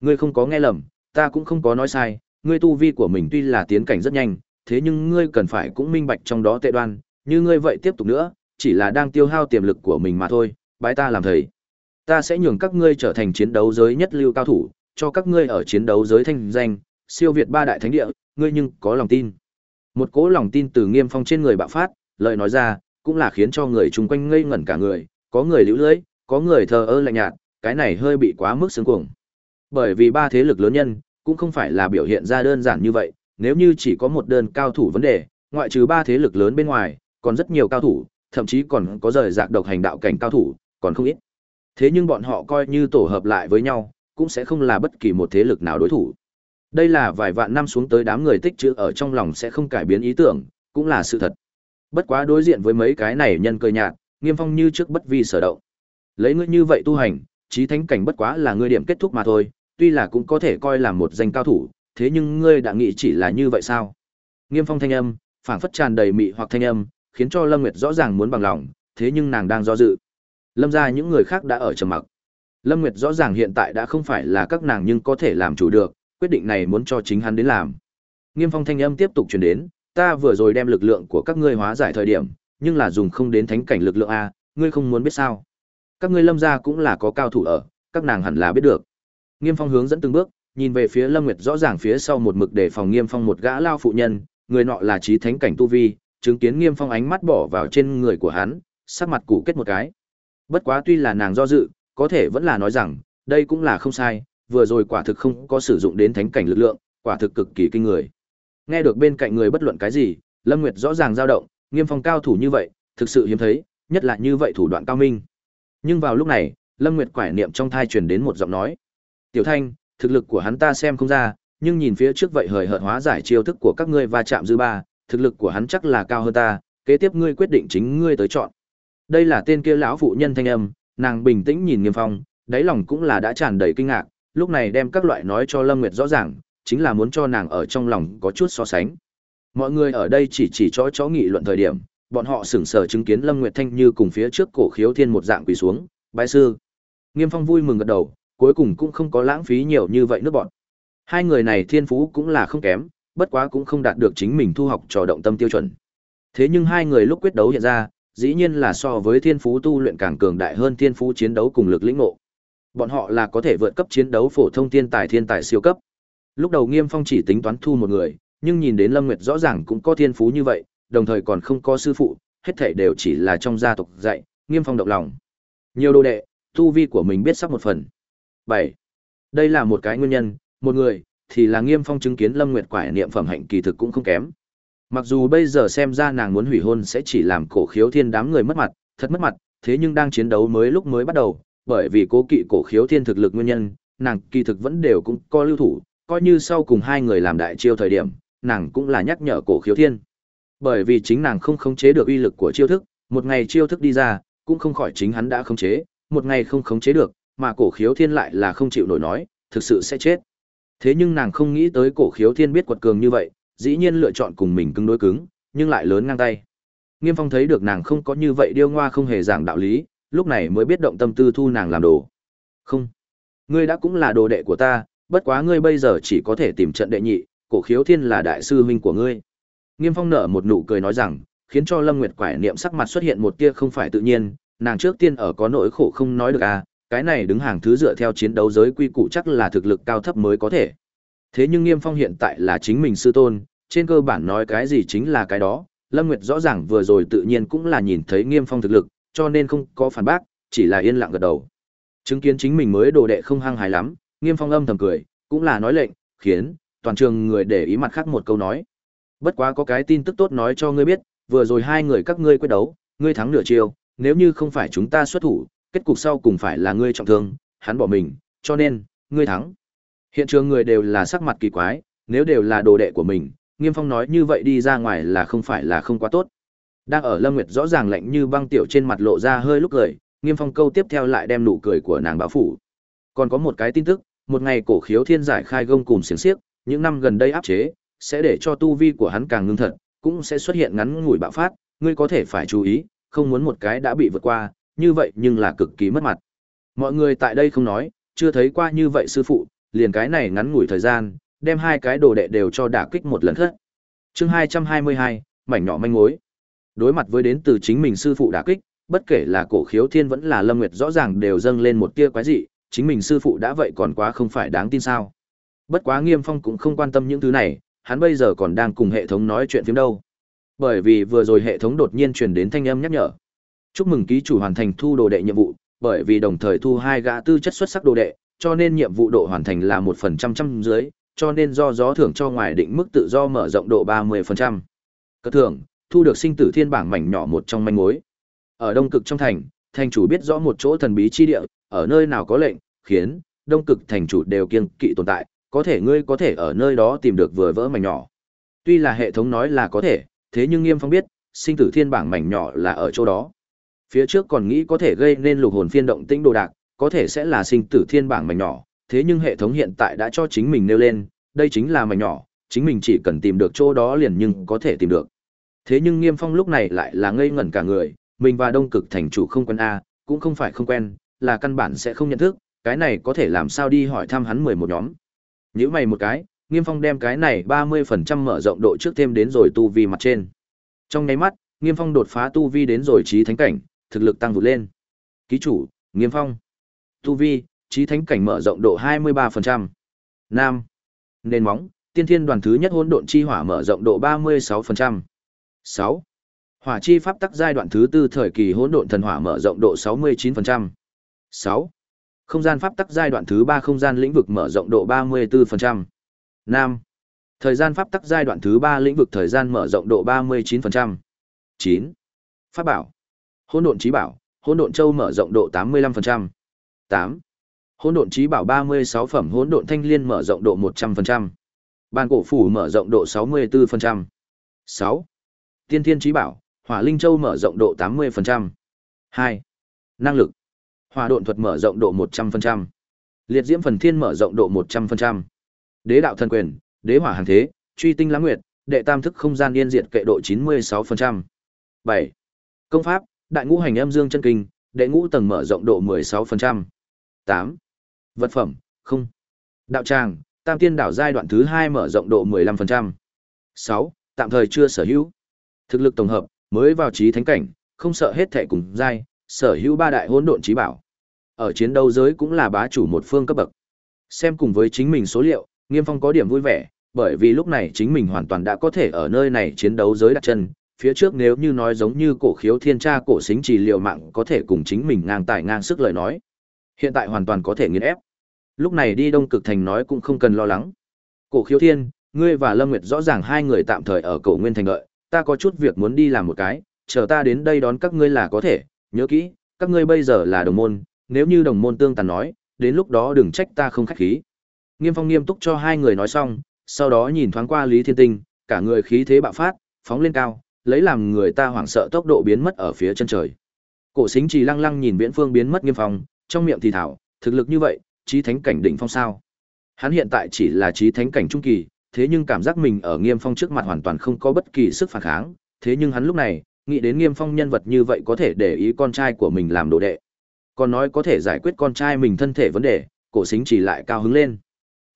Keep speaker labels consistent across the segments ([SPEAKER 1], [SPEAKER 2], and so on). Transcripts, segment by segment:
[SPEAKER 1] Ngươi không có nghe lầm, ta cũng không có nói sai, ngươi tu vi của mình tuy là tiến cảnh rất nhanh, thế nhưng ngươi cần phải cũng minh bạch trong đó tệ đoan, như ngươi vậy tiếp tục nữa, chỉ là đang tiêu hao tiềm lực của mình mà thôi, bái ta làm thầy. Ta sẽ nhường các ngươi trở thành chiến đấu giới nhất lưu cao thủ, cho các ngươi ở chiến đấu giới thanh danh, siêu việt ba đại thánh địa, ngươi nhưng có lòng tin. Một cỗ lòng tin từ Nghiêm Phong trên người bạo phát, lời nói ra, cũng là khiến cho người chung quanh ngây ngẩn cả người, có người liễu lưỡi, có người thờ ơ lạnh nhạt, cái này hơi bị quá mức sướng cuồng. Bởi vì ba thế lực lớn nhân, cũng không phải là biểu hiện ra đơn giản như vậy, nếu như chỉ có một đơn cao thủ vấn đề, ngoại trừ ba thế lực lớn bên ngoài, còn rất nhiều cao thủ, thậm chí còn có rời rạc độc hành đạo cảnh cao thủ, còn không ít. Thế nhưng bọn họ coi như tổ hợp lại với nhau, cũng sẽ không là bất kỳ một thế lực nào đối thủ. Đây là vài vạn năm xuống tới đám người tích trữ ở trong lòng sẽ không cải biến ý tưởng, cũng là sự thật. Bất quá đối diện với mấy cái này nhân cơ nhạt, Nghiêm Phong như trước bất vi sở động. Lấy ngươi như vậy tu hành, trí thánh cảnh bất quá là ngươi điểm kết thúc mà thôi, tuy là cũng có thể coi là một danh cao thủ, thế nhưng ngươi đã nghĩ chỉ là như vậy sao? Nghiêm Phong thanh âm, phảng phất tràn đầy mị hoặc thanh âm, khiến cho Lâm Nguyệt rõ ràng muốn bằng lòng, thế nhưng nàng đang do dự. Lâm gia những người khác đã ở trầm mặc. Lâm Nguyệt rõ ràng hiện tại đã không phải là các nàng nhưng có thể làm chủ được, quyết định này muốn cho chính hắn đến làm. Nghiêm Phong thanh âm tiếp tục truyền đến, ta vừa rồi đem lực lượng của các ngươi hóa giải thời điểm, nhưng là dùng không đến thánh cảnh lực lượng a, ngươi không muốn biết sao? Các ngươi Lâm gia cũng là có cao thủ ở, các nàng hẳn là biết được. Nghiêm Phong hướng dẫn từng bước, nhìn về phía Lâm Nguyệt rõ ràng phía sau một mực để phòng Nghiêm Phong một gã lao phụ nhân, người nọ là trí thánh cảnh tu vi, chứng kiến Nghiêm Phong ánh mắt bỏ vào trên người của hắn, sắc mặt cụ kết một cái. Bất quá tuy là nàng do dự, có thể vẫn là nói rằng, đây cũng là không sai, vừa rồi quả thực không có sử dụng đến thánh cảnh lực lượng, quả thực cực kỳ kinh người. Nghe được bên cạnh người bất luận cái gì, Lâm Nguyệt rõ ràng dao động, Nghiêm Phong cao thủ như vậy, thực sự hiếm thấy, nhất là như vậy thủ đoạn cao minh. Nhưng vào lúc này, Lâm Nguyệt quải niệm trong thai truyền đến một giọng nói. Tiểu Thanh, thực lực của hắn ta xem không ra, nhưng nhìn phía trước vậy hời hợt hóa giải chiêu thức của các ngươi va chạm dư ba, thực lực của hắn chắc là cao hơn ta, kế tiếp ngươi quyết định chính ngươi tới chọn. Đây là tên kia lão phụ nhân thanh âm, nàng bình tĩnh nhìn Nghiêm Phong, đáy lòng cũng là đã tràn đầy kinh ngạc, lúc này đem các loại nói cho Lâm Nguyệt rõ ràng, chính là muốn cho nàng ở trong lòng có chút so sánh. Mọi người ở đây chỉ chỉ chó chó nghị luận thời điểm, bọn họ sững sờ chứng kiến Lâm Nguyệt Thanh như cùng phía trước cổ khiếu thiên một dạng quỳ xuống, bái sư. Nghiêm Phong vui mừng gật đầu, cuối cùng cũng không có lãng phí nhiều như vậy nước bọn. Hai người này thiên phú cũng là không kém, bất quá cũng không đạt được chính mình thu học trò động tâm tiêu chuẩn. Thế nhưng hai người lúc quyết đấu hiện ra, dĩ nhiên là so với thiên phú tu luyện càng cường đại hơn thiên phú chiến đấu cùng lực lĩnh ngộ. Bọn họ là có thể vượt cấp chiến đấu phổ thông thiên tài thiên tài siêu cấp. Lúc đầu Nghiêm Phong chỉ tính toán thu một người, nhưng nhìn đến Lâm Nguyệt rõ ràng cũng có thiên phú như vậy, đồng thời còn không có sư phụ, hết thảy đều chỉ là trong gia tộc dạy, Nghiêm Phong động lòng. Nhiều đồ đệ, tu vi của mình biết sắp một phần. 7. Đây là một cái nguyên nhân, một người thì là Nghiêm Phong chứng kiến Lâm Nguyệt quải niệm phẩm hạnh kỳ thực cũng không kém. Mặc dù bây giờ xem ra nàng muốn hủy hôn sẽ chỉ làm cổ khiếu thiên đám người mất mặt, thật mất mặt, thế nhưng đang chiến đấu mới lúc mới bắt đầu, bởi vì cố kỵ cổ khiếu thiên thực lực nguyên nhân, nàng kỳ thực vẫn đều cũng có lưu thủ, coi như sau cùng hai người làm đại chiêu thời điểm, nàng cũng là nhắc nhở cổ khiếu thiên. Bởi vì chính nàng không khống chế được uy lực của chiêu thức, một ngày chiêu thức đi ra, cũng không khỏi chính hắn đã khống chế, một ngày không khống chế được, mà cổ khiếu thiên lại là không chịu nổi nói, thực sự sẽ chết. Thế nhưng nàng không nghĩ tới cổ khiếu thiên biết quật cường như vậy, dĩ nhiên lựa chọn cùng mình cứng đối cứng, nhưng lại lớn ngang tay. Nghiêm Phong thấy được nàng không có như vậy điêu ngoa không hề giảng đạo lý, lúc này mới biết động tâm tư thu nàng làm đồ. Không, ngươi đã cũng là đồ đệ của ta, bất quá ngươi bây giờ chỉ có thể tìm trận đệ nhị, cổ khiếu thiên là đại sư huynh của ngươi. Nghiêm Phong nở một nụ cười nói rằng, khiến cho Lâm Nguyệt quải niệm sắc mặt xuất hiện một tia không phải tự nhiên, nàng trước tiên ở có nỗi khổ không nói được à, cái này đứng hàng thứ dựa theo chiến đấu giới quy củ chắc là thực lực cao thấp mới có thể. Thế nhưng Nghiêm Phong hiện tại là chính mình sư tôn, trên cơ bản nói cái gì chính là cái đó, Lâm Nguyệt rõ ràng vừa rồi tự nhiên cũng là nhìn thấy Nghiêm Phong thực lực, cho nên không có phản bác, chỉ là yên lặng gật đầu. Chứng kiến chính mình mới đồ đệ không hăng hài lắm, Nghiêm Phong âm thầm cười, cũng là nói lệnh, khiến toàn trường người để ý mặt khác một câu nói. Bất quá có cái tin tức tốt nói cho ngươi biết, vừa rồi hai người các ngươi quyết đấu, ngươi thắng nửa chiều, nếu như không phải chúng ta xuất thủ, kết cục sau cùng phải là ngươi trọng thương, hắn bỏ mình, cho nên, ngươi thắng. Hiện trường người đều là sắc mặt kỳ quái, nếu đều là đồ đệ của mình, Nghiêm Phong nói như vậy đi ra ngoài là không phải là không quá tốt. Đang ở Lâm Nguyệt rõ ràng lạnh như băng tiểu trên mặt lộ ra hơi lúc cười, Nghiêm Phong câu tiếp theo lại đem nụ cười của nàng báo phủ. Còn có một cái tin tức, một ngày cổ khiếu thiên giải khai gông cùng xiển xiếc, những năm gần đây áp chế, sẽ để cho tu vi của hắn càng ngưng thật, cũng sẽ xuất hiện ngắn ngủi bạo phát, ngươi có thể phải chú ý, không muốn một cái đã bị vượt qua, như vậy nhưng là cực kỳ mất mặt. Mọi người tại đây không nói, chưa thấy qua như vậy sư phụ, liền cái này ngắn ngủi thời gian, đem hai cái đồ đệ đều cho đả kích một lần khất. Chương 222, mảnh nhỏ manh mối. Đối mặt với đến từ chính mình sư phụ đả kích, bất kể là cổ khiếu thiên vẫn là lâm nguyệt rõ ràng đều dâng lên một tia quái dị, chính mình sư phụ đã vậy còn quá không phải đáng tin sao. Bất quá nghiêm phong cũng không quan tâm những thứ này, hắn bây giờ còn đang cùng hệ thống nói chuyện phiếm đâu. Bởi vì vừa rồi hệ thống đột nhiên truyền đến thanh âm nhắc nhở. Chúc mừng ký chủ hoàn thành thu đồ đệ nhiệm vụ, bởi vì đồng thời thu hai gã tư chất xuất sắc đồ đệ, cho nên nhiệm vụ độ hoàn thành là một phần trăm trăm dưới, cho nên do gió thưởng cho ngoài định mức tự do mở rộng độ 30%. Cơ thưởng, thu được sinh tử thiên bảng mảnh nhỏ một trong manh mối. Ở Đông Cực trong thành, thành chủ biết rõ một chỗ thần bí chi địa, ở nơi nào có lệnh, khiến Đông Cực thành chủ đều kiêng kỵ tồn tại, có thể ngươi có thể ở nơi đó tìm được vừa vỡ mảnh nhỏ. Tuy là hệ thống nói là có thể, thế nhưng Nghiêm Phong biết, sinh tử thiên bảng mảnh nhỏ là ở chỗ đó. Phía trước còn nghĩ có thể gây nên lục hồn phiên động tĩnh đồ đạc, có thể sẽ là sinh tử thiên bảng mảnh nhỏ, thế nhưng hệ thống hiện tại đã cho chính mình nêu lên, đây chính là mảnh nhỏ, chính mình chỉ cần tìm được chỗ đó liền nhưng có thể tìm được. Thế nhưng Nghiêm Phong lúc này lại là ngây ngẩn cả người, mình và Đông Cực thành chủ không quen a, cũng không phải không quen, là căn bản sẽ không nhận thức, cái này có thể làm sao đi hỏi thăm hắn mười một nhóm. Nhíu mày một cái, Nghiêm Phong đem cái này 30% mở rộng độ trước thêm đến rồi tu vi mặt trên. Trong nháy mắt, Nghiêm Phong đột phá tu vi đến rồi trí thánh cảnh, thực lực tăng vụt lên. Ký chủ, Nghiêm Phong. Tu vi, trí thánh cảnh mở rộng độ 23%. Nam. Nền móng, tiên thiên đoàn thứ nhất hỗn độn chi hỏa mở rộng độ 36%. 6. Hỏa chi pháp tắc giai đoạn thứ tư thời kỳ hỗn độn thần hỏa mở rộng độ 69%. 6. Không gian pháp tắc giai đoạn thứ ba không gian lĩnh vực mở rộng độ 34%. 5. Thời gian pháp tắc giai đoạn thứ ba lĩnh vực thời gian mở rộng độ 39%. 9. Pháp bảo. Hỗn độn chí bảo, hỗn độn châu mở rộng độ 85%. 8. Hỗn độn chí bảo 36 phẩm hỗn độn thanh liên mở rộng độ 100%. Bàn cổ phủ mở rộng độ 64%. 6. Tiên thiên chí bảo, Hỏa linh châu mở rộng độ 80%. 2. Năng lực. Hỏa độn thuật mở rộng độ 100%. Liệt diễm phần thiên mở rộng độ 100%. Đế đạo thần quyền, đế hỏa hàng thế, truy tinh lãng nguyệt, đệ tam thức không gian yên diệt kệ độ 96%. 7. Công pháp, đại ngũ hành âm dương chân kinh, đệ ngũ tầng mở rộng độ 16%. 8. Vật phẩm, không. Đạo tràng, tam tiên đảo giai đoạn thứ 2 mở rộng độ 15%. 6. Tạm thời chưa sở hữu. Thực lực tổng hợp, mới vào trí thánh cảnh, không sợ hết thẻ cùng giai, sở hữu ba đại hỗn độn trí bảo. Ở chiến đấu giới cũng là bá chủ một phương cấp bậc. Xem cùng với chính mình số liệu, Nghiêm Phong có điểm vui vẻ, bởi vì lúc này chính mình hoàn toàn đã có thể ở nơi này chiến đấu giới đặt chân, phía trước nếu như nói giống như cổ khiếu thiên tra cổ xính trì liệu mạng có thể cùng chính mình ngang tài ngang sức lời nói. Hiện tại hoàn toàn có thể nghiền ép. Lúc này đi Đông Cực Thành nói cũng không cần lo lắng. Cổ khiếu thiên, ngươi và Lâm Nguyệt rõ ràng hai người tạm thời ở cổ Nguyên Thành đợi, ta có chút việc muốn đi làm một cái, chờ ta đến đây đón các ngươi là có thể, nhớ kỹ, các ngươi bây giờ là đồng môn, nếu như đồng môn tương tàn nói, đến lúc đó đừng trách ta không khách khí. Nghiêm Phong nghiêm túc cho hai người nói xong, sau đó nhìn thoáng qua Lý Thiên Tinh, cả người khí thế bạo phát, phóng lên cao, lấy làm người ta hoảng sợ tốc độ biến mất ở phía chân trời. Cổ Sính Trì lăng lăng nhìn Viễn Phương biến mất Nghiêm Phong, trong miệng thì thảo, thực lực như vậy, chí thánh cảnh đỉnh phong sao? Hắn hiện tại chỉ là chí thánh cảnh trung kỳ, thế nhưng cảm giác mình ở Nghiêm Phong trước mặt hoàn toàn không có bất kỳ sức phản kháng, thế nhưng hắn lúc này, nghĩ đến Nghiêm Phong nhân vật như vậy có thể để ý con trai của mình làm đồ đệ. Còn nói có thể giải quyết con trai mình thân thể vấn đề, cổ xính chỉ lại cao hứng lên.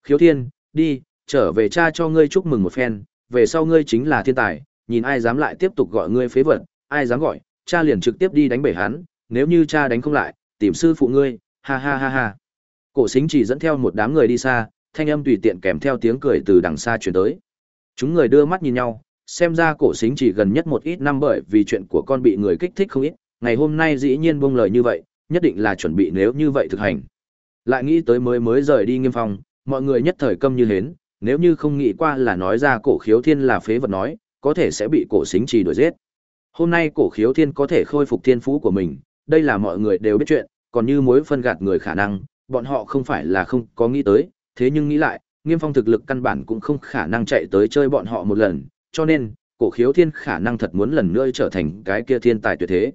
[SPEAKER 1] Khiếu Thiên, đi, trở về cha cho ngươi chúc mừng một phen, về sau ngươi chính là thiên tài, nhìn ai dám lại tiếp tục gọi ngươi phế vật, ai dám gọi, cha liền trực tiếp đi đánh bể hắn, nếu như cha đánh không lại, tìm sư phụ ngươi, ha ha ha ha. Cổ Sính chỉ dẫn theo một đám người đi xa, thanh âm tùy tiện kèm theo tiếng cười từ đằng xa truyền tới. Chúng người đưa mắt nhìn nhau, xem ra cổ Sính chỉ gần nhất một ít năm bởi vì chuyện của con bị người kích thích không ít, ngày hôm nay dĩ nhiên buông lời như vậy, nhất định là chuẩn bị nếu như vậy thực hành. Lại nghĩ tới mới mới rời đi nghiêm phong, mọi người nhất thời câm như hến, nếu như không nghĩ qua là nói ra cổ khiếu thiên là phế vật nói, có thể sẽ bị cổ xính trì đuổi giết. Hôm nay cổ khiếu thiên có thể khôi phục thiên phú của mình, đây là mọi người đều biết chuyện, còn như mối phân gạt người khả năng, bọn họ không phải là không có nghĩ tới, thế nhưng nghĩ lại, Nghiêm Phong thực lực căn bản cũng không khả năng chạy tới chơi bọn họ một lần, cho nên, cổ khiếu thiên khả năng thật muốn lần nữa trở thành cái kia thiên tài tuyệt thế.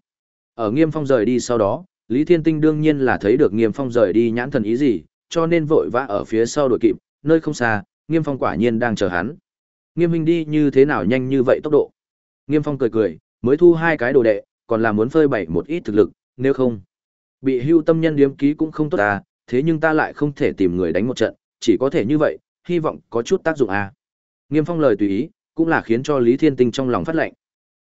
[SPEAKER 1] Ở Nghiêm Phong rời đi sau đó, Lý Thiên Tinh đương nhiên là thấy được Nghiêm Phong rời đi nhãn thần ý gì, cho nên vội vã ở phía sau đội kịp, nơi không xa, Nghiêm Phong quả nhiên đang chờ hắn. Nghiêm Minh đi như thế nào nhanh như vậy tốc độ. Nghiêm Phong cười cười, mới thu hai cái đồ đệ, còn là muốn phơi bày một ít thực lực, nếu không, bị hưu tâm nhân điếm ký cũng không tốt à, thế nhưng ta lại không thể tìm người đánh một trận, chỉ có thể như vậy, hy vọng có chút tác dụng à. Nghiêm Phong lời tùy ý, cũng là khiến cho Lý Thiên Tinh trong lòng phát lệnh.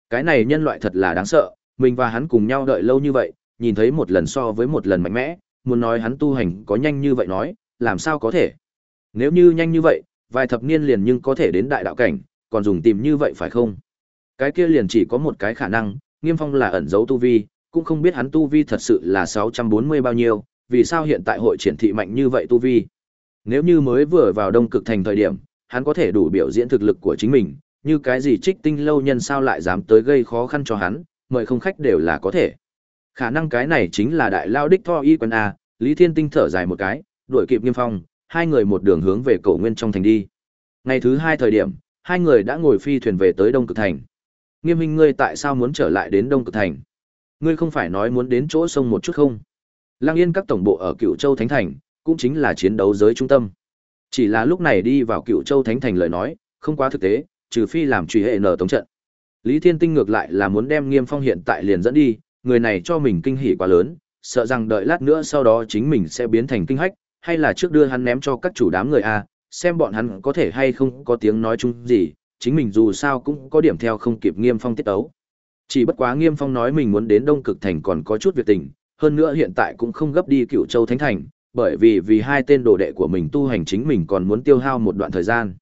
[SPEAKER 1] Cái này nhân loại thật là đáng sợ, mình và hắn cùng nhau đợi lâu như vậy, nhìn thấy một lần so với một lần mạnh mẽ, muốn nói hắn tu hành có nhanh như vậy nói, làm sao có thể. Nếu như nhanh như vậy, vài thập niên liền nhưng có thể đến đại đạo cảnh, còn dùng tìm như vậy phải không? Cái kia liền chỉ có một cái khả năng, Nghiêm Phong là ẩn giấu tu vi, cũng không biết hắn tu vi thật sự là 640 bao nhiêu, vì sao hiện tại hội triển thị mạnh như vậy tu vi. Nếu như mới vừa vào Đông Cực Thành thời điểm, hắn có thể đủ biểu diễn thực lực của chính mình, như cái gì trích tinh lâu nhân sao lại dám tới gây khó khăn cho hắn, mời không khách đều là có thể. Khả năng cái này chính là đại lao đích tho y quân A, Lý Thiên Tinh thở dài một cái, đuổi kịp Nghiêm Phong, hai người một đường hướng về cổ nguyên trong thành đi. Ngày thứ hai thời điểm, hai người đã ngồi phi thuyền về tới Đông Cực Thành. Nghiêm Minh ngươi tại sao muốn trở lại đến Đông Cực Thành? Ngươi không phải nói muốn đến chỗ sông một chút không? Lang Yên các tổng bộ ở Cựu Châu Thánh Thành, cũng chính là chiến đấu giới trung tâm. Chỉ là lúc này đi vào Cựu Châu Thánh Thành lời nói, không quá thực tế, trừ phi làm truy hệ nở tống trận. Lý Thiên Tinh ngược lại là muốn đem Nghiêm Phong hiện tại liền dẫn đi, người này cho mình kinh hỉ quá lớn, sợ rằng đợi lát nữa sau đó chính mình sẽ biến thành kinh hách, hay là trước đưa hắn ném cho các chủ đám người a, xem bọn hắn có thể hay không có tiếng nói chung gì, chính mình dù sao cũng có điểm theo không kịp Nghiêm Phong tiết ấu. Chỉ bất quá Nghiêm Phong nói mình muốn đến Đông Cực Thành còn có chút việc tình, hơn nữa hiện tại cũng không gấp đi Cựu Châu Thánh Thành, bởi vì vì hai tên đồ đệ của mình tu hành chính mình còn muốn tiêu hao một đoạn thời gian.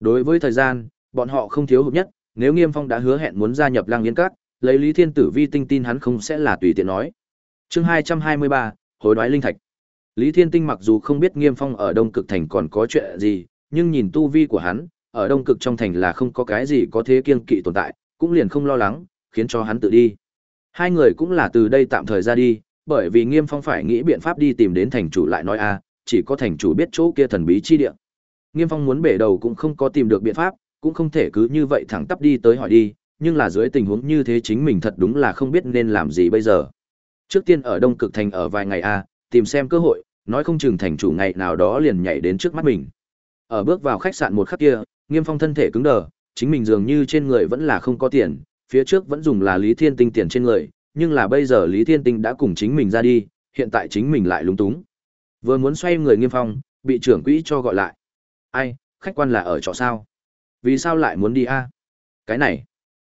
[SPEAKER 1] Đối với thời gian, bọn họ không thiếu hụt nhất, nếu Nghiêm Phong đã hứa hẹn muốn gia nhập Lang Yên Các, lấy Lý Thiên Tử vi tinh tin hắn không sẽ là tùy tiện nói. Chương hai hai mươi ba, Hối đoái linh thạch. Lý Thiên Tinh mặc dù không biết Nghiêm Phong ở Đông Cực thành còn có chuyện gì, nhưng nhìn tu vi của hắn, ở Đông Cực trong thành là không có cái gì có thế kiên kỵ tồn tại, cũng liền không lo lắng, khiến cho hắn tự đi. Hai người cũng là từ đây tạm thời ra đi, bởi vì Nghiêm Phong phải nghĩ biện pháp đi tìm đến thành chủ lại nói a, chỉ có thành chủ biết chỗ kia thần bí chi địa. Nghiêm Phong muốn bể đầu cũng không có tìm được biện pháp, cũng không thể cứ như vậy thẳng tắp đi tới hỏi đi, nhưng là dưới tình huống như thế chính mình thật đúng là không biết nên làm gì bây giờ. Trước tiên ở Đông Cực Thành ở vài ngày a, tìm xem cơ hội, nói không chừng thành chủ ngày nào đó liền nhảy đến trước mắt mình. Ở bước vào khách sạn một khắc kia, Nghiêm Phong thân thể cứng đờ, chính mình dường như trên người vẫn là không có tiền, phía trước vẫn dùng là Lý Thiên Tinh tiền trên người, nhưng là bây giờ Lý Thiên Tinh đã cùng chính mình ra đi, hiện tại chính mình lại lúng túng. Vừa muốn xoay người Nghiêm Phong, bị trưởng quỹ cho gọi lại. Ai, khách quan là ở chỗ sao? Vì sao lại muốn đi a? Cái này,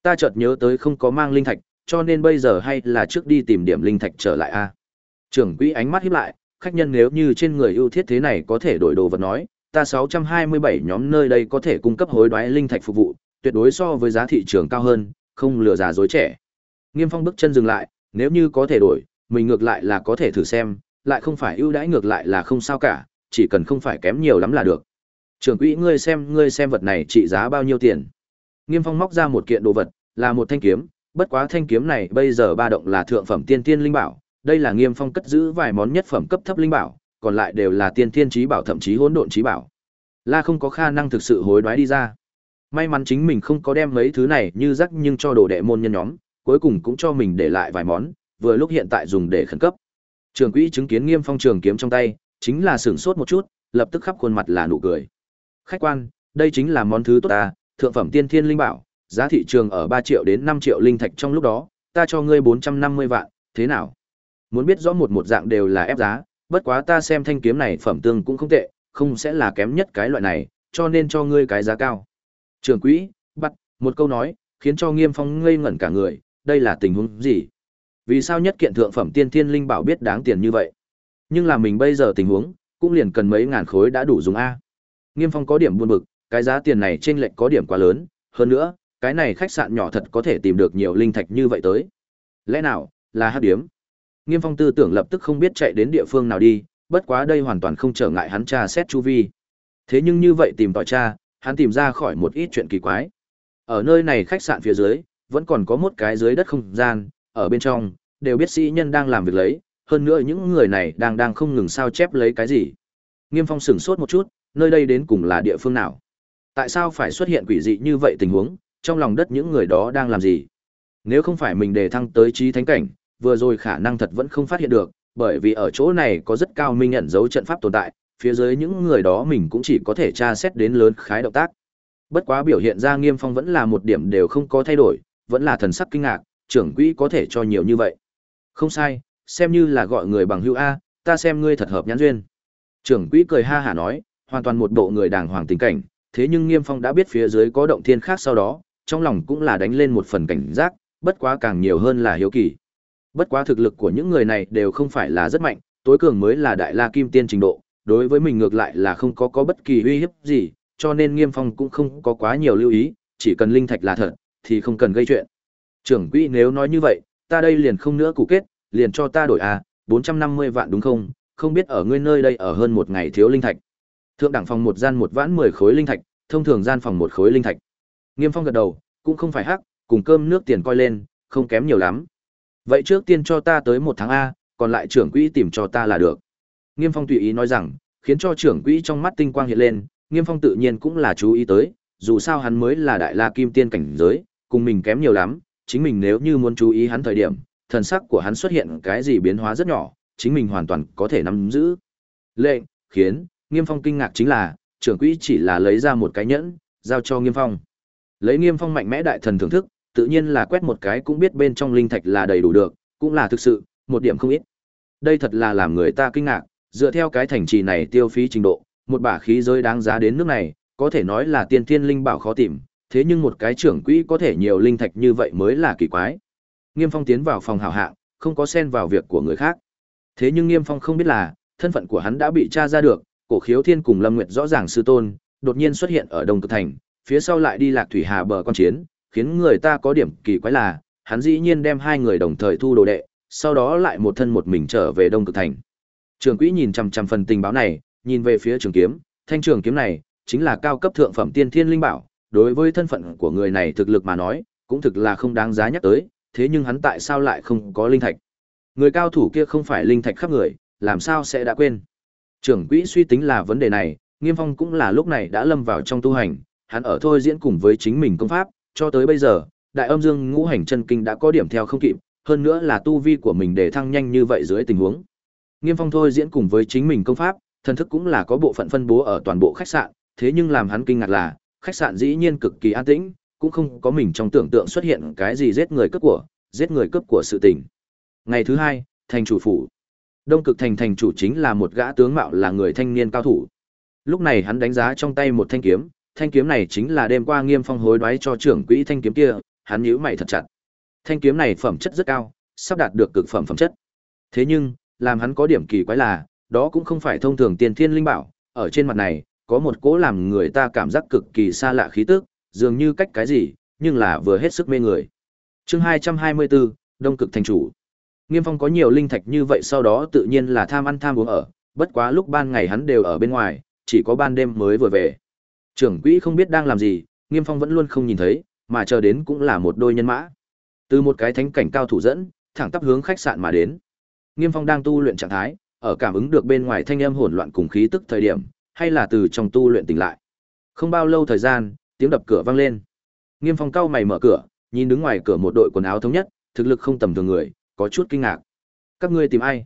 [SPEAKER 1] ta chợt nhớ tới không có mang linh thạch, cho nên bây giờ hay là trước đi tìm điểm linh thạch trở lại a. Trưởng quỹ ánh mắt híp lại, khách nhân nếu như trên người ưu thiết thế này có thể đổi đồ vật nói, ta 627 nhóm nơi đây có thể cung cấp hối đoái linh thạch phục vụ, tuyệt đối so với giá thị trường cao hơn, không lừa già dối trẻ. Nghiêm Phong bước chân dừng lại, nếu như có thể đổi, mình ngược lại là có thể thử xem, lại không phải ưu đãi ngược lại là không sao cả, chỉ cần không phải kém nhiều lắm là được. Trưởng quỹ ngươi xem, ngươi xem vật này trị giá bao nhiêu tiền? Nghiêm Phong móc ra một kiện đồ vật, là một thanh kiếm, bất quá thanh kiếm này bây giờ ba động là thượng phẩm tiên tiên linh bảo, đây là Nghiêm Phong cất giữ vài món nhất phẩm cấp thấp linh bảo, còn lại đều là tiên thiên trí bảo thậm chí hỗn độn trí bảo. La không có khả năng thực sự hối đoái đi ra. May mắn chính mình không có đem mấy thứ này như rắc nhưng cho đồ đệ môn nhân nhóm, cuối cùng cũng cho mình để lại vài món, vừa lúc hiện tại dùng để khẩn cấp. Trường quỹ chứng kiến Nghiêm Phong trường kiếm trong tay, chính là sửng sốt một chút, lập tức khắp khuôn mặt là nụ cười. Khách quan, đây chính là món thứ tốt ta, thượng phẩm tiên thiên linh bảo, giá thị trường ở 3 triệu đến 5 triệu linh thạch trong lúc đó, ta cho ngươi 450 vạn, thế nào? Muốn biết rõ một một dạng đều là ép giá, bất quá ta xem thanh kiếm này phẩm tương cũng không tệ, không sẽ là kém nhất cái loại này, cho nên cho ngươi cái giá cao. Trưởng quỹ, bắt, một câu nói, khiến cho Nghiêm Phong ngây ngẩn cả người, đây là tình huống gì? Vì sao nhất kiện thượng phẩm tiên thiên linh bảo biết đáng tiền như vậy? Nhưng là mình bây giờ tình huống, cũng liền cần mấy ngàn khối đã đủ dùng a. Nghiêm Phong có điểm buồn bực, cái giá tiền này trên lệch có điểm quá lớn, hơn nữa, cái này khách sạn nhỏ thật có thể tìm được nhiều linh thạch như vậy tới. Lẽ nào, là hắc điếm? Nghiêm Phong tư tưởng lập tức không biết chạy đến địa phương nào đi, bất quá đây hoàn toàn không trở ngại hắn tra xét chu vi. Thế nhưng như vậy tìm tòi tra, hắn tìm ra khỏi một ít chuyện kỳ quái. Ở nơi này khách sạn phía dưới, vẫn còn có một cái dưới đất không gian, ở bên trong, đều biết sĩ nhân đang làm việc lấy, hơn nữa những người này đang đang không ngừng sao chép lấy cái gì. Nghiêm Phong sửng sốt một chút, nơi đây đến cùng là địa phương nào? Tại sao phải xuất hiện quỷ dị như vậy tình huống, trong lòng đất những người đó đang làm gì? Nếu không phải mình đề thăng tới trí thánh cảnh, vừa rồi khả năng thật vẫn không phát hiện được, bởi vì ở chỗ này có rất cao minh nhận dấu trận pháp tồn tại, phía dưới những người đó mình cũng chỉ có thể tra xét đến lớn khái động tác. Bất quá biểu hiện ra Nghiêm Phong vẫn là một điểm đều không có thay đổi, vẫn là thần sắc kinh ngạc, trưởng quỹ có thể cho nhiều như vậy. Không sai, xem như là gọi người bằng hữu A, ta xem ngươi thật hợp nhãn duyên. Trưởng quỹ cười ha hả nói, hoàn toàn một bộ người đàng hoàng tình cảnh, thế nhưng Nghiêm Phong đã biết phía dưới có động thiên khác sau đó, trong lòng cũng là đánh lên một phần cảnh giác, bất quá càng nhiều hơn là hiếu kỳ. Bất quá thực lực của những người này đều không phải là rất mạnh, tối cường mới là đại la kim tiên trình độ, đối với mình ngược lại là không có có bất kỳ uy hiếp gì, cho nên Nghiêm Phong cũng không có quá nhiều lưu ý, chỉ cần linh thạch là thật, thì không cần gây chuyện. Trưởng quỹ nếu nói như vậy, ta đây liền không nữa cụ kết, liền cho ta đổi à, a, 450 vạn đúng không? Không biết ở ngươi nơi đây ở hơn một ngày thiếu linh thạch. Thượng đẳng phòng một gian một vãn 10 khối linh thạch, thông thường gian phòng một khối linh thạch. Nghiêm Phong gật đầu, cũng không phải hắc, cùng cơm nước tiền coi lên, không kém nhiều lắm. Vậy trước tiên cho ta tới một tháng a, còn lại trưởng quỹ tìm cho ta là được. Nghiêm Phong tùy ý nói rằng, khiến cho trưởng quỹ trong mắt tinh quang hiện lên, Nghiêm Phong tự nhiên cũng là chú ý tới, dù sao hắn mới là đại la kim tiên cảnh giới, cùng mình kém nhiều lắm, chính mình nếu như muốn chú ý hắn thời điểm, thần sắc của hắn xuất hiện cái gì biến hóa rất nhỏ, chính mình hoàn toàn có thể nắm giữ. Lệnh, khiến, Nghiêm Phong kinh ngạc chính là, trưởng quỹ chỉ là lấy ra một cái nhẫn, giao cho Nghiêm Phong. Lấy Nghiêm Phong mạnh mẽ đại thần thưởng thức, tự nhiên là quét một cái cũng biết bên trong linh thạch là đầy đủ được, cũng là thực sự, một điểm không ít. Đây thật là làm người ta kinh ngạc, dựa theo cái thành trì này tiêu phí trình độ, một bả khí giới đáng giá đến nước này, có thể nói là tiên thiên linh bảo khó tìm, thế nhưng một cái trưởng quỹ có thể nhiều linh thạch như vậy mới là kỳ quái. Nghiêm Phong tiến vào phòng hảo hạng, không có xen vào việc của người khác. Thế nhưng Nghiêm Phong không biết là, thân phận của hắn đã bị tra ra được, cổ khiếu thiên cùng Lâm Nguyệt rõ ràng sư tôn, đột nhiên xuất hiện ở Đông Cực Thành, phía sau lại đi lạc thủy hà bờ quan chiến, khiến người ta có điểm kỳ quái là, hắn dĩ nhiên đem hai người đồng thời thu đồ đệ, sau đó lại một thân một mình trở về Đông Cực Thành. Trường quỹ nhìn chằm chằm phần tình báo này, nhìn về phía trường kiếm, thanh trường kiếm này chính là cao cấp thượng phẩm tiên thiên linh bảo, đối với thân phận của người này thực lực mà nói, cũng thực là không đáng giá nhắc tới, thế nhưng hắn tại sao lại không có linh thạch? Người cao thủ kia không phải linh thạch khắp người, làm sao sẽ đã quên? Trưởng quỹ suy tính là vấn đề này, Nghiêm Phong cũng là lúc này đã lâm vào trong tu hành, hắn ở thôi diễn cùng với chính mình công pháp, cho tới bây giờ, Đại Âm Dương Ngũ Hành Chân Kinh đã có điểm theo không kịp, hơn nữa là tu vi của mình để thăng nhanh như vậy dưới tình huống. Nghiêm Phong thôi diễn cùng với chính mình công pháp, thần thức cũng là có bộ phận phân bố ở toàn bộ khách sạn, thế nhưng làm hắn kinh ngạc là, khách sạn dĩ nhiên cực kỳ an tĩnh, cũng không có mình trong tưởng tượng xuất hiện cái gì giết người cướp của, giết người cướp của sự tình. Ngày thứ hai, thành chủ phủ. Đông cực thành thành chủ chính là một gã tướng mạo là người thanh niên cao thủ. Lúc này hắn đánh giá trong tay một thanh kiếm, thanh kiếm này chính là đêm qua Nghiêm Phong hối đoái cho trưởng quỹ thanh kiếm kia, hắn nhíu mày thật chặt. Thanh kiếm này phẩm chất rất cao, sắp đạt được cực phẩm phẩm chất. Thế nhưng, làm hắn có điểm kỳ quái là, đó cũng không phải thông thường tiền thiên linh bảo, ở trên mặt này, có một cỗ làm người ta cảm giác cực kỳ xa lạ khí tức, dường như cách cái gì, nhưng là vừa hết sức mê người. Chương 224, Đông Cực thành chủ. Nghiêm Phong có nhiều linh thạch như vậy sau đó tự nhiên là tham ăn tham uống ở, bất quá lúc ban ngày hắn đều ở bên ngoài, chỉ có ban đêm mới vừa về. Trưởng quỹ không biết đang làm gì, Nghiêm Phong vẫn luôn không nhìn thấy, mà chờ đến cũng là một đôi nhân mã. Từ một cái thánh cảnh cao thủ dẫn, thẳng tắp hướng khách sạn mà đến. Nghiêm Phong đang tu luyện trạng thái, ở cảm ứng được bên ngoài thanh âm hỗn loạn cùng khí tức thời điểm, hay là từ trong tu luyện tỉnh lại. Không bao lâu thời gian, tiếng đập cửa vang lên. Nghiêm Phong cau mày mở cửa, nhìn đứng ngoài cửa một đội quần áo thống nhất, thực lực không tầm thường người, có chút kinh ngạc. Các ngươi tìm ai?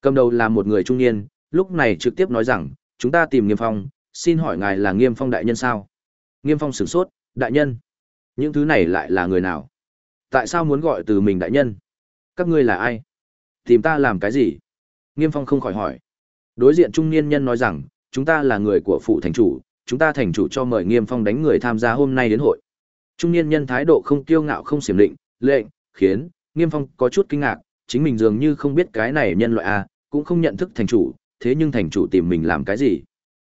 [SPEAKER 1] Cầm đầu là một người trung niên, lúc này trực tiếp nói rằng, chúng ta tìm Nghiêm Phong, xin hỏi ngài là Nghiêm Phong đại nhân sao? Nghiêm Phong sửng sốt, đại nhân? Những thứ này lại là người nào? Tại sao muốn gọi từ mình đại nhân? Các ngươi là ai? Tìm ta làm cái gì? Nghiêm Phong không khỏi hỏi. Đối diện trung niên nhân nói rằng, chúng ta là người của phủ thành chủ, chúng ta thành chủ cho mời Nghiêm Phong đánh người tham gia hôm nay đến hội. Trung niên nhân thái độ không kiêu ngạo không xiểm định, lệnh, khiến Nghiêm Phong có chút kinh ngạc, chính mình dường như không biết cái này nhân loại a, cũng không nhận thức thành chủ, thế nhưng thành chủ tìm mình làm cái gì?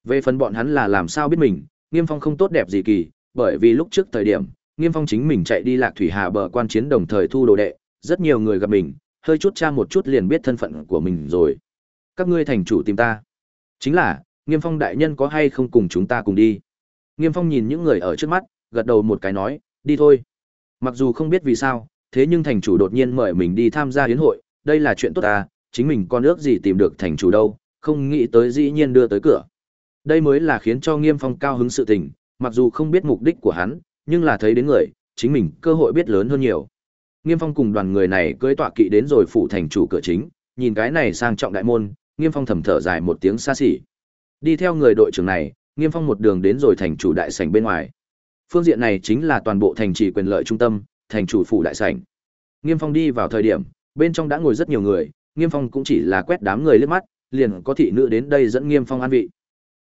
[SPEAKER 1] Về phần bọn hắn là làm sao biết mình, Nghiêm Phong không tốt đẹp gì kỳ, bởi vì lúc trước thời điểm, Nghiêm Phong chính mình chạy đi Lạc Thủy Hà bờ quan chiến đồng thời thu đồ đệ, rất nhiều người gặp mình, hơi chút tra một chút liền biết thân phận của mình rồi. Các ngươi thành chủ tìm ta. Chính là, Nghiêm Phong đại nhân có hay không cùng chúng ta cùng đi? Nghiêm Phong nhìn những người ở trước mắt, gật đầu một cái nói, đi thôi. Mặc dù không biết vì sao, thế nhưng thành chủ đột nhiên mời mình đi tham gia hiến hội, đây là chuyện tốt ta, chính mình con ước gì tìm được thành chủ đâu, không nghĩ tới dĩ nhiên đưa tới cửa. Đây mới là khiến cho Nghiêm Phong cao hứng sự tình, mặc dù không biết mục đích của hắn, nhưng là thấy đến người, chính mình cơ hội biết lớn hơn nhiều. Nghiêm Phong cùng đoàn người này cưỡi tọa kỵ đến rồi phủ thành chủ cửa chính, nhìn cái này sang trọng đại môn, Nghiêm Phong thầm thở dài một tiếng xa xỉ. Đi theo người đội trưởng này, Nghiêm Phong một đường đến rồi thành chủ đại sảnh bên ngoài. Phương diện này chính là toàn bộ thành trì quyền lợi trung tâm, thành chủ phủ đại sảnh. Nghiêm Phong đi vào thời điểm, bên trong đã ngồi rất nhiều người, Nghiêm Phong cũng chỉ là quét đám người liếc mắt, liền có thị nữ đến đây dẫn Nghiêm Phong an vị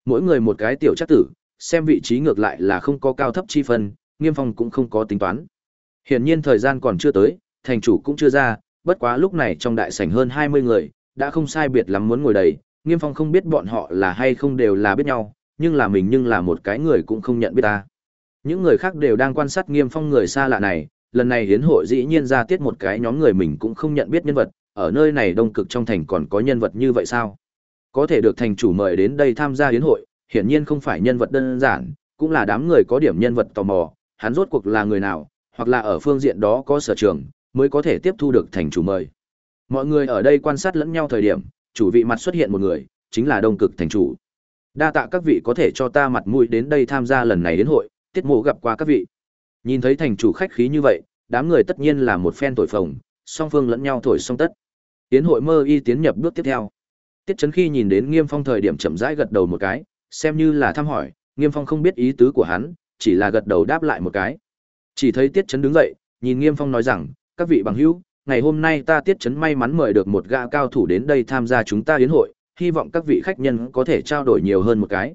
[SPEAKER 1] mỗi người một cái tiểu chắc tử, xem vị trí ngược lại là không có cao thấp chi phân, Nghiêm Phong cũng không có tính toán. Hiển nhiên thời gian còn chưa tới, thành chủ cũng chưa ra, bất quá lúc này trong đại sảnh hơn 20 người, đã không sai biệt lắm muốn ngồi đầy, Nghiêm Phong không biết bọn họ là hay không đều là biết nhau, nhưng là mình nhưng là một cái người cũng không nhận biết ta. Những người khác đều đang quan sát Nghiêm Phong người xa lạ này, lần này hiến hội dĩ nhiên ra tiết một cái nhóm người mình cũng không nhận biết nhân vật, ở nơi này đông cực trong thành còn có nhân vật như vậy sao? Có thể được thành chủ mời đến đây tham gia hiến hội, hiển nhiên không phải nhân vật đơn giản, cũng là đám người có điểm nhân vật tò mò, hắn rốt cuộc là người nào, hoặc là ở phương diện đó có sở trường, mới có thể tiếp thu được thành chủ mời. Mọi người ở đây quan sát lẫn nhau thời điểm, chủ vị mặt xuất hiện một người, chính là Đông Cực thành chủ. Đa tạ các vị có thể cho ta mặt mũi đến đây tham gia lần này đến hội, tiết mộ gặp qua các vị. Nhìn thấy thành chủ khách khí như vậy, đám người tất nhiên là một phen thổi phồng, song phương lẫn nhau thổi song tất. Tiến hội mơ y tiến nhập bước tiếp theo. Tiết Chấn khi nhìn đến Nghiêm Phong thời điểm chậm rãi gật đầu một cái, xem như là thăm hỏi, Nghiêm Phong không biết ý tứ của hắn, chỉ là gật đầu đáp lại một cái. Chỉ thấy Tiết Chấn đứng dậy, nhìn Nghiêm Phong nói rằng, các vị bằng hữu, ngày hôm nay ta Tiết Chấn may mắn mời được một gã cao thủ đến đây tham gia chúng ta yến hội, hy vọng các vị khách nhân có thể trao đổi nhiều hơn một cái.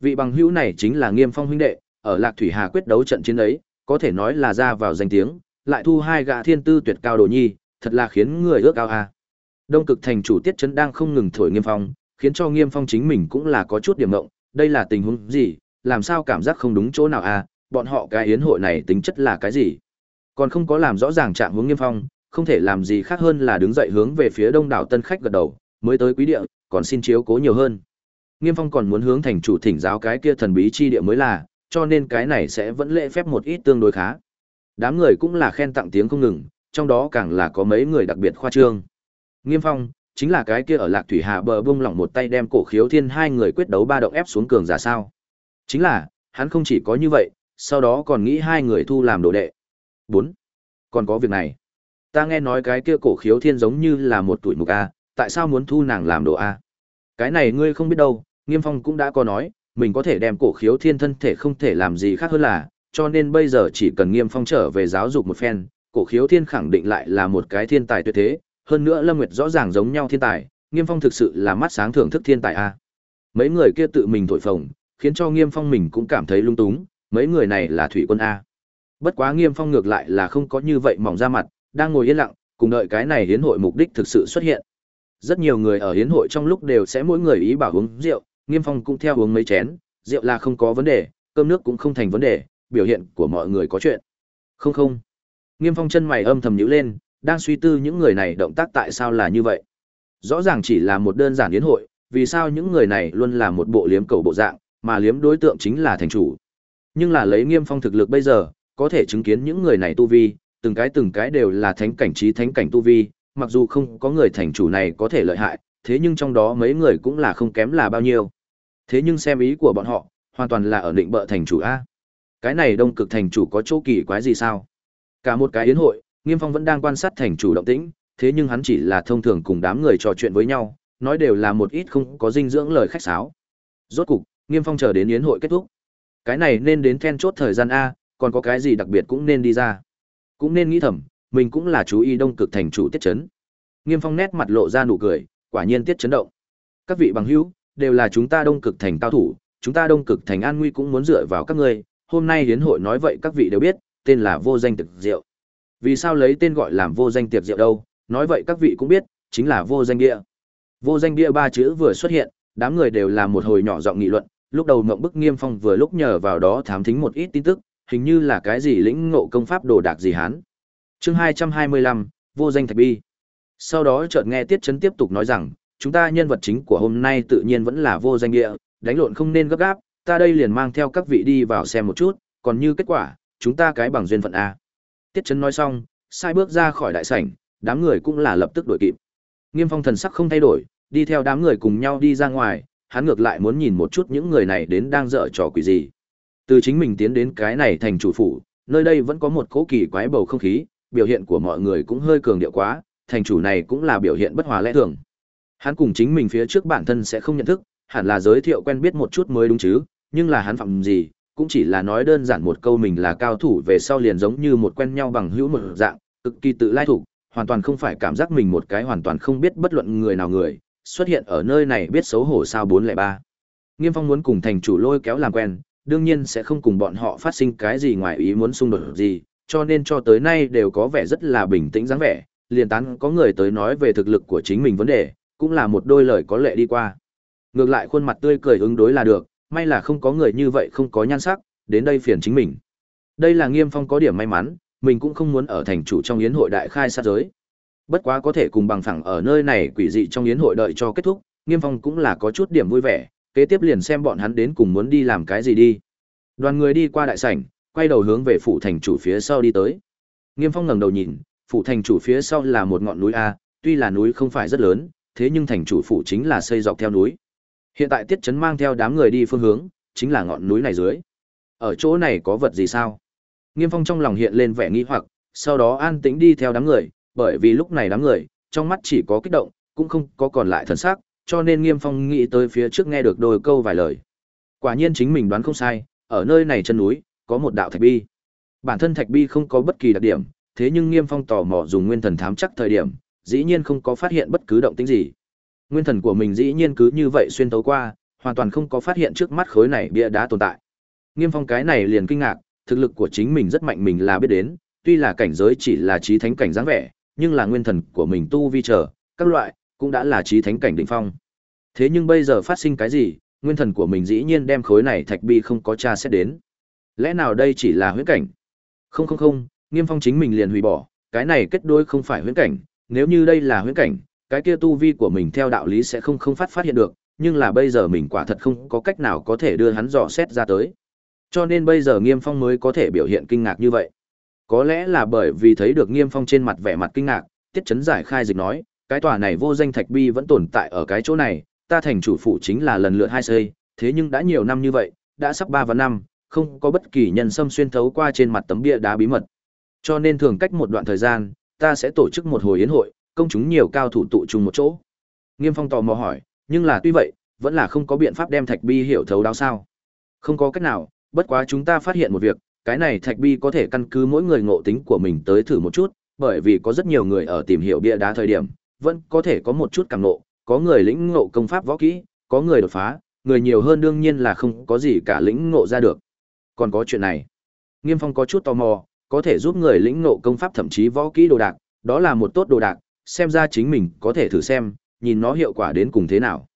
[SPEAKER 1] Vị bằng hữu này chính là Nghiêm Phong huynh đệ, ở Lạc Thủy Hà quyết đấu trận chiến ấy, có thể nói là ra vào danh tiếng, lại thu hai gã thiên tư tuyệt cao đồ nhi, thật là khiến người ước ao a. Đông Cực thành chủ Tiết Chấn đang không ngừng thổi Nghiêm Phong, khiến cho Nghiêm Phong chính mình cũng là có chút điểm ngộng, đây là tình huống gì, làm sao cảm giác không đúng chỗ nào à? bọn họ cái yến hội này tính chất là cái gì? Còn không có làm rõ ràng trạng hướng Nghiêm Phong, không thể làm gì khác hơn là đứng dậy hướng về phía đông đảo tân khách gật đầu, mới tới quý địa, còn xin chiếu cố nhiều hơn. Nghiêm Phong còn muốn hướng thành chủ thỉnh giáo cái kia thần bí chi địa mới là, cho nên cái này sẽ vẫn lễ phép một ít tương đối khá. Đám người cũng là khen tặng tiếng không ngừng, trong đó càng là có mấy người đặc biệt khoa trương. Nghiêm Phong, chính là cái kia ở Lạc Thủy Hà bờ bung lỏng một tay đem cổ khiếu thiên hai người quyết đấu ba động ép xuống cường giả sao. Chính là, hắn không chỉ có như vậy, sau đó còn nghĩ hai người thu làm đồ đệ. 4. Còn có việc này. Ta nghe nói cái kia cổ khiếu thiên giống như là một tuổi mục A, tại sao muốn thu nàng làm đồ A? Cái này ngươi không biết đâu, Nghiêm Phong cũng đã có nói, mình có thể đem cổ khiếu thiên thân thể không thể làm gì khác hơn là, cho nên bây giờ chỉ cần Nghiêm Phong trở về giáo dục một phen, cổ khiếu thiên khẳng định lại là một cái thiên tài tuyệt thế, hơn nữa Lâm Nguyệt rõ ràng giống nhau thiên tài, Nghiêm Phong thực sự là mắt sáng thưởng thức thiên tài a. Mấy người kia tự mình thổi phồng, khiến cho Nghiêm Phong mình cũng cảm thấy lung túng, mấy người này là thủy quân a. Bất quá Nghiêm Phong ngược lại là không có như vậy mỏng ra mặt, đang ngồi yên lặng, cùng đợi cái này hiến hội mục đích thực sự xuất hiện. Rất nhiều người ở hiến hội trong lúc đều sẽ mỗi người ý bảo uống rượu, Nghiêm Phong cũng theo uống mấy chén, rượu là không có vấn đề, cơm nước cũng không thành vấn đề, biểu hiện của mọi người có chuyện. Không không. Nghiêm Phong chân mày âm thầm nhíu lên, đang suy tư những người này động tác tại sao là như vậy. Rõ ràng chỉ là một đơn giản yến hội, vì sao những người này luôn là một bộ liếm cầu bộ dạng, mà liếm đối tượng chính là thành chủ. Nhưng là lấy Nghiêm Phong thực lực bây giờ, có thể chứng kiến những người này tu vi, từng cái từng cái đều là thánh cảnh trí thánh cảnh tu vi, mặc dù không có người thành chủ này có thể lợi hại, thế nhưng trong đó mấy người cũng là không kém là bao nhiêu. Thế nhưng xem ý của bọn họ, hoàn toàn là ở định bợ thành chủ A. Cái này đông cực thành chủ có chỗ kỳ quái gì sao? Cả một cái yến hội, Nghiêm Phong vẫn đang quan sát thành chủ động tĩnh, thế nhưng hắn chỉ là thông thường cùng đám người trò chuyện với nhau, nói đều là một ít không có dinh dưỡng lời khách sáo. Rốt cục, Nghiêm Phong chờ đến yến hội kết thúc. Cái này nên đến then chốt thời gian a, còn có cái gì đặc biệt cũng nên đi ra. Cũng nên nghĩ thầm, mình cũng là chú ý đông cực thành chủ tiết chấn. Nghiêm Phong nét mặt lộ ra nụ cười, quả nhiên tiết chấn động. Các vị bằng hữu, đều là chúng ta đông cực thành cao thủ, chúng ta đông cực thành an nguy cũng muốn dựa vào các ngươi, hôm nay hiến hội nói vậy các vị đều biết, tên là vô danh thực diệu. Vì sao lấy tên gọi làm vô danh tiệc rượu đâu? Nói vậy các vị cũng biết, chính là vô danh bia. Vô danh bia ba chữ vừa xuất hiện, đám người đều làm một hồi nhỏ giọng nghị luận, lúc đầu Mộng Bức Nghiêm Phong vừa lúc nhờ vào đó thám thính một ít tin tức, hình như là cái gì lĩnh ngộ công pháp đồ đạc gì hán. Chương hai trăm hai mươi lăm vô danh thạch bi. Sau đó chợt nghe Tiết Chấn tiếp tục nói rằng, chúng ta nhân vật chính của hôm nay tự nhiên vẫn là vô danh địa, đánh lộn không nên gấp gáp, ta đây liền mang theo các vị đi vào xem một chút, còn như kết quả, chúng ta cái bằng duyên phận a. Tiết Chấn nói xong, sai bước ra khỏi đại sảnh, đám người cũng là lập tức đuổi kịp. Nghiêm Phong thần sắc không thay đổi, đi theo đám người cùng nhau đi ra ngoài, hắn ngược lại muốn nhìn một chút những người này đến đang dở trò quỷ gì. Từ chính mình tiến đến cái này thành chủ phủ, nơi đây vẫn có một cố kỳ quái bầu không khí, biểu hiện của mọi người cũng hơi cường điệu quá, thành chủ này cũng là biểu hiện bất hòa lẽ thường. Hắn cùng chính mình phía trước bản thân sẽ không nhận thức, hẳn là giới thiệu quen biết một chút mới đúng chứ, nhưng là hắn phạm gì, cũng chỉ là nói đơn giản một câu mình là cao thủ về sau liền giống như một quen nhau bằng hữu một dạng, cực kỳ tự lai thủ, hoàn toàn không phải cảm giác mình một cái hoàn toàn không biết bất luận người nào người, xuất hiện ở nơi này biết xấu hổ sao bốn lẻ ba Nghiêm Phong muốn cùng thành chủ lôi kéo làm quen, đương nhiên sẽ không cùng bọn họ phát sinh cái gì ngoài ý muốn xung đột gì, cho nên cho tới nay đều có vẻ rất là bình tĩnh dáng vẻ, liền tán có người tới nói về thực lực của chính mình vấn đề, cũng là một đôi lời có lệ đi qua. Ngược lại khuôn mặt tươi cười ứng đối là được, may là không có người như vậy không có nhan sắc, đến đây phiền chính mình. Đây là Nghiêm Phong có điểm may mắn, mình cũng không muốn ở thành chủ trong yến hội đại khai sát giới. Bất quá có thể cùng bằng phẳng ở nơi này quỷ dị trong yến hội đợi cho kết thúc, Nghiêm Phong cũng là có chút điểm vui vẻ, kế tiếp liền xem bọn hắn đến cùng muốn đi làm cái gì đi. Đoàn người đi qua đại sảnh, quay đầu hướng về phủ thành chủ phía sau đi tới. Nghiêm Phong ngẩng đầu nhìn, phủ thành chủ phía sau là một ngọn núi a, tuy là núi không phải rất lớn, thế nhưng thành chủ phủ chính là xây dọc theo núi. Hiện tại Tiết Chấn mang theo đám người đi phương hướng, chính là ngọn núi này dưới. Ở chỗ này có vật gì sao? Nghiêm Phong trong lòng hiện lên vẻ nghi hoặc, sau đó an tĩnh đi theo đám người, bởi vì lúc này đám người, trong mắt chỉ có kích động, cũng không có còn lại thần sắc, cho nên Nghiêm Phong nghĩ tới phía trước nghe được đôi câu vài lời. Quả nhiên chính mình đoán không sai, ở nơi này chân núi, có một đạo thạch bi. Bản thân thạch bi không có bất kỳ đặc điểm, thế nhưng Nghiêm Phong tò mò dùng nguyên thần thám chắc thời điểm, dĩ nhiên không có phát hiện bất cứ động tĩnh gì. Nguyên thần của mình dĩ nhiên cứ như vậy xuyên tấu qua, hoàn toàn không có phát hiện trước mắt khối này bia đá tồn tại. Nghiêm Phong cái này liền kinh ngạc, thực lực của chính mình rất mạnh mình là biết đến, tuy là cảnh giới chỉ là trí thánh cảnh dáng vẻ, nhưng là nguyên thần của mình tu vi trở, các loại, cũng đã là trí thánh cảnh đỉnh phong. Thế nhưng bây giờ phát sinh cái gì, nguyên thần của mình dĩ nhiên đem khối này thạch bi không có tra xét đến. Lẽ nào đây chỉ là huyễn cảnh? Không không không, Nghiêm Phong chính mình liền hủy bỏ, cái này kết đôi không phải huyễn cảnh, nếu như đây là huyễn cảnh, cái kia tu vi của mình theo đạo lý sẽ không không phát phát hiện được, nhưng là bây giờ mình quả thật không có cách nào có thể đưa hắn dò xét ra tới. Cho nên bây giờ Nghiêm Phong mới có thể biểu hiện kinh ngạc như vậy. Có lẽ là bởi vì thấy được Nghiêm Phong trên mặt vẻ mặt kinh ngạc, Tiết Chấn giải khai dịch nói, cái tòa này vô danh thạch bi vẫn tồn tại ở cái chỗ này, ta thành chủ phụ chính là lần lượt hai xây, thế nhưng đã nhiều năm như vậy, đã sắp ba và năm, không có bất kỳ nhân xâm xuyên thấu qua trên mặt tấm bia đá bí mật. Cho nên thường cách một đoạn thời gian, ta sẽ tổ chức một hồi yến hội, công chúng nhiều cao thủ tụ chung một chỗ. Nghiêm Phong tò mò hỏi, nhưng là tuy vậy, vẫn là không có biện pháp đem thạch bi hiểu thấu đáo sao? Không có cách nào, bất quá chúng ta phát hiện một việc, cái này thạch bi có thể căn cứ mỗi người ngộ tính của mình tới thử một chút, bởi vì có rất nhiều người ở tìm hiểu bia đá thời điểm, vẫn có thể có một chút cảm ngộ, có người lĩnh ngộ công pháp võ kỹ, có người đột phá, người nhiều hơn đương nhiên là không có gì cả lĩnh ngộ ra được. Còn có chuyện này, Nghiêm Phong có chút tò mò, có thể giúp người lĩnh ngộ công pháp thậm chí võ kỹ đồ đạc, đó là một tốt đồ đạc, xem ra chính mình có thể thử xem, nhìn nó hiệu quả đến cùng thế nào.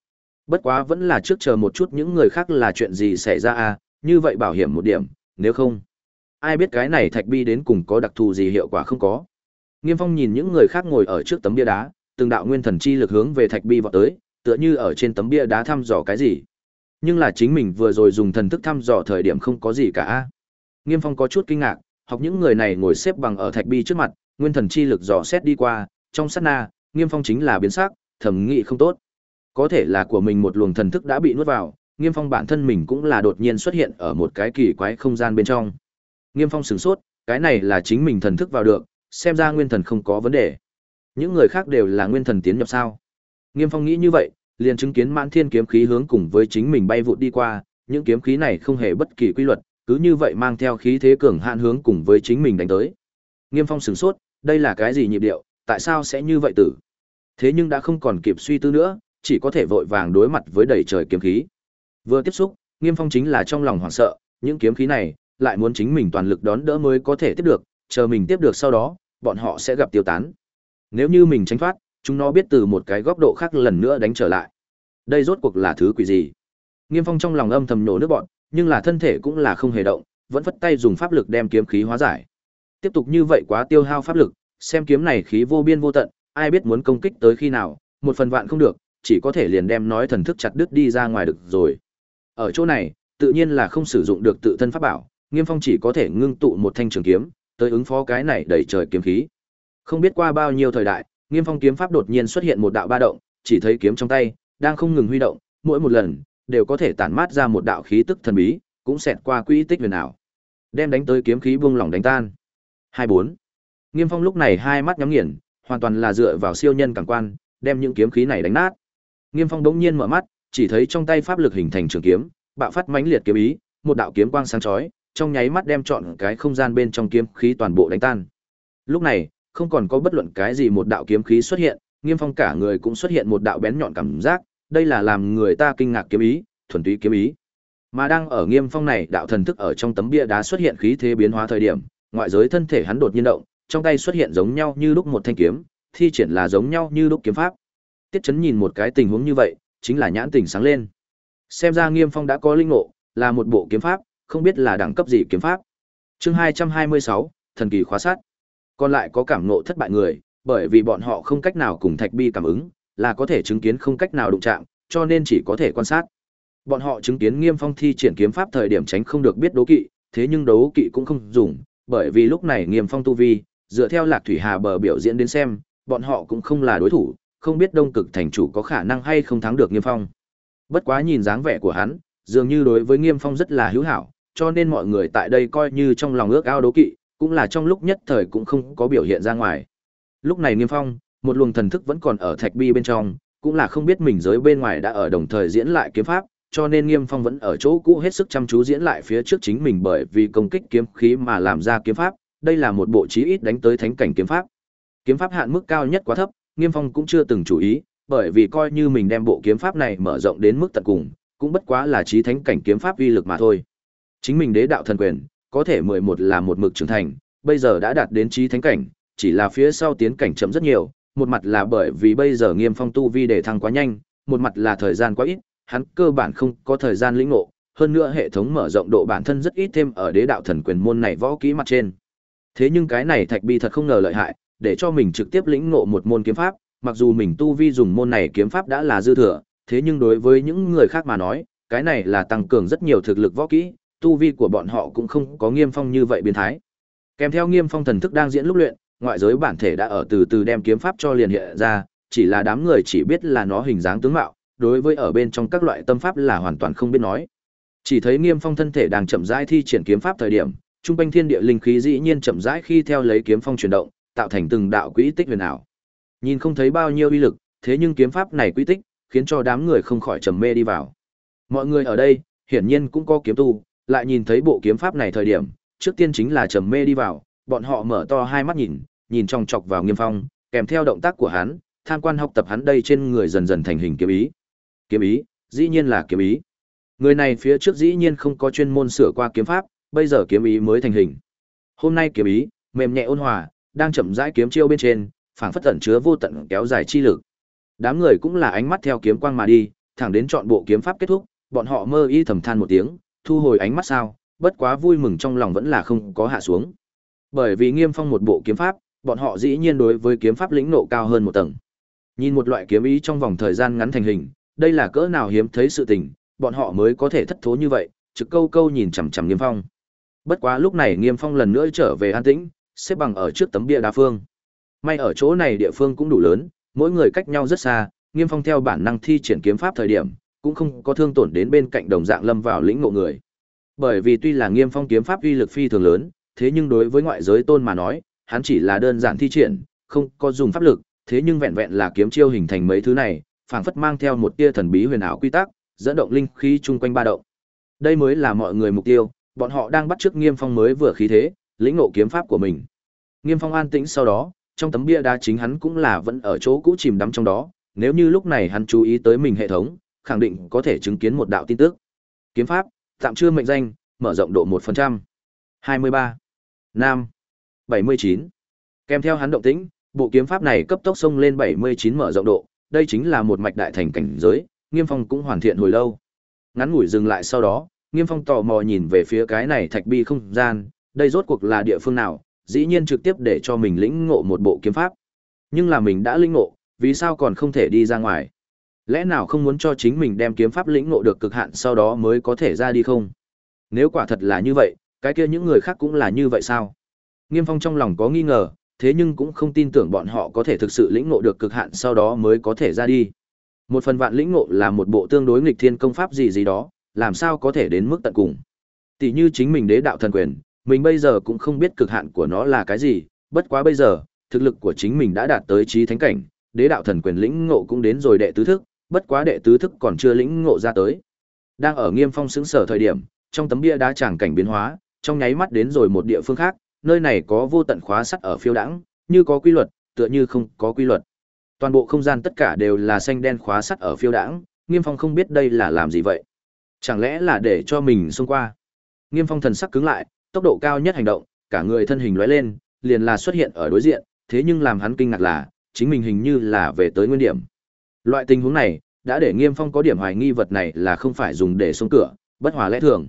[SPEAKER 1] Bất quá vẫn là trước chờ một chút những người khác là chuyện gì xảy ra à, như vậy bảo hiểm một điểm, nếu không, ai biết cái này thạch bi đến cùng có đặc thù gì hiệu quả không có. Nghiêm Phong nhìn những người khác ngồi ở trước tấm bia đá, từng đạo nguyên thần chi lực hướng về thạch bi vọt tới, tựa như ở trên tấm bia đá thăm dò cái gì. Nhưng là chính mình vừa rồi dùng thần thức thăm dò thời điểm không có gì cả. À. Nghiêm Phong có chút kinh ngạc, học những người này ngồi xếp bằng ở thạch bi trước mặt, nguyên thần chi lực dò xét đi qua, trong sát na, Nghiêm Phong chính là biến sắc, thẩm nghị không tốt. Có thể là của mình một luồng thần thức đã bị nuốt vào, Nghiêm Phong bản thân mình cũng là đột nhiên xuất hiện ở một cái kỳ quái không gian bên trong. Nghiêm Phong sửng sốt, cái này là chính mình thần thức vào được, xem ra nguyên thần không có vấn đề. Những người khác đều là nguyên thần tiến nhập sao? Nghiêm Phong nghĩ như vậy, liền chứng kiến Mãn Thiên kiếm khí hướng cùng với chính mình bay vụt đi qua, những kiếm khí này không hề bất kỳ quy luật, cứ như vậy mang theo khí thế cường hạn hướng cùng với chính mình đánh tới. Nghiêm Phong sửng sốt, đây là cái gì nhịp điệu, tại sao sẽ như vậy tử? Thế nhưng đã không còn kịp suy tư nữa, chỉ có thể vội vàng đối mặt với đầy trời kiếm khí. Vừa tiếp xúc, Nghiêm Phong chính là trong lòng hoảng sợ, những kiếm khí này lại muốn chính mình toàn lực đón đỡ mới có thể tiếp được, chờ mình tiếp được sau đó, bọn họ sẽ gặp tiêu tán. Nếu như mình tránh thoát, chúng nó biết từ một cái góc độ khác lần nữa đánh trở lại. Đây rốt cuộc là thứ quỷ gì? Nghiêm Phong trong lòng âm thầm nổ nước bọn, nhưng là thân thể cũng là không hề động, vẫn vất tay dùng pháp lực đem kiếm khí hóa giải. Tiếp tục như vậy quá tiêu hao pháp lực, xem kiếm này khí vô biên vô tận, ai biết muốn công kích tới khi nào, một phần vạn không được, chỉ có thể liền đem nói thần thức chặt đứt đi ra ngoài được rồi. Ở chỗ này, tự nhiên là không sử dụng được tự thân pháp bảo, Nghiêm Phong chỉ có thể ngưng tụ một thanh trường kiếm, tới ứng phó cái này đầy trời kiếm khí. Không biết qua bao nhiêu thời đại, Nghiêm Phong kiếm pháp đột nhiên xuất hiện một đạo ba động, chỉ thấy kiếm trong tay đang không ngừng huy động, mỗi một lần đều có thể tản mát ra một đạo khí tức thần bí, cũng xẹt qua quỹ tích huyền ảo. Đem đánh tới kiếm khí buông lỏng đánh tan. 24. Nghiêm Phong lúc này hai mắt nhắm nghiền, hoàn toàn là dựa vào siêu nhân cảm quan, đem những kiếm khí này đánh nát. Nghiêm Phong bỗng nhiên mở mắt, chỉ thấy trong tay pháp lực hình thành trường kiếm, bạo phát mãnh liệt kiếm ý, một đạo kiếm quang sáng chói, trong nháy mắt đem trọn cái không gian bên trong kiếm khí toàn bộ đánh tan. Lúc này, không còn có bất luận cái gì một đạo kiếm khí xuất hiện, Nghiêm Phong cả người cũng xuất hiện một đạo bén nhọn cảm giác, đây là làm người ta kinh ngạc kiếm ý, thuần túy kiếm ý. Mà đang ở Nghiêm Phong này đạo thần thức ở trong tấm bia đá xuất hiện khí thế biến hóa thời điểm, ngoại giới thân thể hắn đột nhiên động, trong tay xuất hiện giống nhau như lúc một thanh kiếm, thi triển là giống nhau như lúc kiếm pháp. Tiết Chấn nhìn một cái tình huống như vậy, chính là nhãn tình sáng lên. Xem ra Nghiêm Phong đã có linh ngộ, là một bộ kiếm pháp, không biết là đẳng cấp gì kiếm pháp. Chương 226, thần kỳ khóa sát. Còn lại có cảm ngộ thất bại người, bởi vì bọn họ không cách nào cùng Thạch Bi cảm ứng, là có thể chứng kiến không cách nào đụng chạm, cho nên chỉ có thể quan sát. Bọn họ chứng kiến Nghiêm Phong thi triển kiếm pháp thời điểm tránh không được biết đấu kỵ, thế nhưng đấu kỵ cũng không dùng, bởi vì lúc này Nghiêm Phong tu vi, dựa theo Lạc Thủy Hà bờ biểu diễn đến xem, bọn họ cũng không là đối thủ, không biết Đông Cực thành chủ có khả năng hay không thắng được Nghiêm Phong. Bất quá nhìn dáng vẻ của hắn, dường như đối với Nghiêm Phong rất là hữu hảo, cho nên mọi người tại đây coi như trong lòng ước ao đấu kỵ, cũng là trong lúc nhất thời cũng không có biểu hiện ra ngoài. Lúc này Nghiêm Phong, một luồng thần thức vẫn còn ở thạch bi bên trong, cũng là không biết mình giới bên ngoài đã ở đồng thời diễn lại kiếm pháp, cho nên Nghiêm Phong vẫn ở chỗ cũ hết sức chăm chú diễn lại phía trước chính mình bởi vì công kích kiếm khí mà làm ra kiếm pháp, đây là một bộ chí ít đánh tới thánh cảnh kiếm pháp. Kiếm pháp hạn mức cao nhất quá thấp, Nghiêm Phong cũng chưa từng chú ý, bởi vì coi như mình đem bộ kiếm pháp này mở rộng đến mức tận cùng, cũng bất quá là chí thánh cảnh kiếm pháp uy lực mà thôi. Chính mình đế đạo thần quyền, có thể 11 là một mực trưởng thành, bây giờ đã đạt đến chí thánh cảnh, chỉ là phía sau tiến cảnh chậm rất nhiều, một mặt là bởi vì bây giờ Nghiêm Phong tu vi để thăng quá nhanh, một mặt là thời gian quá ít, hắn cơ bản không có thời gian lĩnh ngộ, hơn nữa hệ thống mở rộng độ bản thân rất ít thêm ở đế đạo thần quyền môn này võ kỹ mặt trên. Thế nhưng cái này Thạch Bi thật không ngờ lợi hại, để cho mình trực tiếp lĩnh ngộ một môn kiếm pháp, mặc dù mình tu vi dùng môn này kiếm pháp đã là dư thừa, thế nhưng đối với những người khác mà nói, cái này là tăng cường rất nhiều thực lực võ kỹ, tu vi của bọn họ cũng không có Nghiêm Phong như vậy biến thái. Kèm theo Nghiêm Phong thần thức đang diễn lúc luyện, ngoại giới bản thể đã ở từ từ đem kiếm pháp cho liền hiện ra, chỉ là đám người chỉ biết là nó hình dáng tướng mạo, đối với ở bên trong các loại tâm pháp là hoàn toàn không biết nói. Chỉ thấy Nghiêm Phong thân thể đang chậm rãi thi triển kiếm pháp thời điểm, trung quanh thiên địa linh khí dĩ nhiên chậm rãi khi theo lấy kiếm phong chuyển động, tạo thành từng đạo quỹ tích huyền ảo. Nhìn không thấy bao nhiêu uy lực, thế nhưng kiếm pháp này quỹ tích, khiến cho đám người không khỏi trầm mê đi vào. Mọi người ở đây, hiển nhiên cũng có kiếm tu, lại nhìn thấy bộ kiếm pháp này thời điểm, trước tiên chính là trầm mê đi vào, bọn họ mở to hai mắt nhìn, nhìn trong chọc vào Nghiêm Phong, kèm theo động tác của hắn, tham quan học tập hắn đây trên người dần dần thành hình kiếm ý. Kiếm ý, dĩ nhiên là kiếm ý. Người này phía trước dĩ nhiên không có chuyên môn sửa qua kiếm pháp, bây giờ kiếm ý mới thành hình. Hôm nay kiếm ý, mềm nhẹ ôn hòa, đang chậm rãi kiếm chiêu bên trên, phảng phất tẩn chứa vô tận kéo dài chi lực. Đám người cũng là ánh mắt theo kiếm quang mà đi, thẳng đến chọn bộ kiếm pháp kết thúc, bọn họ mơ y thầm than một tiếng, thu hồi ánh mắt sao, bất quá vui mừng trong lòng vẫn là không có hạ xuống. Bởi vì Nghiêm Phong một bộ kiếm pháp, bọn họ dĩ nhiên đối với kiếm pháp lĩnh nộ cao hơn một tầng. Nhìn một loại kiếm ý trong vòng thời gian ngắn thành hình, đây là cỡ nào hiếm thấy sự tình, bọn họ mới có thể thất thố như vậy, trực câu câu nhìn chằm chằm Nghiêm Phong. Bất quá lúc này Nghiêm Phong lần nữa trở về an tĩnh, xếp bằng ở trước tấm bia đá phương. May ở chỗ này địa phương cũng đủ lớn, mỗi người cách nhau rất xa, Nghiêm Phong theo bản năng thi triển kiếm pháp thời điểm, cũng không có thương tổn đến bên cạnh đồng dạng lâm vào lĩnh ngộ người. Bởi vì tuy là Nghiêm Phong kiếm pháp uy lực phi thường lớn, thế nhưng đối với ngoại giới tôn mà nói, hắn chỉ là đơn giản thi triển, không có dùng pháp lực, thế nhưng vẹn vẹn là kiếm chiêu hình thành mấy thứ này, phảng phất mang theo một tia thần bí huyền ảo quy tắc, dẫn động linh khí chung quanh ba động. Đây mới là mọi người mục tiêu, bọn họ đang bắt chước Nghiêm Phong mới vừa khí thế, lĩnh ngộ kiếm pháp của mình. Nghiêm Phong an tĩnh sau đó, trong tấm bia đá chính hắn cũng là vẫn ở chỗ cũ chìm đắm trong đó, nếu như lúc này hắn chú ý tới mình hệ thống, khẳng định có thể chứng kiến một đạo tin tức. Kiếm pháp, tạm chưa mệnh danh, mở rộng độ 1%. 23. Nam. 79. Kèm theo hắn động tĩnh, bộ kiếm pháp này cấp tốc xông lên 79 mở rộng độ, đây chính là một mạch đại thành cảnh giới, Nghiêm Phong cũng hoàn thiện hồi lâu. Ngắn ngủi dừng lại sau đó, Nghiêm Phong tò mò nhìn về phía cái này thạch bi không gian, đây rốt cuộc là địa phương nào, dĩ nhiên trực tiếp để cho mình lĩnh ngộ một bộ kiếm pháp. Nhưng là mình đã lĩnh ngộ, vì sao còn không thể đi ra ngoài? Lẽ nào không muốn cho chính mình đem kiếm pháp lĩnh ngộ được cực hạn sau đó mới có thể ra đi không? Nếu quả thật là như vậy, cái kia những người khác cũng là như vậy sao? Nghiêm Phong trong lòng có nghi ngờ, thế nhưng cũng không tin tưởng bọn họ có thể thực sự lĩnh ngộ được cực hạn sau đó mới có thể ra đi. Một phần vạn lĩnh ngộ là một bộ tương đối nghịch thiên công pháp gì gì đó, làm sao có thể đến mức tận cùng. Tỷ như chính mình đế đạo thần quyền, mình bây giờ cũng không biết cực hạn của nó là cái gì, bất quá bây giờ, thực lực của chính mình đã đạt tới trí thánh cảnh, đế đạo thần quyền lĩnh ngộ cũng đến rồi đệ tứ thức, bất quá đệ tứ thức còn chưa lĩnh ngộ ra tới. Đang ở Nghiêm Phong xứng sở thời điểm, trong tấm bia đá tràng cảnh biến hóa, trong nháy mắt đến rồi một địa phương khác, nơi này có vô tận khóa sắt ở phiêu đãng, như có quy luật, tựa như không có quy luật. Toàn bộ không gian tất cả đều là xanh đen khóa sắt ở phiêu đãng, Nghiêm Phong không biết đây là làm gì vậy. Chẳng lẽ là để cho mình xông qua? Nghiêm Phong thần sắc cứng lại, tốc độ cao nhất hành động, cả người thân hình lóe lên, liền là xuất hiện ở đối diện, thế nhưng làm hắn kinh ngạc là, chính mình hình như là về tới nguyên điểm. Loại tình huống này, đã để Nghiêm Phong có điểm hoài nghi vật này là không phải dùng để xông cửa, bất hòa lẽ thường.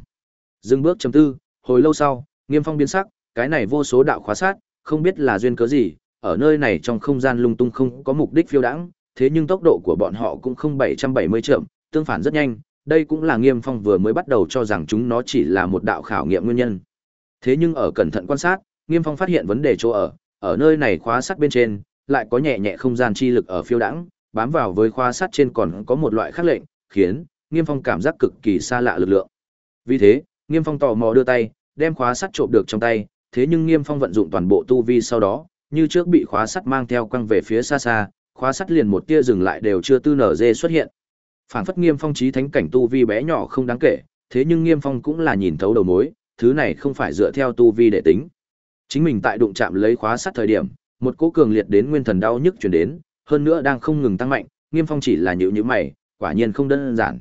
[SPEAKER 1] Dừng bước chấm tư, hồi lâu sau, Nghiêm Phong biến sắc, cái này vô số đạo khóa sát, không biết là duyên cớ gì, ở nơi này trong không gian lung tung không có mục đích phiêu đãng, thế nhưng tốc độ của bọn họ cũng không 770 chậm, tương phản rất nhanh, đây cũng là Nghiêm Phong vừa mới bắt đầu cho rằng chúng nó chỉ là một đạo khảo nghiệm nguyên nhân. Thế nhưng ở cẩn thận quan sát, Nghiêm Phong phát hiện vấn đề chỗ ở, ở nơi này khóa sắt bên trên, lại có nhẹ nhẹ không gian chi lực ở phiêu đãng, bám vào với khóa sắt trên còn có một loại khác lệnh, khiến Nghiêm Phong cảm giác cực kỳ xa lạ lực lượng. Vì thế, Nghiêm Phong tò mò đưa tay, đem khóa sắt trộm được trong tay, thế nhưng Nghiêm Phong vận dụng toàn bộ tu vi sau đó, như trước bị khóa sắt mang theo quăng về phía xa xa, khóa sắt liền một tia dừng lại đều chưa tư nở dê xuất hiện. Phản phất Nghiêm Phong trí thánh cảnh tu vi bé nhỏ không đáng kể, thế nhưng Nghiêm Phong cũng là nhìn thấu đầu mối, thứ này không phải dựa theo tu vi để tính. Chính mình tại đụng chạm lấy khóa sắt thời điểm, một cỗ cường liệt đến nguyên thần đau nhức truyền đến, hơn nữa đang không ngừng tăng mạnh, Nghiêm Phong chỉ là nhữ nhữ mày, quả nhiên không đơn giản.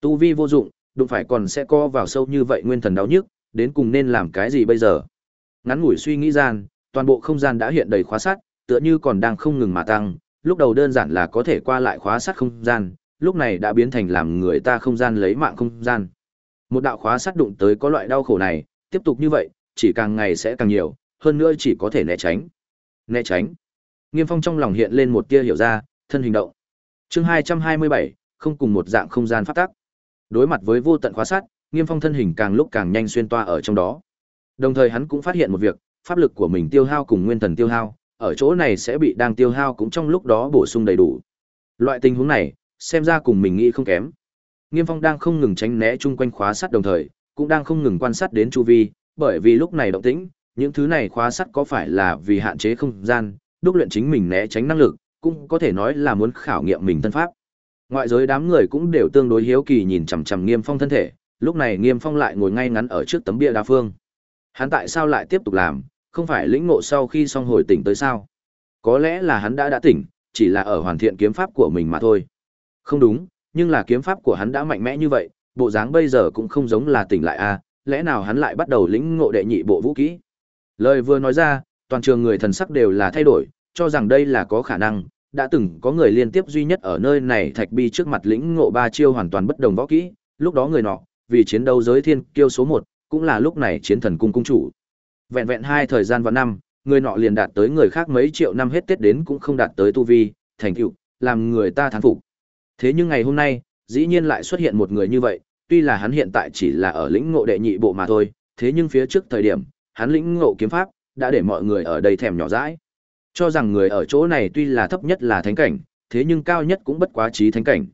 [SPEAKER 1] Tu vi vô dụng, đụng phải còn sẽ co vào sâu như vậy nguyên thần đau nhức, đến cùng nên làm cái gì bây giờ? Ngắn ngủi suy nghĩ gian, toàn bộ không gian đã hiện đầy khóa sắt, tựa như còn đang không ngừng mà tăng, lúc đầu đơn giản là có thể qua lại khóa sắt không gian, lúc này đã biến thành làm người ta không gian lấy mạng không gian. Một đạo khóa sắt đụng tới có loại đau khổ này, tiếp tục như vậy, chỉ càng ngày sẽ càng nhiều, hơn nữa chỉ có thể né tránh. Né tránh. Nghiêm Phong trong lòng hiện lên một tia hiểu ra, thân hình động. Chương 227, không cùng một dạng không gian phát tắc. Đối mặt với vô tận khóa sắt, Nghiêm Phong thân hình càng lúc càng nhanh xuyên toa ở trong đó. Đồng thời hắn cũng phát hiện một việc, pháp lực của mình tiêu hao cùng nguyên thần tiêu hao, ở chỗ này sẽ bị đang tiêu hao cũng trong lúc đó bổ sung đầy đủ. Loại tình huống này, xem ra cùng mình nghĩ không kém. Nghiêm Phong đang không ngừng tránh né chung quanh khóa sắt đồng thời, cũng đang không ngừng quan sát đến chu vi, bởi vì lúc này động tĩnh, những thứ này khóa sắt có phải là vì hạn chế không gian, đúc luyện chính mình né tránh năng lực, cũng có thể nói là muốn khảo nghiệm mình thân pháp. Ngoại giới đám người cũng đều tương đối hiếu kỳ nhìn chằm chằm Nghiêm Phong thân thể, lúc này Nghiêm Phong lại ngồi ngay ngắn ở trước tấm bia đa phương. Hắn tại sao lại tiếp tục làm, không phải lĩnh ngộ sau khi xong hồi tỉnh tới sao? Có lẽ là hắn đã đã tỉnh, chỉ là ở hoàn thiện kiếm pháp của mình mà thôi. Không đúng, nhưng là kiếm pháp của hắn đã mạnh mẽ như vậy, bộ dáng bây giờ cũng không giống là tỉnh lại a, à, lẽ nào hắn lại bắt đầu lĩnh ngộ đệ nhị bộ vũ kỹ? Lời vừa nói ra, toàn trường người thần sắc đều là thay đổi, cho rằng đây là có khả năng, đã từng có người liên tiếp duy nhất ở nơi này thạch bi trước mặt lĩnh ngộ ba chiêu hoàn toàn bất đồng võ kỹ, lúc đó người nọ, vì chiến đấu giới thiên kiêu số một, cũng là lúc này chiến thần cung cung chủ. Vẹn vẹn hai thời gian và năm, người nọ liền đạt tới người khác mấy triệu năm hết Tết đến cũng không đạt tới tu vi, thành tựu, làm người ta thán phục. Thế nhưng ngày hôm nay, dĩ nhiên lại xuất hiện một người như vậy, tuy là hắn hiện tại chỉ là ở lĩnh ngộ đệ nhị bộ mà thôi, thế nhưng phía trước thời điểm, hắn lĩnh ngộ kiếm pháp, đã để mọi người ở đây thèm nhỏ dãi. Cho rằng người ở chỗ này tuy là thấp nhất là thánh cảnh, thế nhưng cao nhất cũng bất quá trí thánh cảnh.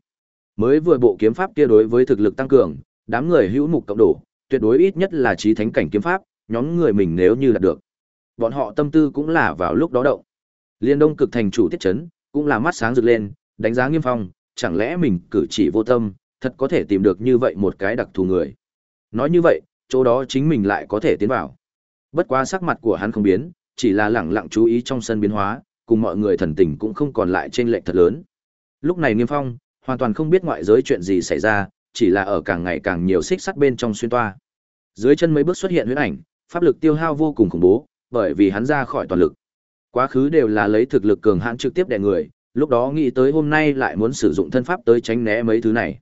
[SPEAKER 1] Mới vừa bộ kiếm pháp kia đối với thực lực tăng cường, đám người hữu mục cộng đổ, tuyệt đối ít nhất là trí thánh cảnh kiếm pháp, nhóm người mình nếu như đạt được. Bọn họ tâm tư cũng là vào lúc đó động. Liên Đông cực thành chủ tiết chấn, cũng là mắt sáng rực lên, đánh giá Nghiêm Phong, chẳng lẽ mình cử chỉ vô tâm, thật có thể tìm được như vậy một cái đặc thù người. Nói như vậy, chỗ đó chính mình lại có thể tiến vào. Bất quá sắc mặt của hắn không biến, chỉ là lẳng lặng chú ý trong sân biến hóa, cùng mọi người thần tình cũng không còn lại trên lệch thật lớn. Lúc này Nghiêm Phong, hoàn toàn không biết ngoại giới chuyện gì xảy ra, chỉ là ở càng ngày càng nhiều xích sắt bên trong xuyên toa. Dưới chân mấy bước xuất hiện huyễn ảnh, pháp lực tiêu hao vô cùng khủng bố, bởi vì hắn ra khỏi toàn lực. Quá khứ đều là lấy thực lực cường hãn trực tiếp đè người, lúc đó nghĩ tới hôm nay lại muốn sử dụng thân pháp tới tránh né mấy thứ này.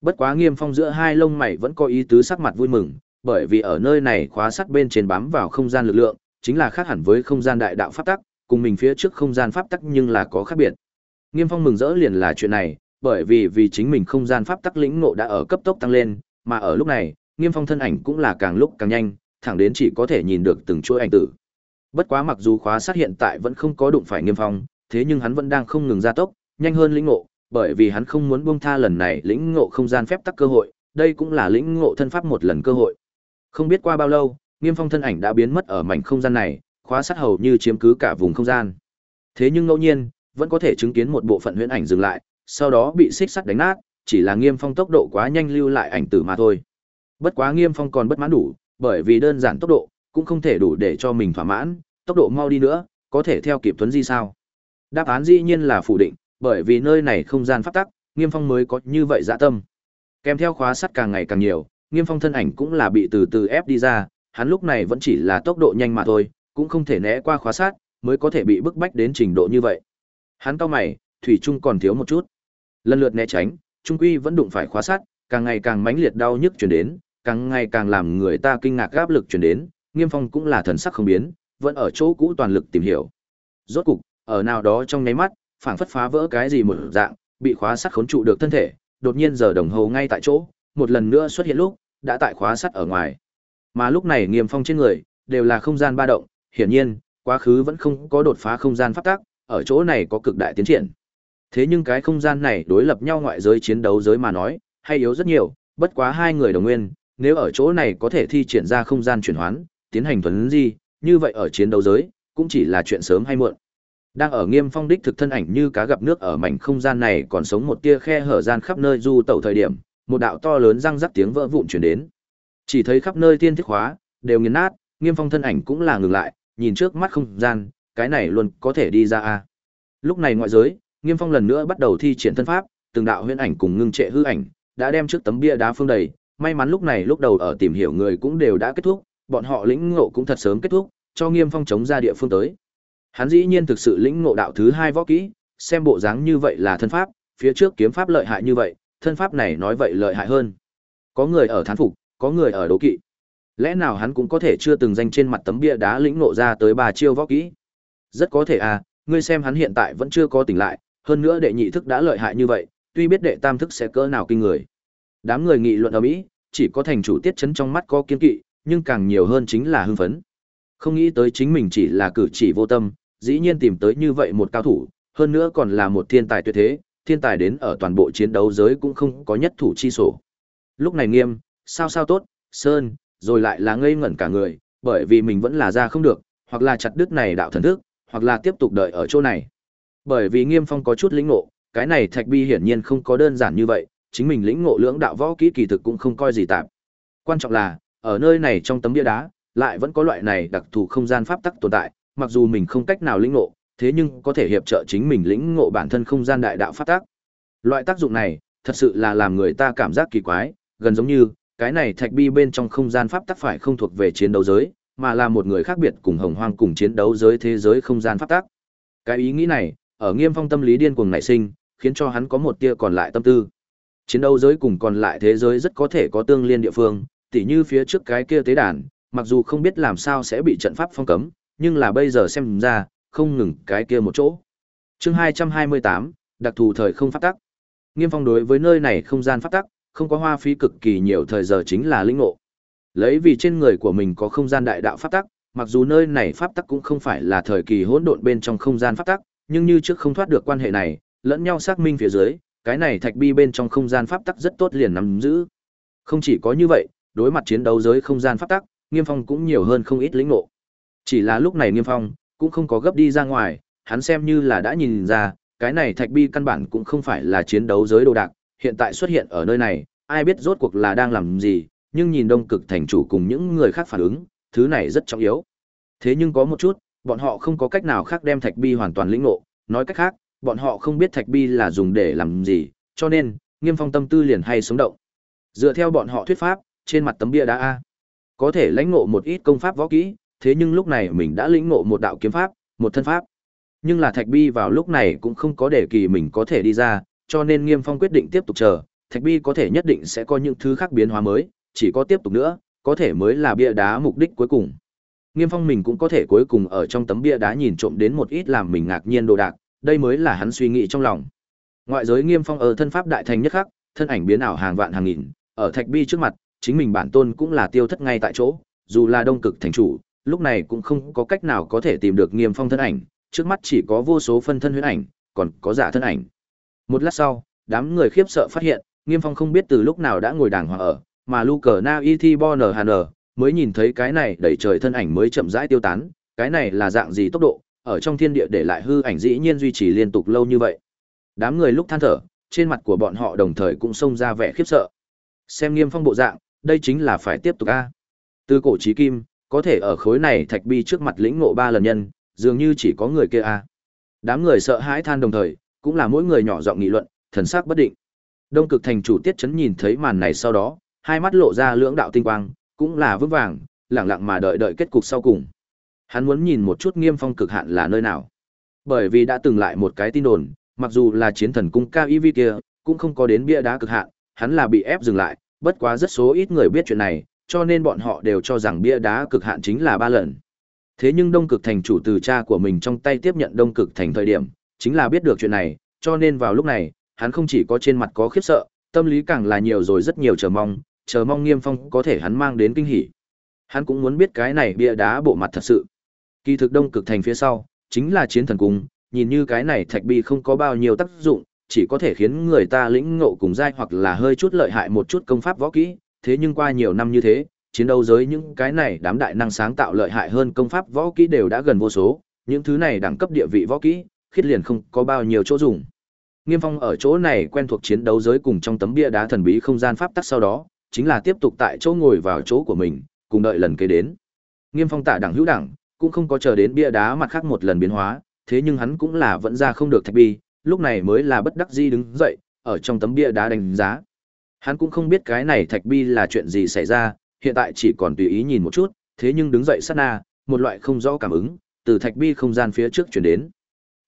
[SPEAKER 1] Bất quá Nghiêm Phong giữa hai lông mày vẫn có ý tứ sắc mặt vui mừng, bởi vì ở nơi này khóa sắt bên trên bám vào không gian lực lượng, chính là khác hẳn với không gian đại đạo pháp tắc, cùng mình phía trước không gian pháp tắc nhưng là có khác biệt. Nghiêm Phong mừng rỡ liền là chuyện này, bởi vì vì chính mình không gian pháp tắc lĩnh ngộ đã ở cấp tốc tăng lên, mà ở lúc này, Nghiêm Phong thân ảnh cũng là càng lúc càng nhanh, thẳng đến chỉ có thể nhìn được từng chuỗi ảnh tử. Bất quá mặc dù khóa sát hiện tại vẫn không có đụng phải Nghiêm Phong, thế nhưng hắn vẫn đang không ngừng gia tốc, nhanh hơn lĩnh ngộ, bởi vì hắn không muốn buông tha lần này lĩnh ngộ không gian phép tắc cơ hội, đây cũng là lĩnh ngộ thân pháp một lần cơ hội. Không biết qua bao lâu, Nghiêm Phong thân ảnh đã biến mất ở mảnh không gian này, khóa sát hầu như chiếm cứ cả vùng không gian. Thế nhưng ngẫu nhiên, vẫn có thể chứng kiến một bộ phận huyễn ảnh dừng lại, sau đó bị xích sắt đánh nát, chỉ là Nghiêm Phong tốc độ quá nhanh lưu lại ảnh tử mà thôi. Bất quá Nghiêm Phong còn bất mãn đủ, bởi vì đơn giản tốc độ cũng không thể đủ để cho mình thỏa mãn, tốc độ mau đi nữa, có thể theo kịp Tuấn Di sao? Đáp án dĩ nhiên là phủ định, bởi vì nơi này không gian pháp tắc, Nghiêm Phong mới có như vậy dạ tâm. Kèm theo khóa sắt càng ngày càng nhiều, Nghiêm Phong thân ảnh cũng là bị từ từ ép đi ra, hắn lúc này vẫn chỉ là tốc độ nhanh mà thôi, cũng không thể né qua khóa sát, mới có thể bị bức bách đến trình độ như vậy. Hắn cau mày, thủy trung còn thiếu một chút. Lần lượt né tránh, trung quy vẫn đụng phải khóa sát, càng ngày càng mãnh liệt đau nhức truyền đến, càng ngày càng làm người ta kinh ngạc áp lực truyền đến, Nghiêm Phong cũng là thần sắc không biến, vẫn ở chỗ cũ toàn lực tìm hiểu. Rốt cục, ở nào đó trong nháy mắt, phảng phất phá vỡ cái gì một dạng, bị khóa sắt khốn trụ được thân thể, đột nhiên giờ đồng hồ ngay tại chỗ, một lần nữa xuất hiện lúc, đã tại khóa sắt ở ngoài. Mà lúc này Nghiêm Phong trên người đều là không gian ba động, hiển nhiên, quá khứ vẫn không có đột phá không gian pháp tắc, ở chỗ này có cực đại tiến triển. Thế nhưng cái không gian này đối lập nhau ngoại giới chiến đấu giới mà nói, hay yếu rất nhiều, bất quá hai người đồng nguyên, nếu ở chỗ này có thể thi triển ra không gian chuyển hoán, tiến hành tuấn gì, như vậy ở chiến đấu giới, cũng chỉ là chuyện sớm hay muộn. Đang ở Nghiêm Phong đích thực thân ảnh như cá gặp nước ở mảnh không gian này còn sống một tia khe hở gian khắp nơi du tẩu thời điểm, một đạo to lớn răng rắc tiếng vỡ vụn truyền đến. Chỉ thấy khắp nơi tiên thiết hóa đều nghiền nát, Nghiêm Phong thân ảnh cũng là ngừng lại, nhìn trước mắt không gian, cái này luôn có thể đi ra a. Lúc này ngoại giới, Nghiêm Phong lần nữa bắt đầu thi triển thân pháp, từng đạo huyễn ảnh cùng ngưng trệ hư ảnh, đã đem trước tấm bia đá phương đầy, may mắn lúc này lúc đầu ở tìm hiểu người cũng đều đã kết thúc, bọn họ lĩnh ngộ cũng thật sớm kết thúc, cho Nghiêm Phong chống ra địa phương tới. Hắn dĩ nhiên thực sự lĩnh ngộ đạo thứ hai võ kỹ, xem bộ dáng như vậy là thân pháp, phía trước kiếm pháp lợi hại như vậy, thân pháp này nói vậy lợi hại hơn. Có người ở thán phục, có người ở đố kỵ. Lẽ nào hắn cũng có thể chưa từng danh trên mặt tấm bia đá lĩnh ngộ ra tới bà chiêu võ kỹ? Rất có thể à, ngươi xem hắn hiện tại vẫn chưa có tỉnh lại, hơn nữa đệ nhị thức đã lợi hại như vậy, tuy biết đệ tam thức sẽ cỡ nào kinh người. Đám người nghị luận ở mỹ, chỉ có thành chủ tiết chấn trong mắt có kiên kỵ, nhưng càng nhiều hơn chính là hưng phấn. Không nghĩ tới chính mình chỉ là cử chỉ vô tâm, dĩ nhiên tìm tới như vậy một cao thủ, hơn nữa còn là một thiên tài tuyệt thế, thiên tài đến ở toàn bộ chiến đấu giới cũng không có nhất thủ chi sổ. Lúc này nghiêm, sao sao tốt, sơn, rồi lại là ngây ngẩn cả người, bởi vì mình vẫn là ra không được, hoặc là chặt đứt này đạo thần thức, hoặc là tiếp tục đợi ở chỗ này. Bởi vì Nghiêm Phong có chút lĩnh ngộ, cái này Thạch Bi hiển nhiên không có đơn giản như vậy, chính mình lĩnh ngộ lưỡng đạo võ kỹ kỳ thực cũng không coi gì tạm. Quan trọng là, ở nơi này trong tấm bia đá, lại vẫn có loại này đặc thù không gian pháp tắc tồn tại, mặc dù mình không cách nào lĩnh ngộ, thế nhưng có thể hiệp trợ chính mình lĩnh ngộ bản thân không gian đại đạo pháp tác Loại tác dụng này, thật sự là làm người ta cảm giác kỳ quái, gần giống như cái này thạch bi bên trong không gian pháp tắc phải không thuộc về chiến đấu giới, mà là một người khác biệt cùng hồng hoang cùng chiến đấu giới thế giới không gian pháp tắc. Cái ý nghĩ này, ở Nghiêm Phong tâm lý điên cuồng nảy sinh, khiến cho hắn có một tia còn lại tâm tư. Chiến đấu giới cùng còn lại thế giới rất có thể có tương liên địa phương, tỉ như phía trước cái kia tế đàn, mặc dù không biết làm sao sẽ bị trận pháp phong cấm, nhưng là bây giờ xem ra, không ngừng cái kia một chỗ. Chương 228, đặc thù thời không pháp tắc. Nghiêm Phong đối với nơi này không gian pháp tắc, không có hoa phí cực kỳ nhiều thời giờ chính là linh ngộ. Lấy vì trên người của mình có không gian đại đạo pháp tắc, mặc dù nơi này pháp tắc cũng không phải là thời kỳ hỗn độn bên trong không gian pháp tắc, nhưng như trước không thoát được quan hệ này, lẫn nhau xác minh phía dưới, cái này thạch bi bên trong không gian pháp tắc rất tốt liền nắm giữ. Không chỉ có như vậy, đối mặt chiến đấu giới không gian pháp tắc, Nghiêm Phong cũng nhiều hơn không ít lĩnh ngộ. Chỉ là lúc này Nghiêm Phong cũng không có gấp đi ra ngoài, hắn xem như là đã nhìn ra, cái này thạch bi căn bản cũng không phải là chiến đấu giới đồ đạc, hiện tại xuất hiện ở nơi này, ai biết rốt cuộc là đang làm gì, nhưng nhìn đông cực thành chủ cùng những người khác phản ứng, thứ này rất trọng yếu. Thế nhưng có một chút, bọn họ không có cách nào khác đem thạch bi hoàn toàn lĩnh ngộ, nói cách khác, bọn họ không biết thạch bi là dùng để làm gì, cho nên, Nghiêm Phong tâm tư liền hay sống động. Dựa theo bọn họ thuyết pháp, trên mặt tấm bia đá a, có thể lãnh ngộ một ít công pháp võ kỹ, thế nhưng lúc này mình đã lĩnh ngộ một đạo kiếm pháp, một thân pháp. Nhưng là Thạch Bi vào lúc này cũng không có để kỳ mình có thể đi ra, cho nên Nghiêm Phong quyết định tiếp tục chờ, Thạch Bi có thể nhất định sẽ có những thứ khác biến hóa mới, chỉ có tiếp tục nữa, có thể mới là bia đá mục đích cuối cùng. Nghiêm Phong mình cũng có thể cuối cùng ở trong tấm bia đá nhìn trộm đến một ít làm mình ngạc nhiên đồ đạc, đây mới là hắn suy nghĩ trong lòng. Ngoại giới Nghiêm Phong ở thân pháp đại thành nhất khắc, thân ảnh biến ảo hàng vạn hàng nghìn, ở Thạch Bi trước mặt, chính mình bản tôn cũng là tiêu thất ngay tại chỗ, dù là đông cực thành chủ, lúc này cũng không có cách nào có thể tìm được Nghiêm Phong thân ảnh, trước mắt chỉ có vô số phân thân huyễn ảnh, còn có giả thân ảnh. Một lát sau, đám người khiếp sợ phát hiện, Nghiêm Phong không biết từ lúc nào đã ngồi đàng hoàng ở, mà Luker Na Iti Bonner Hàn mới nhìn thấy cái này đẩy trời thân ảnh mới chậm rãi tiêu tán, cái này là dạng gì tốc độ, ở trong thiên địa để lại hư ảnh dĩ nhiên duy trì liên tục lâu như vậy. Đám người lúc than thở, trên mặt của bọn họ đồng thời cũng xông ra vẻ khiếp sợ. Xem Nghiêm Phong bộ dạng, đây chính là phải tiếp tục a. Từ cổ chí kim, có thể ở khối này thạch bi trước mặt lĩnh ngộ ba lần nhân, dường như chỉ có người kia a. Đám người sợ hãi than đồng thời, cũng là mỗi người nhỏ giọng nghị luận, thần sắc bất định. Đông cực thành chủ tiết chấn nhìn thấy màn này sau đó, hai mắt lộ ra lưỡng đạo tinh quang, cũng là vững vàng, lặng lặng mà đợi đợi kết cục sau cùng. Hắn muốn nhìn một chút nghiêm phong cực hạn là nơi nào. Bởi vì đã từng lại một cái tin đồn, mặc dù là chiến thần cung KIV kia, cũng không có đến bia đá cực hạn, hắn là bị ép dừng lại, bất quá rất số ít người biết chuyện này, cho nên bọn họ đều cho rằng bia đá cực hạn chính là ba lần. Thế nhưng Đông Cực Thành chủ từ cha của mình trong tay tiếp nhận Đông Cực Thành thời điểm, chính là biết được chuyện này, cho nên vào lúc này, hắn không chỉ có trên mặt có khiếp sợ, tâm lý càng là nhiều rồi rất nhiều chờ mong, chờ mong Nghiêm Phong có thể hắn mang đến kinh hỉ. Hắn cũng muốn biết cái này bia đá bộ mặt thật sự. Kỳ thực Đông Cực Thành phía sau, chính là chiến thần cung, nhìn như cái này thạch bi không có bao nhiêu tác dụng, chỉ có thể khiến người ta lĩnh ngộ cùng giai hoặc là hơi chút lợi hại một chút công pháp võ kỹ, thế nhưng qua nhiều năm như thế, chiến đấu giới những cái này đám đại năng sáng tạo lợi hại hơn công pháp võ kỹ đều đã gần vô số, những thứ này đẳng cấp địa vị võ kỹ, khiết liền không có bao nhiêu chỗ dùng. Nghiêm Phong ở chỗ này quen thuộc chiến đấu giới cùng trong tấm bia đá thần bí không gian pháp tắc sau đó, chính là tiếp tục tại chỗ ngồi vào chỗ của mình, cùng đợi lần kế đến. Nghiêm Phong tạ đẳng hữu đẳng, cũng không có chờ đến bia đá mặt khác một lần biến hóa, thế nhưng hắn cũng là vẫn ra không được thạch bi, lúc này mới là bất đắc di đứng dậy, ở trong tấm bia đá đánh giá. Hắn cũng không biết cái này thạch bi là chuyện gì xảy ra, hiện tại chỉ còn tùy ý nhìn một chút, thế nhưng đứng dậy sát na, một loại không rõ cảm ứng, từ thạch bi không gian phía trước chuyển đến.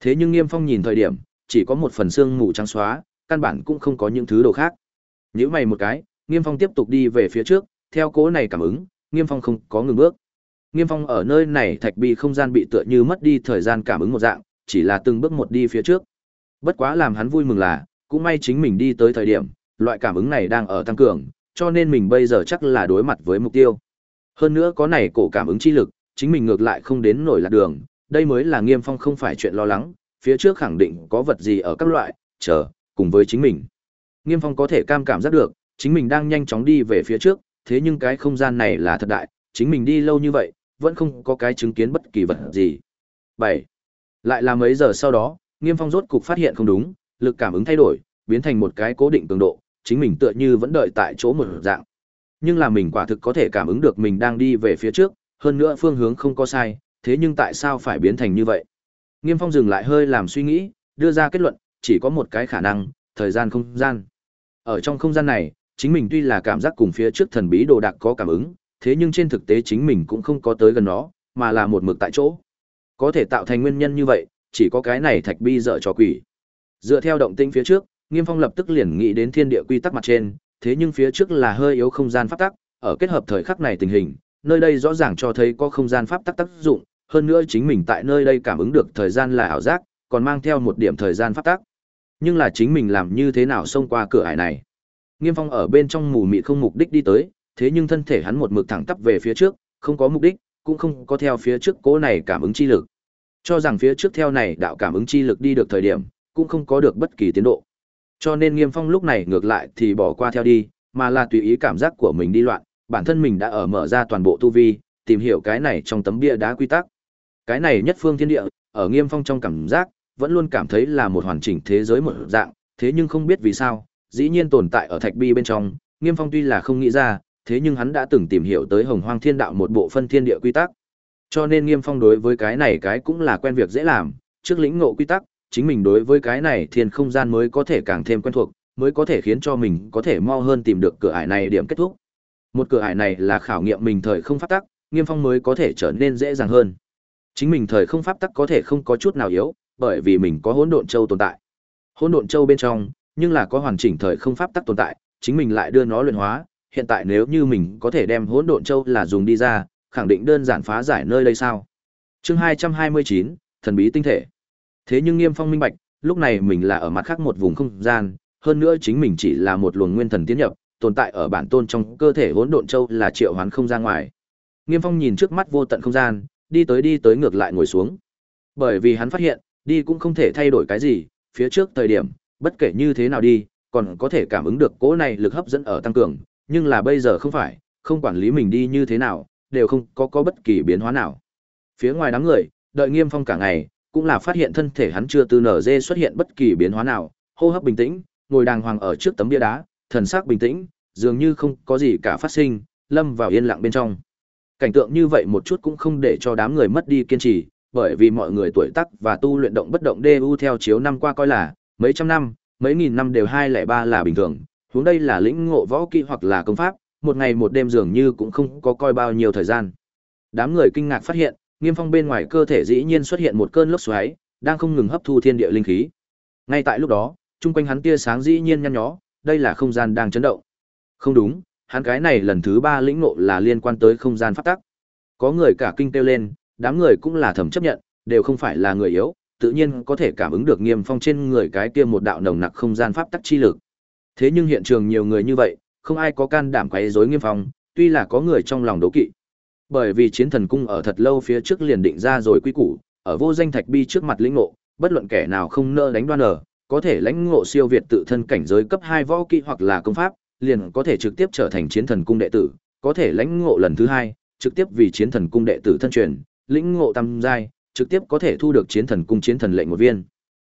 [SPEAKER 1] Thế nhưng Nghiêm Phong nhìn thời điểm, chỉ có một phần xương mù trắng xóa, căn bản cũng không có những thứ đồ khác. Nhíu mày một cái, Nghiêm Phong tiếp tục đi về phía trước, theo cố này cảm ứng, Nghiêm Phong không có ngừng bước. Nghiêm Phong ở nơi này thạch bi không gian bị tựa như mất đi thời gian cảm ứng một dạng, chỉ là từng bước một đi phía trước. Bất quá làm hắn vui mừng là, cũng may chính mình đi tới thời điểm, loại cảm ứng này đang ở tăng cường, cho nên mình bây giờ chắc là đối mặt với mục tiêu. Hơn nữa có này cổ cảm ứng chi lực, chính mình ngược lại không đến nổi lạc đường, đây mới là Nghiêm Phong không phải chuyện lo lắng, phía trước khẳng định có vật gì ở các loại, chờ, cùng với chính mình. Nghiêm Phong có thể cam cảm giác được, chính mình đang nhanh chóng đi về phía trước, thế nhưng cái không gian này là thật đại, chính mình đi lâu như vậy, vẫn không có cái chứng kiến bất kỳ vật gì. 7. Lại là mấy giờ sau đó, Nghiêm Phong rốt cục phát hiện không đúng, lực cảm ứng thay đổi, biến thành một cái cố định cường độ, chính mình tựa như vẫn đợi tại chỗ một dạng. Nhưng là mình quả thực có thể cảm ứng được mình đang đi về phía trước, hơn nữa phương hướng không có sai, thế nhưng tại sao phải biến thành như vậy? Nghiêm Phong dừng lại hơi làm suy nghĩ, đưa ra kết luận, chỉ có một cái khả năng, thời gian không gian. Ở trong không gian này, chính mình tuy là cảm giác cùng phía trước thần bí đồ đạc có cảm ứng, thế nhưng trên thực tế chính mình cũng không có tới gần nó, mà là một mực tại chỗ. Có thể tạo thành nguyên nhân như vậy, chỉ có cái này thạch bi dở trò quỷ. Dựa theo động tĩnh phía trước, Nghiêm Phong lập tức liền nghĩ đến thiên địa quy tắc mặt trên, thế nhưng phía trước là hơi yếu không gian pháp tắc, ở kết hợp thời khắc này tình hình, nơi đây rõ ràng cho thấy có không gian pháp tắc tác dụng, hơn nữa chính mình tại nơi đây cảm ứng được thời gian là ảo giác, còn mang theo một điểm thời gian pháp tắc. Nhưng là chính mình làm như thế nào xông qua cửa ải này? Nghiêm Phong ở bên trong mù mịt không mục đích đi tới, thế nhưng thân thể hắn một mực thẳng tắp về phía trước, không có mục đích, cũng không có theo phía trước cố này cảm ứng chi lực. Cho rằng phía trước theo này đạo cảm ứng chi lực đi được thời điểm, cũng không có được bất kỳ tiến độ. Cho nên Nghiêm Phong lúc này ngược lại thì bỏ qua theo đi, mà là tùy ý cảm giác của mình đi loạn, bản thân mình đã ở mở ra toàn bộ tu vi, tìm hiểu cái này trong tấm bia đá quy tắc. Cái này nhất phương thiên địa, ở Nghiêm Phong trong cảm giác, vẫn luôn cảm thấy là một hoàn chỉnh thế giới một dạng, thế nhưng không biết vì sao, dĩ nhiên tồn tại ở thạch bi bên trong, Nghiêm Phong tuy là không nghĩ ra, thế nhưng hắn đã từng tìm hiểu tới Hồng Hoang Thiên Đạo một bộ phân thiên địa quy tắc. Cho nên Nghiêm Phong đối với cái này cái cũng là quen việc dễ làm, trước lĩnh ngộ quy tắc, chính mình đối với cái này thiên không gian mới có thể càng thêm quen thuộc, mới có thể khiến cho mình có thể mau hơn tìm được cửa ải này điểm kết thúc. Một cửa ải này là khảo nghiệm mình thời không pháp tắc, Nghiêm Phong mới có thể trở nên dễ dàng hơn. Chính mình thời không pháp tắc có thể không có chút nào yếu, bởi vì mình có hỗn độn châu tồn tại. Hỗn độn châu bên trong, nhưng là có hoàn chỉnh thời không pháp tắc tồn tại, chính mình lại đưa nó luyện hóa, hiện tại nếu như mình có thể đem hỗn độn châu là dùng đi ra, khẳng định đơn giản phá giải nơi đây sao. Chương 229, thần bí tinh thể. Thế nhưng Nghiêm Phong minh bạch, lúc này mình là ở mặt khác một vùng không gian, hơn nữa chính mình chỉ là một luồng nguyên thần tiến nhập, tồn tại ở bản tôn trong cơ thể hỗn độn châu là triệu hoán không ra ngoài. Nghiêm Phong nhìn trước mắt vô tận không gian, đi tới đi tới ngược lại ngồi xuống. Bởi vì hắn phát hiện, đi cũng không thể thay đổi cái gì, phía trước thời điểm, bất kể như thế nào đi, còn có thể cảm ứng được cỗ này lực hấp dẫn ở tăng cường, nhưng là bây giờ không phải, không quản lý mình đi như thế nào, đều không có có bất kỳ biến hóa nào. Phía ngoài đám người, đợi Nghiêm Phong cả ngày, cũng là phát hiện thân thể hắn chưa từ nở dê xuất hiện bất kỳ biến hóa nào, hô hấp bình tĩnh, ngồi đàng hoàng ở trước tấm bia đá, thần sắc bình tĩnh, dường như không có gì cả phát sinh, lâm vào yên lặng bên trong. Cảnh tượng như vậy một chút cũng không để cho đám người mất đi kiên trì, bởi vì mọi người tuổi tác và tu luyện động bất động DU theo chiếu năm qua coi là mấy trăm năm, mấy nghìn năm đều hai lẻ ba là bình thường huống đây là lĩnh ngộ võ kỹ hoặc là công pháp một ngày một đêm dường như cũng không có coi bao nhiêu thời gian đám người kinh ngạc phát hiện nghiêm phong bên ngoài cơ thể dĩ nhiên xuất hiện một cơn lốc xoáy đang không ngừng hấp thu thiên địa linh khí ngay tại lúc đó chung quanh hắn tia sáng dĩ nhiên nhăn nhó đây là không gian đang chấn động không đúng hắn cái này lần thứ ba lĩnh ngộ là liên quan tới không gian pháp tắc có người cả kinh kêu lên đám người cũng là thầm chấp nhận đều không phải là người yếu tự nhiên có thể cảm ứng được nghiêm phong trên người cái kia một đạo nồng nặc không gian pháp tắc chi lực. Thế nhưng hiện trường nhiều người như vậy, không ai có can đảm quấy rối nghiêm phong, tuy là có người trong lòng đấu kỵ. Bởi vì chiến thần cung ở thật lâu phía trước liền định ra rồi quy củ, ở vô danh thạch bi trước mặt lĩnh ngộ, bất luận kẻ nào không nỡ đánh đoan ở, có thể lãnh ngộ siêu việt tự thân cảnh giới cấp 2 võ kỹ hoặc là công pháp, liền có thể trực tiếp trở thành chiến thần cung đệ tử, có thể lãnh ngộ lần thứ hai, trực tiếp vì chiến thần cung đệ tử thân truyền, lĩnh ngộ tam giai, trực tiếp có thể thu được chiến thần cung chiến thần lệnh một viên.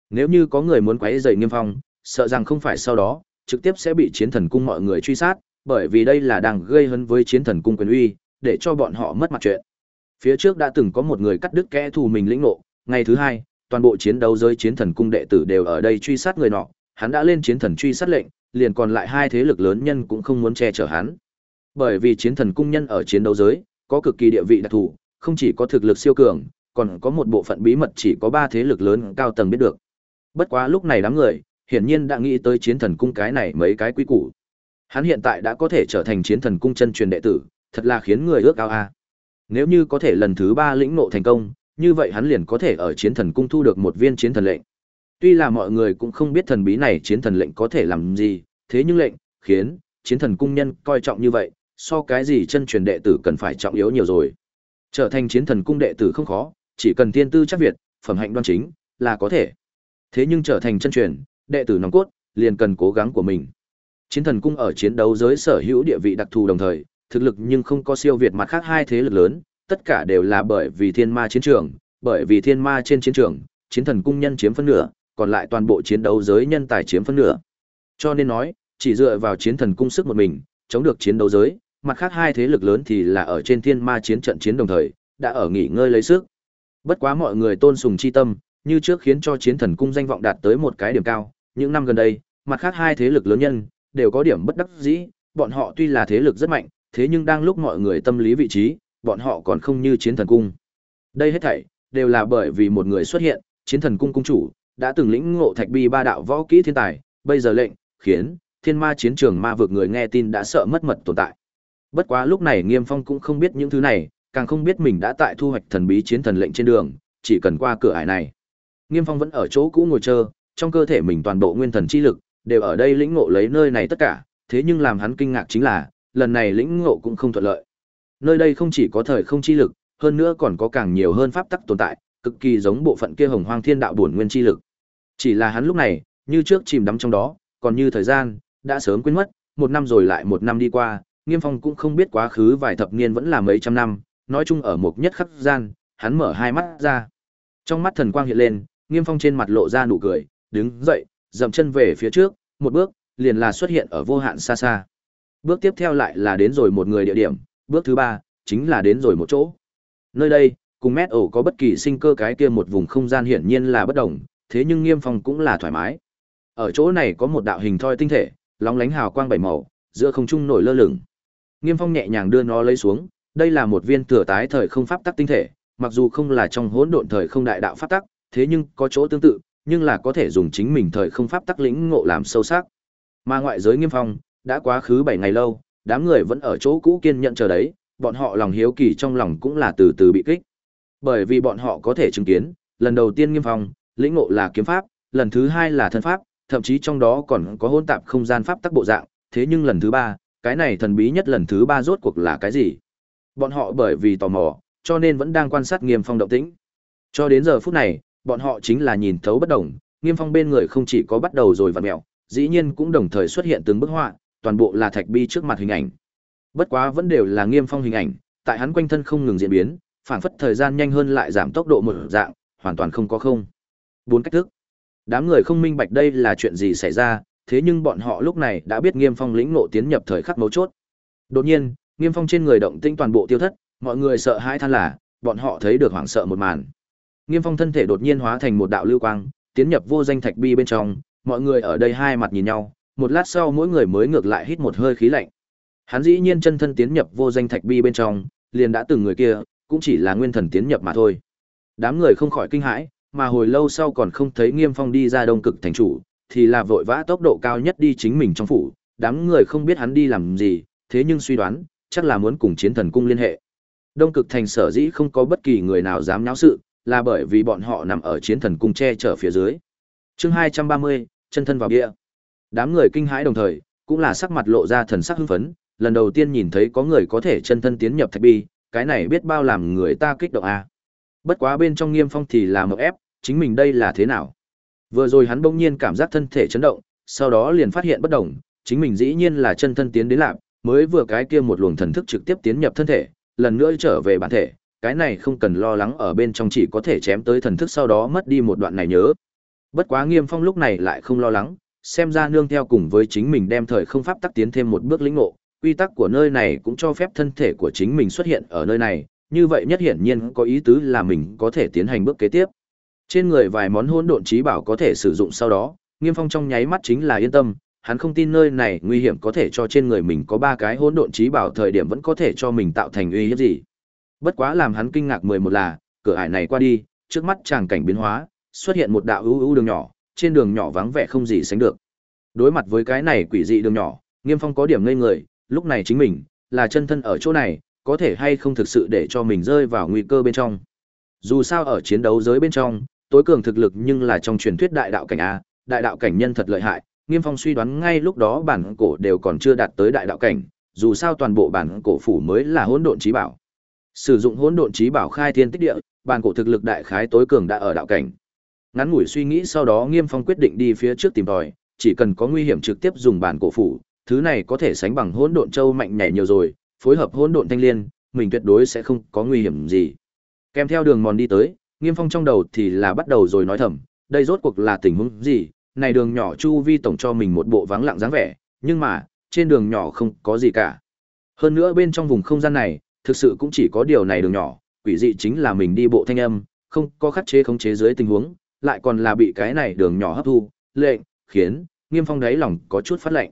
[SPEAKER 1] Nếu như có người muốn quấy rầy Nghiêm Phong, sợ rằng không phải sau đó, trực tiếp sẽ bị chiến thần cung mọi người truy sát, bởi vì đây là đang gây hấn với chiến thần cung quyền uy, để cho bọn họ mất mặt chuyện. Phía trước đã từng có một người cắt đứt kẻ thù mình lĩnh ngộ, ngày thứ hai, toàn bộ chiến đấu giới chiến thần cung đệ tử đều ở đây truy sát người nọ, hắn đã lên chiến thần truy sát lệnh, liền còn lại hai thế lực lớn nhân cũng không muốn che chở hắn. Bởi vì chiến thần cung nhân ở chiến đấu giới, có cực kỳ địa vị đặc thù, không chỉ có thực lực siêu cường, còn có một bộ phận bí mật chỉ có ba thế lực lớn cao tầng biết được. Bất quá lúc này đám người, hiển nhiên đã nghĩ tới chiến thần cung cái này mấy cái quý củ. Hắn hiện tại đã có thể trở thành chiến thần cung chân truyền đệ tử, thật là khiến người ước ao a. Nếu như có thể lần thứ ba lĩnh ngộ thành công, như vậy hắn liền có thể ở chiến thần cung thu được một viên chiến thần lệnh. Tuy là mọi người cũng không biết thần bí này chiến thần lệnh có thể làm gì, thế nhưng lệnh khiến chiến thần cung nhân coi trọng như vậy, so cái gì chân truyền đệ tử cần phải trọng yếu nhiều rồi. Trở thành chiến thần cung đệ tử không khó, chỉ cần tiên tư chắc việt, phẩm hạnh đoan chính, là có thể. Thế nhưng trở thành chân truyền, đệ tử nòng cốt, liền cần cố gắng của mình. Chiến thần cung ở chiến đấu giới sở hữu địa vị đặc thù đồng thời, thực lực nhưng không có siêu việt mặt khác hai thế lực lớn, tất cả đều là bởi vì thiên ma chiến trường, bởi vì thiên ma trên chiến trường, chiến thần cung nhân chiếm phân nửa, còn lại toàn bộ chiến đấu giới nhân tài chiếm phân nửa. Cho nên nói, chỉ dựa vào chiến thần cung sức một mình, chống được chiến đấu giới, mặt khác hai thế lực lớn thì là ở trên thiên ma chiến trận chiến đồng thời, đã ở nghỉ ngơi lấy sức. Bất quá mọi người tôn sùng chi tâm, như trước khiến cho chiến thần cung danh vọng đạt tới một cái điểm cao, những năm gần đây, mặt khác hai thế lực lớn nhân đều có điểm bất đắc dĩ, bọn họ tuy là thế lực rất mạnh, thế nhưng đang lúc mọi người tâm lý vị trí, bọn họ còn không như chiến thần cung. Đây hết thảy đều là bởi vì một người xuất hiện, chiến thần cung cung chủ đã từng lĩnh ngộ thạch bi ba đạo võ kỹ thiên tài, bây giờ lệnh khiến thiên ma chiến trường ma vực người nghe tin đã sợ mất mật tồn tại. Bất quá lúc này Nghiêm Phong cũng không biết những thứ này, càng không biết mình đã tại thu hoạch thần bí chiến thần lệnh trên đường, chỉ cần qua cửa ải này. Nghiêm Phong vẫn ở chỗ cũ ngồi chờ, trong cơ thể mình toàn bộ nguyên thần chi lực đều ở đây lĩnh ngộ lấy nơi này tất cả, thế nhưng làm hắn kinh ngạc chính là, lần này lĩnh ngộ cũng không thuận lợi. Nơi đây không chỉ có thời không chi lực, hơn nữa còn có càng nhiều hơn pháp tắc tồn tại, cực kỳ giống bộ phận kia Hồng Hoang Thiên Đạo bổn nguyên chi lực. Chỉ là hắn lúc này, như trước chìm đắm trong đó, còn như thời gian đã sớm quên mất, một năm rồi lại một năm đi qua, Nghiêm Phong cũng không biết quá khứ vài thập niên vẫn là mấy trăm năm, nói chung ở một nhất khắc gian, hắn mở hai mắt ra. Trong mắt thần quang hiện lên, Nghiêm Phong trên mặt lộ ra nụ cười, đứng dậy, dậm chân về phía trước, một bước, liền là xuất hiện ở vô hạn xa xa. Bước tiếp theo lại là đến rồi một người địa điểm, bước thứ ba, chính là đến rồi một chỗ. Nơi đây, cùng mét ổ có bất kỳ sinh cơ cái kia một vùng không gian hiển nhiên là bất đồng, thế nhưng Nghiêm Phong cũng là thoải mái. Ở chỗ này có một đạo hình thoi tinh thể, lóng lánh hào quang bảy màu, giữa không trung nổi lơ lửng. Nghiêm Phong nhẹ nhàng đưa nó lấy xuống, đây là một viên thừa tái thời không pháp tắc tinh thể, mặc dù không là trong hỗn độn thời không đại đạo pháp tắc, thế nhưng có chỗ tương tự, nhưng là có thể dùng chính mình thời không pháp tắc lĩnh ngộ làm sâu sắc. Mà ngoại giới Nghiêm Phong, đã quá khứ 7 ngày lâu, đám người vẫn ở chỗ cũ kiên nhận chờ đấy, bọn họ lòng hiếu kỳ trong lòng cũng là từ từ bị kích. Bởi vì bọn họ có thể chứng kiến, lần đầu tiên Nghiêm Phong, lĩnh ngộ là kiếm pháp, lần thứ hai là thân pháp, thậm chí trong đó còn có hỗn tạp không gian pháp tắc bộ dạng, thế nhưng lần thứ ba, cái này thần bí nhất lần thứ ba rốt cuộc là cái gì? Bọn họ bởi vì tò mò, cho nên vẫn đang quan sát Nghiêm Phong động tĩnh. Cho đến giờ phút này, bọn họ chính là nhìn thấu bất đồng, Nghiêm Phong bên người không chỉ có bắt đầu rồi vặn mèo, dĩ nhiên cũng đồng thời xuất hiện từng bức họa, toàn bộ là thạch bi trước mặt hình ảnh. Bất quá vẫn đều là Nghiêm Phong hình ảnh, tại hắn quanh thân không ngừng diễn biến, phản phất thời gian nhanh hơn lại giảm tốc độ một dạng, hoàn toàn không có không. Bốn cách thức. Đám người không minh bạch đây là chuyện gì xảy ra, thế nhưng bọn họ lúc này đã biết Nghiêm Phong lĩnh ngộ tiến nhập thời khắc mấu chốt. Đột nhiên, Nghiêm Phong trên người động tinh toàn bộ tiêu thất, mọi người sợ hãi than là, bọn họ thấy được hoảng sợ một màn. Nghiêm Phong thân thể đột nhiên hóa thành một đạo lưu quang, tiến nhập vô danh thạch bi bên trong, mọi người ở đây hai mặt nhìn nhau, một lát sau mỗi người mới ngược lại hít một hơi khí lạnh. Hắn dĩ nhiên chân thân tiến nhập vô danh thạch bi bên trong, liền đã từng người kia, cũng chỉ là nguyên thần tiến nhập mà thôi. Đám người không khỏi kinh hãi, mà hồi lâu sau còn không thấy Nghiêm Phong đi ra đông cực thành chủ, thì là vội vã tốc độ cao nhất đi chính mình trong phủ, đám người không biết hắn đi làm gì, thế nhưng suy đoán, chắc là muốn cùng chiến thần cung liên hệ. Đông cực thành sở dĩ không có bất kỳ người nào dám nháo sự, là bởi vì bọn họ nằm ở chiến thần cung che chở phía dưới. Chương 230, chân thân vào bia. Đám người kinh hãi đồng thời, cũng là sắc mặt lộ ra thần sắc hưng phấn, lần đầu tiên nhìn thấy có người có thể chân thân tiến nhập thạch bi, cái này biết bao làm người ta kích động à? Bất quá bên trong Nghiêm Phong thì là một ép, chính mình đây là thế nào? Vừa rồi hắn bỗng nhiên cảm giác thân thể chấn động, sau đó liền phát hiện bất động, chính mình dĩ nhiên là chân thân tiến đến lạc, mới vừa cái kia một luồng thần thức trực tiếp tiến nhập thân thể, lần nữa trở về bản thể, cái này không cần lo lắng ở bên trong chỉ có thể chém tới thần thức sau đó mất đi một đoạn này nhớ. Bất quá Nghiêm Phong lúc này lại không lo lắng, xem ra nương theo cùng với chính mình đem thời không pháp tắc tiến thêm một bước lĩnh ngộ, quy tắc của nơi này cũng cho phép thân thể của chính mình xuất hiện ở nơi này, như vậy nhất hiển nhiên có ý tứ là mình có thể tiến hành bước kế tiếp. Trên người vài món hỗn độn trí bảo có thể sử dụng sau đó, Nghiêm Phong trong nháy mắt chính là yên tâm, hắn không tin nơi này nguy hiểm có thể cho trên người mình có ba cái hỗn độn trí bảo thời điểm vẫn có thể cho mình tạo thành uy hiếp gì. Bất quá làm hắn kinh ngạc mười một là, cửa ải này qua đi, trước mắt chàng cảnh biến hóa, xuất hiện một đạo ưu ưu đường nhỏ, trên đường nhỏ vắng vẻ không gì sánh được. Đối mặt với cái này quỷ dị đường nhỏ, Nghiêm Phong có điểm ngây người, lúc này chính mình là chân thân ở chỗ này, có thể hay không thực sự để cho mình rơi vào nguy cơ bên trong. Dù sao ở chiến đấu giới bên trong, tối cường thực lực nhưng là trong truyền thuyết đại đạo cảnh a, đại đạo cảnh nhân thật lợi hại, Nghiêm Phong suy đoán ngay lúc đó bản cổ đều còn chưa đạt tới đại đạo cảnh, dù sao toàn bộ bản cổ phủ mới là hỗn độn chí bảo. Sử dụng hỗn độn chí bảo khai thiên tích địa, bản cổ thực lực đại khái tối cường đã ở đạo cảnh. Ngắn ngủi suy nghĩ sau đó Nghiêm Phong quyết định đi phía trước tìm tòi, chỉ cần có nguy hiểm trực tiếp dùng bản cổ phủ, thứ này có thể sánh bằng hỗn độn châu mạnh nhảy nhiều rồi, phối hợp hỗn độn thanh liên, mình tuyệt đối sẽ không có nguy hiểm gì. Kèm theo đường mòn đi tới, Nghiêm Phong trong đầu thì là bắt đầu rồi nói thầm, đây rốt cuộc là tình huống gì? Này đường nhỏ chu vi tổng cho mình một bộ vắng lặng dáng vẻ, nhưng mà, trên đường nhỏ không có gì cả. Hơn nữa bên trong vùng không gian này, thực sự cũng chỉ có điều này đường nhỏ, quỷ dị chính là mình đi bộ thanh âm, không có khắc chế khống chế dưới tình huống, lại còn là bị cái này đường nhỏ hấp thu, lệnh, khiến Nghiêm Phong đáy lòng có chút phát lệnh.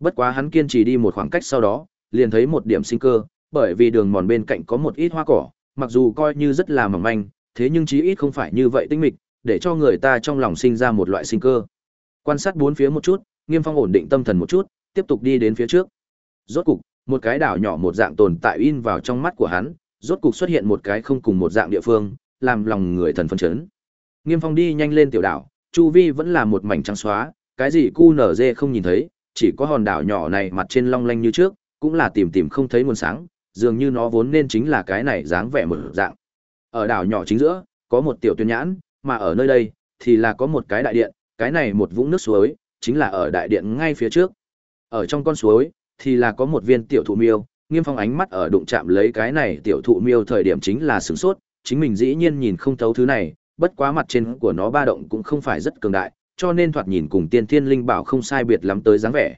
[SPEAKER 1] Bất quá hắn kiên trì đi một khoảng cách sau đó, liền thấy một điểm sinh cơ, bởi vì đường mòn bên cạnh có một ít hoa cỏ, mặc dù coi như rất là mỏng manh, thế nhưng chí ít không phải như vậy tinh mịch, để cho người ta trong lòng sinh ra một loại sinh cơ. Quan sát bốn phía một chút, Nghiêm Phong ổn định tâm thần một chút, tiếp tục đi đến phía trước. Rốt cục, một cái đảo nhỏ một dạng tồn tại in vào trong mắt của hắn, rốt cục xuất hiện một cái không cùng một dạng địa phương, làm lòng người thần phân chấn. Nghiêm Phong đi nhanh lên tiểu đảo, chu vi vẫn là một mảnh trắng xóa, cái gì cu nở dê không nhìn thấy, chỉ có hòn đảo nhỏ này mặt trên long lanh như trước, cũng là tìm tìm không thấy nguồn sáng, dường như nó vốn nên chính là cái này dáng vẻ mở dạng. Ở đảo nhỏ chính giữa, có một tiểu tuyên nhãn, mà ở nơi đây, thì là có một cái đại điện, cái này một vũng nước suối, chính là ở đại điện ngay phía trước. Ở trong con suối, thì là có một viên tiểu thụ miêu, nghiêm phong ánh mắt ở đụng chạm lấy cái này tiểu thụ miêu thời điểm chính là sửng sốt, chính mình dĩ nhiên nhìn không thấu thứ này, bất quá mặt trên của nó ba động cũng không phải rất cường đại, cho nên thoạt nhìn cùng tiên thiên linh bảo không sai biệt lắm tới dáng vẻ.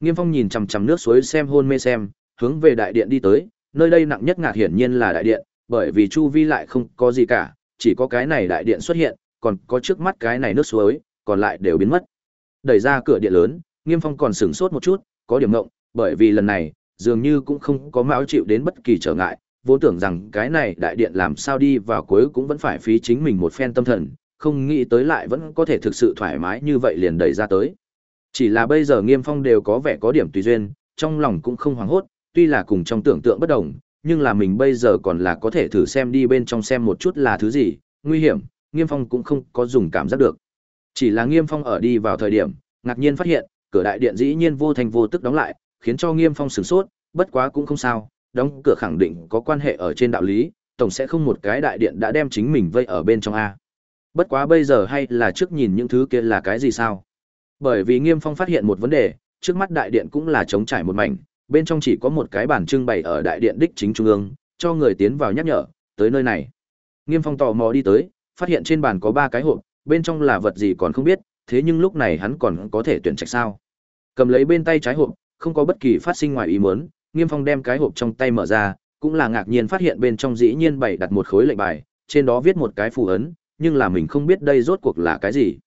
[SPEAKER 1] Nghiêm Phong nhìn chằm chằm nước suối xem hôn mê xem, hướng về đại điện đi tới, nơi đây nặng nhất ngạt hiển nhiên là đại điện, bởi vì chu vi lại không có gì cả, chỉ có cái này đại điện xuất hiện, còn có trước mắt cái này nước suối, còn lại đều biến mất. Đẩy ra cửa điện lớn, Nghiêm Phong còn sửng sốt một chút, có điểm ngộng, bởi vì lần này, dường như cũng không có mạo chịu đến bất kỳ trở ngại, vốn tưởng rằng cái này đại điện làm sao đi vào cuối cũng vẫn phải phí chính mình một phen tâm thần, không nghĩ tới lại vẫn có thể thực sự thoải mái như vậy liền đẩy ra tới. Chỉ là bây giờ Nghiêm Phong đều có vẻ có điểm tùy duyên, trong lòng cũng không hoảng hốt, tuy là cùng trong tưởng tượng bất đồng, nhưng là mình bây giờ còn là có thể thử xem đi bên trong xem một chút là thứ gì, nguy hiểm, Nghiêm Phong cũng không có dùng cảm giác được. Chỉ là Nghiêm Phong ở đi vào thời điểm, ngạc nhiên phát hiện, cửa đại điện dĩ nhiên vô thành vô tức đóng lại, khiến cho Nghiêm Phong sửng sốt, bất quá cũng không sao, đóng cửa khẳng định có quan hệ ở trên đạo lý, tổng sẽ không một cái đại điện đã đem chính mình vây ở bên trong a. Bất quá bây giờ hay là trước nhìn những thứ kia là cái gì sao? Bởi vì Nghiêm Phong phát hiện một vấn đề, trước mắt đại điện cũng là trống trải một mảnh, bên trong chỉ có một cái bàn trưng bày ở đại điện đích chính trung ương, cho người tiến vào nhắc nhở, tới nơi này. Nghiêm Phong tò mò đi tới, phát hiện trên bàn có ba cái hộp, bên trong là vật gì còn không biết, thế nhưng lúc này hắn còn có thể tuyển trạch sao? Cầm lấy bên tay trái hộp, không có bất kỳ phát sinh ngoài ý muốn, Nghiêm Phong đem cái hộp trong tay mở ra, cũng là ngạc nhiên phát hiện bên trong dĩ nhiên bày đặt một khối lệnh bài, trên đó viết một cái phù ấn, nhưng là mình không biết đây rốt cuộc là cái gì.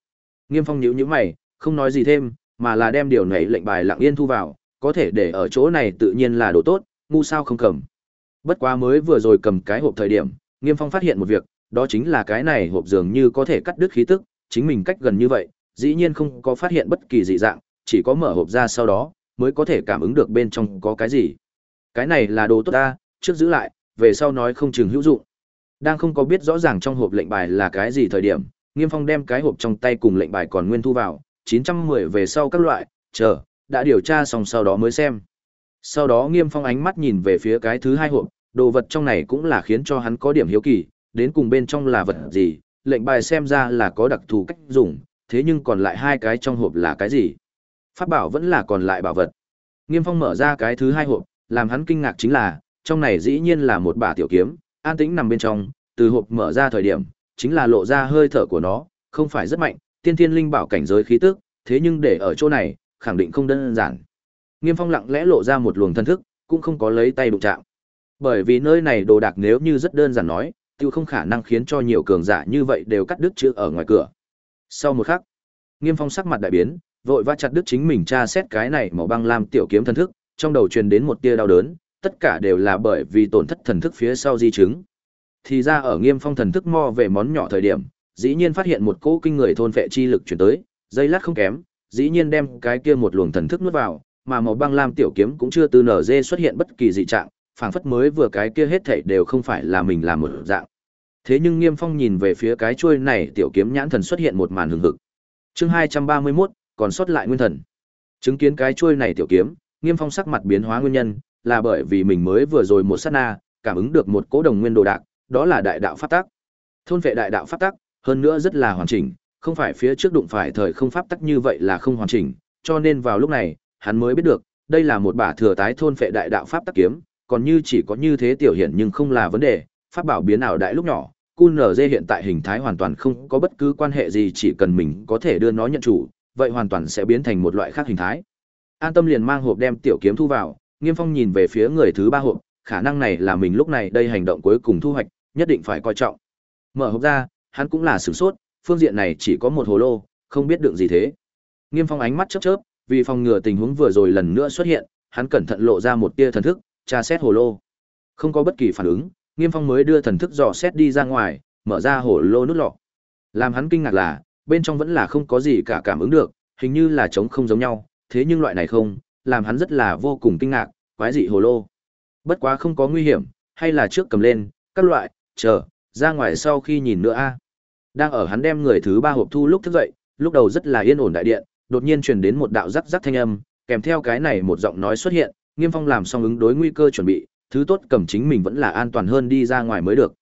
[SPEAKER 1] Nghiêm Phong nhíu nhíu mày, không nói gì thêm, mà là đem điều này lệnh bài lặng yên thu vào, có thể để ở chỗ này tự nhiên là đồ tốt, ngu sao không cầm. Bất quá mới vừa rồi cầm cái hộp thời điểm, Nghiêm Phong phát hiện một việc, đó chính là cái này hộp dường như có thể cắt đứt khí tức, chính mình cách gần như vậy, dĩ nhiên không có phát hiện bất kỳ dị dạng, chỉ có mở hộp ra sau đó, mới có thể cảm ứng được bên trong có cái gì. Cái này là đồ tốt ta, trước giữ lại, về sau nói không chừng hữu dụng. Đang không có biết rõ ràng trong hộp lệnh bài là cái gì thời điểm, Nghiêm Phong đem cái hộp trong tay cùng lệnh bài còn nguyên thu vào, 910 về sau các loại, chờ, đã điều tra xong sau đó mới xem. Sau đó Nghiêm Phong ánh mắt nhìn về phía cái thứ hai hộp, đồ vật trong này cũng là khiến cho hắn có điểm hiếu kỳ, đến cùng bên trong là vật gì, lệnh bài xem ra là có đặc thù cách dùng, thế nhưng còn lại hai cái trong hộp là cái gì? Pháp bảo vẫn là còn lại bảo vật. Nghiêm Phong mở ra cái thứ hai hộp, làm hắn kinh ngạc chính là, trong này dĩ nhiên là một bả tiểu kiếm, an tĩnh nằm bên trong, từ hộp mở ra thời điểm, chính là lộ ra hơi thở của nó, không phải rất mạnh, tiên thiên linh bảo cảnh giới khí tức, thế nhưng để ở chỗ này, khẳng định không đơn giản. Nghiêm Phong lặng lẽ lộ ra một luồng thân thức, cũng không có lấy tay đụng chạm. Bởi vì nơi này đồ đạc nếu như rất đơn giản nói, tiêu không khả năng khiến cho nhiều cường giả như vậy đều cắt đứt chữ ở ngoài cửa. Sau một khắc, Nghiêm Phong sắc mặt đại biến, vội vã chặt đứt chính mình tra xét cái này màu băng lam tiểu kiếm thân thức, trong đầu truyền đến một tia đau đớn, tất cả đều là bởi vì tổn thất thần thức phía sau di chứng. Thì ra ở Nghiêm Phong thần thức mo về món nhỏ thời điểm, dĩ nhiên phát hiện một cỗ kinh người thôn phệ chi lực truyền tới, dây lát không kém, dĩ nhiên đem cái kia một luồng thần thức nuốt vào, mà màu băng lam tiểu kiếm cũng chưa từ nở dê xuất hiện bất kỳ dị trạng, phảng phất mới vừa cái kia hết thảy đều không phải là mình làm một dạng. Thế nhưng Nghiêm Phong nhìn về phía cái chuôi này tiểu kiếm nhãn thần xuất hiện một màn hừng hực. Chương 231, còn sót lại nguyên thần. Chứng kiến cái chuôi này tiểu kiếm, Nghiêm Phong sắc mặt biến hóa nguyên nhân, là bởi vì mình mới vừa rồi một sát na, cảm ứng được một cỗ đồng nguyên đồ đạc, đó là đại đạo pháp tắc. Thôn vệ đại đạo pháp tắc, hơn nữa rất là hoàn chỉnh, không phải phía trước đụng phải thời không pháp tắc như vậy là không hoàn chỉnh, cho nên vào lúc này, hắn mới biết được, đây là một bả thừa tái thôn vệ đại đạo pháp tắc kiếm, còn như chỉ có như thế tiểu hiện nhưng không là vấn đề, pháp bảo biến ảo đại lúc nhỏ, Cun QNZ hiện tại hình thái hoàn toàn không có bất cứ quan hệ gì chỉ cần mình có thể đưa nó nhận chủ, vậy hoàn toàn sẽ biến thành một loại khác hình thái. An tâm liền mang hộp đem tiểu kiếm thu vào, Nghiêm Phong nhìn về phía người thứ ba hộp, khả năng này là mình lúc này đây hành động cuối cùng thu hoạch, nhất định phải coi trọng. Mở hộp ra, hắn cũng là sửng sốt, phương diện này chỉ có một hồ lô, không biết đựng gì thế. Nghiêm Phong ánh mắt chớp chớp, vì phòng ngừa tình huống vừa rồi lần nữa xuất hiện, hắn cẩn thận lộ ra một tia thần thức, tra xét hồ lô. Không có bất kỳ phản ứng, Nghiêm Phong mới đưa thần thức dò xét đi ra ngoài, mở ra hồ lô nút lọ. Làm hắn kinh ngạc là, bên trong vẫn là không có gì cả cảm ứng được, hình như là trống không giống nhau, thế nhưng loại này không, làm hắn rất là vô cùng kinh ngạc, quái dị hồ lô. Bất quá không có nguy hiểm, hay là trước cầm lên, các loại, chờ, ra ngoài sau khi nhìn nữa a. Đang ở hắn đem người thứ ba hộp thu lúc thức dậy, lúc đầu rất là yên ổn đại điện, đột nhiên truyền đến một đạo rắc rắc thanh âm, kèm theo cái này một giọng nói xuất hiện, Nghiêm Phong làm xong ứng đối nguy cơ chuẩn bị, thứ tốt cầm chính mình vẫn là an toàn hơn đi ra ngoài mới được.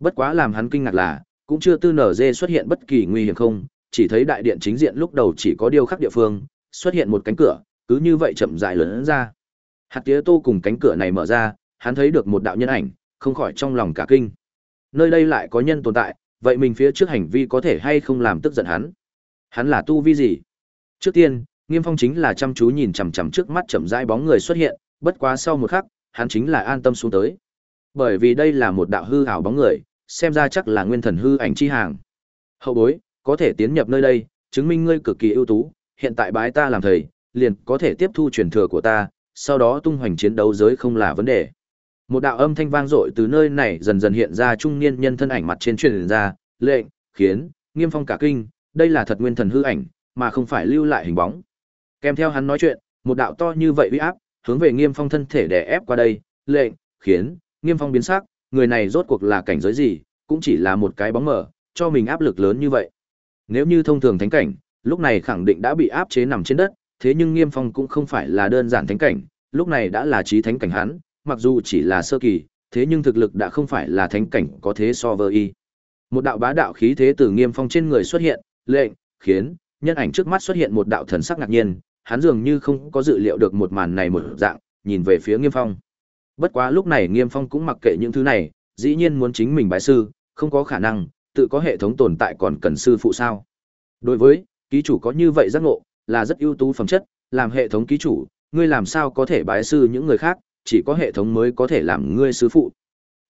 [SPEAKER 1] Bất quá làm hắn kinh ngạc là, cũng chưa tư nở dê xuất hiện bất kỳ nguy hiểm không, chỉ thấy đại điện chính diện lúc đầu chỉ có điều khắc địa phương, xuất hiện một cánh cửa, cứ như vậy chậm rãi lớn ra. Hạt tía tô cùng cánh cửa này mở ra, hắn thấy được một đạo nhân ảnh, không khỏi trong lòng cả kinh. Nơi đây lại có nhân tồn tại, vậy mình phía trước hành vi có thể hay không làm tức giận hắn? Hắn là tu vi gì? Trước tiên, Nghiêm Phong chính là chăm chú nhìn chằm chằm trước mắt chậm rãi bóng người xuất hiện, bất quá sau một khắc, hắn chính là an tâm xuống tới. Bởi vì đây là một đạo hư ảo bóng người, xem ra chắc là nguyên thần hư ảnh chi hàng. Hậu bối, có thể tiến nhập nơi đây, chứng minh ngươi cực kỳ ưu tú, hiện tại bái ta làm thầy, liền có thể tiếp thu truyền thừa của ta, sau đó tung hoành chiến đấu giới không là vấn đề. Một đạo âm thanh vang dội từ nơi này dần dần hiện ra trung niên nhân thân ảnh mặt trên truyền ra, lệnh, khiến, Nghiêm Phong cả kinh, đây là thật nguyên thần hư ảnh, mà không phải lưu lại hình bóng. Kèm theo hắn nói chuyện, một đạo to như vậy uy áp, hướng về Nghiêm Phong thân thể đè ép qua đây, lệnh, khiến, Nghiêm Phong biến sắc, người này rốt cuộc là cảnh giới gì, cũng chỉ là một cái bóng mờ, cho mình áp lực lớn như vậy. Nếu như thông thường thánh cảnh, lúc này khẳng định đã bị áp chế nằm trên đất, thế nhưng Nghiêm Phong cũng không phải là đơn giản thánh cảnh, lúc này đã là trí thánh cảnh hắn, mặc dù chỉ là sơ kỳ, thế nhưng thực lực đã không phải là thánh cảnh có thế so với y. Một đạo bá đạo khí thế từ Nghiêm Phong trên người xuất hiện, lệnh, khiến nhân ảnh trước mắt xuất hiện một đạo thần sắc ngạc nhiên, hắn dường như không có dự liệu được một màn này một dạng, nhìn về phía Nghiêm Phong. Bất quá lúc này Nghiêm Phong cũng mặc kệ những thứ này, dĩ nhiên muốn chính mình bái sư, không có khả năng, tự có hệ thống tồn tại còn cần sư phụ sao. Đối với, ký chủ có như vậy giác ngộ, là rất ưu tú phẩm chất, làm hệ thống ký chủ, ngươi làm sao có thể bái sư những người khác, chỉ có hệ thống mới có thể làm ngươi sư phụ.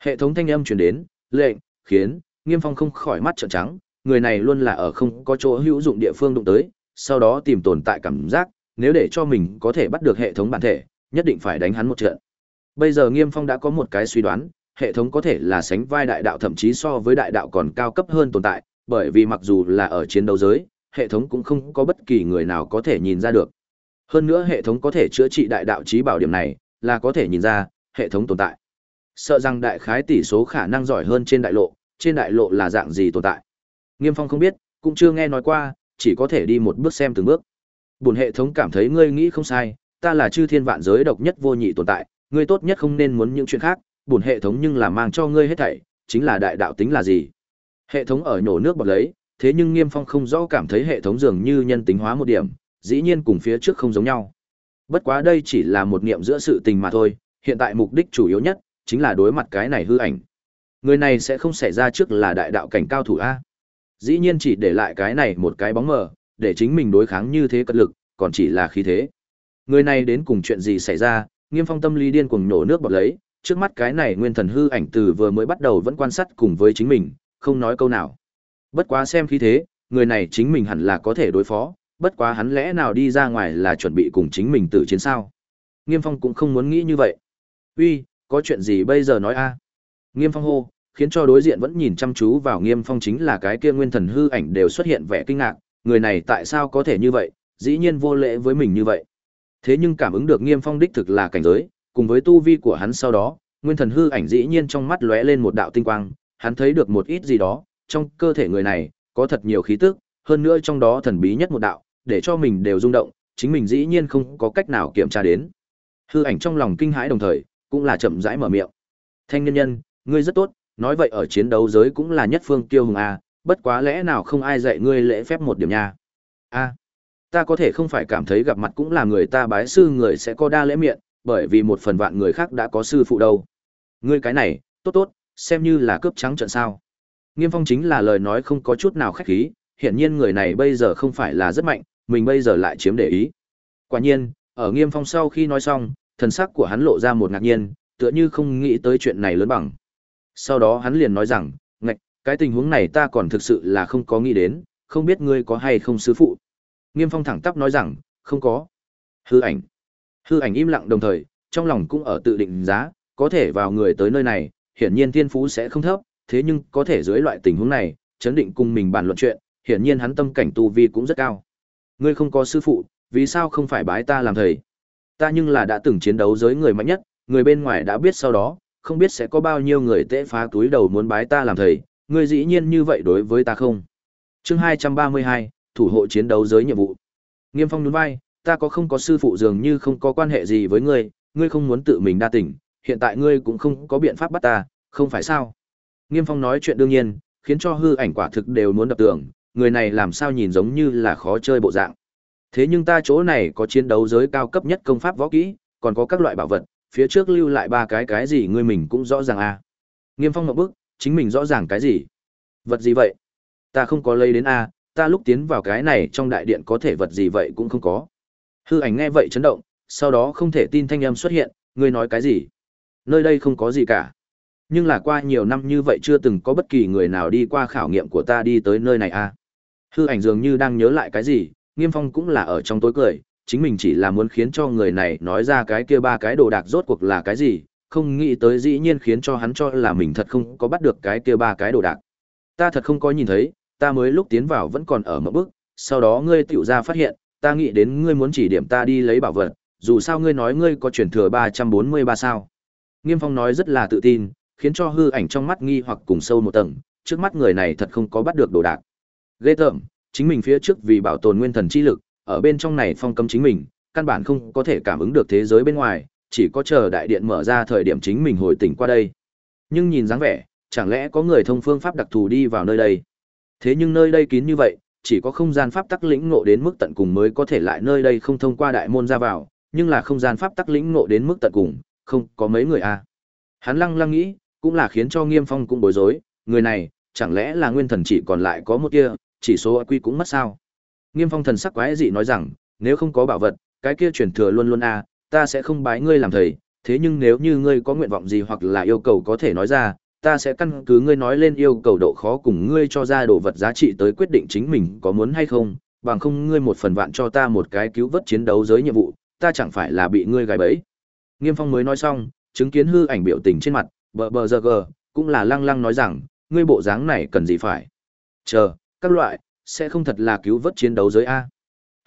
[SPEAKER 1] Hệ thống thanh âm truyền đến, lệnh, khiến, Nghiêm Phong không khỏi mắt trợn trắng, người này luôn là ở không có chỗ hữu dụng địa phương đụng tới, sau đó tìm tồn tại cảm giác, nếu để cho mình có thể bắt được hệ thống bản thể, nhất định phải đánh hắn một trận. Bây giờ Nghiêm Phong đã có một cái suy đoán, hệ thống có thể là sánh vai đại đạo thậm chí so với đại đạo còn cao cấp hơn tồn tại, bởi vì mặc dù là ở chiến đấu giới, hệ thống cũng không có bất kỳ người nào có thể nhìn ra được. Hơn nữa hệ thống có thể chữa trị đại đạo trí bảo điểm này, là có thể nhìn ra, hệ thống tồn tại. Sợ rằng đại khái tỷ số khả năng giỏi hơn trên đại lộ, trên đại lộ là dạng gì tồn tại. Nghiêm Phong không biết, cũng chưa nghe nói qua, chỉ có thể đi một bước xem từng bước. Buồn hệ thống cảm thấy ngươi nghĩ không sai, ta là chư thiên vạn giới độc nhất vô nhị tồn tại, ngươi tốt nhất không nên muốn những chuyện khác, bổn hệ thống nhưng là mang cho ngươi hết thảy, chính là đại đạo tính là gì. Hệ thống ở nhổ nước bọt lấy, thế nhưng Nghiêm Phong không rõ cảm thấy hệ thống dường như nhân tính hóa một điểm, dĩ nhiên cùng phía trước không giống nhau. Bất quá đây chỉ là một niệm giữa sự tình mà thôi, hiện tại mục đích chủ yếu nhất chính là đối mặt cái này hư ảnh. Người này sẽ không xảy ra trước là đại đạo cảnh cao thủ a. Dĩ nhiên chỉ để lại cái này một cái bóng mờ, để chính mình đối kháng như thế cật lực, còn chỉ là khí thế. Người này đến cùng chuyện gì xảy ra, Nghiêm Phong tâm lý điên cuồng nổ nước bọt lấy, trước mắt cái này nguyên thần hư ảnh từ vừa mới bắt đầu vẫn quan sát cùng với chính mình, không nói câu nào. Bất quá xem khí thế, người này chính mình hẳn là có thể đối phó, bất quá hắn lẽ nào đi ra ngoài là chuẩn bị cùng chính mình tự chiến sao? Nghiêm Phong cũng không muốn nghĩ như vậy. Uy, có chuyện gì bây giờ nói a? Nghiêm Phong hô, khiến cho đối diện vẫn nhìn chăm chú vào Nghiêm Phong chính là cái kia nguyên thần hư ảnh đều xuất hiện vẻ kinh ngạc, người này tại sao có thể như vậy, dĩ nhiên vô lễ với mình như vậy. Thế nhưng cảm ứng được Nghiêm Phong đích thực là cảnh giới, cùng với tu vi của hắn sau đó, nguyên thần hư ảnh dĩ nhiên trong mắt lóe lên một đạo tinh quang, hắn thấy được một ít gì đó, trong cơ thể người này có thật nhiều khí tức, hơn nữa trong đó thần bí nhất một đạo, để cho mình đều rung động, chính mình dĩ nhiên không có cách nào kiểm tra đến. Hư ảnh trong lòng kinh hãi đồng thời, cũng là chậm rãi mở miệng. Thanh nhân nhân, ngươi rất tốt, nói vậy ở chiến đấu giới cũng là nhất phương tiêu hùng a, bất quá lẽ nào không ai dạy ngươi lễ phép một điểm nha. A, ta có thể không phải cảm thấy gặp mặt cũng là người ta bái sư người sẽ có đa lễ miệng, bởi vì một phần vạn người khác đã có sư phụ đâu. Ngươi cái này, tốt tốt, xem như là cướp trắng trận sao. Nghiêm Phong chính là lời nói không có chút nào khách khí, hiển nhiên người này bây giờ không phải là rất mạnh, mình bây giờ lại chiếm để ý. Quả nhiên, ở Nghiêm Phong sau khi nói xong, thần sắc của hắn lộ ra một ngạc nhiên, tựa như không nghĩ tới chuyện này lớn bằng. Sau đó hắn liền nói rằng, ngạch, cái tình huống này ta còn thực sự là không có nghĩ đến, không biết ngươi có hay không sư phụ. Nghiêm Phong thẳng tắp nói rằng, không có. Hư ảnh. Hư ảnh im lặng đồng thời, trong lòng cũng ở tự định giá, có thể vào người tới nơi này, hiển nhiên thiên phú sẽ không thấp, thế nhưng có thể dưới loại tình huống này, chấn định cùng mình bàn luận chuyện, hiển nhiên hắn tâm cảnh tu vi cũng rất cao. Ngươi không có sư phụ, vì sao không phải bái ta làm thầy? Ta nhưng là đã từng chiến đấu với người mạnh nhất, người bên ngoài đã biết sau đó, không biết sẽ có bao nhiêu người tễ phá túi đầu muốn bái ta làm thầy, ngươi dĩ nhiên như vậy đối với ta không? Chương 232, thủ hộ chiến đấu giới nhiệm vụ. Nghiêm Phong nhún vai, ta có không có sư phụ dường như không có quan hệ gì với ngươi, ngươi không muốn tự mình đa tỉnh, hiện tại ngươi cũng không có biện pháp bắt ta, không phải sao? Nghiêm Phong nói chuyện đương nhiên, khiến cho hư ảnh quả thực đều muốn đập tường, người này làm sao nhìn giống như là khó chơi bộ dạng. Thế nhưng ta chỗ này có chiến đấu giới cao cấp nhất công pháp võ kỹ, còn có các loại bảo vật, phía trước lưu lại ba cái cái gì ngươi mình cũng rõ ràng a. Nghiêm Phong ngậm bức, chính mình rõ ràng cái gì? Vật gì vậy? Ta không có lấy đến a, ta lúc tiến vào cái này trong đại điện có thể vật gì vậy cũng không có. Hư ảnh nghe vậy chấn động, sau đó không thể tin thanh âm xuất hiện, ngươi nói cái gì? Nơi đây không có gì cả. Nhưng là qua nhiều năm như vậy chưa từng có bất kỳ người nào đi qua khảo nghiệm của ta đi tới nơi này a. Hư ảnh dường như đang nhớ lại cái gì, Nghiêm Phong cũng là ở trong tối cười, chính mình chỉ là muốn khiến cho người này nói ra cái kia ba cái đồ đạc rốt cuộc là cái gì, không nghĩ tới dĩ nhiên khiến cho hắn cho là mình thật không có bắt được cái kia ba cái đồ đạc. Ta thật không có nhìn thấy, ta mới lúc tiến vào vẫn còn ở một bước, sau đó ngươi tiểu ra phát hiện, ta nghĩ đến ngươi muốn chỉ điểm ta đi lấy bảo vật, dù sao ngươi nói ngươi có chuyển thừa 343 sao. Nghiêm Phong nói rất là tự tin, khiến cho hư ảnh trong mắt nghi hoặc cùng sâu một tầng, trước mắt người này thật không có bắt được đồ đạc. Ghê tởm, chính mình phía trước vì bảo tồn nguyên thần chi lực, ở bên trong này phong cấm chính mình, căn bản không có thể cảm ứng được thế giới bên ngoài, chỉ có chờ đại điện mở ra thời điểm chính mình hồi tỉnh qua đây. Nhưng nhìn dáng vẻ, chẳng lẽ có người thông phương pháp đặc thù đi vào nơi đây? Thế nhưng nơi đây kín như vậy, chỉ có không gian pháp tắc lĩnh ngộ đến mức tận cùng mới có thể lại nơi đây không thông qua đại môn ra vào, nhưng là không gian pháp tắc lĩnh ngộ đến mức tận cùng, không có mấy người a. À. Hắn lăng lăng nghĩ, cũng là khiến cho Nghiêm Phong cũng bối rối, người này, chẳng lẽ là nguyên thần chỉ còn lại có một kia, chỉ số quy cũng mất sao? Nghiêm Phong thần sắc quái dị nói rằng, nếu không có bảo vật, cái kia truyền thừa luôn luôn a, à, ta sẽ không bái ngươi làm thầy, thế nhưng nếu như ngươi có nguyện vọng gì hoặc là yêu cầu có thể nói ra, ta sẽ căn cứ ngươi nói lên yêu cầu độ khó cùng ngươi cho ra đồ vật giá trị tới quyết định chính mình có muốn hay không, bằng không ngươi một phần vạn cho ta một cái cứu vớt chiến đấu giới nhiệm vụ, ta chẳng phải là bị ngươi gài bẫy. Nghiêm Phong mới nói xong, chứng kiến hư ảnh biểu tình trên mặt, bờ bờ giờ gờ, cũng là lăng lăng nói rằng, ngươi bộ dáng này cần gì phải. Chờ, các loại, sẽ không thật là cứu vớt chiến đấu giới A.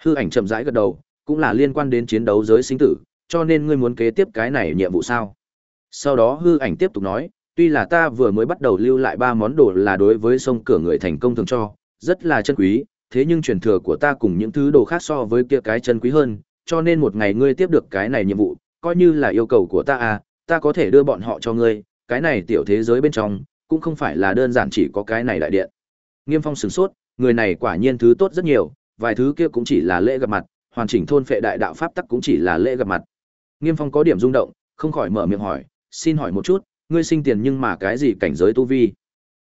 [SPEAKER 1] Hư ảnh chậm rãi gật đầu, cũng là liên quan đến chiến đấu giới sinh tử, cho nên ngươi muốn kế tiếp cái này nhiệm vụ sao. Sau đó hư ảnh tiếp tục nói, tuy là ta vừa mới bắt đầu lưu lại ba món đồ là đối với sông cửa người thành công thường cho, rất là chân quý, thế nhưng truyền thừa của ta cùng những thứ đồ khác so với kia cái chân quý hơn, cho nên một ngày ngươi tiếp được cái này nhiệm vụ, coi như là yêu cầu của ta à, ta có thể đưa bọn họ cho ngươi, cái này tiểu thế giới bên trong, cũng không phải là đơn giản chỉ có cái này đại điện. Nghiêm Phong sửng sốt, người này quả nhiên thứ tốt rất nhiều, vài thứ kia cũng chỉ là lễ gặp mặt, hoàn chỉnh thôn phệ đại đạo pháp tắc cũng chỉ là lễ gặp mặt. Nghiêm Phong có điểm rung động, không khỏi mở miệng hỏi, xin hỏi một chút, ngươi sinh tiền nhưng mà cái gì cảnh giới tu vi?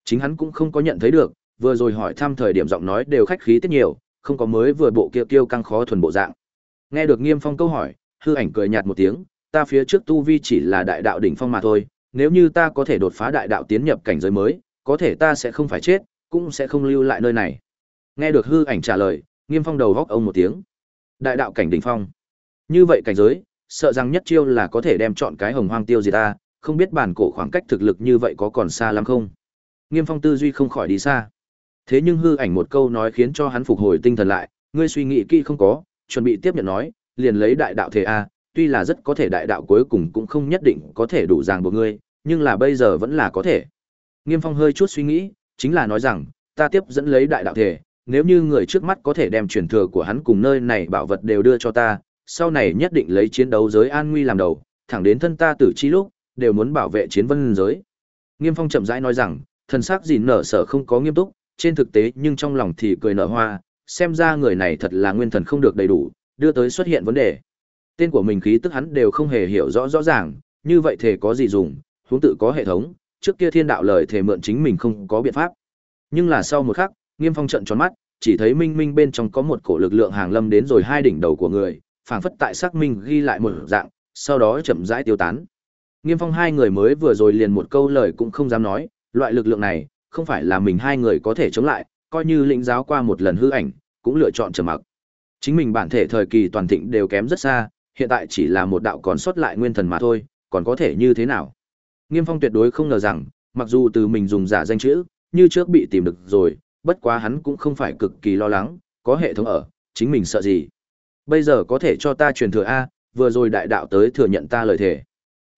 [SPEAKER 1] Chính hắn cũng không có nhận thấy được, vừa rồi hỏi thăm thời điểm giọng nói đều khách khí tiết nhiều, không có mới vừa bộ kia tiêu căng khó thuần bộ dạng. Nghe được Nghiêm Phong câu hỏi, hư ảnh cười nhạt một tiếng, ta phía trước tu vi chỉ là đại đạo đỉnh phong mà thôi, nếu như ta có thể đột phá đại đạo tiến nhập cảnh giới mới, có thể ta sẽ không phải chết, cũng sẽ không lưu lại nơi này. Nghe được hư ảnh trả lời, Nghiêm Phong đầu góc ông một tiếng. Đại đạo cảnh đỉnh phong. Như vậy cảnh giới, sợ rằng nhất chiêu là có thể đem chọn cái hồng hoang tiêu gì ta, không biết bản cổ khoảng cách thực lực như vậy có còn xa lắm không? Nghiêm Phong tư duy không khỏi đi xa. Thế nhưng hư ảnh một câu nói khiến cho hắn phục hồi tinh thần lại, ngươi suy nghĩ kỹ không có, chuẩn bị tiếp nhận nói, liền lấy đại đạo thể a, tuy là rất có thể đại đạo cuối cùng cũng không nhất định có thể đủ ràng buộc ngươi, nhưng là bây giờ vẫn là có thể. Nghiêm Phong hơi chút suy nghĩ, chính là nói rằng, ta tiếp dẫn lấy đại đạo thể, nếu như người trước mắt có thể đem truyền thừa của hắn cùng nơi này bảo vật đều đưa cho ta, sau này nhất định lấy chiến đấu giới an nguy làm đầu, thẳng đến thân ta tử chi lúc, đều muốn bảo vệ chiến vân giới. Nghiêm Phong chậm rãi nói rằng, thần sắc gìn nở sở không có nghiêm túc, trên thực tế nhưng trong lòng thì cười nở hoa, xem ra người này thật là nguyên thần không được đầy đủ, đưa tới xuất hiện vấn đề. Tên của mình khí tức hắn đều không hề hiểu rõ rõ ràng, như vậy thể có gì dùng, huống tự có hệ thống, trước kia thiên đạo lời thể mượn chính mình không có biện pháp. Nhưng là sau một khắc, Nghiêm Phong trận tròn mắt, chỉ thấy minh minh bên trong có một cổ lực lượng hàng lâm đến rồi hai đỉnh đầu của người, phảng phất tại xác minh ghi lại một dạng, sau đó chậm rãi tiêu tán. Nghiêm Phong hai người mới vừa rồi liền một câu lời cũng không dám nói, loại lực lượng này, không phải là mình hai người có thể chống lại, coi như lĩnh giáo qua một lần hư ảnh, cũng lựa chọn trầm mặc. Chính mình bản thể thời kỳ toàn thịnh đều kém rất xa, hiện tại chỉ là một đạo còn sót lại nguyên thần mà thôi, còn có thể như thế nào? Nghiêm Phong tuyệt đối không ngờ rằng, mặc dù từ mình dùng giả danh chữ, như trước bị tìm được rồi, bất quá hắn cũng không phải cực kỳ lo lắng, có hệ thống ở, chính mình sợ gì? Bây giờ có thể cho ta truyền thừa a, vừa rồi đại đạo tới thừa nhận ta lời thề.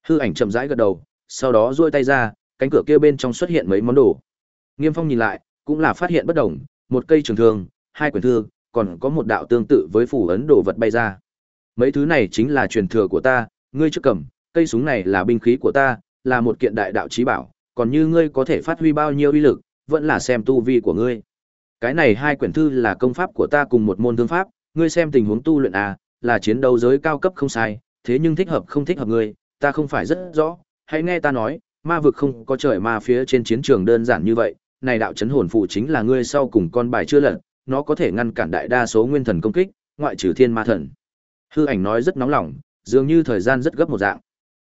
[SPEAKER 1] Hư ảnh chậm rãi gật đầu, sau đó duỗi tay ra, cánh cửa kia bên trong xuất hiện mấy món đồ. Nghiêm Phong nhìn lại, cũng là phát hiện bất đồng, một cây trường thương, hai quyển thư, còn có một đạo tương tự với phủ ấn đồ vật bay ra. Mấy thứ này chính là truyền thừa của ta, ngươi trước cầm, cây súng này là binh khí của ta, là một kiện đại đạo chí bảo, còn như ngươi có thể phát huy bao nhiêu uy lực, vẫn là xem tu vi của ngươi. Cái này hai quyển thư là công pháp của ta cùng một môn thương pháp, ngươi xem tình huống tu luyện à, là chiến đấu giới cao cấp không sai, thế nhưng thích hợp không thích hợp ngươi, ta không phải rất rõ, hãy nghe ta nói, ma vực không có trời ma phía trên chiến trường đơn giản như vậy, này đạo chấn hồn phù chính là ngươi sau cùng con bài chưa lật, nó có thể ngăn cản đại đa số nguyên thần công kích, ngoại trừ thiên ma thần. Hư ảnh nói rất nóng lòng, dường như thời gian rất gấp một dạng.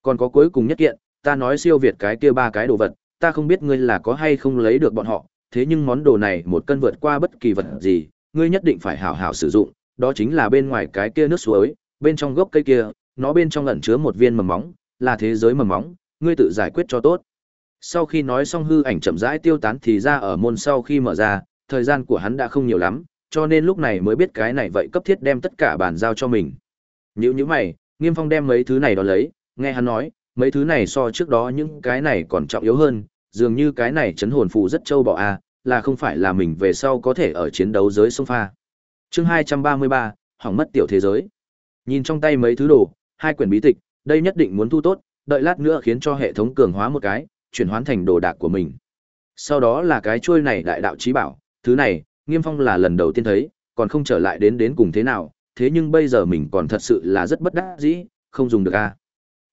[SPEAKER 1] Còn có cuối cùng nhất kiện, ta nói siêu việt cái kia ba cái đồ vật, ta không biết ngươi là có hay không lấy được bọn họ, thế nhưng món đồ này một cân vượt qua bất kỳ vật gì, ngươi nhất định phải hảo hảo sử dụng, đó chính là bên ngoài cái kia nước suối, bên trong gốc cây kia, nó bên trong ẩn chứa một viên mầm móng, là thế giới mầm móng, ngươi tự giải quyết cho tốt. Sau khi nói xong hư ảnh chậm rãi tiêu tán thì ra ở môn sau khi mở ra, thời gian của hắn đã không nhiều lắm, cho nên lúc này mới biết cái này vậy cấp thiết đem tất cả bàn giao cho mình. Nhữ như mày, Nghiêm Phong đem mấy thứ này đó lấy, nghe hắn nói, mấy thứ này so trước đó những cái này còn trọng yếu hơn, dường như cái này chấn hồn phụ rất châu bọ a, à, là không phải là mình về sau có thể ở chiến đấu giới sông pha. Chương 233, hỏng mất tiểu thế giới. Nhìn trong tay mấy thứ đồ, hai quyển bí tịch, đây nhất định muốn thu tốt, đợi lát nữa khiến cho hệ thống cường hóa một cái, chuyển hóa thành đồ đạc của mình. Sau đó là cái chuôi này đại đạo trí bảo, thứ này, Nghiêm Phong là lần đầu tiên thấy, còn không trở lại đến đến cùng thế nào, thế nhưng bây giờ mình còn thật sự là rất bất đắc dĩ, không dùng được a.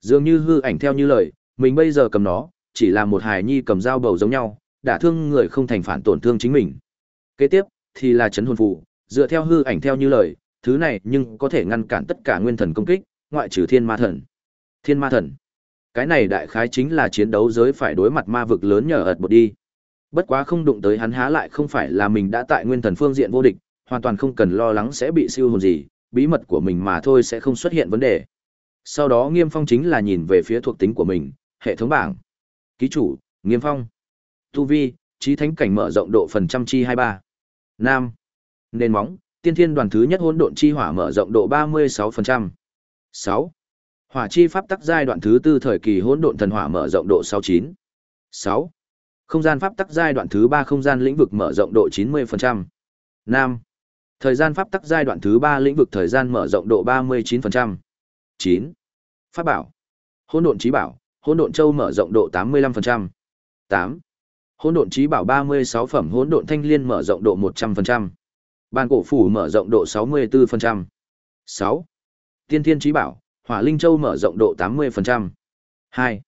[SPEAKER 1] Dường như hư ảnh theo như lời, mình bây giờ cầm nó, chỉ là một hài nhi cầm dao bầu giống nhau, đả thương người không thành phản tổn thương chính mình. Kế tiếp, thì là chấn hồn phù, dựa theo hư ảnh theo như lời, thứ này nhưng có thể ngăn cản tất cả nguyên thần công kích, ngoại trừ thiên ma thần. Thiên ma thần. Cái này đại khái chính là chiến đấu giới phải đối mặt ma vực lớn nhờ ợt một đi. Bất quá không đụng tới hắn há lại không phải là mình đã tại nguyên thần phương diện vô địch, hoàn toàn không cần lo lắng sẽ bị siêu hồn gì, bí mật của mình mà thôi sẽ không xuất hiện vấn đề. Sau đó Nghiêm Phong chính là nhìn về phía thuộc tính của mình, hệ thống bảng. Ký chủ, Nghiêm Phong. Tu vi, trí thánh cảnh mở rộng độ phần trăm chi 23. Nam. Nền móng, tiên thiên đoàn thứ nhất hỗn độn chi hỏa mở rộng độ 36%. 6. Hỏa chi pháp tắc giai đoạn thứ tư thời kỳ hỗn độn thần hỏa mở rộng độ 69. 6. Không gian pháp tắc giai đoạn thứ ba không gian lĩnh vực mở rộng độ 90%. Nam. Thời gian pháp tắc giai đoạn thứ ba lĩnh vực thời gian mở rộng độ 39%. 9. Pháp bảo. Hỗn độn trí bảo, hỗn độn châu mở rộng độ 85%. 8. Hỗn độn trí bảo 36 phẩm hỗn độn thanh liên mở rộng độ 100%. Bàn cổ phủ mở rộng độ 64%. 6. Tiên thiên trí bảo, hỏa linh châu mở rộng độ 80%. 2.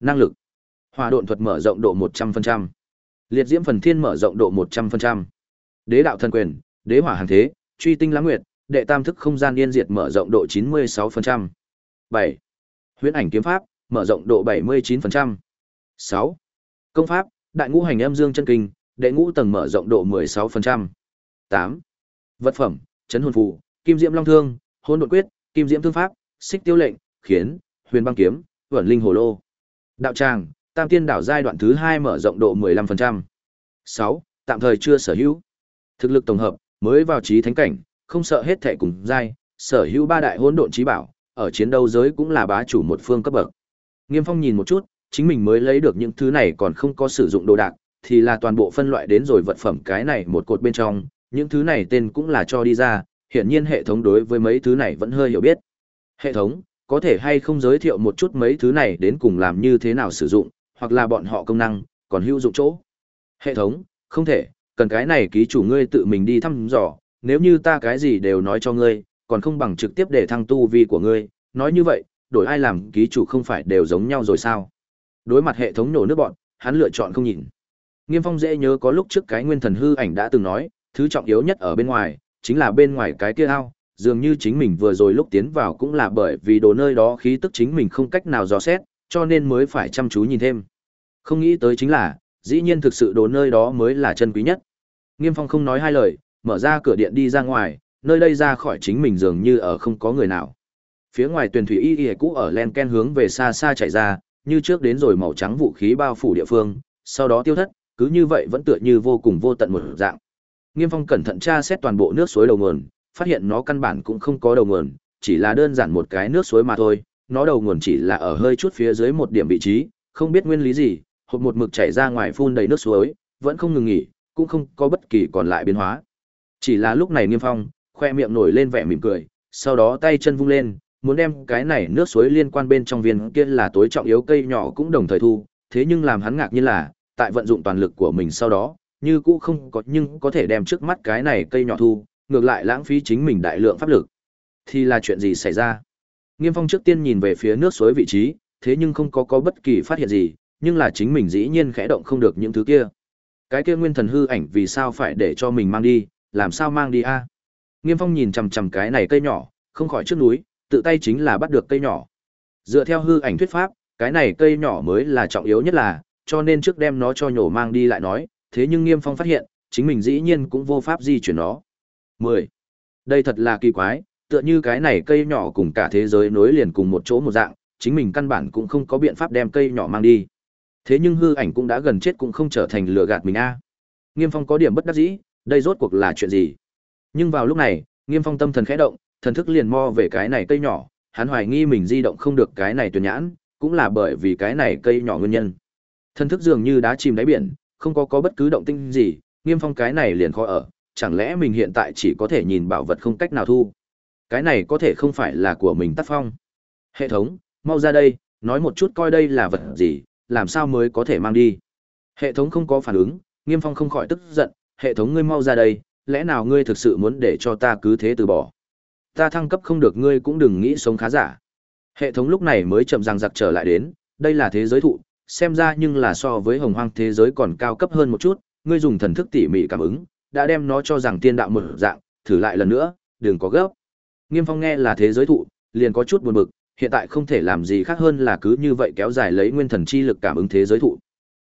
[SPEAKER 1] Năng lực. Hỏa độn thuật mở rộng độ 100%. Liệt diễm phần thiên mở rộng độ 100%. Đế đạo thần quyền, đế hỏa hàng thế, truy tinh lãng nguyệt, đệ tam thức không gian yên diệt mở rộng độ 96%. 7. Huyễn ảnh kiếm pháp, mở rộng độ 79%. 6. Công pháp, đại ngũ hành âm dương chân kinh, đệ ngũ tầng mở rộng độ 16%. 8. Vật phẩm, chấn hồn phù, kim diễm long thương, hôn đột quyết, kim diễm thương pháp, xích tiêu lệnh, khiến, huyền băng kiếm, vẩn linh hồ lô. Đạo tràng, tam tiên đảo giai đoạn thứ 2 mở rộng độ 15%. 6. Tạm thời chưa sở hữu. Thực lực tổng hợp, mới vào trí thánh cảnh, không sợ hết thể cùng giai, sở hữu ba đại hỗn độn trí bảo, ở chiến đấu giới cũng là bá chủ một phương cấp bậc. Nghiêm Phong nhìn một chút, chính mình mới lấy được những thứ này còn không có sử dụng đồ đạc, thì là toàn bộ phân loại đến rồi vật phẩm cái này một cột bên trong, những thứ này tên cũng là cho đi ra, hiển nhiên hệ thống đối với mấy thứ này vẫn hơi hiểu biết. Hệ thống, có thể hay không giới thiệu một chút mấy thứ này đến cùng làm như thế nào sử dụng, hoặc là bọn họ công năng, còn hữu dụng chỗ. Hệ thống, không thể, cần cái này ký chủ ngươi tự mình đi thăm dò, nếu như ta cái gì đều nói cho ngươi, còn không bằng trực tiếp để thăng tu vi của ngươi, nói như vậy, đổi ai làm ký chủ không phải đều giống nhau rồi sao? Đối mặt hệ thống nổ nước bọn, hắn lựa chọn không nhìn. Nghiêm Phong dễ nhớ có lúc trước cái nguyên thần hư ảnh đã từng nói, thứ trọng yếu nhất ở bên ngoài, chính là bên ngoài cái kia ao, dường như chính mình vừa rồi lúc tiến vào cũng là bởi vì đồ nơi đó khí tức chính mình không cách nào dò xét, cho nên mới phải chăm chú nhìn thêm. Không nghĩ tới chính là, dĩ nhiên thực sự đồ nơi đó mới là chân quý nhất. Nghiêm Phong không nói hai lời, mở ra cửa điện đi ra ngoài, nơi đây ra khỏi chính mình dường như ở không có người nào. Phía ngoài tuyển thủy y y cũ ở len ken hướng về xa xa chạy ra, như trước đến rồi màu trắng vũ khí bao phủ địa phương, sau đó tiêu thất, cứ như vậy vẫn tựa như vô cùng vô tận một dạng. Nghiêm Phong cẩn thận tra xét toàn bộ nước suối đầu nguồn, phát hiện nó căn bản cũng không có đầu nguồn, chỉ là đơn giản một cái nước suối mà thôi, nó đầu nguồn chỉ là ở hơi chút phía dưới một điểm vị trí, không biết nguyên lý gì, hộp một mực chảy ra ngoài phun đầy nước suối, vẫn không ngừng nghỉ, cũng không có bất kỳ còn lại biến hóa. Chỉ là lúc này Nghiêm Phong, khoe miệng nổi lên vẻ mỉm cười, sau đó tay chân vung lên, muốn đem cái này nước suối liên quan bên trong viên kia là tối trọng yếu cây nhỏ cũng đồng thời thu, thế nhưng làm hắn ngạc nhiên là, tại vận dụng toàn lực của mình sau đó, như cũ không có nhưng có thể đem trước mắt cái này cây nhỏ thu, ngược lại lãng phí chính mình đại lượng pháp lực. Thì là chuyện gì xảy ra? Nghiêm Phong trước tiên nhìn về phía nước suối vị trí, thế nhưng không có có bất kỳ phát hiện gì, nhưng là chính mình dĩ nhiên khẽ động không được những thứ kia. Cái kia nguyên thần hư ảnh vì sao phải để cho mình mang đi, làm sao mang đi a? Nghiêm Phong nhìn chằm chằm cái này cây nhỏ, không khỏi trước núi, tự tay chính là bắt được cây nhỏ. Dựa theo hư ảnh thuyết pháp, cái này cây nhỏ mới là trọng yếu nhất là, cho nên trước đem nó cho nhổ mang đi lại nói, thế nhưng Nghiêm Phong phát hiện, chính mình dĩ nhiên cũng vô pháp di chuyển nó. 10. Đây thật là kỳ quái, tựa như cái này cây nhỏ cùng cả thế giới nối liền cùng một chỗ một dạng, chính mình căn bản cũng không có biện pháp đem cây nhỏ mang đi. Thế nhưng hư ảnh cũng đã gần chết cũng không trở thành lừa gạt mình a. Nghiêm Phong có điểm bất đắc dĩ, đây rốt cuộc là chuyện gì? Nhưng vào lúc này, Nghiêm Phong tâm thần khẽ động, thần thức liền mo về cái này cây nhỏ, hắn hoài nghi mình di động không được cái này tuyển nhãn, cũng là bởi vì cái này cây nhỏ nguyên nhân. Thần thức dường như đá chìm đáy biển, không có có bất cứ động tĩnh gì, Nghiêm Phong cái này liền khó ở, chẳng lẽ mình hiện tại chỉ có thể nhìn bảo vật không cách nào thu? Cái này có thể không phải là của mình tác phong. Hệ thống, mau ra đây, nói một chút coi đây là vật gì, làm sao mới có thể mang đi. Hệ thống không có phản ứng, Nghiêm Phong không khỏi tức giận, hệ thống ngươi mau ra đây, lẽ nào ngươi thực sự muốn để cho ta cứ thế từ bỏ? Ta thăng cấp không được ngươi cũng đừng nghĩ sống khá giả. Hệ thống lúc này mới chậm rằng giặc trở lại đến, đây là thế giới thụ, xem ra nhưng là so với hồng hoang thế giới còn cao cấp hơn một chút, ngươi dùng thần thức tỉ mỉ cảm ứng, đã đem nó cho rằng tiên đạo một dạng, thử lại lần nữa, đừng có gấp. Nghiêm Phong nghe là thế giới thụ, liền có chút buồn bực, hiện tại không thể làm gì khác hơn là cứ như vậy kéo dài lấy nguyên thần chi lực cảm ứng thế giới thụ.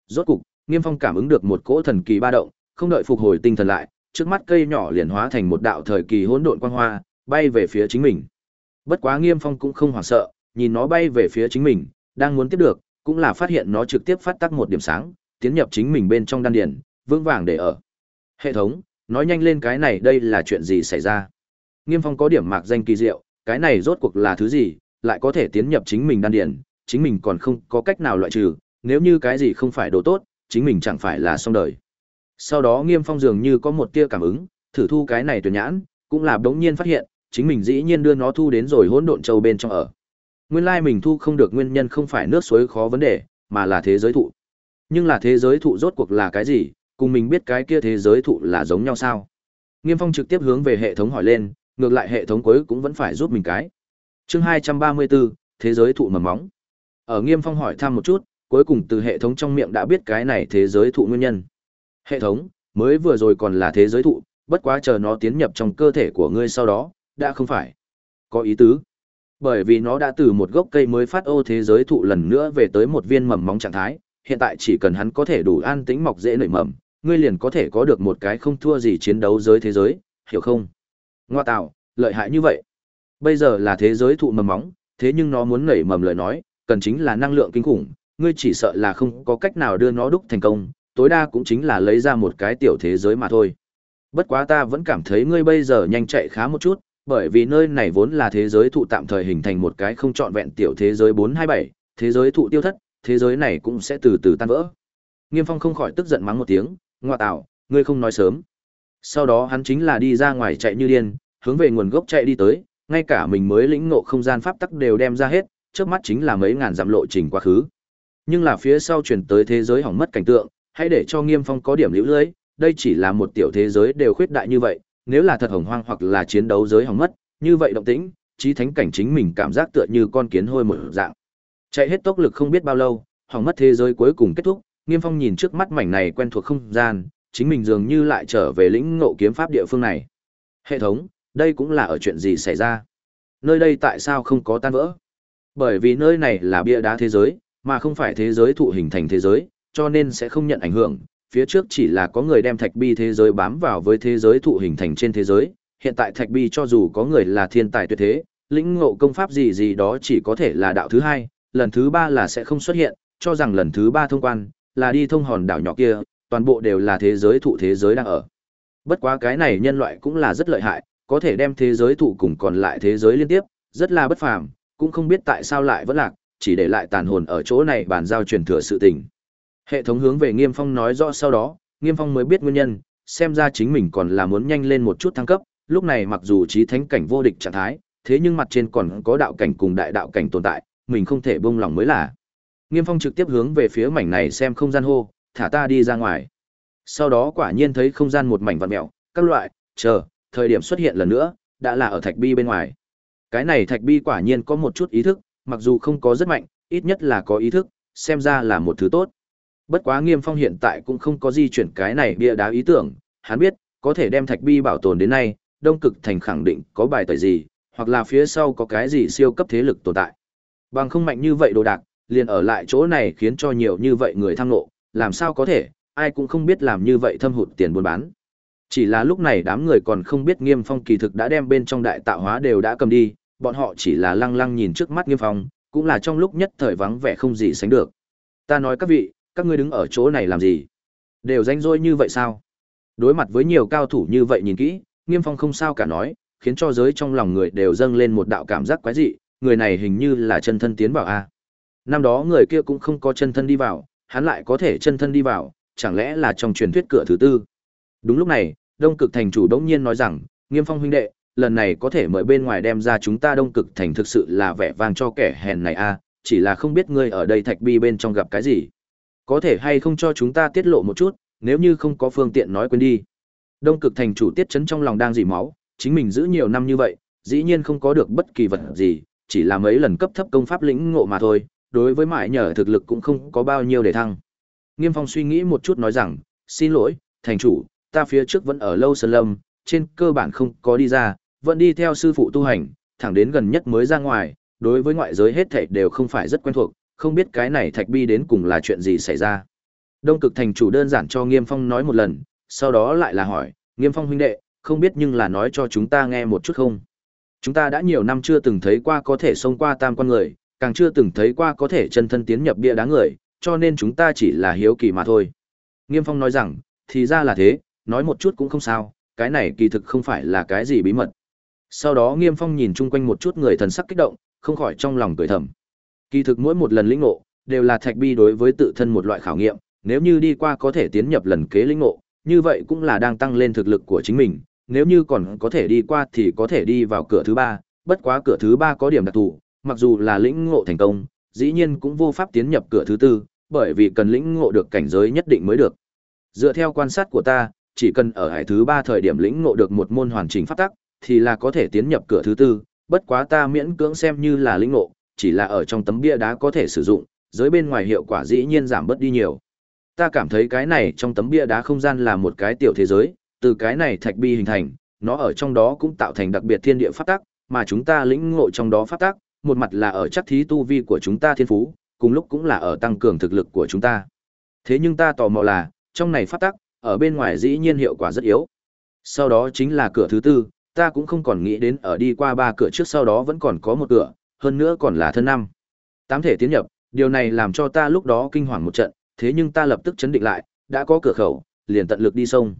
[SPEAKER 1] Rốt cục, Nghiêm Phong cảm ứng được một cỗ thần kỳ ba động, không đợi phục hồi tinh thần lại, trước mắt cây nhỏ liền hóa thành một đạo thời kỳ hỗn độn quang hoa, bay về phía chính mình. Bất quá Nghiêm Phong cũng không hoảng sợ, nhìn nó bay về phía chính mình, đang muốn tiếp được, cũng là phát hiện nó trực tiếp phát tắc một điểm sáng, tiến nhập chính mình bên trong đan điền, vững vàng để ở. Hệ thống, nói nhanh lên cái này đây là chuyện gì xảy ra? Nghiêm Phong có điểm mạc danh kỳ diệu, cái này rốt cuộc là thứ gì, lại có thể tiến nhập chính mình đan điền, chính mình còn không có cách nào loại trừ, nếu như cái gì không phải đồ tốt, chính mình chẳng phải là xong đời. Sau đó Nghiêm Phong dường như có một tia cảm ứng, thử thu cái này tuyển nhãn, cũng là bỗng nhiên phát hiện, chính mình dĩ nhiên đưa nó thu đến rồi hỗn độn châu bên trong ở. Nguyên lai mình thu không được nguyên nhân không phải nước suối khó vấn đề, mà là thế giới thụ. Nhưng là thế giới thụ rốt cuộc là cái gì, cùng mình biết cái kia thế giới thụ là giống nhau sao? Nghiêm Phong trực tiếp hướng về hệ thống hỏi lên, ngược lại hệ thống cuối cũng vẫn phải giúp mình cái. Chương 234, thế giới thụ mầm móng. Ở Nghiêm Phong hỏi thăm một chút, cuối cùng từ hệ thống trong miệng đã biết cái này thế giới thụ nguyên nhân. Hệ thống, mới vừa rồi còn là thế giới thụ, bất quá chờ nó tiến nhập trong cơ thể của ngươi sau đó, đã không phải. Có ý tứ. Bởi vì nó đã từ một gốc cây mới phát ô thế giới thụ lần nữa về tới một viên mầm móng trạng thái, hiện tại chỉ cần hắn có thể đủ an tĩnh mọc dễ nảy mầm, ngươi liền có thể có được một cái không thua gì chiến đấu giới thế giới, hiểu không? Ngoa tạo, lợi hại như vậy. Bây giờ là thế giới thụ mầm móng, thế nhưng nó muốn nảy mầm lời nói, cần chính là năng lượng kinh khủng, ngươi chỉ sợ là không có cách nào đưa nó đúc thành công, tối đa cũng chính là lấy ra một cái tiểu thế giới mà thôi. Bất quá ta vẫn cảm thấy ngươi bây giờ nhanh chạy khá một chút, bởi vì nơi này vốn là thế giới thụ tạm thời hình thành một cái không trọn vẹn tiểu thế giới 427, thế giới thụ tiêu thất, thế giới này cũng sẽ từ từ tan vỡ. Nghiêm Phong không khỏi tức giận mắng một tiếng, ngoa tạo, ngươi không nói sớm. Sau đó hắn chính là đi ra ngoài chạy như điên, hướng về nguồn gốc chạy đi tới, ngay cả mình mới lĩnh ngộ không gian pháp tắc đều đem ra hết, trước mắt chính là mấy ngàn dặm lộ trình quá khứ. Nhưng là phía sau chuyển tới thế giới hỏng mất cảnh tượng, hãy để cho Nghiêm Phong có điểm lũ lưỡi đây chỉ là một tiểu thế giới đều khuyết đại như vậy, nếu là thật hồng hoang hoặc là chiến đấu giới hỏng mất, như vậy động tĩnh, trí thánh cảnh chính mình cảm giác tựa như con kiến hôi một dạng. Chạy hết tốc lực không biết bao lâu, hỏng mất thế giới cuối cùng kết thúc, Nghiêm Phong nhìn trước mắt mảnh này quen thuộc không gian, chính mình dường như lại trở về lĩnh ngộ kiếm pháp địa phương này. Hệ thống, đây cũng là ở chuyện gì xảy ra? Nơi đây tại sao không có tan vỡ? Bởi vì nơi này là bia đá thế giới, mà không phải thế giới thụ hình thành thế giới, cho nên sẽ không nhận ảnh hưởng. Phía trước chỉ là có người đem thạch bi thế giới bám vào với thế giới thụ hình thành trên thế giới, hiện tại thạch bi cho dù có người là thiên tài tuyệt thế, lĩnh ngộ công pháp gì gì đó chỉ có thể là đạo thứ hai, lần thứ ba là sẽ không xuất hiện, cho rằng lần thứ ba thông quan, là đi thông hòn đảo nhỏ kia, toàn bộ đều là thế giới thụ thế giới đang ở. Bất quá cái này nhân loại cũng là rất lợi hại, có thể đem thế giới thụ cùng còn lại thế giới liên tiếp, rất là bất phàm, cũng không biết tại sao lại vẫn lạc, chỉ để lại tàn hồn ở chỗ này bàn giao truyền thừa sự tình. Hệ thống hướng về Nghiêm Phong nói rõ sau đó, Nghiêm Phong mới biết nguyên nhân, xem ra chính mình còn là muốn nhanh lên một chút thăng cấp, lúc này mặc dù trí thánh cảnh vô địch trạng thái, thế nhưng mặt trên còn có đạo cảnh cùng đại đạo cảnh tồn tại, mình không thể buông lòng mới là. Nghiêm Phong trực tiếp hướng về phía mảnh này xem không gian hô, thả ta đi ra ngoài. Sau đó quả nhiên thấy không gian một mảnh vặn mèo, các loại, chờ, thời điểm xuất hiện lần nữa, đã là ở thạch bi bên ngoài. Cái này thạch bi quả nhiên có một chút ý thức, mặc dù không có rất mạnh, ít nhất là có ý thức, xem ra là một thứ tốt. Bất quá Nghiêm Phong hiện tại cũng không có di chuyển cái này bia đá ý tưởng, hắn biết, có thể đem thạch bi bảo tồn đến nay, Đông Cực Thành khẳng định có bài tẩy gì, hoặc là phía sau có cái gì siêu cấp thế lực tồn tại. Bằng không mạnh như vậy đồ đạc, liền ở lại chỗ này khiến cho nhiều như vậy người thăng nộ, làm sao có thể, ai cũng không biết làm như vậy thâm hụt tiền buôn bán. Chỉ là lúc này đám người còn không biết Nghiêm Phong kỳ thực đã đem bên trong đại tạo hóa đều đã cầm đi, bọn họ chỉ là lăng lăng nhìn trước mắt Nghiêm Phong, cũng là trong lúc nhất thời vắng vẻ không gì sánh được. Ta nói các vị, các ngươi đứng ở chỗ này làm gì? Đều danh rỗi như vậy sao? Đối mặt với nhiều cao thủ như vậy nhìn kỹ, Nghiêm Phong không sao cả nói, khiến cho giới trong lòng người đều dâng lên một đạo cảm giác quái dị, người này hình như là chân thân tiến vào a. Năm đó người kia cũng không có chân thân đi vào, hắn lại có thể chân thân đi vào, chẳng lẽ là trong truyền thuyết cửa thứ tư. Đúng lúc này, Đông Cực thành chủ đống nhiên nói rằng, Nghiêm Phong huynh đệ, lần này có thể mời bên ngoài đem ra chúng ta Đông Cực thành thực sự là vẻ vang cho kẻ hèn này a, chỉ là không biết ngươi ở đây thạch bi bên trong gặp cái gì. Có thể hay không cho chúng ta tiết lộ một chút, nếu như không có phương tiện nói quên đi. Đông Cực thành chủ tiết chấn trong lòng đang dỉ máu, chính mình giữ nhiều năm như vậy, dĩ nhiên không có được bất kỳ vật gì, chỉ là mấy lần cấp thấp công pháp lĩnh ngộ mà thôi, đối với mãi nhờ thực lực cũng không có bao nhiêu để thăng. Nghiêm Phong suy nghĩ một chút nói rằng, xin lỗi, thành chủ, ta phía trước vẫn ở lâu sơn lâm, trên cơ bản không có đi ra, vẫn đi theo sư phụ tu hành, thẳng đến gần nhất mới ra ngoài, đối với ngoại giới hết thảy đều không phải rất quen thuộc, không biết cái này thạch bi đến cùng là chuyện gì xảy ra. Đông cực thành chủ đơn giản cho Nghiêm Phong nói một lần, sau đó lại là hỏi, Nghiêm Phong huynh đệ, không biết nhưng là nói cho chúng ta nghe một chút không? Chúng ta đã nhiều năm chưa từng thấy qua có thể xông qua tam quan người, càng chưa từng thấy qua có thể chân thân tiến nhập bia đá người, cho nên chúng ta chỉ là hiếu kỳ mà thôi. Nghiêm Phong nói rằng, thì ra là thế, nói một chút cũng không sao, cái này kỳ thực không phải là cái gì bí mật. Sau đó Nghiêm Phong nhìn chung quanh một chút người thần sắc kích động, không khỏi trong lòng cười thầm. Kỳ thực mỗi một lần lĩnh ngộ, đều là thạch bi đối với tự thân một loại khảo nghiệm, nếu như đi qua có thể tiến nhập lần kế lĩnh ngộ, như vậy cũng là đang tăng lên thực lực của chính mình, nếu như còn có thể đi qua thì có thể đi vào cửa thứ ba, bất quá cửa thứ ba có điểm đặc thù, mặc dù là lĩnh ngộ thành công, dĩ nhiên cũng vô pháp tiến nhập cửa thứ tư, bởi vì cần lĩnh ngộ được cảnh giới nhất định mới được. Dựa theo quan sát của ta, chỉ cần ở hải thứ ba thời điểm lĩnh ngộ được một môn hoàn chỉnh pháp tắc, thì là có thể tiến nhập cửa thứ tư, bất quá ta miễn cưỡng xem như là lĩnh ngộ, chỉ là ở trong tấm bia đá có thể sử dụng, giới bên ngoài hiệu quả dĩ nhiên giảm bớt đi nhiều. Ta cảm thấy cái này trong tấm bia đá không gian là một cái tiểu thế giới, từ cái này thạch bi hình thành, nó ở trong đó cũng tạo thành đặc biệt thiên địa pháp tắc, mà chúng ta lĩnh ngộ trong đó pháp tắc, một mặt là ở chắc thí tu vi của chúng ta thiên phú, cùng lúc cũng là ở tăng cường thực lực của chúng ta. Thế nhưng ta tò mò là, trong này pháp tắc, ở bên ngoài dĩ nhiên hiệu quả rất yếu. Sau đó chính là cửa thứ tư, ta cũng không còn nghĩ đến ở đi qua ba cửa trước sau đó vẫn còn có một cửa, hơn nữa còn là thân năm. Tám thể tiến nhập, điều này làm cho ta lúc đó kinh hoàng một trận, thế nhưng ta lập tức chấn định lại, đã có cửa khẩu, liền tận lực đi sông.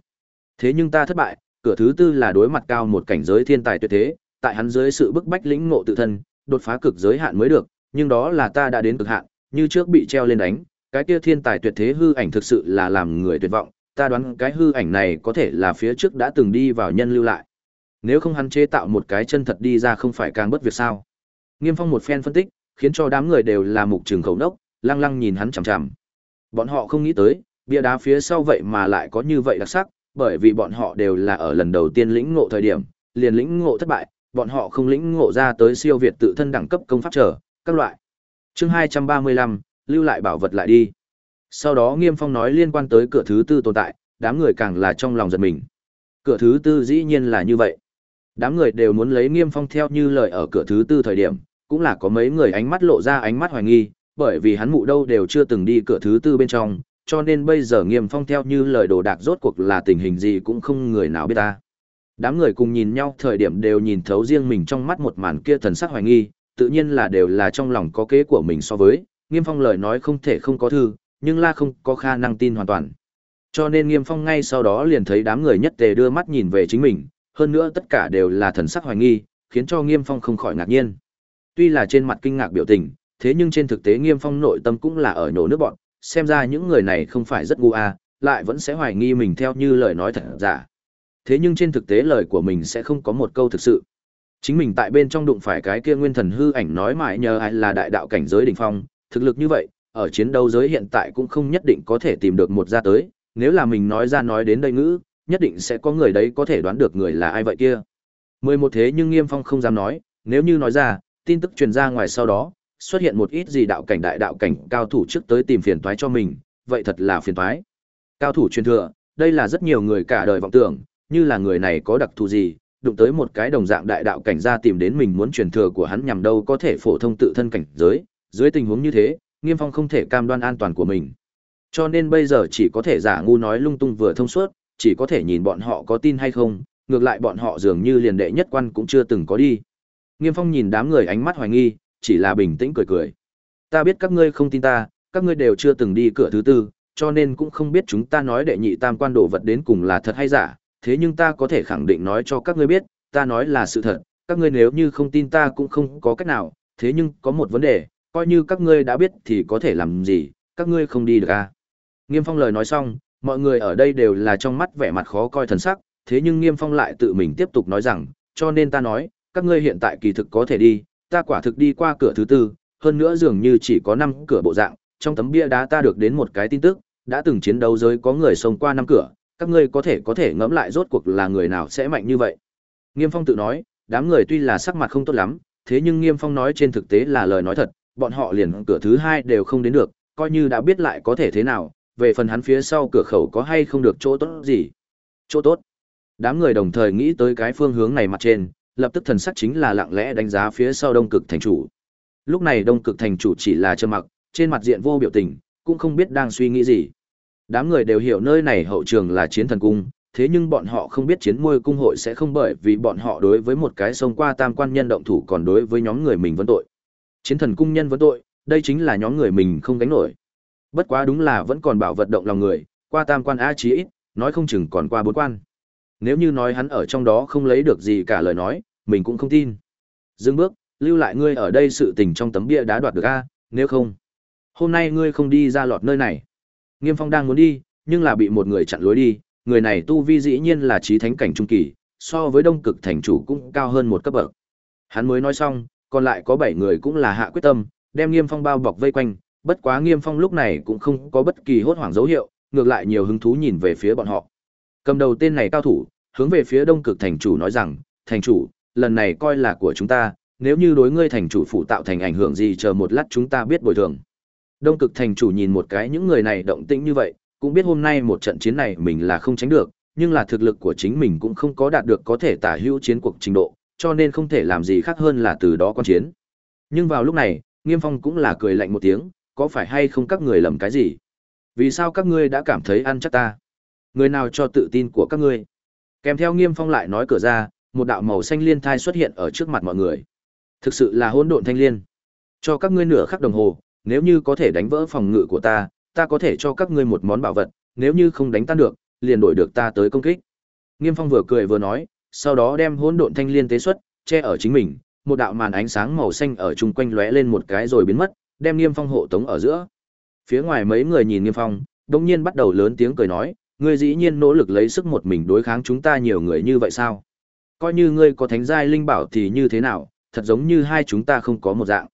[SPEAKER 1] Thế nhưng ta thất bại, cửa thứ tư là đối mặt cao một cảnh giới thiên tài tuyệt thế, tại hắn dưới sự bức bách lĩnh ngộ tự thân, đột phá cực giới hạn mới được, nhưng đó là ta đã đến cực hạn, như trước bị treo lên đánh, cái kia thiên tài tuyệt thế hư ảnh thực sự là làm người tuyệt vọng, ta đoán cái hư ảnh này có thể là phía trước đã từng đi vào nhân lưu lại. Nếu không hắn chế tạo một cái chân thật đi ra không phải càng bất việc sao? Nghiêm Phong một phen phân tích, khiến cho đám người đều là mục trường khẩu đốc, lăng lăng nhìn hắn chằm chằm. Bọn họ không nghĩ tới, bia đá phía sau vậy mà lại có như vậy đặc sắc, bởi vì bọn họ đều là ở lần đầu tiên lĩnh ngộ thời điểm, liền lĩnh ngộ thất bại, bọn họ không lĩnh ngộ ra tới siêu việt tự thân đẳng cấp công pháp trở, các loại. Chương 235, lưu lại bảo vật lại đi. Sau đó Nghiêm Phong nói liên quan tới cửa thứ tư tồn tại, đám người càng là trong lòng giật mình. Cửa thứ tư dĩ nhiên là như vậy. Đám người đều muốn lấy Nghiêm Phong theo như lời ở cửa thứ tư thời điểm, cũng là có mấy người ánh mắt lộ ra ánh mắt hoài nghi, bởi vì hắn mụ đâu đều chưa từng đi cửa thứ tư bên trong, cho nên bây giờ Nghiêm Phong theo như lời đồ đạc rốt cuộc là tình hình gì cũng không người nào biết ta. Đám người cùng nhìn nhau thời điểm đều nhìn thấu riêng mình trong mắt một màn kia thần sắc hoài nghi, tự nhiên là đều là trong lòng có kế của mình so với, Nghiêm Phong lời nói không thể không có thư, nhưng la không có khả năng tin hoàn toàn. Cho nên Nghiêm Phong ngay sau đó liền thấy đám người nhất tề đưa mắt nhìn về chính mình, hơn nữa tất cả đều là thần sắc hoài nghi, khiến cho Nghiêm Phong không khỏi ngạc nhiên. Tuy là trên mặt kinh ngạc biểu tình, thế nhưng trên thực tế Nghiêm Phong nội tâm cũng là ở nhổ nước bọn, xem ra những người này không phải rất ngu à, lại vẫn sẽ hoài nghi mình theo như lời nói thật giả. Thế nhưng trên thực tế lời của mình sẽ không có một câu thực sự. Chính mình tại bên trong đụng phải cái kia nguyên thần hư ảnh nói mãi nhờ ai là đại đạo cảnh giới đỉnh phong, thực lực như vậy, ở chiến đấu giới hiện tại cũng không nhất định có thể tìm được một ra tới, nếu là mình nói ra nói đến đây ngữ, nhất định sẽ có người đấy có thể đoán được người là ai vậy kia. Mười một thế nhưng Nghiêm Phong không dám nói, nếu như nói ra, tin tức truyền ra ngoài sau đó, xuất hiện một ít gì đạo cảnh đại đạo cảnh cao thủ trước tới tìm phiền toái cho mình, vậy thật là phiền toái. Cao thủ truyền thừa, đây là rất nhiều người cả đời vọng tưởng, như là người này có đặc thù gì, đụng tới một cái đồng dạng đại đạo cảnh ra tìm đến mình muốn truyền thừa của hắn nhằm đâu có thể phổ thông tự thân cảnh giới, dưới tình huống như thế, Nghiêm Phong không thể cam đoan an toàn của mình. Cho nên bây giờ chỉ có thể giả ngu nói lung tung vừa thông suốt, chỉ có thể nhìn bọn họ có tin hay không, ngược lại bọn họ dường như liền đệ nhất quan cũng chưa từng có đi. Nghiêm Phong nhìn đám người ánh mắt hoài nghi, chỉ là bình tĩnh cười cười. Ta biết các ngươi không tin ta, các ngươi đều chưa từng đi cửa thứ tư, cho nên cũng không biết chúng ta nói đệ nhị tam quan đồ vật đến cùng là thật hay giả, thế nhưng ta có thể khẳng định nói cho các ngươi biết, ta nói là sự thật, các ngươi nếu như không tin ta cũng không có cách nào, thế nhưng có một vấn đề, coi như các ngươi đã biết thì có thể làm gì, các ngươi không đi được à. Nghiêm Phong lời nói xong, mọi người ở đây đều là trong mắt vẻ mặt khó coi thần sắc, thế nhưng Nghiêm Phong lại tự mình tiếp tục nói rằng, cho nên ta nói, các ngươi hiện tại kỳ thực có thể đi, ta quả thực đi qua cửa thứ tư, hơn nữa dường như chỉ có 5 cửa bộ dạng, trong tấm bia đá ta được đến một cái tin tức, đã từng chiến đấu giới có người xông qua năm cửa, các ngươi có thể có thể ngẫm lại rốt cuộc là người nào sẽ mạnh như vậy. Nghiêm Phong tự nói, đám người tuy là sắc mặt không tốt lắm, thế nhưng Nghiêm Phong nói trên thực tế là lời nói thật, bọn họ liền cửa thứ hai đều không đến được, coi như đã biết lại có thể thế nào, về phần hắn phía sau cửa khẩu có hay không được chỗ tốt gì. Chỗ tốt. Đám người đồng thời nghĩ tới cái phương hướng này mặt trên, lập tức thần sắc chính là lặng lẽ đánh giá phía sau đông cực thành chủ. Lúc này đông cực thành chủ chỉ là trơ mặc, trên mặt diện vô biểu tình, cũng không biết đang suy nghĩ gì. Đám người đều hiểu nơi này hậu trường là chiến thần cung, thế nhưng bọn họ không biết chiến môi cung hội sẽ không bởi vì bọn họ đối với một cái sông qua tam quan nhân động thủ còn đối với nhóm người mình vấn tội. Chiến thần cung nhân vấn tội, đây chính là nhóm người mình không gánh nổi. Bất quá đúng là vẫn còn bảo vật động lòng người, qua tam quan a chí ít, nói không chừng còn qua bốn quan. Nếu như nói hắn ở trong đó không lấy được gì cả lời nói, mình cũng không tin. Dừng bước, lưu lại ngươi ở đây sự tình trong tấm bia đã đoạt được a, nếu không, hôm nay ngươi không đi ra lọt nơi này. Nghiêm Phong đang muốn đi, nhưng là bị một người chặn lối đi, người này tu vi dĩ nhiên là trí thánh cảnh trung kỳ, so với Đông Cực thành chủ cũng cao hơn một cấp bậc. Hắn mới nói xong, còn lại có 7 người cũng là hạ quyết tâm, đem Nghiêm Phong bao bọc vây quanh, bất quá Nghiêm Phong lúc này cũng không có bất kỳ hốt hoảng dấu hiệu, ngược lại nhiều hứng thú nhìn về phía bọn họ. Cầm đầu tên này cao thủ, hướng về phía Đông Cực thành chủ nói rằng, "Thành chủ, lần này coi là của chúng ta, nếu như đối ngươi thành chủ phụ tạo thành ảnh hưởng gì chờ một lát chúng ta biết bồi thường." Đông Cực thành chủ nhìn một cái những người này động tĩnh như vậy, cũng biết hôm nay một trận chiến này mình là không tránh được, nhưng là thực lực của chính mình cũng không có đạt được có thể tả hữu chiến cuộc trình độ, cho nên không thể làm gì khác hơn là từ đó quan chiến. Nhưng vào lúc này, Nghiêm Phong cũng là cười lạnh một tiếng, có phải hay không các người lầm cái gì? Vì sao các ngươi đã cảm thấy ăn chắc ta? Người nào cho tự tin của các ngươi? Kèm theo Nghiêm Phong lại nói cửa ra, một đạo màu xanh liên thai xuất hiện ở trước mặt mọi người. Thực sự là hỗn độn thanh liên. Cho các ngươi nửa khắc đồng hồ, nếu như có thể đánh vỡ phòng ngự của ta, ta có thể cho các ngươi một món bảo vật, nếu như không đánh tan được, liền đổi được ta tới công kích. Nghiêm Phong vừa cười vừa nói, sau đó đem hỗn độn thanh liên tế xuất, che ở chính mình, một đạo màn ánh sáng màu xanh ở chung quanh lóe lên một cái rồi biến mất, đem Nghiêm Phong hộ tống ở giữa. Phía ngoài mấy người nhìn Nghiêm Phong, đột nhiên bắt đầu lớn tiếng cười nói, ngươi dĩ nhiên nỗ lực lấy sức một mình đối kháng chúng ta nhiều người như vậy sao? Coi như ngươi có thánh giai linh bảo thì như thế nào, thật giống như hai chúng ta không có một dạng.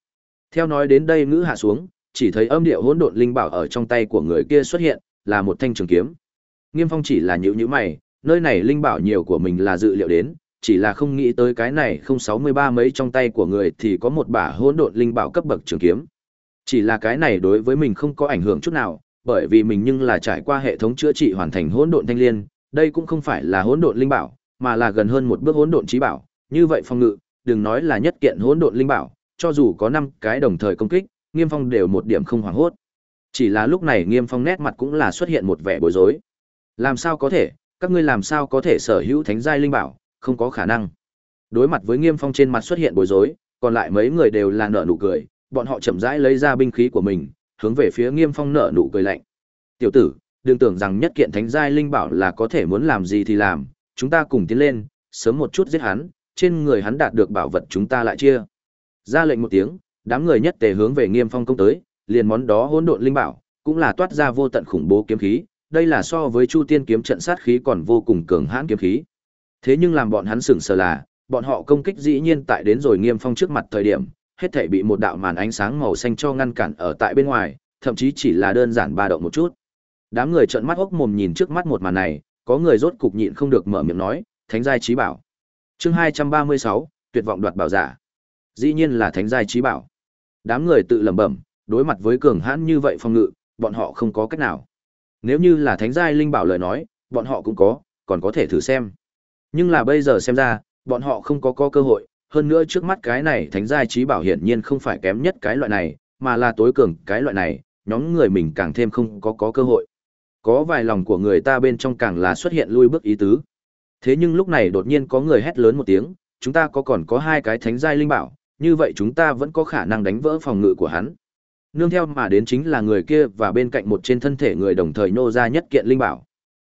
[SPEAKER 1] Theo nói đến đây ngữ hạ xuống, chỉ thấy âm điệu hỗn độn linh bảo ở trong tay của người kia xuất hiện, là một thanh trường kiếm. Nghiêm Phong chỉ là nhíu nhíu mày, nơi này linh bảo nhiều của mình là dự liệu đến, chỉ là không nghĩ tới cái này không sáu mươi ba mấy trong tay của người thì có một bả hỗn độn linh bảo cấp bậc trường kiếm. Chỉ là cái này đối với mình không có ảnh hưởng chút nào, bởi vì mình nhưng là trải qua hệ thống chữa trị hoàn thành hỗn độn thanh liên, đây cũng không phải là hỗn độn linh bảo, mà là gần hơn một bước hỗn độn trí bảo, như vậy phong ngự, đừng nói là nhất kiện hỗn độn linh bảo, cho dù có năm cái đồng thời công kích, Nghiêm Phong đều một điểm không hoảng hốt. Chỉ là lúc này Nghiêm Phong nét mặt cũng là xuất hiện một vẻ bối rối. Làm sao có thể, các ngươi làm sao có thể sở hữu thánh giai linh bảo, không có khả năng. Đối mặt với Nghiêm Phong trên mặt xuất hiện bối rối, còn lại mấy người đều là nở nụ cười, bọn họ chậm rãi lấy ra binh khí của mình, hướng về phía Nghiêm Phong nở nụ cười lạnh. "Tiểu tử, đừng tưởng rằng nhất kiện thánh giai linh bảo là có thể muốn làm gì thì làm, chúng ta cùng tiến lên, sớm một chút giết hắn, trên người hắn đạt được bảo vật chúng ta lại chia." Ra lệnh một tiếng, đám người nhất tề hướng về Nghiêm Phong công tới, liền món đó hỗn độn linh bảo, cũng là toát ra vô tận khủng bố kiếm khí, đây là so với Chu Tiên kiếm trận sát khí còn vô cùng cường hãn kiếm khí. Thế nhưng làm bọn hắn sửng sờ là, bọn họ công kích dĩ nhiên tại đến rồi Nghiêm Phong trước mặt thời điểm, hết thảy bị một đạo màn ánh sáng màu xanh cho ngăn cản ở tại bên ngoài, thậm chí chỉ là đơn giản ba động một chút. Đám người trợn mắt hốc mồm nhìn trước mắt một màn này, có người rốt cục nhịn không được mở miệng nói, "Thánh giai chí bảo." Chương 236, tuyệt vọng đoạt bảo giả. Dĩ nhiên là thánh giai chí bảo. Đám người tự lẩm bẩm, đối mặt với cường hãn như vậy phong ngự, bọn họ không có cách nào. Nếu như là thánh giai linh bảo lời nói, bọn họ cũng có, còn có thể thử xem. Nhưng là bây giờ xem ra, bọn họ không có có cơ hội, hơn nữa trước mắt cái này thánh giai trí bảo hiển nhiên không phải kém nhất cái loại này, mà là tối cường cái loại này, nhóm người mình càng thêm không có có cơ hội. Có vài lòng của người ta bên trong càng là xuất hiện lui bước ý tứ. Thế nhưng lúc này đột nhiên có người hét lớn một tiếng, chúng ta có còn có hai cái thánh giai linh bảo, như vậy chúng ta vẫn có khả năng đánh vỡ phòng ngự của hắn. Nương theo mà đến chính là người kia và bên cạnh một trên thân thể người đồng thời nô ra nhất kiện linh bảo.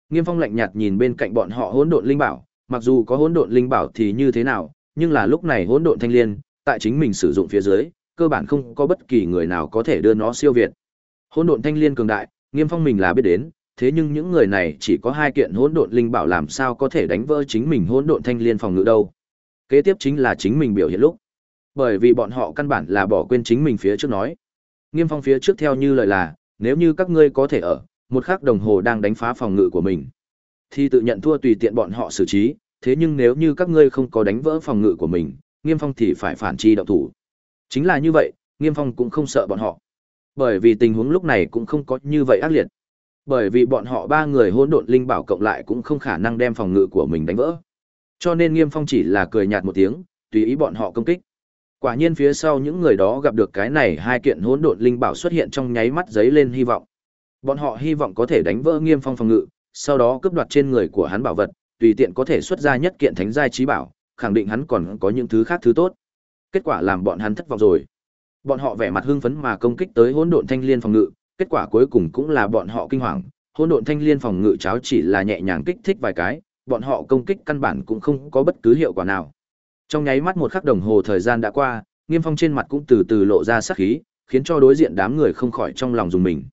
[SPEAKER 1] Nghiêm Phong lạnh nhạt nhìn bên cạnh bọn họ hỗn độn linh bảo, mặc dù có hỗn độn linh bảo thì như thế nào, nhưng là lúc này hỗn độn thanh liên, tại chính mình sử dụng phía dưới, cơ bản không có bất kỳ người nào có thể đưa nó siêu việt. Hỗn độn thanh liên cường đại, Nghiêm Phong mình là biết đến, thế nhưng những người này chỉ có hai kiện hỗn độn linh bảo làm sao có thể đánh vỡ chính mình hỗn độn thanh liên phòng ngự đâu. Kế tiếp chính là chính mình biểu hiện lúc. Bởi vì bọn họ căn bản là bỏ quên chính mình phía trước nói. Nghiêm Phong phía trước theo như lời là, nếu như các ngươi có thể ở, một khắc đồng hồ đang đánh phá phòng ngự của mình, thì tự nhận thua tùy tiện bọn họ xử trí, thế nhưng nếu như các ngươi không có đánh vỡ phòng ngự của mình, Nghiêm Phong thì phải phản chi động thủ. Chính là như vậy, Nghiêm Phong cũng không sợ bọn họ. Bởi vì tình huống lúc này cũng không có như vậy ác liệt. Bởi vì bọn họ ba người hỗn độn linh bảo cộng lại cũng không khả năng đem phòng ngự của mình đánh vỡ. Cho nên Nghiêm Phong chỉ là cười nhạt một tiếng, tùy ý bọn họ công kích. Quả nhiên phía sau những người đó gặp được cái này hai kiện hỗn độn linh bảo xuất hiện trong nháy mắt giấy lên hy vọng. Bọn họ hy vọng có thể đánh vỡ Nghiêm Phong phòng ngự, sau đó cướp đoạt trên người của hắn bảo vật, tùy tiện có thể xuất ra nhất kiện thánh giai trí bảo, khẳng định hắn còn có những thứ khác thứ tốt. Kết quả làm bọn hắn thất vọng rồi. Bọn họ vẻ mặt hưng phấn mà công kích tới hỗn độn thanh liên phòng ngự, kết quả cuối cùng cũng là bọn họ kinh hoàng. Hỗn độn thanh liên phòng ngự cháo chỉ là nhẹ nhàng kích thích vài cái, bọn họ công kích căn bản cũng không có bất cứ hiệu quả nào. Trong nháy mắt một khắc đồng hồ thời gian đã qua, Nghiêm Phong trên mặt cũng từ từ lộ ra sắc khí, khiến cho đối diện đám người không khỏi trong lòng dùng mình.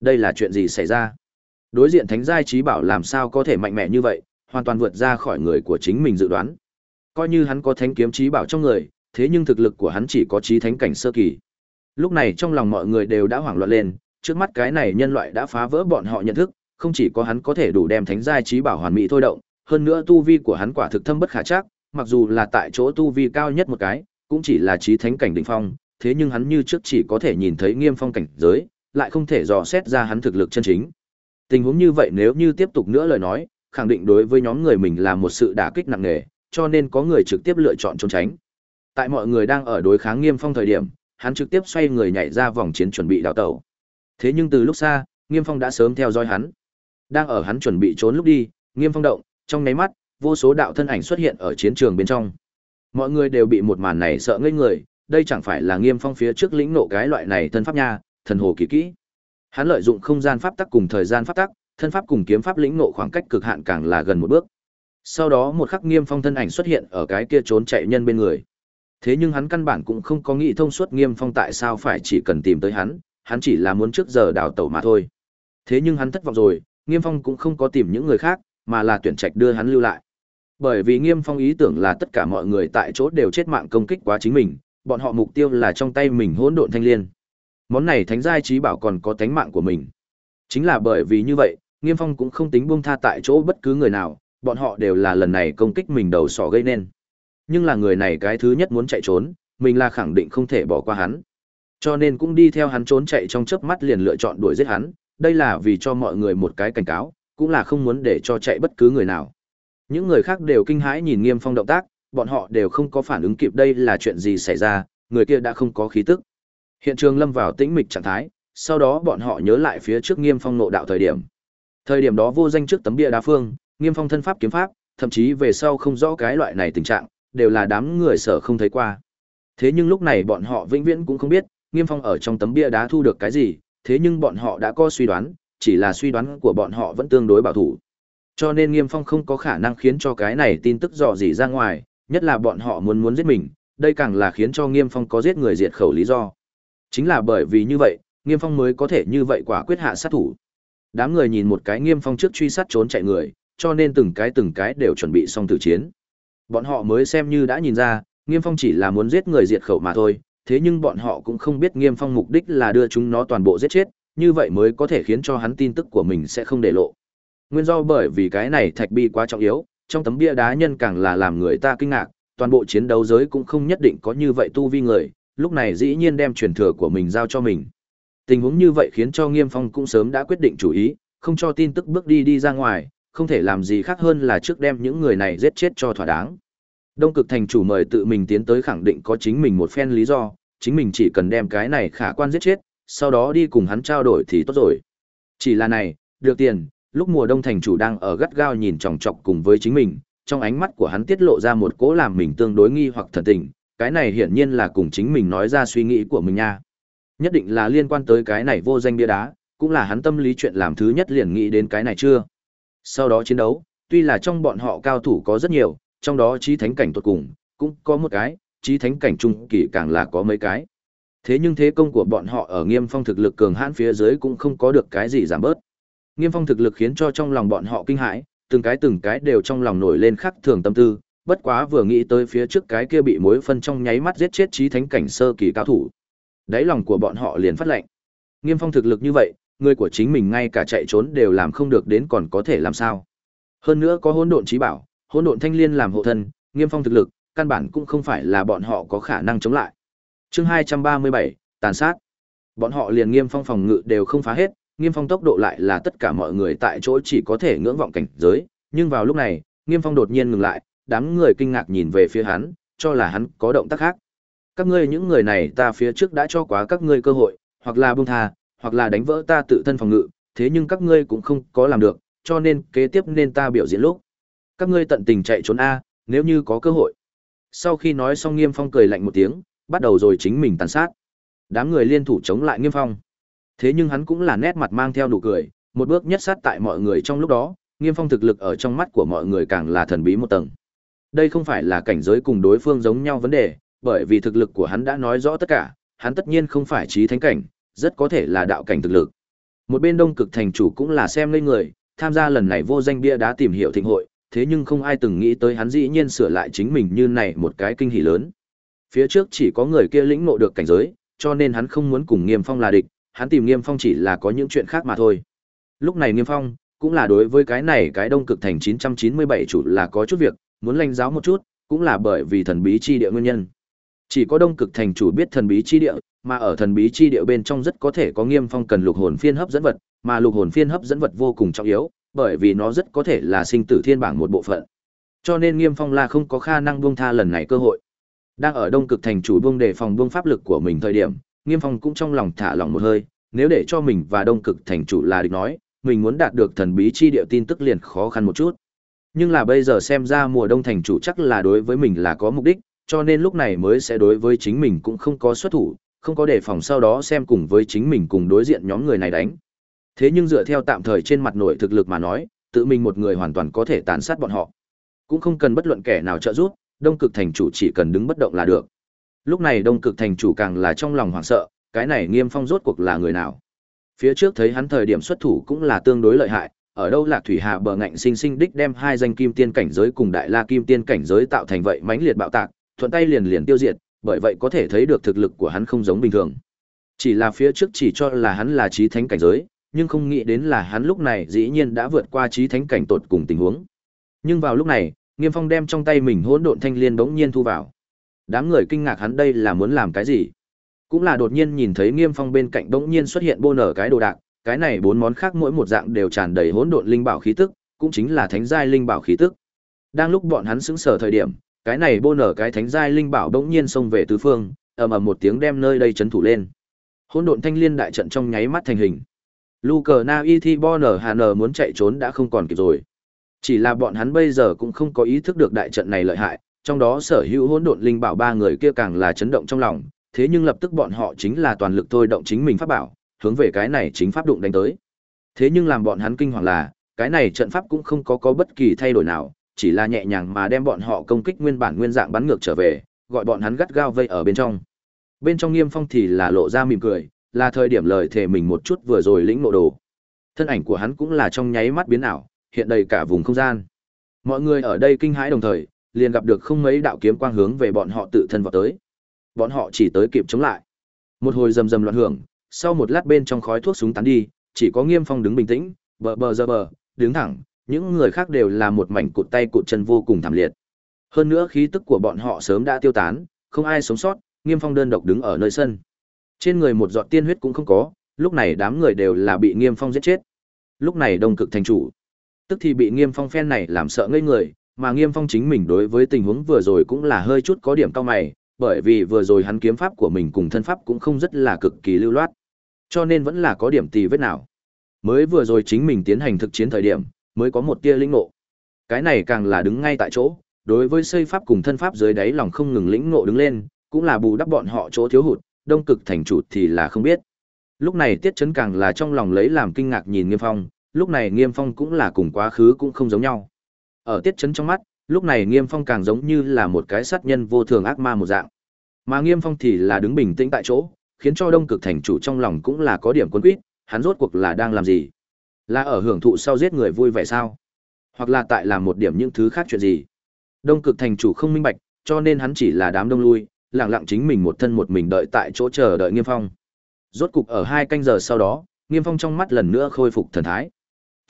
[SPEAKER 1] Đây là chuyện gì xảy ra? Đối diện thánh giai trí bảo làm sao có thể mạnh mẽ như vậy, hoàn toàn vượt ra khỏi người của chính mình dự đoán. Coi như hắn có thánh kiếm trí bảo trong người, thế nhưng thực lực của hắn chỉ có trí thánh cảnh sơ kỳ. Lúc này trong lòng mọi người đều đã hoảng loạn lên, trước mắt cái này nhân loại đã phá vỡ bọn họ nhận thức, không chỉ có hắn có thể đủ đem thánh giai trí bảo hoàn mỹ thôi động, hơn nữa tu vi của hắn quả thực thâm bất khả trắc, mặc dù là tại chỗ tu vi cao nhất một cái, cũng chỉ là trí thánh cảnh đỉnh phong, thế nhưng hắn như trước chỉ có thể nhìn thấy nghiêm phong cảnh giới, lại không thể dò xét ra hắn thực lực chân chính. Tình huống như vậy nếu như tiếp tục nữa lời nói, khẳng định đối với nhóm người mình là một sự đả kích nặng nề, cho nên có người trực tiếp lựa chọn trốn tránh. Tại mọi người đang ở đối kháng Nghiêm Phong thời điểm, hắn trực tiếp xoay người nhảy ra vòng chiến chuẩn bị đào tẩu. Thế nhưng từ lúc xa, Nghiêm Phong đã sớm theo dõi hắn. Đang ở hắn chuẩn bị trốn lúc đi, Nghiêm Phong động, trong nháy mắt, vô số đạo thân ảnh xuất hiện ở chiến trường bên trong. Mọi người đều bị một màn này sợ ngây người, đây chẳng phải là Nghiêm Phong phía trước lĩnh nộ cái loại này thân pháp nha, thần hồ kỳ kỹ. Hắn lợi dụng không gian pháp tắc cùng thời gian pháp tắc, thân pháp cùng kiếm pháp lĩnh ngộ khoảng cách cực hạn càng là gần một bước. Sau đó một khắc Nghiêm Phong thân ảnh xuất hiện ở cái kia trốn chạy nhân bên người. Thế nhưng hắn căn bản cũng không có nghĩ thông suốt Nghiêm Phong tại sao phải chỉ cần tìm tới hắn, hắn chỉ là muốn trước giờ đào tẩu mà thôi. Thế nhưng hắn thất vọng rồi, Nghiêm Phong cũng không có tìm những người khác, mà là tuyển trạch đưa hắn lưu lại. Bởi vì Nghiêm Phong ý tưởng là tất cả mọi người tại chỗ đều chết mạng công kích quá chính mình, bọn họ mục tiêu là trong tay mình hỗn độn thanh liên. Món này thánh giai trí bảo còn có tánh mạng của mình. Chính là bởi vì như vậy, Nghiêm Phong cũng không tính buông tha tại chỗ bất cứ người nào, bọn họ đều là lần này công kích mình đầu sỏ gây nên. Nhưng là người này cái thứ nhất muốn chạy trốn, mình là khẳng định không thể bỏ qua hắn. Cho nên cũng đi theo hắn trốn chạy trong chớp mắt liền lựa chọn đuổi giết hắn, đây là vì cho mọi người một cái cảnh cáo, cũng là không muốn để cho chạy bất cứ người nào. Những người khác đều kinh hãi nhìn Nghiêm Phong động tác, bọn họ đều không có phản ứng kịp đây là chuyện gì xảy ra, người kia đã không có khí tức. Hiện trường lâm vào tĩnh mịch trạng thái, sau đó bọn họ nhớ lại phía trước Nghiêm Phong nộ đạo thời điểm. Thời điểm đó vô danh trước tấm bia đá phương, Nghiêm Phong thân pháp kiếm pháp, thậm chí về sau không rõ cái loại này tình trạng, đều là đám người sở không thấy qua. Thế nhưng lúc này bọn họ vĩnh viễn cũng không biết, Nghiêm Phong ở trong tấm bia đá thu được cái gì, thế nhưng bọn họ đã có suy đoán, chỉ là suy đoán của bọn họ vẫn tương đối bảo thủ. Cho nên Nghiêm Phong không có khả năng khiến cho cái này tin tức dò dỉ ra ngoài, nhất là bọn họ muốn muốn giết mình, đây càng là khiến cho Nghiêm Phong có giết người diệt khẩu lý do. Chính là bởi vì như vậy, Nghiêm Phong mới có thể như vậy quả quyết hạ sát thủ. Đám người nhìn một cái Nghiêm Phong trước truy sát trốn chạy người, cho nên từng cái từng cái đều chuẩn bị xong tử chiến. Bọn họ mới xem như đã nhìn ra, Nghiêm Phong chỉ là muốn giết người diệt khẩu mà thôi, thế nhưng bọn họ cũng không biết Nghiêm Phong mục đích là đưa chúng nó toàn bộ giết chết, như vậy mới có thể khiến cho hắn tin tức của mình sẽ không để lộ. Nguyên do bởi vì cái này thạch bi quá trọng yếu, trong tấm bia đá nhân càng là làm người ta kinh ngạc, toàn bộ chiến đấu giới cũng không nhất định có như vậy tu vi người, lúc này dĩ nhiên đem truyền thừa của mình giao cho mình. Tình huống như vậy khiến cho Nghiêm Phong cũng sớm đã quyết định chủ ý, không cho tin tức bước đi đi ra ngoài, không thể làm gì khác hơn là trước đem những người này giết chết cho thỏa đáng. Đông cực thành chủ mời tự mình tiến tới khẳng định có chính mình một phen lý do, chính mình chỉ cần đem cái này khả quan giết chết, sau đó đi cùng hắn trao đổi thì tốt rồi. Chỉ là này, được tiền, lúc mùa đông thành chủ đang ở gắt gao nhìn chòng chọc cùng với chính mình, trong ánh mắt của hắn tiết lộ ra một cố làm mình tương đối nghi hoặc thần tình, cái này hiển nhiên là cùng chính mình nói ra suy nghĩ của mình nha. Nhất định là liên quan tới cái này vô danh bia đá, cũng là hắn tâm lý chuyện làm thứ nhất liền nghĩ đến cái này chưa. Sau đó chiến đấu, tuy là trong bọn họ cao thủ có rất nhiều, trong đó trí thánh cảnh tuột cùng, cũng có một cái, trí thánh cảnh trung kỳ càng là có mấy cái. Thế nhưng thế công của bọn họ ở Nghiêm Phong thực lực cường hãn phía dưới cũng không có được cái gì giảm bớt. Nghiêm Phong thực lực khiến cho trong lòng bọn họ kinh hãi, từng cái từng cái đều trong lòng nổi lên khắc thường tâm tư, bất quá vừa nghĩ tới phía trước cái kia bị mối phân trong nháy mắt giết chết trí thánh cảnh sơ kỳ cao thủ. Đáy lòng của bọn họ liền phát lệnh. Nghiêm Phong thực lực như vậy, người của chính mình ngay cả chạy trốn đều làm không được đến còn có thể làm sao? Hơn nữa có hỗn độn trí bảo, hỗn độn thanh liên làm hộ thân, Nghiêm Phong thực lực, căn bản cũng không phải là bọn họ có khả năng chống lại. Chương 237, tàn sát. Bọn họ liền Nghiêm Phong phòng ngự đều không phá hết, Nghiêm Phong tốc độ lại là tất cả mọi người tại chỗ chỉ có thể ngưỡng vọng cảnh giới, nhưng vào lúc này, Nghiêm Phong đột nhiên ngừng lại, đám người kinh ngạc nhìn về phía hắn, cho là hắn có động tác khác. Các ngươi những người này ta phía trước đã cho quá các ngươi cơ hội, hoặc là buông tha, hoặc là đánh vỡ ta tự thân phòng ngự, thế nhưng các ngươi cũng không có làm được, cho nên kế tiếp nên ta biểu diễn lúc. Các ngươi tận tình chạy trốn A, nếu như có cơ hội. Sau khi nói xong Nghiêm Phong cười lạnh một tiếng, bắt đầu rồi chính mình tàn sát. Đám người liên thủ chống lại Nghiêm Phong. Thế nhưng hắn cũng là nét mặt mang theo nụ cười, một bước nhất sát tại mọi người trong lúc đó, Nghiêm Phong thực lực ở trong mắt của mọi người càng là thần bí một tầng. Đây không phải là cảnh giới cùng đối phương giống nhau vấn đề, bởi vì thực lực của hắn đã nói rõ tất cả, hắn tất nhiên không phải trí thánh cảnh, rất có thể là đạo cảnh thực lực. Một bên Đông Cực thành chủ cũng là xem lên người, tham gia lần này vô danh bia đá tìm hiểu thịnh hội, thế nhưng không ai từng nghĩ tới hắn dĩ nhiên sửa lại chính mình như này một cái kinh hỉ lớn. Phía trước chỉ có người kia lĩnh ngộ được cảnh giới, cho nên hắn không muốn cùng Nghiêm Phong là địch, hắn tìm Nghiêm Phong chỉ là có những chuyện khác mà thôi. Lúc này Nghiêm Phong cũng là đối với cái này cái Đông Cực thành 997 chủ là có chút việc, muốn lanh giáo một chút, cũng là bởi vì thần bí chi địa nguyên nhân. Chỉ có Đông Cực thành chủ biết thần bí chi địa, mà ở thần bí chi địa bên trong rất có thể có Nghiêm Phong cần lục hồn phiên hấp dẫn vật, mà lục hồn phiên hấp dẫn vật vô cùng trọng yếu, bởi vì nó rất có thể là sinh tử thiên bảng một bộ phận. Cho nên Nghiêm Phong là không có khả năng buông tha lần này cơ hội. Đang ở Đông Cực thành chủ buông đề phòng buông pháp lực của mình thời điểm, Nghiêm Phong cũng trong lòng thả lỏng một hơi, nếu để cho mình và Đông Cực thành chủ là địch nói, mình muốn đạt được thần bí chi địa tin tức liền khó khăn một chút. Nhưng là bây giờ xem ra mùa đông thành chủ chắc là đối với mình là có mục đích, cho nên lúc này mới sẽ đối với chính mình cũng không có xuất thủ, không có đề phòng sau đó xem cùng với chính mình cùng đối diện nhóm người này đánh. Thế nhưng dựa theo tạm thời trên mặt nội thực lực mà nói, tự mình một người hoàn toàn có thể tàn sát bọn họ. Cũng không cần bất luận kẻ nào trợ giúp, Đông Cực thành chủ chỉ cần đứng bất động là được. Lúc này Đông Cực thành chủ càng là trong lòng hoảng sợ, cái này Nghiêm Phong rốt cuộc là người nào? Phía trước thấy hắn thời điểm xuất thủ cũng là tương đối lợi hại, ở đâu Lạc Thủy Hà bờ ngạnh sinh sinh đích đem hai danh kim tiên cảnh giới cùng đại la kim tiên cảnh giới tạo thành vậy mãnh liệt bạo tạc, thuận tay liền liền tiêu diệt, bởi vậy có thể thấy được thực lực của hắn không giống bình thường. Chỉ là phía trước chỉ cho là hắn là trí thánh cảnh giới, nhưng không nghĩ đến là hắn lúc này dĩ nhiên đã vượt qua trí thánh cảnh tột cùng tình huống. Nhưng vào lúc này, Nghiêm Phong đem trong tay mình hỗn độn thanh liên bỗng nhiên thu vào. Đám người kinh ngạc hắn đây là muốn làm cái gì? Cũng là đột nhiên nhìn thấy Nghiêm Phong bên cạnh bỗng nhiên xuất hiện bô nở cái đồ đạc, cái này bốn món khác mỗi một dạng đều tràn đầy hỗn độn linh bảo khí tức, cũng chính là thánh giai linh bảo khí tức. Đang lúc bọn hắn sững sờ thời điểm, cái này bô nở cái thánh giai linh bảo bỗng nhiên xông về tứ phương, ầm ầm một tiếng đem nơi đây chấn thủ lên. Hỗn độn thanh liên đại trận trong nháy mắt thành hình. Luker Na Ithi Bonner Hà N muốn chạy trốn đã không còn kịp rồi. Chỉ là bọn hắn bây giờ cũng không có ý thức được đại trận này lợi hại, trong đó sở hữu hỗn độn linh bảo ba người kia càng là chấn động trong lòng, thế nhưng lập tức bọn họ chính là toàn lực thôi động chính mình pháp bảo, hướng về cái này chính pháp đụng đánh tới. Thế nhưng làm bọn hắn kinh hoàng là, cái này trận pháp cũng không có có bất kỳ thay đổi nào, chỉ là nhẹ nhàng mà đem bọn họ công kích nguyên bản nguyên dạng bắn ngược trở về, gọi bọn hắn gắt gao vây ở bên trong. Bên trong Nghiêm Phong thì là lộ ra mỉm cười, là thời điểm lời thề mình một chút vừa rồi lĩnh ngộ đồ. Thân ảnh của hắn cũng là trong nháy mắt biến ảo, hiện đầy cả vùng không gian. Mọi người ở đây kinh hãi đồng thời, liền gặp được không mấy đạo kiếm quang hướng về bọn họ tự thân vào tới. Bọn họ chỉ tới kịp chống lại. Một hồi rầm rầm loạn hưởng, sau một lát bên trong khói thuốc súng tán đi, chỉ có Nghiêm Phong đứng bình tĩnh, bờ bờ giờ bờ, đứng thẳng, những người khác đều là một mảnh cụt tay cụt chân vô cùng thảm liệt. Hơn nữa khí tức của bọn họ sớm đã tiêu tán, không ai sống sót, Nghiêm Phong đơn độc đứng ở nơi sân. Trên người một giọt tiên huyết cũng không có, lúc này đám người đều là bị Nghiêm Phong giết chết. Lúc này Đông Cực thành chủ, tức thì bị Nghiêm Phong phen này làm sợ ngây người, mà Nghiêm Phong chính mình đối với tình huống vừa rồi cũng là hơi chút có điểm cao mày, bởi vì vừa rồi hắn kiếm pháp của mình cùng thân pháp cũng không rất là cực kỳ lưu loát. Cho nên vẫn là có điểm tì vết nào. Mới vừa rồi chính mình tiến hành thực chiến thời điểm, mới có một tia lĩnh ngộ. Cái này càng là đứng ngay tại chỗ, đối với xây pháp cùng thân pháp dưới đáy lòng không ngừng lĩnh ngộ đứng lên, cũng là bù đắp bọn họ chỗ thiếu hụt, đông cực thành chủ thì là không biết. Lúc này Tiết Chấn càng là trong lòng lấy làm kinh ngạc nhìn Nghiêm Phong, lúc này Nghiêm Phong cũng là cùng quá khứ cũng không giống nhau. Ở Tiết Chấn trong mắt, lúc này Nghiêm Phong càng giống như là một cái sát nhân vô thường ác ma một dạng. Mà Nghiêm Phong thì là đứng bình tĩnh tại chỗ, khiến cho Đông Cực thành chủ trong lòng cũng là có điểm cuốn quýt, hắn rốt cuộc là đang làm gì? Là ở hưởng thụ sau giết người vui vẻ sao? Hoặc là tại làm một điểm những thứ khác chuyện gì? Đông Cực thành chủ không minh bạch, cho nên hắn chỉ là đám đông lui, lặng lặng chính mình một thân một mình đợi tại chỗ chờ đợi Nghiêm Phong. Rốt cục ở hai canh giờ sau đó, Nghiêm Phong trong mắt lần nữa khôi phục thần thái.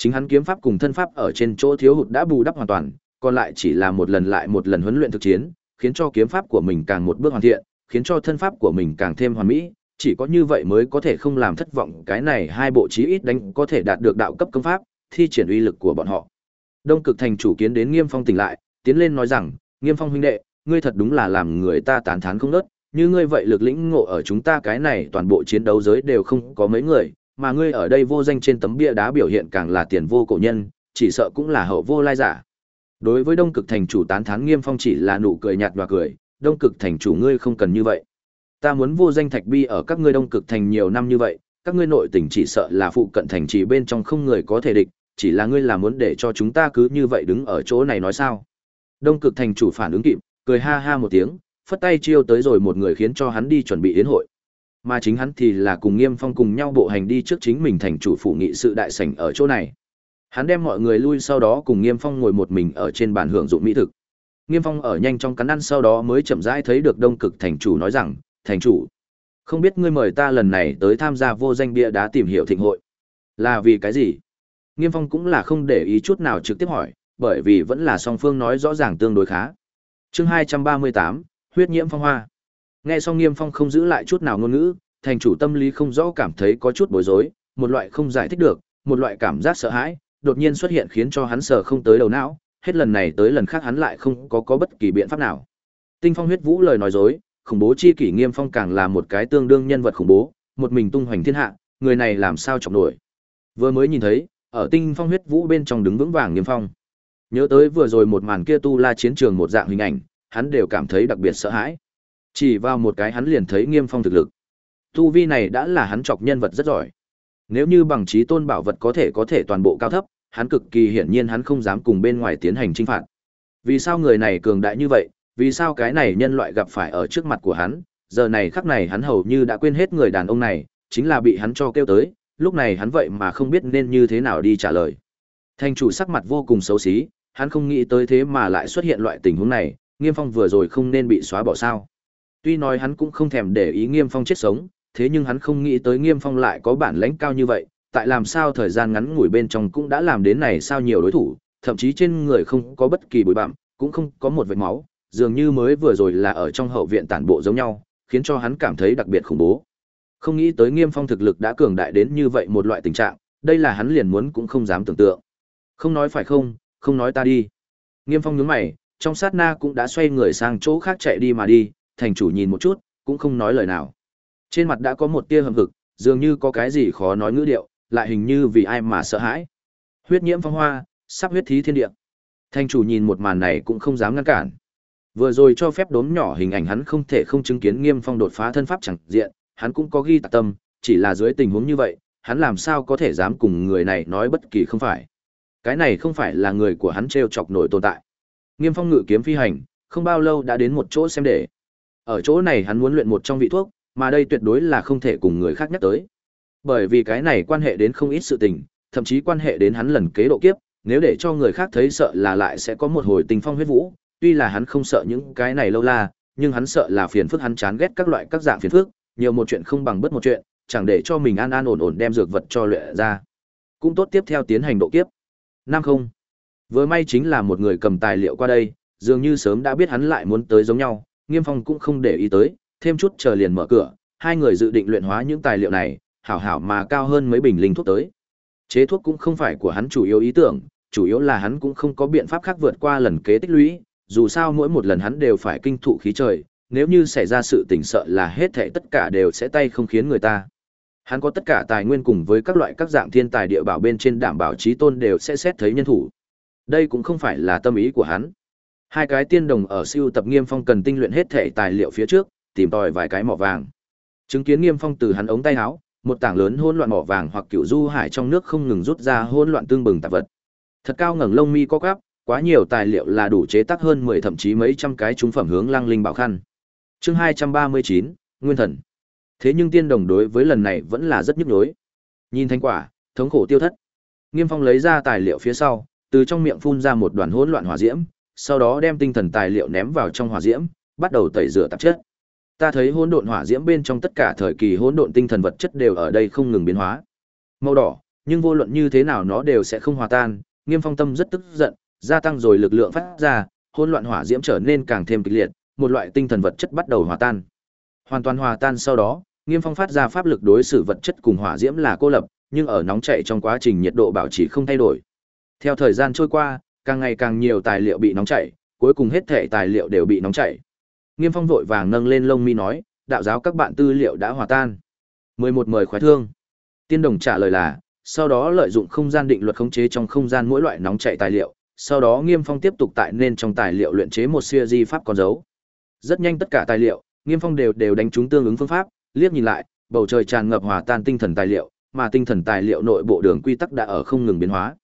[SPEAKER 1] Chính hắn kiếm pháp cùng thân pháp ở trên chỗ thiếu hụt đã bù đắp hoàn toàn, còn lại chỉ là một lần lại một lần huấn luyện thực chiến, khiến cho kiếm pháp của mình càng một bước hoàn thiện, khiến cho thân pháp của mình càng thêm hoàn mỹ, chỉ có như vậy mới có thể không làm thất vọng cái này hai bộ chí ít đánh có thể đạt được đạo cấp công pháp, thi triển uy lực của bọn họ. Đông Cực thành chủ kiến đến Nghiêm Phong tỉnh lại, tiến lên nói rằng, Nghiêm Phong huynh đệ, ngươi thật đúng là làm người ta tán thán không nớt, như ngươi vậy lực lĩnh ngộ ở chúng ta cái này toàn bộ chiến đấu giới đều không có mấy người, mà ngươi ở đây vô danh trên tấm bia đá biểu hiện càng là tiền vô cổ nhân, chỉ sợ cũng là hậu vô lai giả. Đối với Đông Cực thành chủ tán thán Nghiêm Phong chỉ là nụ cười nhạt nhòa cười, Đông Cực thành chủ ngươi không cần như vậy. Ta muốn vô danh thạch bi ở các ngươi Đông Cực thành nhiều năm như vậy, các ngươi nội tình chỉ sợ là phụ cận thành trì bên trong không người có thể địch, chỉ là ngươi là muốn để cho chúng ta cứ như vậy đứng ở chỗ này nói sao? Đông Cực thành chủ phản ứng kịp, cười ha ha một tiếng, phất tay chiêu tới rồi một người khiến cho hắn đi chuẩn bị yến hội. Mà chính hắn thì là cùng Nghiêm Phong cùng nhau bộ hành đi trước chính mình thành chủ phụ nghị sự đại sảnh ở chỗ này. Hắn đem mọi người lui sau đó cùng Nghiêm Phong ngồi một mình ở trên bàn hưởng dụng mỹ thực. Nghiêm Phong ở nhanh trong cắn ăn sau đó mới chậm rãi thấy được Đông Cực thành chủ nói rằng, "Thành chủ, không biết ngươi mời ta lần này tới tham gia vô danh bia đá tìm hiểu thịnh hội, là vì cái gì?" Nghiêm Phong cũng là không để ý chút nào trực tiếp hỏi, bởi vì vẫn là song phương nói rõ ràng tương đối khá. Chương 238, huyết nhiễm phong hoa. Nghe xong Nghiêm Phong không giữ lại chút nào ngôn ngữ, thành chủ tâm lý không rõ cảm thấy có chút bối rối, một loại không giải thích được, một loại cảm giác sợ hãi, đột nhiên xuất hiện khiến cho hắn sợ không tới đầu não, hết lần này tới lần khác hắn lại không có có bất kỳ biện pháp nào. Tinh Phong huyết vũ lời nói dối, khủng bố chi kỷ Nghiêm Phong càng là một cái tương đương nhân vật khủng bố, một mình tung hoành thiên hạ, người này làm sao chọc nổi. Vừa mới nhìn thấy, ở Tinh Phong huyết vũ bên trong đứng vững vàng Nghiêm Phong. Nhớ tới vừa rồi một màn kia tu la chiến trường một dạng hình ảnh, hắn đều cảm thấy đặc biệt sợ hãi. Chỉ vào một cái hắn liền thấy Nghiêm Phong thực lực. Tu vi này đã là hắn chọc nhân vật rất giỏi. Nếu như bằng trí tôn bảo vật có thể có thể toàn bộ cao thấp, hắn cực kỳ hiển nhiên hắn không dám cùng bên ngoài tiến hành chinh phạt. Vì sao người này cường đại như vậy, vì sao cái này nhân loại gặp phải ở trước mặt của hắn, giờ này khắc này hắn hầu như đã quên hết người đàn ông này, chính là bị hắn cho kêu tới, lúc này hắn vậy mà không biết nên như thế nào đi trả lời. Thanh chủ sắc mặt vô cùng xấu xí, hắn không nghĩ tới thế mà lại xuất hiện loại tình huống này, Nghiêm Phong vừa rồi không nên bị xóa bỏ sao. Tuy nói hắn cũng không thèm để ý Nghiêm Phong chết sống, thế nhưng hắn không nghĩ tới Nghiêm Phong lại có bản lãnh cao như vậy, tại làm sao thời gian ngắn ngủi bên trong cũng đã làm đến này sao nhiều đối thủ, thậm chí trên người không có bất kỳ bụi bặm, cũng không có một vệt máu, dường như mới vừa rồi là ở trong hậu viện tản bộ giống nhau, khiến cho hắn cảm thấy đặc biệt khủng bố. Không nghĩ tới Nghiêm Phong thực lực đã cường đại đến như vậy một loại tình trạng, đây là hắn liền muốn cũng không dám tưởng tượng. Không nói phải không, không nói ta đi. Nghiêm Phong nhướng mày, trong sát na cũng đã xoay người sang chỗ khác chạy đi mà đi, thành chủ nhìn một chút, cũng không nói lời nào. Trên mặt đã có một tia hầm hực, dường như có cái gì khó nói ngữ điệu, lại hình như vì ai mà sợ hãi. Huyết nhiễm phong hoa, sắp huyết thí thiên địa. Thành chủ nhìn một màn này cũng không dám ngăn cản. Vừa rồi cho phép đốm nhỏ hình ảnh hắn không thể không chứng kiến Nghiêm Phong đột phá thân pháp chẳng diện, hắn cũng có ghi tạc tâm, chỉ là dưới tình huống như vậy, hắn làm sao có thể dám cùng người này nói bất kỳ không phải. Cái này không phải là người của hắn trêu chọc nổi tồn tại. Nghiêm Phong ngự kiếm phi hành, không bao lâu đã đến một chỗ xem để. Ở chỗ này hắn muốn luyện một trong vị thuốc, mà đây tuyệt đối là không thể cùng người khác nhắc tới. Bởi vì cái này quan hệ đến không ít sự tình, thậm chí quan hệ đến hắn lần kế độ kiếp, nếu để cho người khác thấy sợ là lại sẽ có một hồi tình phong huyết vũ, tuy là hắn không sợ những cái này lâu la, nhưng hắn sợ là phiền phức hắn chán ghét các loại các dạng phiền phức, nhiều một chuyện không bằng bất một chuyện, chẳng để cho mình an an ổn ổn đem dược vật cho luyện ra. Cũng tốt tiếp theo tiến hành độ kiếp. Năm không. Vừa may chính là một người cầm tài liệu qua đây, dường như sớm đã biết hắn lại muốn tới giống nhau, Nghiêm Phong cũng không để ý tới, thêm chút chờ liền mở cửa, hai người dự định luyện hóa những tài liệu này, hảo hảo mà cao hơn mấy bình linh thuốc tới. Chế thuốc cũng không phải của hắn chủ yếu ý tưởng, chủ yếu là hắn cũng không có biện pháp khác vượt qua lần kế tích lũy, dù sao mỗi một lần hắn đều phải kinh thụ khí trời, nếu như xảy ra sự tình sợ là hết thảy tất cả đều sẽ tay không khiến người ta. Hắn có tất cả tài nguyên cùng với các loại các dạng thiên tài địa bảo bên trên đảm bảo trí tôn đều sẽ xét thấy nhân thủ. Đây cũng không phải là tâm ý của hắn. Hai cái tiên đồng ở siêu tập Nghiêm Phong cần tinh luyện hết thể tài liệu phía trước, tìm tòi vài cái mỏ vàng. Chứng kiến Nghiêm Phong từ hắn ống tay áo, một tảng lớn hỗn loạn mỏ vàng hoặc cựu du hải trong nước không ngừng rút ra hỗn loạn tương bừng tạp vật. Thật cao ngẩng lông mi có quắp quá nhiều tài liệu là đủ chế tác hơn 10 thậm chí mấy trăm cái chúng phẩm hướng lăng linh bảo khăn. Chương 239, Nguyên thần. Thế nhưng tiên đồng đối với lần này vẫn là rất nhức nhối. Nhìn thành quả, thống khổ tiêu thất. Nghiêm Phong lấy ra tài liệu phía sau, từ trong miệng phun ra một đoàn hỗn loạn hỏa diễm, sau đó đem tinh thần tài liệu ném vào trong hỏa diễm, bắt đầu tẩy rửa tạp chất. Ta thấy hỗn độn hỏa diễm bên trong tất cả thời kỳ hỗn độn tinh thần vật chất đều ở đây không ngừng biến hóa. Màu đỏ, nhưng vô luận như thế nào nó đều sẽ không hòa tan, Nghiêm Phong tâm rất tức giận, gia tăng rồi lực lượng phát ra, hỗn loạn hỏa diễm trở nên càng thêm kịch liệt, một loại tinh thần vật chất bắt đầu hòa tan. Hoàn toàn hòa tan sau đó, Nghiêm Phong phát ra pháp lực đối xử vật chất cùng hỏa diễm là cô lập, nhưng ở nóng chảy trong quá trình nhiệt độ bảo trì không thay đổi. Theo thời gian trôi qua, càng ngày càng nhiều tài liệu bị nóng chảy, cuối cùng hết thể tài liệu đều bị nóng chảy. Nghiêm Phong vội vàng nâng lên lông mi nói, đạo giáo các bạn tư liệu đã hòa tan. 11 mời khoái thương. Tiên đồng trả lời là, sau đó lợi dụng không gian định luật khống chế trong không gian mỗi loại nóng chảy tài liệu, sau đó Nghiêm Phong tiếp tục tại nên trong tài liệu luyện chế một series pháp con dấu. Rất nhanh tất cả tài liệu, Nghiêm Phong đều đều đánh trúng tương ứng phương pháp, liếc nhìn lại, bầu trời tràn ngập hòa tan tinh thần tài liệu, mà tinh thần tài liệu nội bộ đường quy tắc đã ở không ngừng biến hóa.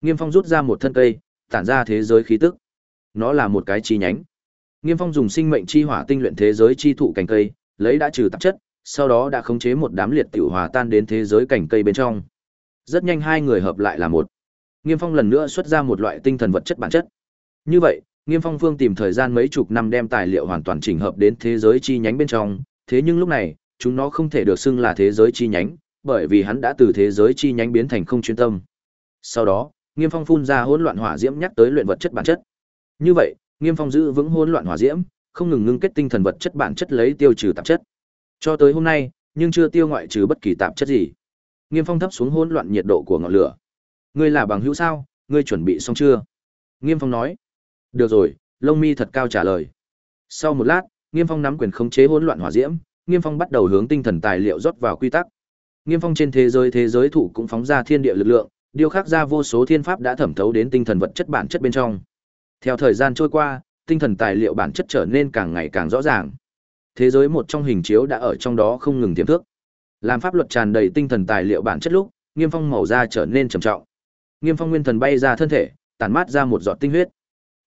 [SPEAKER 1] Nghiêm Phong rút ra một thân cây, tản ra thế giới khí tức. Nó là một cái chi nhánh. Nghiêm Phong dùng sinh mệnh chi hỏa tinh luyện thế giới chi thụ cành cây, lấy đã trừ tạp chất, sau đó đã khống chế một đám liệt tiểu hòa tan đến thế giới cành cây bên trong. Rất nhanh hai người hợp lại là một. Nghiêm Phong lần nữa xuất ra một loại tinh thần vật chất bản chất. Như vậy, Nghiêm Phong Phương tìm thời gian mấy chục năm đem tài liệu hoàn toàn chỉnh hợp đến thế giới chi nhánh bên trong, thế nhưng lúc này, chúng nó không thể được xưng là thế giới chi nhánh, bởi vì hắn đã từ thế giới chi nhánh biến thành không chuyên tâm. Sau đó, Nghiêm Phong phun ra hỗn loạn hỏa diễm nhắc tới luyện vật chất bản chất. Như vậy, Nghiêm Phong giữ vững hỗn loạn hỏa diễm, không ngừng ngưng kết tinh thần vật chất bản chất lấy tiêu trừ tạp chất. Cho tới hôm nay, nhưng chưa tiêu ngoại trừ bất kỳ tạp chất gì. Nghiêm Phong thấp xuống hỗn loạn nhiệt độ của ngọn lửa. Ngươi là bằng hữu sao? Ngươi chuẩn bị xong chưa? Nghiêm Phong nói. Được rồi, Lông Mi thật cao trả lời. Sau một lát, Nghiêm Phong nắm quyền khống chế hỗn loạn hỏa diễm, Nghiêm Phong bắt đầu hướng tinh thần tài liệu rót vào quy tắc. Nghiêm Phong trên thế giới thế giới thủ cũng phóng ra thiên địa lực lượng, điều khắc ra vô số thiên pháp đã thẩm thấu đến tinh thần vật chất bản chất bên trong. Theo thời gian trôi qua, tinh thần tài liệu bản chất trở nên càng ngày càng rõ ràng. Thế giới một trong hình chiếu đã ở trong đó không ngừng tiềm thức. Làm pháp luật tràn đầy tinh thần tài liệu bản chất lúc, Nghiêm Phong màu da trở nên trầm trọng. Nghiêm Phong nguyên thần bay ra thân thể, tản mát ra một giọt tinh huyết.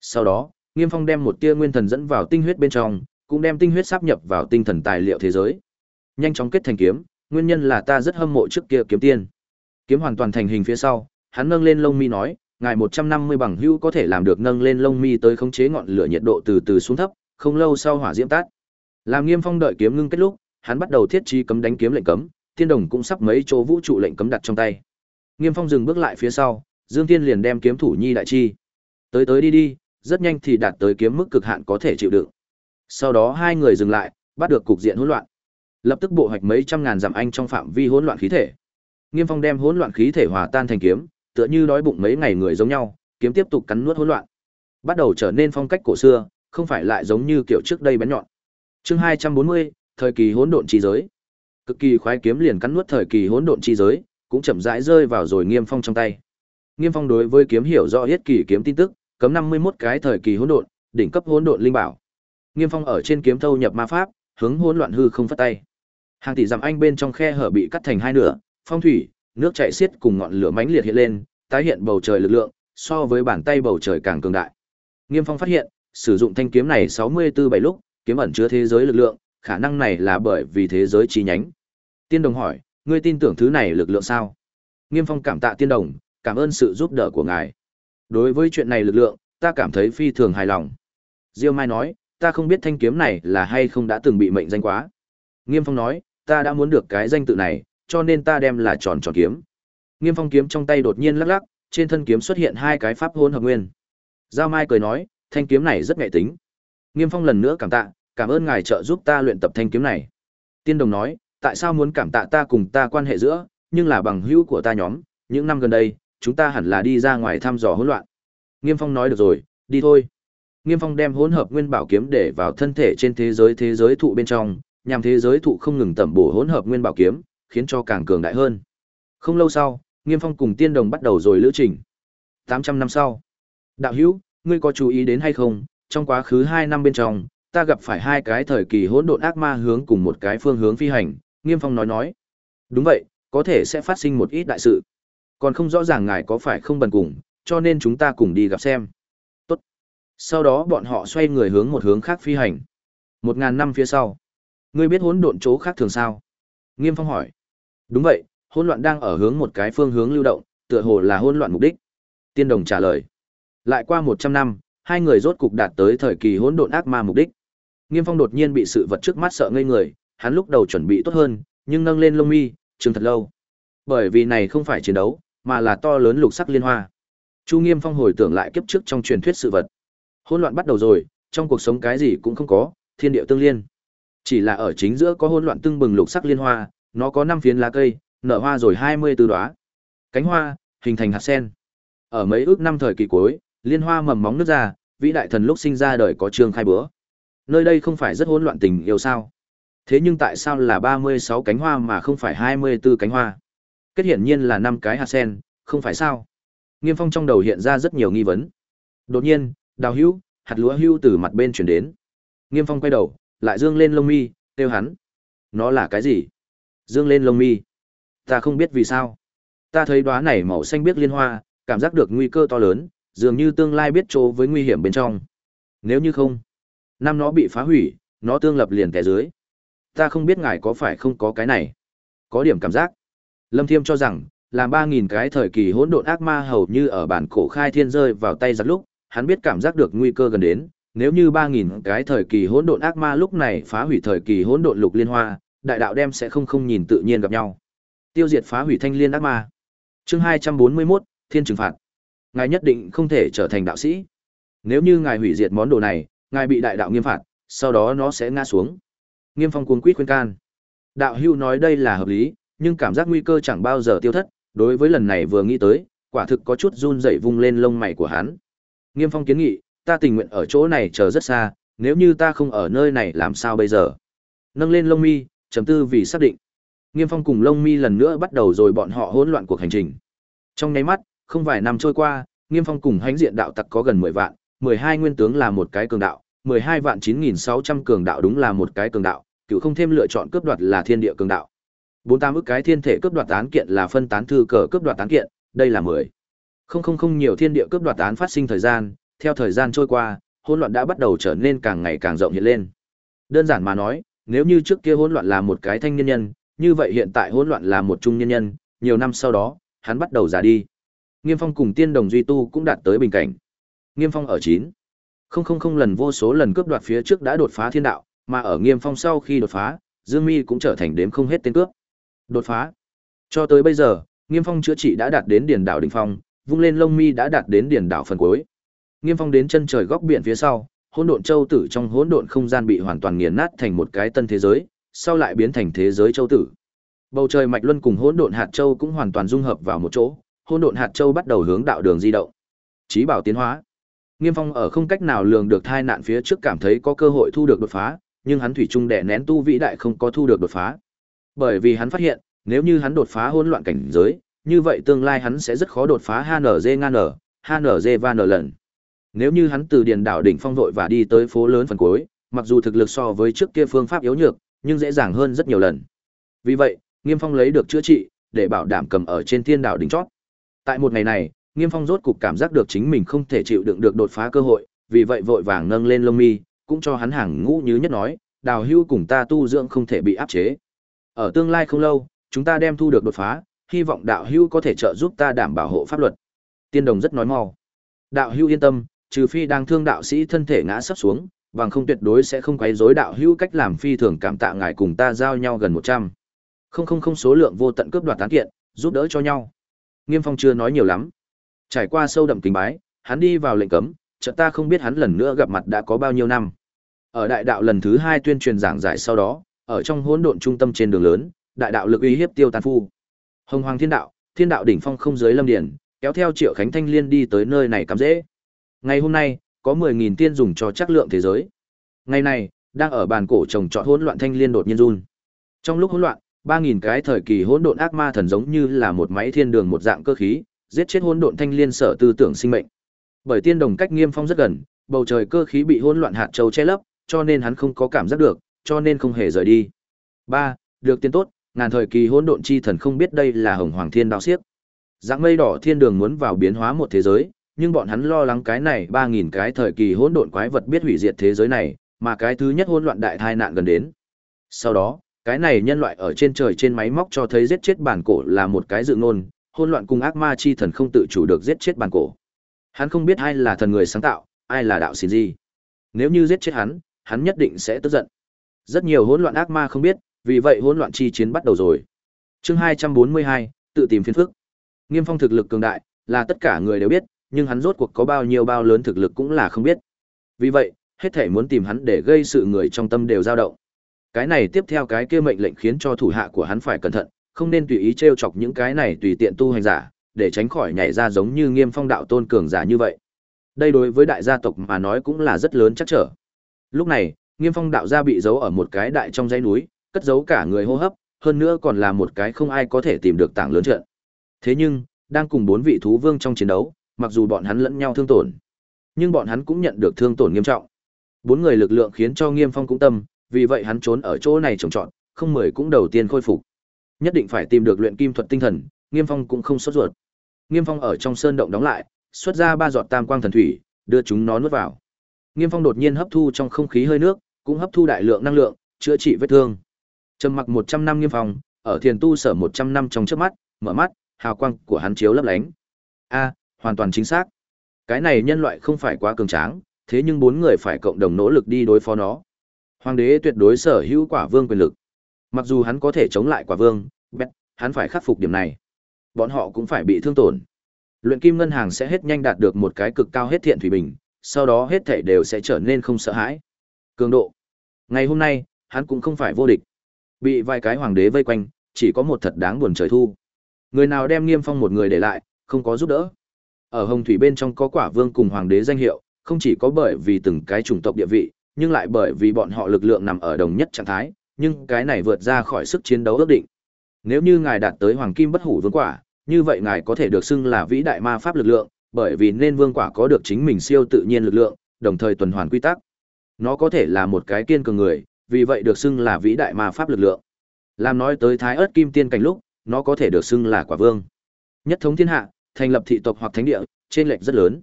[SPEAKER 1] Sau đó, Nghiêm Phong đem một tia nguyên thần dẫn vào tinh huyết bên trong, cũng đem tinh huyết sáp nhập vào tinh thần tài liệu thế giới. Nhanh chóng kết thành kiếm, nguyên nhân là ta rất hâm mộ trước kia kiếm tiên. Kiếm hoàn toàn thành hình phía sau, hắn nâng lên lông mi nói, ngài 150 bằng hữu có thể làm được nâng lên lông mi tới khống chế ngọn lửa nhiệt độ từ từ xuống thấp, không lâu sau hỏa diễm tắt. Làm Nghiêm Phong đợi kiếm ngưng kết lúc, hắn bắt đầu thiết trí cấm đánh kiếm lệnh cấm, Tiên Đồng cũng sắp mấy chỗ vũ trụ lệnh cấm đặt trong tay. Nghiêm Phong dừng bước lại phía sau, Dương Tiên liền đem kiếm thủ nhi đại chi. Tới tới đi đi, rất nhanh thì đạt tới kiếm mức cực hạn có thể chịu đựng. Sau đó hai người dừng lại, bắt được cục diện hỗn loạn. Lập tức bộ hoạch mấy trăm ngàn dặm anh trong phạm vi hỗn loạn khí thể. Nghiêm Phong đem hỗn loạn khí thể hòa tan thành kiếm, tựa như đói bụng mấy ngày người giống nhau, kiếm tiếp tục cắn nuốt hỗn loạn. Bắt đầu trở nên phong cách cổ xưa, không phải lại giống như kiểu trước đây bén nhọn. Chương 240, thời kỳ hỗn độn chi giới. Cực kỳ khoái kiếm liền cắn nuốt thời kỳ hỗn độn chi giới, cũng chậm rãi rơi vào rồi Nghiêm Phong trong tay. Nghiêm Phong đối với kiếm hiểu rõ hết kỳ kiếm tin tức, cấm 51 cái thời kỳ hỗn độn, đỉnh cấp hỗn độn linh bảo. Nghiêm Phong ở trên kiếm thâu nhập ma pháp, hướng hỗn loạn hư không phát tay. Hàng tỷ dặm anh bên trong khe hở bị cắt thành hai nửa, phong thủy, nước chảy xiết cùng ngọn lửa mãnh liệt hiện lên, tái hiện bầu trời lực lượng, so với bàn tay bầu trời càng cường đại. Nghiêm Phong phát hiện, sử dụng thanh kiếm này 64 bảy lúc, kiếm ẩn chứa thế giới lực lượng, khả năng này là bởi vì thế giới chi nhánh. Tiên Đồng hỏi, ngươi tin tưởng thứ này lực lượng sao? Nghiêm Phong cảm tạ Tiên Đồng, cảm ơn sự giúp đỡ của ngài. Đối với chuyện này lực lượng, ta cảm thấy phi thường hài lòng. Diêu Mai nói, ta không biết thanh kiếm này là hay không đã từng bị mệnh danh quá. Nghiêm Phong nói, ta đã muốn được cái danh tự này, cho nên ta đem là tròn tròn kiếm. Nghiêm Phong kiếm trong tay đột nhiên lắc lắc, trên thân kiếm xuất hiện hai cái pháp hôn hợp nguyên. Giao Mai cười nói, thanh kiếm này rất nghệ tính. Nghiêm Phong lần nữa cảm tạ, cảm ơn ngài trợ giúp ta luyện tập thanh kiếm này. Tiên Đồng nói, tại sao muốn cảm tạ ta cùng ta quan hệ giữa, nhưng là bằng hữu của ta nhóm, những năm gần đây, chúng ta hẳn là đi ra ngoài thăm dò hỗn loạn. Nghiêm Phong nói được rồi, đi thôi. Nghiêm Phong đem hỗn hợp nguyên bảo kiếm để vào thân thể trên thế giới thế giới thụ bên trong, nhằm thế giới thụ không ngừng tẩm bổ hỗn hợp nguyên bảo kiếm, khiến cho càng cường đại hơn. Không lâu sau, Nghiêm Phong cùng Tiên Đồng bắt đầu rồi lữ trình. 800 năm sau. Đạo hữu, ngươi có chú ý đến hay không, trong quá khứ 2 năm bên trong, ta gặp phải hai cái thời kỳ hỗn độn ác ma hướng cùng một cái phương hướng phi hành, Nghiêm Phong nói nói. Đúng vậy, có thể sẽ phát sinh một ít đại sự. Còn không rõ ràng ngài có phải không bần cùng, cho nên chúng ta cùng đi gặp xem. Tốt. Sau đó bọn họ xoay người hướng một hướng khác phi hành. Một ngàn năm phía sau. Ngươi biết hỗn độn chỗ khác thường sao? Nghiêm Phong hỏi. Đúng vậy, hỗn loạn đang ở hướng một cái phương hướng lưu động, tựa hồ là hỗn loạn mục đích. Tiên đồng trả lời. Lại qua 100 năm, hai người rốt cục đạt tới thời kỳ hỗn độn ác ma mục đích. Nghiêm Phong đột nhiên bị sự vật trước mắt sợ ngây người, hắn lúc đầu chuẩn bị tốt hơn, nhưng nâng lên lông mi, chừng thật lâu. Bởi vì này không phải chiến đấu, mà là to lớn lục sắc liên hoa. Chu Nghiêm Phong hồi tưởng lại kiếp trước trong truyền thuyết sự vật. Hỗn loạn bắt đầu rồi, trong cuộc sống cái gì cũng không có, thiên địa tương liên. Chỉ là ở chính giữa có hỗn loạn tương bừng lục sắc liên hoa, nó có năm phiến lá cây, nở hoa rồi 24 đóa. Cánh hoa hình thành hạt sen. Ở mấy ước năm thời kỳ cuối, liên hoa mầm móng nước ra, vĩ đại thần lúc sinh ra đời có trương khai bữa. Nơi đây không phải rất hỗn loạn tình yêu sao? Thế nhưng tại sao là 36 cánh hoa mà không phải 24 cánh hoa? Kết hiển nhiên là năm cái hạt sen, không phải sao? Nghiêm Phong trong đầu hiện ra rất nhiều nghi vấn. Đột nhiên, Đào Hữu, hạt lúa hưu từ mặt bên chuyển đến. Nghiêm Phong quay đầu, lại dương lên lông mi, kêu hắn. Nó là cái gì? Dương lên lông mi. Ta không biết vì sao. Ta thấy đóa này màu xanh biếc liên hoa, cảm giác được nguy cơ to lớn, dường như tương lai biết chỗ với nguy hiểm bên trong. Nếu như không, năm nó bị phá hủy, nó tương lập liền té dưới. Ta không biết ngài có phải không có cái này. Có điểm cảm giác. Lâm Thiêm cho rằng, làm 3.000 cái thời kỳ hỗn độn ác ma hầu như ở bản cổ khai thiên rơi vào tay giặc lúc, hắn biết cảm giác được nguy cơ gần đến, nếu như 3.000 cái thời kỳ hỗn độn ác ma lúc này phá hủy thời kỳ hỗn độn lục liên hoa, đại đạo đem sẽ không không nhìn tự nhiên gặp nhau. Tiêu diệt phá hủy thanh liên ác ma. Chương 241, Thiên trừng phạt. Ngài nhất định không thể trở thành đạo sĩ. Nếu như ngài hủy diệt món đồ này, ngài bị đại đạo nghiêm phạt, sau đó nó sẽ ngã xuống. Nghiêm Phong cuống quýt khuyên can. Đạo Hưu nói đây là hợp lý, nhưng cảm giác nguy cơ chẳng bao giờ tiêu thất, đối với lần này vừa nghĩ tới, quả thực có chút run rẩy vung lên lông mày của hắn. Nghiêm Phong kiến nghị, ta tình nguyện ở chỗ này chờ rất xa, nếu như ta không ở nơi này làm sao bây giờ? Nâng lên lông mi, chấm tư vì xác định. Nghiêm Phong cùng long mi lần nữa bắt đầu rồi bọn họ hỗn loạn cuộc hành trình. Trong nháy mắt, không vài năm trôi qua, Nghiêm Phong cùng Hánh diện đạo tặc có gần 10 vạn, 12 nguyên tướng là một cái cường đạo, 12 vạn 9600 cường đạo đúng là một cái cường đạo, cựu không thêm lựa chọn cướp đoạt là thiên địa cường đạo. 48 ức cái thiên thể cướp đoạt án kiện là phân tán thư cờ cướp đoạt án kiện, đây là 10. Không không không nhiều thiên địa cướp đoạt án phát sinh thời gian, theo thời gian trôi qua, hỗn loạn đã bắt đầu trở nên càng ngày càng rộng hiện lên. Đơn giản mà nói, nếu như trước kia hỗn loạn là một cái thanh niên nhân, như vậy hiện tại hỗn loạn là một trung nhân nhân, nhiều năm sau đó, hắn bắt đầu già đi. Nghiêm Phong cùng Tiên Đồng Duy Tu cũng đạt tới bình cảnh. Nghiêm Phong ở 9. Không không không lần vô số lần cướp đoạt phía trước đã đột phá thiên đạo, mà ở Nghiêm Phong sau khi đột phá, Dương Mi cũng trở thành đếm không hết tên cướp. Đột phá. Cho tới bây giờ, Nghiêm Phong chữa trị đã đạt đến điển đạo đỉnh phong, vung lên lông mi đã đạt đến điển đạo phần cuối. Nghiêm Phong đến chân trời góc biển phía sau, hỗn độn châu tử trong hỗn độn không gian bị hoàn toàn nghiền nát thành một cái tân thế giới, sau lại biến thành thế giới châu tử. Bầu trời mạch luân cùng hỗn độn hạt châu cũng hoàn toàn dung hợp vào một chỗ, hỗn độn hạt châu bắt đầu hướng đạo đường di động. Chí bảo tiến hóa. Nghiêm Phong ở không cách nào lường được thai nạn phía trước cảm thấy có cơ hội thu được đột phá, nhưng hắn thủy chung đè nén tu vĩ đại không có thu được đột phá. Bởi vì hắn phát hiện, nếu như hắn đột phá hỗn loạn cảnh giới, như vậy tương lai hắn sẽ rất khó đột phá HNZ ngan ở, HNZ van lần. Nếu như hắn từ điền đảo đỉnh phong vội và đi tới phố lớn phần cuối, mặc dù thực lực so với trước kia phương pháp yếu nhược, nhưng dễ dàng hơn rất nhiều lần. Vì vậy, Nghiêm Phong lấy được chữa trị, để bảo đảm cầm ở trên thiên đảo đỉnh chót. Tại một ngày này, Nghiêm Phong rốt cục cảm giác được chính mình không thể chịu đựng được đột phá cơ hội, vì vậy vội vàng nâng lên lông mi, cũng cho hắn hàng ngũ như nhất nói, đào hưu cùng ta tu dưỡng không thể bị áp chế. Ở tương lai không lâu, chúng ta đem thu được đột phá, hy vọng đạo hưu có thể trợ giúp ta đảm bảo hộ pháp luật. Tiên đồng rất nói mau. Đạo hưu yên tâm, trừ phi đang thương đạo sĩ thân thể ngã sắp xuống, bằng không tuyệt đối sẽ không quấy rối đạo hữu cách làm phi thường cảm tạ ngài cùng ta giao nhau gần 100. Không không không số lượng vô tận cướp đoạt tán kiện, giúp đỡ cho nhau. Nghiêm Phong chưa nói nhiều lắm. Trải qua sâu đậm kính bái, hắn đi vào lệnh cấm, chợt ta không biết hắn lần nữa gặp mặt đã có bao nhiêu năm. Ở đại đạo lần thứ hai tuyên truyền giảng giải sau đó, ở trong hỗn độn trung tâm trên đường lớn, đại đạo lực uy hiếp tiêu tan phu. Hồng Hoàng Thiên Đạo, Thiên Đạo đỉnh phong không dưới lâm điển, kéo theo Triệu Khánh Thanh Liên đi tới nơi này cắm dễ. Ngày hôm nay, có 10.000 tiên dùng cho chắc lượng thế giới. Ngày này, đang ở bàn cổ trồng trọt hỗn loạn Thanh Liên đột nhiên run. Trong lúc hỗn loạn, 3000 cái thời kỳ hỗn độn ác ma thần giống như là một máy thiên đường một dạng cơ khí, giết chết hỗn độn thanh liên sở tư tưởng sinh mệnh. Bởi tiên đồng cách nghiêm phong rất gần, bầu trời cơ khí bị hỗn loạn hạt châu che lấp, cho nên hắn không có cảm giác được, cho nên không hề rời đi. 3. Được tiên tốt, ngàn thời kỳ hỗn độn chi thần không biết đây là Hồng Hoàng Thiên Đạo Xiếc. Dạng mây đỏ thiên đường muốn vào biến hóa một thế giới, nhưng bọn hắn lo lắng cái này 3000 cái thời kỳ hỗn độn quái vật biết hủy diệt thế giới này, mà cái thứ nhất hỗn loạn đại tai nạn gần đến. Sau đó, cái này nhân loại ở trên trời trên máy móc cho thấy giết chết bản cổ là một cái dự ngôn, hỗn loạn cùng ác ma chi thần không tự chủ được giết chết bản cổ. Hắn không biết ai là thần người sáng tạo, ai là đạo xin gì. Nếu như giết chết hắn, hắn nhất định sẽ tức giận. Rất nhiều hỗn loạn ác ma không biết, vì vậy hỗn loạn chi chiến bắt đầu rồi. Chương 242, tự tìm phiền phức. Nghiêm Phong thực lực cường đại, là tất cả người đều biết, nhưng hắn rốt cuộc có bao nhiêu bao lớn thực lực cũng là không biết. Vì vậy, hết thể muốn tìm hắn để gây sự người trong tâm đều dao động. Cái này tiếp theo cái kia mệnh lệnh khiến cho thủ hạ của hắn phải cẩn thận, không nên tùy ý trêu chọc những cái này tùy tiện tu hành giả, để tránh khỏi nhảy ra giống như Nghiêm Phong đạo tôn cường giả như vậy. Đây đối với đại gia tộc mà nói cũng là rất lớn chắc trở. Lúc này, Nghiêm Phong đạo gia bị giấu ở một cái đại trong dãy núi, cất giấu cả người hô hấp, hơn nữa còn là một cái không ai có thể tìm được tảng lớn trận. Thế nhưng, đang cùng bốn vị thú vương trong chiến đấu, mặc dù bọn hắn lẫn nhau thương tổn, nhưng bọn hắn cũng nhận được thương tổn nghiêm trọng. Bốn người lực lượng khiến cho Nghiêm Phong cũng tâm, vì vậy hắn trốn ở chỗ này trồng trọt, không mười cũng đầu tiên khôi phục. Nhất định phải tìm được luyện kim thuật tinh thần, Nghiêm Phong cũng không sốt ruột. Nghiêm Phong ở trong sơn động đóng lại, xuất ra ba giọt tam quang thần thủy, đưa chúng nó nuốt vào. Nghiêm Phong đột nhiên hấp thu trong không khí hơi nước, cũng hấp thu đại lượng năng lượng, chữa trị vết thương. Trầm mặc 100 năm Nghiêm Phong, ở thiền tu sở 100 năm trong trước mắt, mở mắt, hào quang của hắn chiếu lấp lánh. A, hoàn toàn chính xác. Cái này nhân loại không phải quá cường tráng, thế nhưng bốn người phải cộng đồng nỗ lực đi đối phó nó. Hoàng đế tuyệt đối sở hữu quả vương quyền lực. Mặc dù hắn có thể chống lại quả vương, bét, hắn phải khắc phục điểm này. Bọn họ cũng phải bị thương tổn. Luyện kim ngân hàng sẽ hết nhanh đạt được một cái cực cao hết thiện thủy bình, sau đó hết thảy đều sẽ trở nên không sợ hãi. Cường độ. Ngày hôm nay, hắn cũng không phải vô địch. Bị vài cái hoàng đế vây quanh, chỉ có một thật đáng buồn trời thu. Người nào đem Nghiêm Phong một người để lại, không có giúp đỡ. Ở Hồng Thủy bên trong có quả vương cùng hoàng đế danh hiệu, không chỉ có bởi vì từng cái chủng tộc địa vị, nhưng lại bởi vì bọn họ lực lượng nằm ở đồng nhất trạng thái, nhưng cái này vượt ra khỏi sức chiến đấu ước định. Nếu như ngài đạt tới hoàng kim bất hủ vương quả, như vậy ngài có thể được xưng là vĩ đại ma pháp lực lượng, bởi vì nên vương quả có được chính mình siêu tự nhiên lực lượng, đồng thời tuần hoàn quy tắc. Nó có thể là một cái kiên cường người, vì vậy được xưng là vĩ đại ma pháp lực lượng. Làm nói tới thái ớt kim tiên cảnh lúc, nó có thể được xưng là quả vương. Nhất thống thiên hạ, thành lập thị tộc hoặc thánh địa, trên lệch rất lớn.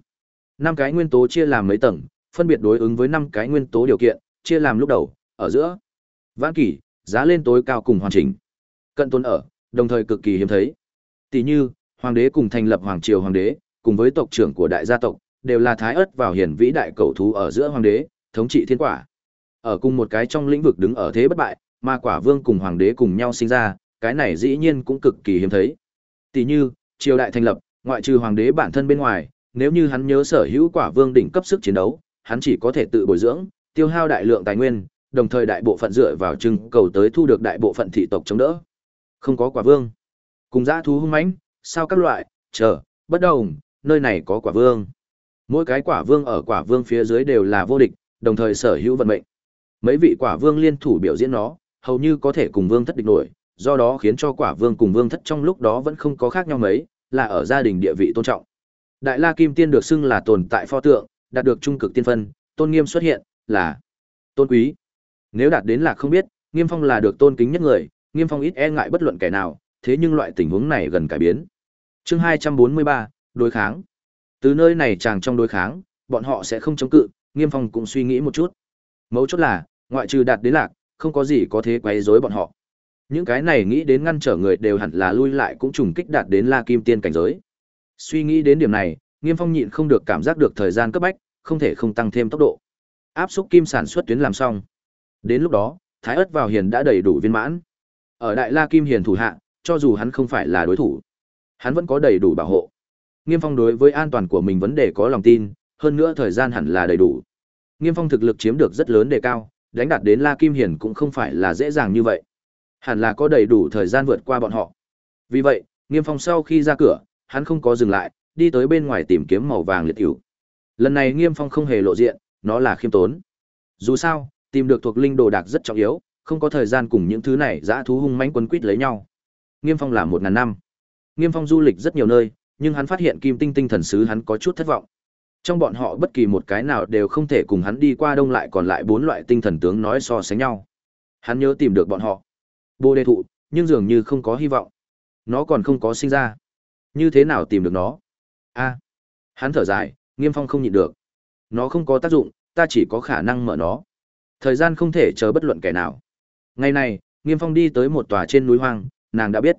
[SPEAKER 1] Năm cái nguyên tố chia làm mấy tầng, phân biệt đối ứng với năm cái nguyên tố điều kiện, chia làm lúc đầu, ở giữa, vãn kỳ, giá lên tối cao cùng hoàn chỉnh. Cận tôn ở, đồng thời cực kỳ hiếm thấy. Tỷ như, hoàng đế cùng thành lập hoàng triều hoàng đế, cùng với tộc trưởng của đại gia tộc, đều là thái ớt vào hiển vĩ đại cầu thú ở giữa hoàng đế, thống trị thiên quả. Ở cùng một cái trong lĩnh vực đứng ở thế bất bại, mà quả vương cùng hoàng đế cùng nhau sinh ra, cái này dĩ nhiên cũng cực kỳ hiếm thấy. Tỷ như, triều đại thành lập, ngoại trừ hoàng đế bản thân bên ngoài, nếu như hắn nhớ sở hữu quả vương đỉnh cấp sức chiến đấu, hắn chỉ có thể tự bồi dưỡng, tiêu hao đại lượng tài nguyên, đồng thời đại bộ phận dựa vào trưng cầu tới thu được đại bộ phận thị tộc chống đỡ. Không có quả vương, cùng dã thú hung mãnh, sao các loại, chờ, bất đồng, nơi này có quả vương. Mỗi cái quả vương ở quả vương phía dưới đều là vô địch, đồng thời sở hữu vận mệnh. Mấy vị quả vương liên thủ biểu diễn nó, hầu như có thể cùng vương thất địch nổi, do đó khiến cho quả vương cùng vương thất trong lúc đó vẫn không có khác nhau mấy, là ở gia đình địa vị tôn trọng. Đại La Kim Tiên được xưng là tồn tại pho tượng, đạt được trung cực tiên phân, tôn nghiêm xuất hiện, là tôn quý. Nếu đạt đến là không biết, Nghiêm Phong là được tôn kính nhất người, Nghiêm Phong ít e ngại bất luận kẻ nào, thế nhưng loại tình huống này gần cải biến. Chương 243, đối kháng. Từ nơi này chàng trong đối kháng, bọn họ sẽ không chống cự, Nghiêm Phong cũng suy nghĩ một chút. Mấu chốt là, ngoại trừ đạt đến lạc, không có gì có thể quấy rối bọn họ. Những cái này nghĩ đến ngăn trở người đều hẳn là lui lại cũng trùng kích đạt đến La Kim Tiên cảnh giới. Suy nghĩ đến điểm này, Nghiêm Phong nhịn không được cảm giác được thời gian cấp bách, không thể không tăng thêm tốc độ. Áp xúc kim sản xuất tuyến làm xong. Đến lúc đó, Thái ớt vào hiền đã đầy đủ viên mãn. Ở Đại La Kim Hiền thủ hạ, cho dù hắn không phải là đối thủ, hắn vẫn có đầy đủ bảo hộ. Nghiêm Phong đối với an toàn của mình vấn đề có lòng tin, hơn nữa thời gian hẳn là đầy đủ. Nghiêm Phong thực lực chiếm được rất lớn đề cao, đánh đạt đến La Kim Hiền cũng không phải là dễ dàng như vậy. Hẳn là có đầy đủ thời gian vượt qua bọn họ. Vì vậy, Nghiêm Phong sau khi ra cửa, hắn không có dừng lại, đi tới bên ngoài tìm kiếm màu vàng liệt hữu. Lần này Nghiêm Phong không hề lộ diện, nó là khiêm tốn. Dù sao, tìm được thuộc linh đồ đạc rất trọng yếu, không có thời gian cùng những thứ này dã thú hung mãnh quấn quýt lấy nhau. Nghiêm Phong là một ngàn năm. Nghiêm Phong du lịch rất nhiều nơi, nhưng hắn phát hiện Kim Tinh Tinh thần sứ hắn có chút thất vọng. Trong bọn họ bất kỳ một cái nào đều không thể cùng hắn đi qua đông lại còn lại bốn loại tinh thần tướng nói so sánh nhau. Hắn nhớ tìm được bọn họ. Bồ đề thụ, nhưng dường như không có hy vọng. Nó còn không có sinh ra. Như thế nào tìm được nó? A. hắn thở dài, Nghiêm Phong không nhịn được. Nó không có tác dụng, ta chỉ có khả năng mở nó. Thời gian không thể chờ bất luận kẻ nào. Ngày này, Nghiêm Phong đi tới một tòa trên núi hoang, nàng đã biết.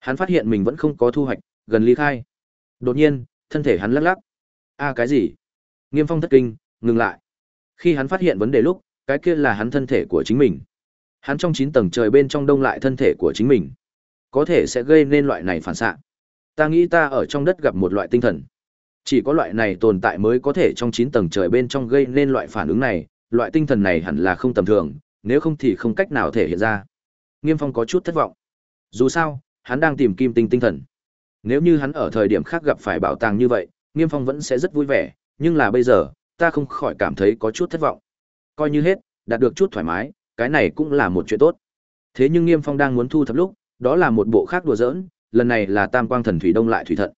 [SPEAKER 1] Hắn phát hiện mình vẫn không có thu hoạch, gần ly khai. Đột nhiên, thân thể hắn lắc lắc. A cái gì? Nghiêm Phong thất kinh, ngừng lại. Khi hắn phát hiện vấn đề lúc, cái kia là hắn thân thể của chính mình. Hắn trong 9 tầng trời bên trong đông lại thân thể của chính mình. Có thể sẽ gây nên loại này phản xạ. Ta nghĩ ta ở trong đất gặp một loại tinh thần. Chỉ có loại này tồn tại mới có thể trong 9 tầng trời bên trong gây nên loại phản ứng này, loại tinh thần này hẳn là không tầm thường, nếu không thì không cách nào thể hiện ra. Nghiêm Phong có chút thất vọng. Dù sao, hắn đang tìm kim tinh tinh thần. Nếu như hắn ở thời điểm khác gặp phải bảo tàng như vậy, Nghiêm Phong vẫn sẽ rất vui vẻ, nhưng là bây giờ, ta không khỏi cảm thấy có chút thất vọng. Coi như hết, đạt được chút thoải mái, cái này cũng là một chuyện tốt. Thế nhưng Nghiêm Phong đang muốn thu thập lúc, đó là một bộ khác đùa giỡn, lần này là Tam Quang Thần Thủy Đông lại thủy thận.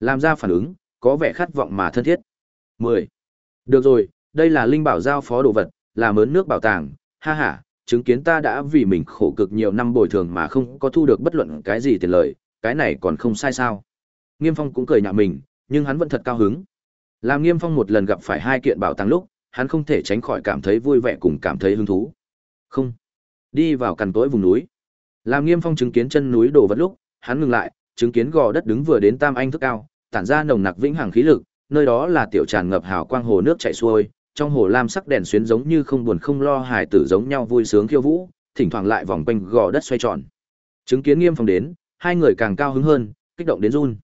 [SPEAKER 1] Làm ra phản ứng, có vẻ khát vọng mà thân thiết. 10. Được rồi, đây là linh bảo giao phó đồ vật, là mớn nước bảo tàng, ha ha, chứng kiến ta đã vì mình khổ cực nhiều năm bồi thường mà không có thu được bất luận cái gì tiền lời, cái này còn không sai sao. Nghiêm Phong cũng cười nhạo mình, nhưng hắn vẫn thật cao hứng. Làm Nghiêm Phong một lần gặp phải hai kiện bảo tàng lúc, hắn không thể tránh khỏi cảm thấy vui vẻ cùng cảm thấy hứng thú. Không. Đi vào cằn tối vùng núi. Làm Nghiêm Phong chứng kiến chân núi đổ vật lúc, hắn ngừng lại, chứng kiến gò đất đứng vừa đến tam anh thức cao, tản ra nồng nặc vĩnh hằng khí lực, nơi đó là tiểu tràn ngập hào quang hồ nước chảy xuôi, trong hồ lam sắc đèn xuyến giống như không buồn không lo hài tử giống nhau vui sướng khiêu vũ, thỉnh thoảng lại vòng quanh gò đất xoay tròn. Chứng kiến Nghiêm Phong đến, hai người càng cao hứng hơn, kích động đến run.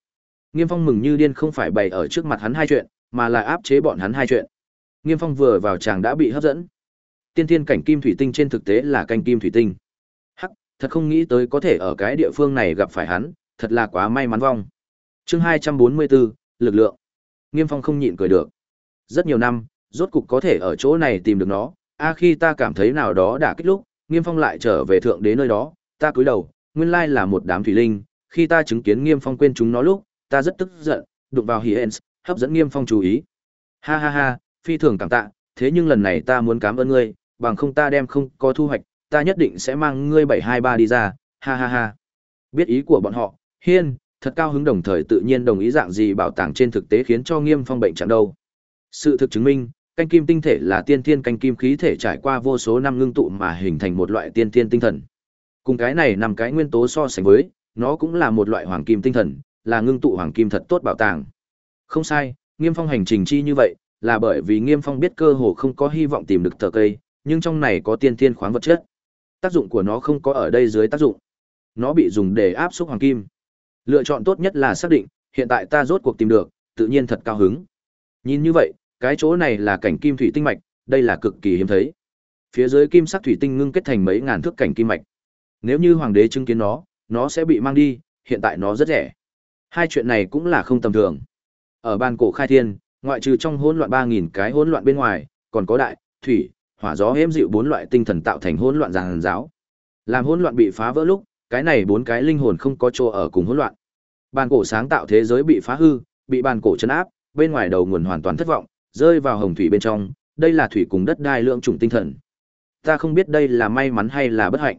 [SPEAKER 1] Nghiêm Phong mừng như điên không phải bày ở trước mặt hắn hai chuyện, mà là áp chế bọn hắn hai chuyện. Nghiêm Phong vừa vào chàng đã bị hấp dẫn. Tiên Thiên cảnh kim thủy tinh trên thực tế là canh kim thủy tinh. Hắc, thật không nghĩ tới có thể ở cái địa phương này gặp phải hắn, thật là quá may mắn vong. Chương 244, lực lượng. Nghiêm Phong không nhịn cười được. Rất nhiều năm, rốt cục có thể ở chỗ này tìm được nó. A khi ta cảm thấy nào đó đã kích lúc, Nghiêm Phong lại trở về thượng đế nơi đó, ta cúi đầu, nguyên lai là một đám thủy linh, khi ta chứng kiến Nghiêm Phong quên chúng nó lúc, ta rất tức giận, đụng vào Hiens, hấp dẫn Nghiêm Phong chú ý. Ha ha ha, phi thường cảm tạ, thế nhưng lần này ta muốn cảm ơn ngươi, bằng không ta đem không có thu hoạch, ta nhất định sẽ mang ngươi 723 đi ra, ha ha ha. Biết ý của bọn họ, Hiên, thật cao hứng đồng thời tự nhiên đồng ý dạng gì bảo tàng trên thực tế khiến cho Nghiêm Phong bệnh chẳng đâu. Sự thực chứng minh, canh kim tinh thể là tiên thiên canh kim khí thể trải qua vô số năm ngưng tụ mà hình thành một loại tiên thiên tinh thần. Cùng cái này nằm cái nguyên tố so sánh với, nó cũng là một loại hoàng kim tinh thần, là ngưng tụ hoàng kim thật tốt bảo tàng. Không sai, Nghiêm Phong hành trình chi như vậy, là bởi vì Nghiêm Phong biết cơ hồ không có hy vọng tìm được tờ cây, nhưng trong này có tiên thiên khoáng vật chất. Tác dụng của nó không có ở đây dưới tác dụng. Nó bị dùng để áp xúc hoàng kim. Lựa chọn tốt nhất là xác định, hiện tại ta rốt cuộc tìm được, tự nhiên thật cao hứng. Nhìn như vậy, cái chỗ này là cảnh kim thủy tinh mạch, đây là cực kỳ hiếm thấy. Phía dưới kim sắc thủy tinh ngưng kết thành mấy ngàn thước cảnh kim mạch. Nếu như hoàng đế chứng kiến nó, nó sẽ bị mang đi, hiện tại nó rất rẻ. Hai chuyện này cũng là không tầm thường. Ở ban cổ khai thiên, ngoại trừ trong hỗn loạn 3000 cái hỗn loạn bên ngoài, còn có đại, thủy, hỏa gió hêm dịu bốn loại tinh thần tạo thành hỗn loạn giàn giáo. Làm hỗn loạn bị phá vỡ lúc, cái này bốn cái linh hồn không có chỗ ở cùng hỗn loạn. Bàn cổ sáng tạo thế giới bị phá hư, bị bàn cổ chấn áp, bên ngoài đầu nguồn hoàn toàn thất vọng, rơi vào hồng thủy bên trong, đây là thủy cùng đất đai lượng trùng tinh thần. Ta không biết đây là may mắn hay là bất hạnh.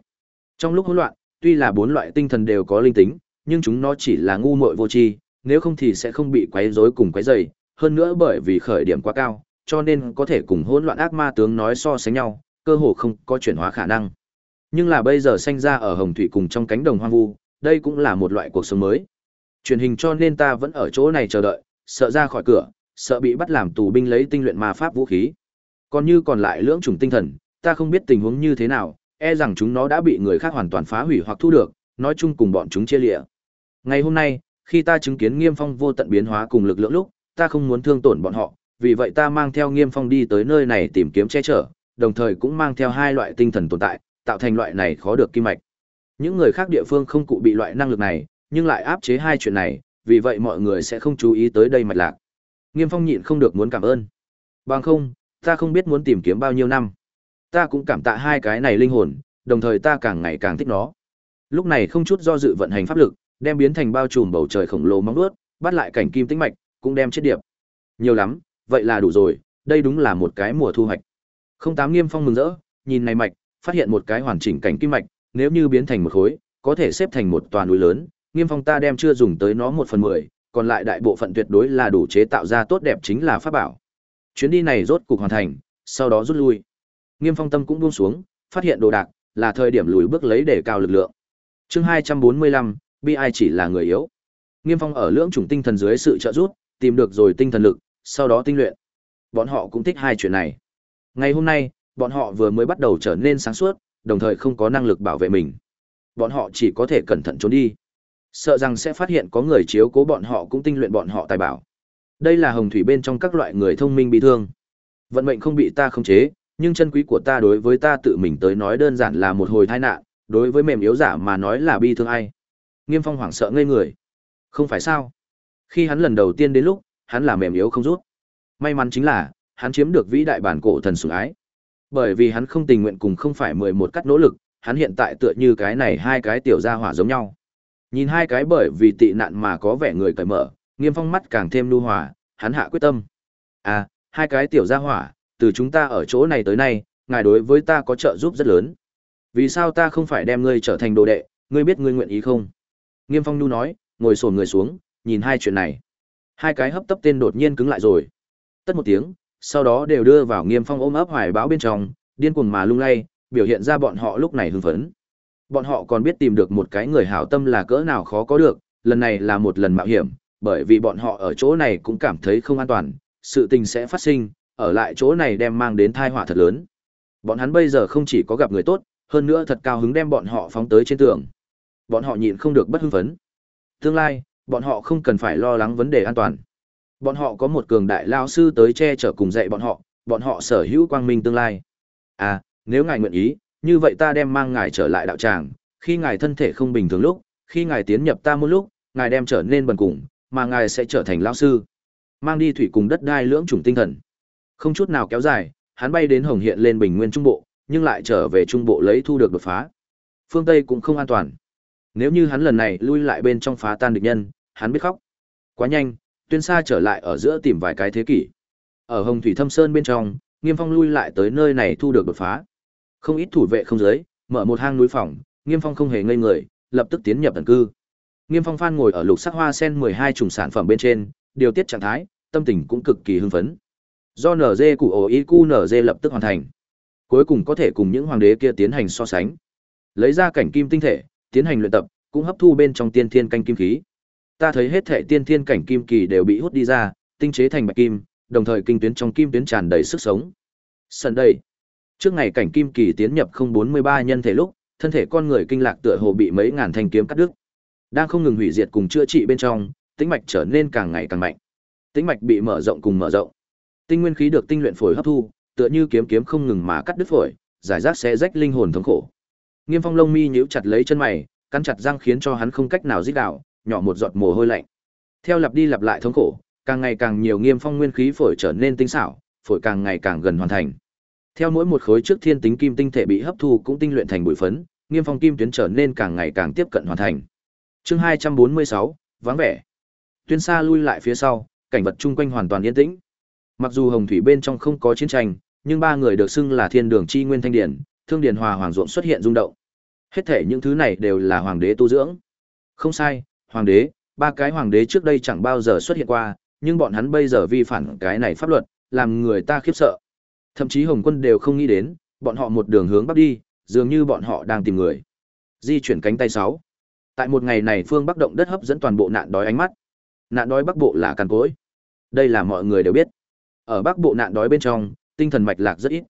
[SPEAKER 1] Trong lúc hỗn loạn, tuy là bốn loại tinh thần đều có linh tính, nhưng chúng nó chỉ là ngu muội vô tri, nếu không thì sẽ không bị quấy rối cùng quấy rầy, hơn nữa bởi vì khởi điểm quá cao, cho nên có thể cùng hỗn loạn ác ma tướng nói so sánh nhau, cơ hồ không có chuyển hóa khả năng. Nhưng là bây giờ sinh ra ở hồng thủy cùng trong cánh đồng hoang vu, đây cũng là một loại cuộc sống mới. Truyền hình cho nên ta vẫn ở chỗ này chờ đợi, sợ ra khỏi cửa, sợ bị bắt làm tù binh lấy tinh luyện ma pháp vũ khí. Còn như còn lại lưỡng chủng tinh thần, ta không biết tình huống như thế nào, e rằng chúng nó đã bị người khác hoàn toàn phá hủy hoặc thu được, nói chung cùng bọn chúng chia lịa. Ngày hôm nay, khi ta chứng kiến Nghiêm Phong vô tận biến hóa cùng lực lượng lúc, ta không muốn thương tổn bọn họ, vì vậy ta mang theo Nghiêm Phong đi tới nơi này tìm kiếm che chở, đồng thời cũng mang theo hai loại tinh thần tồn tại, tạo thành loại này khó được kim mạch. Những người khác địa phương không cụ bị loại năng lực này, nhưng lại áp chế hai chuyện này, vì vậy mọi người sẽ không chú ý tới đây mạch lạc. Nghiêm Phong nhịn không được muốn cảm ơn. Bằng không, ta không biết muốn tìm kiếm bao nhiêu năm. Ta cũng cảm tạ hai cái này linh hồn, đồng thời ta càng ngày càng thích nó. Lúc này không chút do dự vận hành pháp lực, đem biến thành bao trùm bầu trời khổng lồ móng vuốt, bắt lại cảnh kim tĩnh mạch, cũng đem chết điệp. Nhiều lắm, vậy là đủ rồi, đây đúng là một cái mùa thu hoạch. Không tám Nghiêm Phong mừng rỡ, nhìn này mạch, phát hiện một cái hoàn chỉnh cảnh kim mạch, nếu như biến thành một khối, có thể xếp thành một toàn núi lớn, Nghiêm Phong ta đem chưa dùng tới nó một phần mười, còn lại đại bộ phận tuyệt đối là đủ chế tạo ra tốt đẹp chính là pháp bảo. Chuyến đi này rốt cục hoàn thành, sau đó rút lui. Nghiêm Phong tâm cũng buông xuống, phát hiện đồ đạc, là thời điểm lùi bước lấy để cao lực lượng. Chương 245, bi ai chỉ là người yếu. Nghiêm Phong ở lưỡng chủng tinh thần dưới sự trợ giúp, tìm được rồi tinh thần lực, sau đó tinh luyện. Bọn họ cũng thích hai chuyện này. Ngày hôm nay, bọn họ vừa mới bắt đầu trở nên sáng suốt, đồng thời không có năng lực bảo vệ mình. Bọn họ chỉ có thể cẩn thận trốn đi. Sợ rằng sẽ phát hiện có người chiếu cố bọn họ cũng tinh luyện bọn họ tài bảo. Đây là hồng thủy bên trong các loại người thông minh bị thương. Vận mệnh không bị ta khống chế, nhưng chân quý của ta đối với ta tự mình tới nói đơn giản là một hồi tai nạn, đối với mềm yếu giả mà nói là bi thương ai. Nghiêm Phong hoảng sợ ngây người. Không phải sao? Khi hắn lần đầu tiên đến lúc, hắn là mềm yếu không rút. May mắn chính là, hắn chiếm được vĩ đại bản cổ thần sủng ái. Bởi vì hắn không tình nguyện cùng không phải mười một cắt nỗ lực, hắn hiện tại tựa như cái này hai cái tiểu gia hỏa giống nhau. Nhìn hai cái bởi vì tị nạn mà có vẻ người cởi mở, Nghiêm Phong mắt càng thêm nhu hòa, hắn hạ quyết tâm. À, hai cái tiểu gia hỏa, từ chúng ta ở chỗ này tới nay, ngài đối với ta có trợ giúp rất lớn. Vì sao ta không phải đem ngươi trở thành đồ đệ, ngươi biết ngươi nguyện ý không? Nghiêm Phong nhu nói, ngồi xổm người xuống, nhìn hai chuyện này. Hai cái hấp tấp tên đột nhiên cứng lại rồi. Tất một tiếng, sau đó đều đưa vào Nghiêm Phong ôm ấp hoài báo bên trong, điên cuồng mà lung lay, biểu hiện ra bọn họ lúc này hưng phấn. Bọn họ còn biết tìm được một cái người hảo tâm là cỡ nào khó có được, lần này là một lần mạo hiểm, bởi vì bọn họ ở chỗ này cũng cảm thấy không an toàn, sự tình sẽ phát sinh, ở lại chỗ này đem mang đến tai họa thật lớn. Bọn hắn bây giờ không chỉ có gặp người tốt, hơn nữa thật cao hứng đem bọn họ phóng tới trên tường. Bọn họ nhịn không được bất hưng phấn. Tương lai, bọn họ không cần phải lo lắng vấn đề an toàn. Bọn họ có một cường đại lao sư tới che chở cùng dạy bọn họ, bọn họ sở hữu quang minh tương lai. À, nếu ngài nguyện ý, như vậy ta đem mang ngài trở lại đạo tràng, khi ngài thân thể không bình thường lúc, khi ngài tiến nhập ta một lúc, ngài đem trở nên bần cùng, mà ngài sẽ trở thành lão sư. Mang đi thủy cùng đất đai lưỡng chủng tinh thần. Không chút nào kéo dài, hắn bay đến Hồng Hiện lên bình nguyên trung bộ, nhưng lại trở về trung bộ lấy thu được đột phá. Phương Tây cũng không an toàn. Nếu như hắn lần này lui lại bên trong phá tan địch nhân, hắn biết khóc. Quá nhanh, tuyên xa trở lại ở giữa tìm vài cái thế kỷ. Ở Hồng Thủy Thâm Sơn bên trong, Nghiêm Phong lui lại tới nơi này thu được đột phá. Không ít thủ vệ không giới, mở một hang núi phòng, Nghiêm Phong không hề ngây người, lập tức tiến nhập tận cư. Nghiêm Phong Phan ngồi ở lục sắc hoa sen 12 chủng sản phẩm bên trên, điều tiết trạng thái, tâm tình cũng cực kỳ hưng phấn. Do NZ của OIQ NG lập tức hoàn thành. Cuối cùng có thể cùng những hoàng đế kia tiến hành so sánh. Lấy ra cảnh kim tinh thể, tiến hành luyện tập, cũng hấp thu bên trong tiên thiên canh kim khí. Ta thấy hết thể tiên thiên cảnh kim kỳ đều bị hút đi ra, tinh chế thành bạch kim, đồng thời kinh tuyến trong kim tuyến tràn đầy sức sống. Sân đây, trước ngày cảnh kim kỳ tiến nhập 043 nhân thể lúc, thân thể con người kinh lạc tựa hồ bị mấy ngàn thanh kiếm cắt đứt. Đang không ngừng hủy diệt cùng chữa trị bên trong, tĩnh mạch trở nên càng ngày càng mạnh. Tĩnh mạch bị mở rộng cùng mở rộng. Tinh nguyên khí được tinh luyện phổi hấp thu, tựa như kiếm kiếm không ngừng mà cắt đứt phổi, giải rác sẽ rách linh hồn thống khổ. Nghiêm Phong lông mi nhíu chặt lấy chân mày, cắn chặt răng khiến cho hắn không cách nào rít đạo, nhỏ một giọt mồ hôi lạnh. Theo lặp đi lặp lại thống khổ, càng ngày càng nhiều Nghiêm Phong nguyên khí phổi trở nên tinh xảo, phổi càng ngày càng gần hoàn thành. Theo mỗi một khối trước thiên tính kim tinh thể bị hấp thu cũng tinh luyện thành bụi phấn, Nghiêm Phong kim tuyến trở nên càng ngày càng tiếp cận hoàn thành. Chương 246, vắng vẻ. Tuyên xa lui lại phía sau, cảnh vật chung quanh hoàn toàn yên tĩnh. Mặc dù Hồng Thủy bên trong không có chiến tranh, nhưng ba người được xưng là Thiên Đường Chi Nguyên Thanh Điển, Thương Điền Hòa Hoàng ruộng xuất hiện rung động. Hết thể những thứ này đều là hoàng đế tu dưỡng. Không sai, hoàng đế, ba cái hoàng đế trước đây chẳng bao giờ xuất hiện qua, nhưng bọn hắn bây giờ vi phản cái này pháp luật, làm người ta khiếp sợ. Thậm chí Hồng quân đều không nghĩ đến, bọn họ một đường hướng bắc đi, dường như bọn họ đang tìm người. Di chuyển cánh tay sáu. Tại một ngày này phương Bắc động đất hấp dẫn toàn bộ nạn đói ánh mắt. Nạn đói Bắc Bộ là càn cối. Đây là mọi người đều biết. Ở Bắc Bộ nạn đói bên trong, tinh thần mạch lạc rất ít.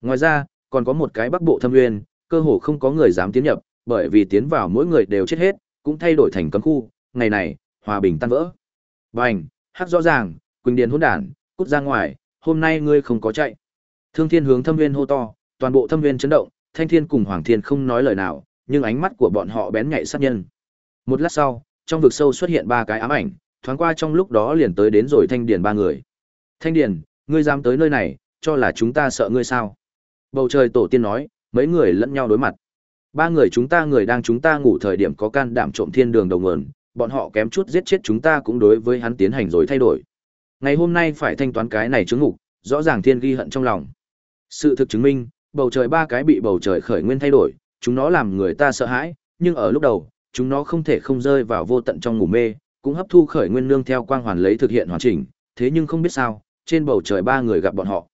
[SPEAKER 1] Ngoài ra, còn có một cái Bắc Bộ thâm nguyên, cơ hồ không có người dám tiến nhập, bởi vì tiến vào mỗi người đều chết hết, cũng thay đổi thành cấm khu, ngày này, hòa bình tan vỡ. Bành, hắc rõ ràng, Quỳnh Điền hỗn đản, cút ra ngoài, hôm nay ngươi không có chạy. Thương Thiên hướng Thâm Viên hô to, toàn bộ Thâm Viên chấn động, Thanh Thiên cùng Hoàng Thiên không nói lời nào, nhưng ánh mắt của bọn họ bén nhạy sát nhân. Một lát sau, trong vực sâu xuất hiện ba cái ám ảnh, thoáng qua trong lúc đó liền tới đến rồi Thanh Điền ba người. Thanh Điền, ngươi dám tới nơi này, cho là chúng ta sợ ngươi sao? Bầu trời tổ tiên nói, mấy người lẫn nhau đối mặt. Ba người chúng ta người đang chúng ta ngủ thời điểm có can đảm trộm thiên đường đầu nguồn, bọn họ kém chút giết chết chúng ta cũng đối với hắn tiến hành rồi thay đổi. Ngày hôm nay phải thanh toán cái này chứng ngục, rõ ràng thiên ghi hận trong lòng. Sự thực chứng minh, bầu trời ba cái bị bầu trời khởi nguyên thay đổi, chúng nó làm người ta sợ hãi, nhưng ở lúc đầu, chúng nó không thể không rơi vào vô tận trong ngủ mê, cũng hấp thu khởi nguyên nương theo quang hoàn lấy thực hiện hoàn chỉnh, thế nhưng không biết sao, trên bầu trời ba người gặp bọn họ.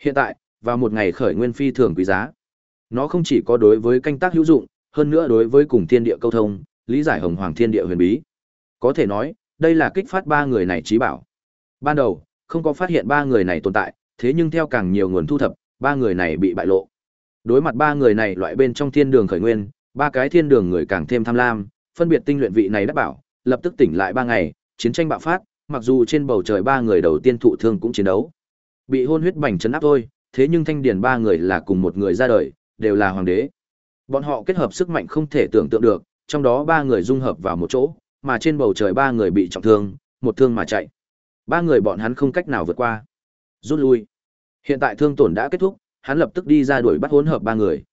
[SPEAKER 1] Hiện tại, vào một ngày khởi nguyên phi thường quý giá. Nó không chỉ có đối với canh tác hữu dụng, hơn nữa đối với cùng thiên địa câu thông, lý giải hồng hoàng thiên địa huyền bí. Có thể nói, đây là kích phát ba người này trí bảo. Ban đầu, không có phát hiện ba người này tồn tại, thế nhưng theo càng nhiều nguồn thu thập, ba người này bị bại lộ. Đối mặt ba người này loại bên trong thiên đường khởi nguyên, ba cái thiên đường người càng thêm tham lam, phân biệt tinh luyện vị này đắc bảo, lập tức tỉnh lại ba ngày, chiến tranh bạo phát, mặc dù trên bầu trời ba người đầu tiên thụ thương cũng chiến đấu. Bị hôn huyết bành chấn áp thôi, thế nhưng thanh điển ba người là cùng một người ra đời, đều là hoàng đế. Bọn họ kết hợp sức mạnh không thể tưởng tượng được, trong đó ba người dung hợp vào một chỗ, mà trên bầu trời ba người bị trọng thương, một thương mà chạy. Ba người bọn hắn không cách nào vượt qua. Rút lui. Hiện tại thương tổn đã kết thúc, hắn lập tức đi ra đuổi bắt hỗn hợp ba người.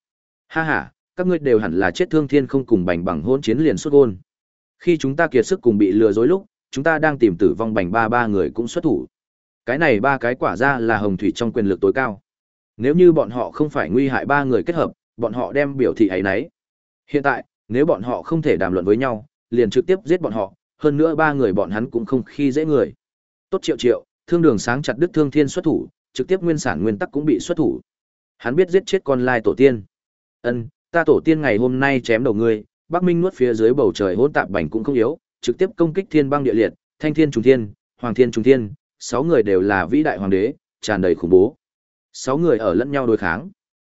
[SPEAKER 1] Ha ha, Các ngươi đều hẳn là chết thương thiên không cùng bành bằng hỗn chiến liền xuất gôn. Khi chúng ta kiệt sức cùng bị lừa dối lúc, chúng ta đang tìm tử vong bành ba ba người cũng xuất thủ. Cái này ba cái quả ra là hồng thủy trong quyền lực tối cao. Nếu như bọn họ không phải nguy hại ba người kết hợp, bọn họ đem biểu thị ấy nấy. Hiện tại, nếu bọn họ không thể đàm luận với nhau, liền trực tiếp giết bọn họ, hơn nữa ba người bọn hắn cũng không khi dễ người. Tốt triệu triệu, thương đường sáng chặt đức thương thiên xuất thủ, trực tiếp nguyên sản nguyên tắc cũng bị xuất thủ. Hắn biết giết chết con lai tổ tiên. Ân, ta tổ tiên ngày hôm nay chém đầu ngươi, Bắc Minh nuốt phía dưới bầu trời hỗn tạp bành cũng không yếu, trực tiếp công kích thiên băng địa liệt, thanh thiên trùng thiên, hoàng thiên trùng thiên, sáu người đều là vĩ đại hoàng đế, tràn đầy khủng bố. Sáu người ở lẫn nhau đối kháng.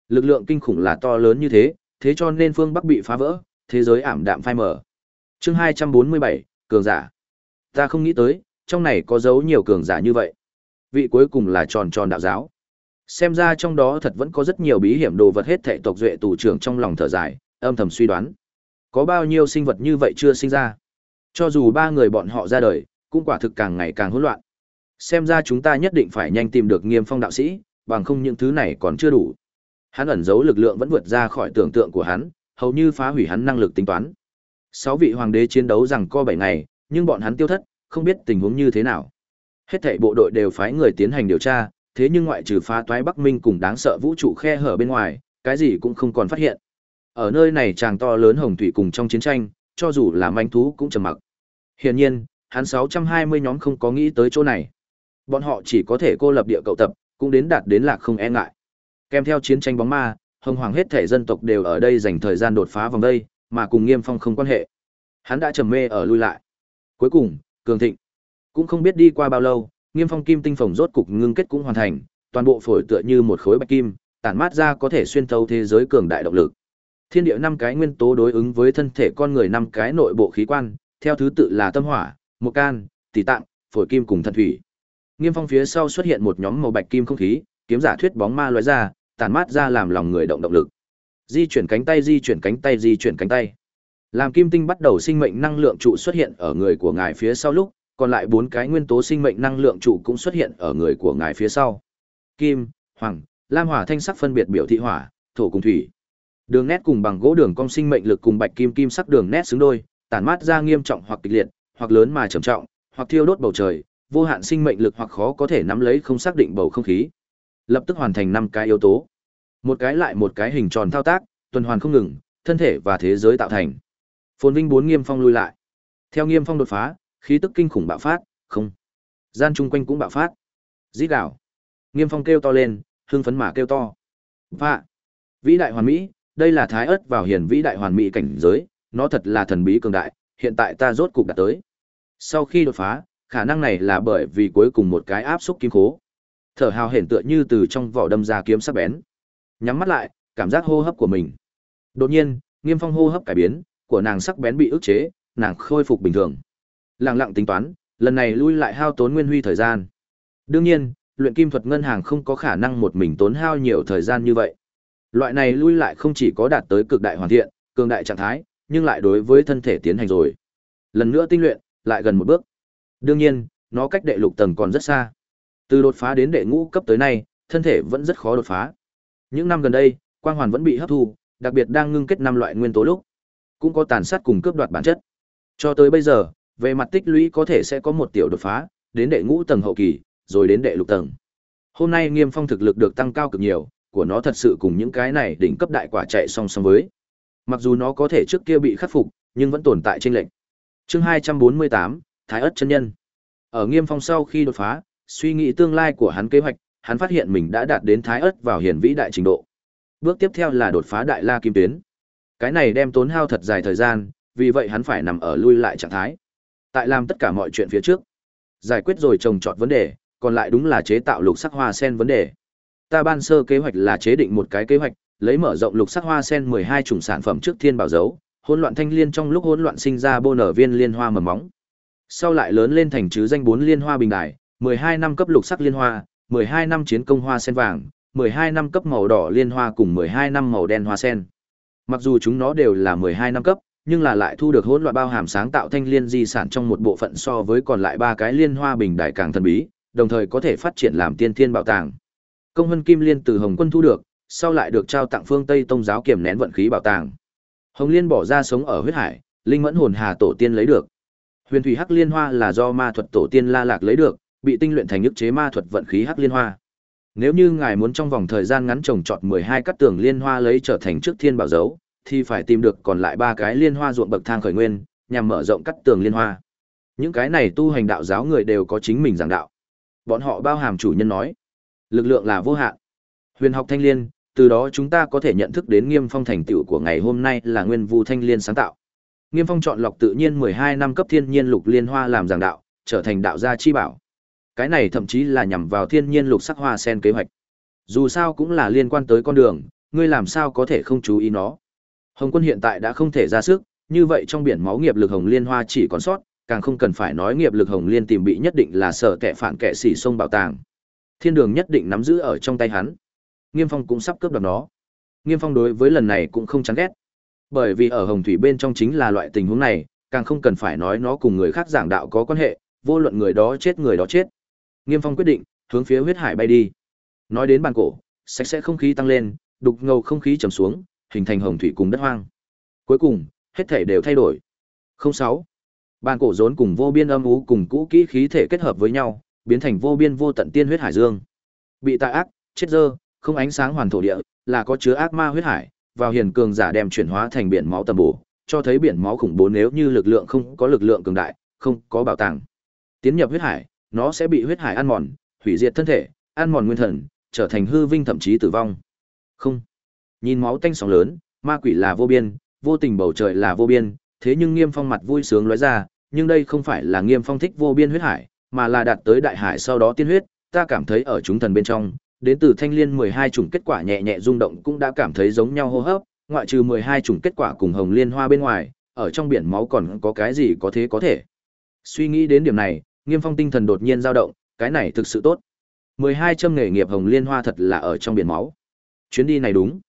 [SPEAKER 1] Lực lượng kinh khủng là to lớn như thế, thế cho nên phương Bắc bị phá vỡ, thế giới ảm đạm phai mờ. Chương hai trăm bốn mươi bảy cường giả. Ta không nghĩ tới, trong này có dấu nhiều cường giả như vậy. Vị cuối cùng là tròn tròn đạo giáo. Xem ra trong đó thật vẫn có rất nhiều bí hiểm đồ vật hết thệ tộc duệ tù trưởng trong lòng thở dài, âm thầm suy đoán. Có bao nhiêu sinh vật như vậy chưa sinh ra? Cho dù ba người bọn họ ra đời, cũng quả thực càng ngày càng hỗn loạn. Xem ra chúng ta nhất định phải nhanh tìm được Nghiêm Phong đạo sĩ, bằng không những thứ này còn chưa đủ. Hắn ẩn giấu lực lượng vẫn vượt ra khỏi tưởng tượng của hắn, hầu như phá hủy hắn năng lực tính toán. Sáu vị hoàng đế chiến đấu rằng co bảy ngày, nhưng bọn hắn tiêu thất, không biết tình huống như thế nào. Hết thảy bộ đội đều phái người tiến hành điều tra, thế nhưng ngoại trừ phá toái Bắc Minh cùng đáng sợ vũ trụ khe hở bên ngoài, cái gì cũng không còn phát hiện. Ở nơi này chàng to lớn hồng thủy cùng trong chiến tranh, cho dù là manh thú cũng trầm mặc. Hiển nhiên, hắn 620 nhóm không có nghĩ tới chỗ này. Bọn họ chỉ có thể cô lập địa cầu tập, cũng đến đạt đến lạc không e ngại. Kèm theo chiến tranh bóng ma, hồng hoàng hết thể dân tộc đều ở đây dành thời gian đột phá vòng đây, mà cùng Nghiêm Phong không quan hệ. Hắn đã trầm mê ở lui lại. Cuối cùng, cường thịnh. Cũng không biết đi qua bao lâu, Nghiêm Phong kim tinh phồng rốt cục ngưng kết cũng hoàn thành, toàn bộ phổi tựa như một khối bạch kim, tản mát ra có thể xuyên thấu thế giới cường đại động lực. Thiên địa năm cái nguyên tố đối ứng với thân thể con người năm cái nội bộ khí quan, theo thứ tự là tâm hỏa, mộc can, tỷ tạng, phổi kim cùng thần thủy. Nghiêm Phong phía sau xuất hiện một nhóm màu bạch kim không khí, kiếm giả thuyết bóng ma lóe ra, tàn mát ra làm lòng người động động lực. Di chuyển cánh tay, di chuyển cánh tay, di chuyển cánh tay. Làm kim tinh bắt đầu sinh mệnh năng lượng trụ xuất hiện ở người của ngài phía sau lúc, còn lại bốn cái nguyên tố sinh mệnh năng lượng trụ cũng xuất hiện ở người của ngài phía sau. Kim, hoàng, lam hỏa thanh sắc phân biệt biểu thị hỏa, thổ cùng thủy. Đường nét cùng bằng gỗ đường cong sinh mệnh lực cùng bạch kim kim sắc đường nét xứng đôi, tản mát ra nghiêm trọng hoặc kịch liệt, hoặc lớn mà trầm trọng, hoặc thiêu đốt bầu trời, vô hạn sinh mệnh lực hoặc khó có thể nắm lấy không xác định bầu không khí. Lập tức hoàn thành năm cái yếu tố. Một cái lại một cái hình tròn thao tác, tuần hoàn không ngừng, thân thể và thế giới tạo thành. Phồn Vinh bốn Nghiêm Phong lui lại. Theo Nghiêm Phong đột phá, khí tức kinh khủng bạo phát, không. Gian chung quanh cũng bạo phát. Rít gào. Nghiêm Phong kêu to lên, hưng phấn mà kêu to. Vạ. Vĩ đại hoàn mỹ, đây là thái ớt vào hiển vĩ đại hoàn mỹ cảnh giới, nó thật là thần bí cường đại, hiện tại ta rốt cục đạt tới. Sau khi đột phá, khả năng này là bởi vì cuối cùng một cái áp xúc kim khố. Thở hào hển tựa như từ trong vỏ đâm ra kiếm sắc bén. Nhắm mắt lại, cảm giác hô hấp của mình. Đột nhiên, Nghiêm Phong hô hấp cải biến, của nàng sắc bén bị ức chế, nàng khôi phục bình thường. Lặng lặng tính toán, lần này lui lại hao tốn nguyên huy thời gian. Đương nhiên, luyện kim thuật ngân hàng không có khả năng một mình tốn hao nhiều thời gian như vậy. Loại này lui lại không chỉ có đạt tới cực đại hoàn thiện, cường đại trạng thái, nhưng lại đối với thân thể tiến hành rồi. Lần nữa tinh luyện, lại gần một bước. Đương nhiên, nó cách đệ lục tầng còn rất xa. Từ đột phá đến đệ ngũ cấp tới nay, thân thể vẫn rất khó đột phá. Những năm gần đây, quang hoàn vẫn bị hấp thu, đặc biệt đang ngưng kết năm loại nguyên tố lúc, cũng có tàn sát cùng cướp đoạt bản chất. Cho tới bây giờ, về mặt tích lũy có thể sẽ có một tiểu đột phá, đến đệ ngũ tầng hậu kỳ, rồi đến đệ lục tầng. Hôm nay Nghiêm Phong thực lực được tăng cao cực nhiều, của nó thật sự cùng những cái này đỉnh cấp đại quả chạy song song với. Mặc dù nó có thể trước kia bị khắc phục, nhưng vẫn tồn tại trên lệnh. Chương 248, Thái ất chân nhân. Ở Nghiêm Phong sau khi đột phá, suy nghĩ tương lai của hắn kế hoạch, hắn phát hiện mình đã đạt đến Thái ất vào hiển vĩ đại trình độ. Bước tiếp theo là đột phá đại la kim tuyến. Cái này đem tốn hao thật dài thời gian, vì vậy hắn phải nằm ở lui lại trạng thái. Tại làm tất cả mọi chuyện phía trước, giải quyết rồi trồng trọt vấn đề, còn lại đúng là chế tạo lục sắc hoa sen vấn đề. Ta ban sơ kế hoạch là chế định một cái kế hoạch, lấy mở rộng lục sắc hoa sen 12 chủng sản phẩm trước thiên bảo dấu, hỗn loạn thanh liên trong lúc hỗn loạn sinh ra bô nở viên liên hoa mầm móng. Sau lại lớn lên thành chứ danh bốn liên hoa bình đài, 12 năm cấp lục sắc liên hoa, 12 năm chiến công hoa sen vàng, 12 năm cấp màu đỏ liên hoa cùng 12 năm màu đen hoa sen. Mặc dù chúng nó đều là 12 năm cấp, nhưng là lại thu được hỗn loạn bao hàm sáng tạo thanh liên di sản trong một bộ phận so với còn lại ba cái liên hoa bình đại càng thần bí, đồng thời có thể phát triển làm tiên thiên bảo tàng. Công hân kim liên từ Hồng Quân thu được, sau lại được trao tặng phương Tây Tông giáo kiểm nén vận khí bảo tàng. Hồng Liên bỏ ra sống ở huyết hải, linh mẫn hồn hà tổ tiên lấy được. Huyền thủy hắc liên hoa là do ma thuật tổ tiên La Lạc lấy được, bị tinh luyện thành ức chế ma thuật vận khí hắc liên hoa. Nếu như ngài muốn trong vòng thời gian ngắn trồng trọt 12 cắt tường liên hoa lấy trở thành trước thiên bảo dấu, thì phải tìm được còn lại ba cái liên hoa ruộng bậc thang khởi nguyên, nhằm mở rộng cắt tường liên hoa. Những cái này tu hành đạo giáo người đều có chính mình giảng đạo. Bọn họ bao hàm chủ nhân nói, lực lượng là vô hạn. Huyền học thanh liên, từ đó chúng ta có thể nhận thức đến Nghiêm Phong thành tựu của ngày hôm nay là nguyên vu thanh liên sáng tạo. Nghiêm Phong chọn lọc tự nhiên 12 năm cấp thiên nhiên lục liên hoa làm giảng đạo, trở thành đạo gia chi bảo. Cái này thậm chí là nhằm vào thiên nhiên lục sắc hoa sen kế hoạch. Dù sao cũng là liên quan tới con đường, ngươi làm sao có thể không chú ý nó. Hồng quân hiện tại đã không thể ra sức, như vậy trong biển máu nghiệp lực hồng liên hoa chỉ còn sót, càng không cần phải nói nghiệp lực hồng liên tìm bị nhất định là sở kẻ phản kẻ xỉ sông bảo tàng. Thiên đường nhất định nắm giữ ở trong tay hắn. Nghiêm Phong cũng sắp cướp đoạt nó. Nghiêm Phong đối với lần này cũng không chán ghét. Bởi vì ở Hồng Thủy bên trong chính là loại tình huống này, càng không cần phải nói nó cùng người khác giảng đạo có quan hệ, vô luận người đó chết người đó chết. Nghiêm Phong quyết định, hướng phía huyết hải bay đi. Nói đến bàn cổ, sạch sẽ không khí tăng lên, đục ngầu không khí trầm xuống, hình thành hồng thủy cùng đất hoang. Cuối cùng, hết thể đều thay đổi. 06. Bàn cổ rốn cùng vô biên âm ú cùng cũ kỹ khí thể kết hợp với nhau, biến thành vô biên vô tận tiên huyết hải dương. Bị tà ác, chết dơ, không ánh sáng hoàn thổ địa, là có chứa ác ma huyết hải, vào hiền cường giả đem chuyển hóa thành biển máu tầm bổ, cho thấy biển máu khủng bố nếu như lực lượng không có lực lượng cường đại, không có bảo tàng. Tiến nhập huyết hải, nó sẽ bị huyết hải ăn mòn, hủy diệt thân thể, ăn mòn nguyên thần, trở thành hư vinh thậm chí tử vong. Không. Nhìn máu tanh sóng lớn, ma quỷ là vô biên, vô tình bầu trời là vô biên, thế nhưng Nghiêm Phong mặt vui sướng lóe ra, nhưng đây không phải là Nghiêm Phong thích vô biên huyết hải, mà là đạt tới đại hải sau đó tiên huyết, ta cảm thấy ở chúng thần bên trong, đến từ thanh liên 12 chủng kết quả nhẹ nhẹ rung động cũng đã cảm thấy giống nhau hô hấp, ngoại trừ 12 chủng kết quả cùng hồng liên hoa bên ngoài, ở trong biển máu còn có cái gì có thế có thể. Suy nghĩ đến điểm này, Nghiêm Phong tinh thần đột nhiên dao động, cái này thực sự tốt. 12 châm nghề nghiệp hồng liên hoa thật là ở trong biển máu. Chuyến đi này đúng.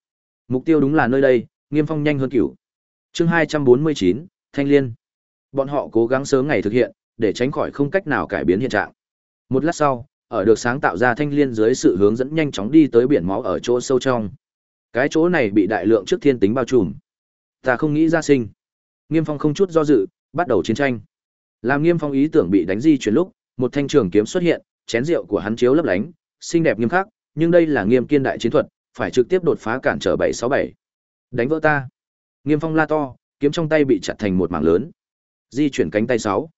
[SPEAKER 1] Mục tiêu đúng là nơi đây, Nghiêm Phong nhanh hơn cửu. Chương 249, Thanh Liên. Bọn họ cố gắng sớm ngày thực hiện, để tránh khỏi không cách nào cải biến hiện trạng. Một lát sau, ở được sáng tạo ra thanh liên dưới sự hướng dẫn nhanh chóng đi tới biển máu ở chỗ sâu trong. Cái chỗ này bị đại lượng trước thiên tính bao trùm. Ta không nghĩ ra sinh. Nghiêm Phong không chút do dự, bắt đầu chiến tranh. Làm Nghiêm Phong ý tưởng bị đánh di chuyển lúc, một thanh trường kiếm xuất hiện, chén rượu của hắn chiếu lấp lánh, xinh đẹp nghiêm khắc, nhưng đây là Nghiêm Kiên đại chiến thuật, phải trực tiếp đột phá cản trở 767. Đánh vỡ ta. Nghiêm Phong la to, kiếm trong tay bị chặt thành một mảng lớn. Di chuyển cánh tay 6.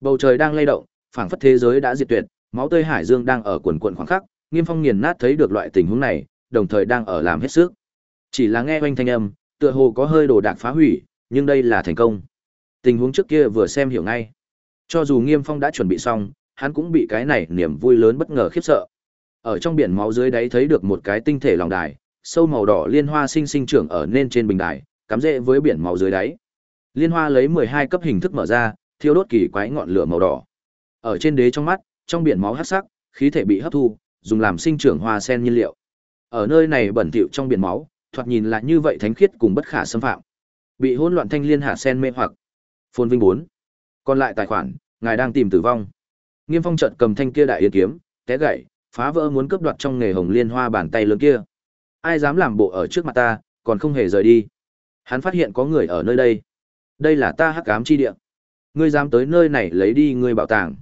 [SPEAKER 1] Bầu trời đang lay động, phảng phất thế giới đã diệt tuyệt, máu tươi hải dương đang ở quần quần khoảng khắc, Nghiêm Phong nghiền nát thấy được loại tình huống này, đồng thời đang ở làm hết sức. Chỉ là nghe oanh thanh âm, tựa hồ có hơi đồ đạc phá hủy, nhưng đây là thành công. Tình huống trước kia vừa xem hiểu ngay. Cho dù Nghiêm Phong đã chuẩn bị xong, hắn cũng bị cái này niềm vui lớn bất ngờ khiếp sợ. Ở trong biển máu dưới đáy thấy được một cái tinh thể lòng đài, sâu màu đỏ liên hoa sinh sinh trưởng ở nên trên bình đài, cắm rễ với biển máu dưới đáy. Liên hoa lấy 12 cấp hình thức mở ra, thiêu đốt kỳ quái ngọn lửa màu đỏ. Ở trên đế trong mắt, trong biển máu hắc sắc, khí thể bị hấp thu, dùng làm sinh trưởng hoa sen nhiên liệu. Ở nơi này bẩn thỉu trong biển máu, thoạt nhìn lại như vậy thánh khiết cùng bất khả xâm phạm. Bị hỗn loạn thanh liên hạ sen mê hoặc. Phồn Vinh 4. Còn lại tài khoản, ngài đang tìm tử vong. Nghiêm Phong chợt cầm thanh kia đại yên kiếm, té gãy phá vỡ muốn cướp đoạt trong nghề hồng liên hoa bàn tay lớn kia. Ai dám làm bộ ở trước mặt ta, còn không hề rời đi. Hắn phát hiện có người ở nơi đây. Đây là ta hắc ám chi địa. Ngươi dám tới nơi này lấy đi ngươi bảo tàng.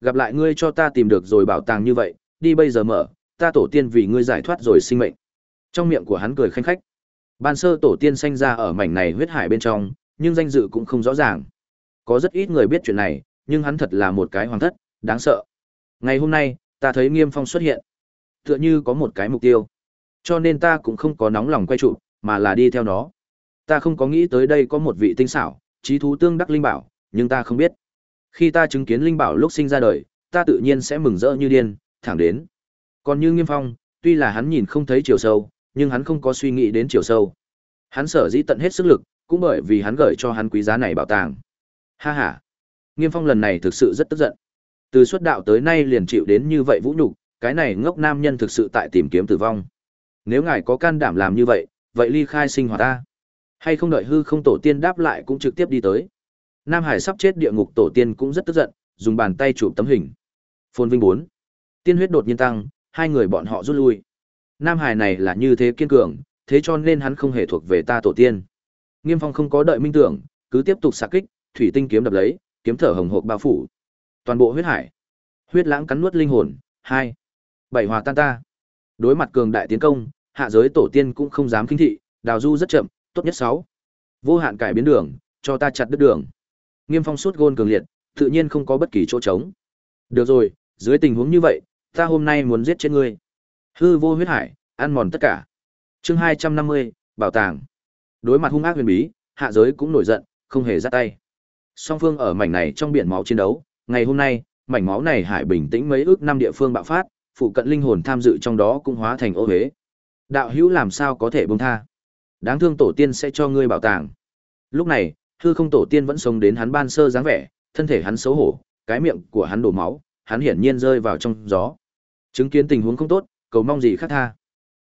[SPEAKER 1] Gặp lại ngươi cho ta tìm được rồi bảo tàng như vậy, đi bây giờ mở, ta tổ tiên vì ngươi giải thoát rồi sinh mệnh. Trong miệng của hắn cười khanh khách. Ban sơ tổ tiên sanh ra ở mảnh này huyết hải bên trong, nhưng danh dự cũng không rõ ràng. Có rất ít người biết chuyện này, nhưng hắn thật là một cái hoàng thất, đáng sợ. Ngày hôm nay, ta thấy Nghiêm Phong xuất hiện, tựa như có một cái mục tiêu. Cho nên ta cũng không có nóng lòng quay trụ, mà là đi theo nó. Ta không có nghĩ tới đây có một vị tinh xảo, trí thú tương đắc linh bảo, nhưng ta không biết. Khi ta chứng kiến linh bảo lúc sinh ra đời, ta tự nhiên sẽ mừng rỡ như điên, thẳng đến. Còn như Nghiêm Phong, tuy là hắn nhìn không thấy chiều sâu, nhưng hắn không có suy nghĩ đến chiều sâu. Hắn sở dĩ tận hết sức lực, cũng bởi vì hắn gửi cho hắn quý giá này bảo tàng. Ha ha. Nghiêm Phong lần này thực sự rất tức giận. Từ xuất đạo tới nay liền chịu đến như vậy vũ nhục, cái này ngốc nam nhân thực sự tại tìm kiếm tử vong. Nếu ngài có can đảm làm như vậy, vậy ly khai sinh hoạt ta. Hay không đợi hư không tổ tiên đáp lại cũng trực tiếp đi tới. Nam Hải sắp chết địa ngục tổ tiên cũng rất tức giận, dùng bàn tay chụp tấm hình. Phồn Vinh 4. Tiên huyết đột nhiên tăng, hai người bọn họ rút lui. nam hải này là như thế kiên cường, thế cho nên hắn không hề thuộc về ta tổ tiên. Nghiêm Phong không có đợi minh tưởng, cứ tiếp tục xạ kích, thủy tinh kiếm đập lấy, kiếm thở hồng hộc bao phủ. Toàn bộ huyết hải. Huyết lãng cắn nuốt linh hồn, hai Bảy hòa tan ta. Đối mặt cường đại tiến công, hạ giới tổ tiên cũng không dám kinh thị, đào du rất chậm, tốt nhất sáu Vô hạn cải biến đường, cho ta chặt đứt đường. Nghiêm Phong suốt gôn cường liệt, tự nhiên không có bất kỳ chỗ trống. Được rồi, dưới tình huống như vậy, ta hôm nay muốn giết chết ngươi. Hư vô huyết hải, ăn mòn tất cả. Chương hai trăm năm mươi bảo tàng. Đối mặt hung ác huyền bí, hạ giới cũng nổi giận, không hề ra tay. Song phương ở mảnh này trong biển máu chiến đấu, ngày hôm nay, mảnh máu này hải bình tĩnh mấy ước năm địa phương bạo phát, phụ cận linh hồn tham dự trong đó cũng hóa thành ô hế. Đạo hữu làm sao có thể buông tha? Đáng thương tổ tiên sẽ cho ngươi bảo tàng. Lúc này, hư không tổ tiên vẫn sống đến hắn ban sơ dáng vẻ, thân thể hắn xấu hổ, cái miệng của hắn đổ máu, hắn hiển nhiên rơi vào trong gió. Chứng kiến tình huống không tốt, cầu mong gì khác tha.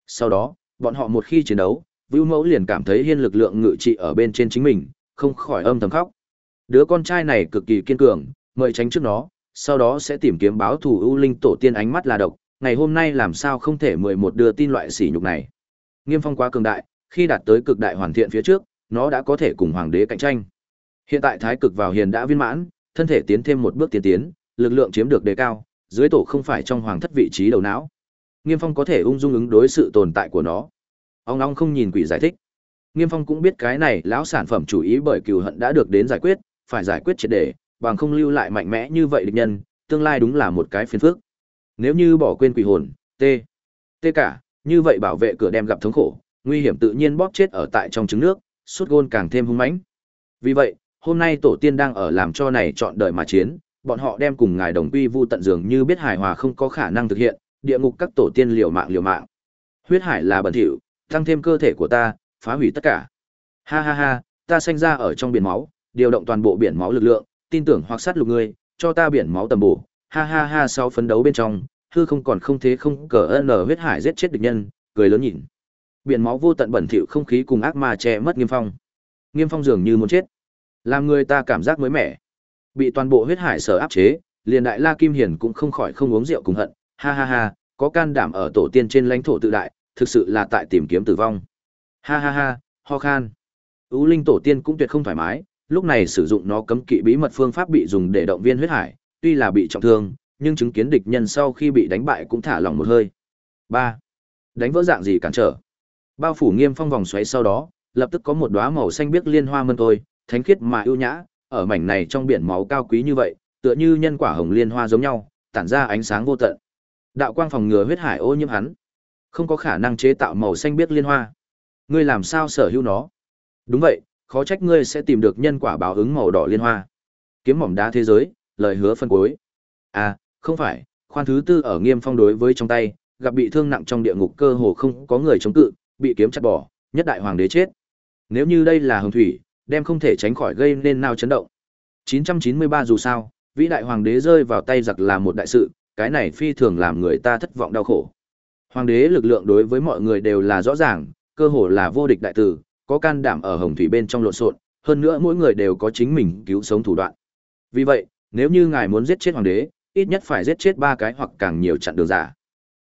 [SPEAKER 1] Sau đó, bọn họ một khi chiến đấu, Vưu Mẫu liền cảm thấy hiên lực lượng ngự trị ở bên trên chính mình, không khỏi âm thầm khóc. Đứa con trai này cực kỳ kiên cường, mời tránh trước nó, sau đó sẽ tìm kiếm báo thù ưu linh tổ tiên ánh mắt là độc, ngày hôm nay làm sao không thể mười một đưa tin loại sỉ nhục này. Nghiêm Phong quá cường đại, khi đạt tới cực đại hoàn thiện phía trước, nó đã có thể cùng hoàng đế cạnh tranh. Hiện tại thái cực vào hiền đã viên mãn, thân thể tiến thêm một bước tiến tiến, lực lượng chiếm được đề cao, dưới tổ không phải trong hoàng thất vị trí đầu não. Nghiêm Phong có thể ung dung ứng đối sự tồn tại của nó. Ông long không nhìn quỷ giải thích. Nghiêm Phong cũng biết cái này lão sản phẩm chủ ý bởi cừu hận đã được đến giải quyết, phải giải quyết triệt để, bằng không lưu lại mạnh mẽ như vậy địch nhân, tương lai đúng là một cái phiền phức. Nếu như bỏ quên quỷ hồn, tê, tê cả, như vậy bảo vệ cửa đem gặp thống khổ, nguy hiểm tự nhiên bóp chết ở tại trong trứng nước, suốt gôn càng thêm hung mãnh. Vì vậy, hôm nay tổ tiên đang ở làm cho này chọn đời mà chiến, bọn họ đem cùng ngài đồng quy vu tận dường như biết hài hòa không có khả năng thực hiện, địa ngục các tổ tiên liều mạng liều mạng. Huyết hải là bẩn thỉu, tăng thêm cơ thể của ta, phá hủy tất cả. Ha ha ha, ta sinh ra ở trong biển máu, điều động toàn bộ biển máu lực lượng, tin tưởng hoặc sát lục ngươi, cho ta biển máu tầm bổ. Ha ha ha, sau phấn đấu bên trong, hư không còn không thế không cờ ân huyết hải giết chết địch nhân, cười lớn nhìn. Biển máu vô tận bẩn thỉu không khí cùng ác ma che mất Nghiêm Phong. Nghiêm Phong dường như muốn chết. Làm người ta cảm giác mới mẻ. Bị toàn bộ huyết hải sở áp chế, liền đại La Kim Hiền cũng không khỏi không uống rượu cùng hận, ha ha ha, có can đảm ở tổ tiên trên lãnh thổ tự đại, thực sự là tại tìm kiếm tử vong. Ha ha ha, ho khan. Ú Linh tổ tiên cũng tuyệt không thoải mái, lúc này sử dụng nó cấm kỵ bí mật phương pháp bị dùng để động viên huyết hải, tuy là bị trọng thương, nhưng chứng kiến địch nhân sau khi bị đánh bại cũng thả lỏng một hơi. 3. Đánh vỡ dạng gì cản trở? Bao phủ nghiêm phong vòng xoáy sau đó, lập tức có một đóa màu xanh biếc liên hoa mân tôi, thánh khiết mà ưu nhã, ở mảnh này trong biển máu cao quý như vậy, tựa như nhân quả hồng liên hoa giống nhau, tản ra ánh sáng vô tận. Đạo quang phòng ngừa huyết hải ô nhiễm hắn, không có khả năng chế tạo màu xanh biếc liên hoa. Ngươi làm sao sở hữu nó? Đúng vậy, khó trách ngươi sẽ tìm được nhân quả báo ứng màu đỏ liên hoa. Kiếm mỏm đá thế giới, lời hứa phân cuối. À, không phải, khoan thứ tư ở nghiêm phong đối với trong tay, gặp bị thương nặng trong địa ngục cơ hồ không có người chống cự, bị kiếm chặt bỏ, nhất đại hoàng đế chết. Nếu như đây là hồng thủy, đem không thể tránh khỏi gây nên nào chấn động. 993 dù sao, vĩ đại hoàng đế rơi vào tay giặc là một đại sự, cái này phi thường làm người ta thất vọng đau khổ. Hoàng đế lực lượng đối với mọi người đều là rõ ràng, cơ hồ là vô địch đại tử, có can đảm ở hồng thủy bên trong lộn xộn, hơn nữa mỗi người đều có chính mình cứu sống thủ đoạn. Vì vậy, nếu như ngài muốn giết chết hoàng đế, ít nhất phải giết chết ba cái hoặc càng nhiều chặn đường giả.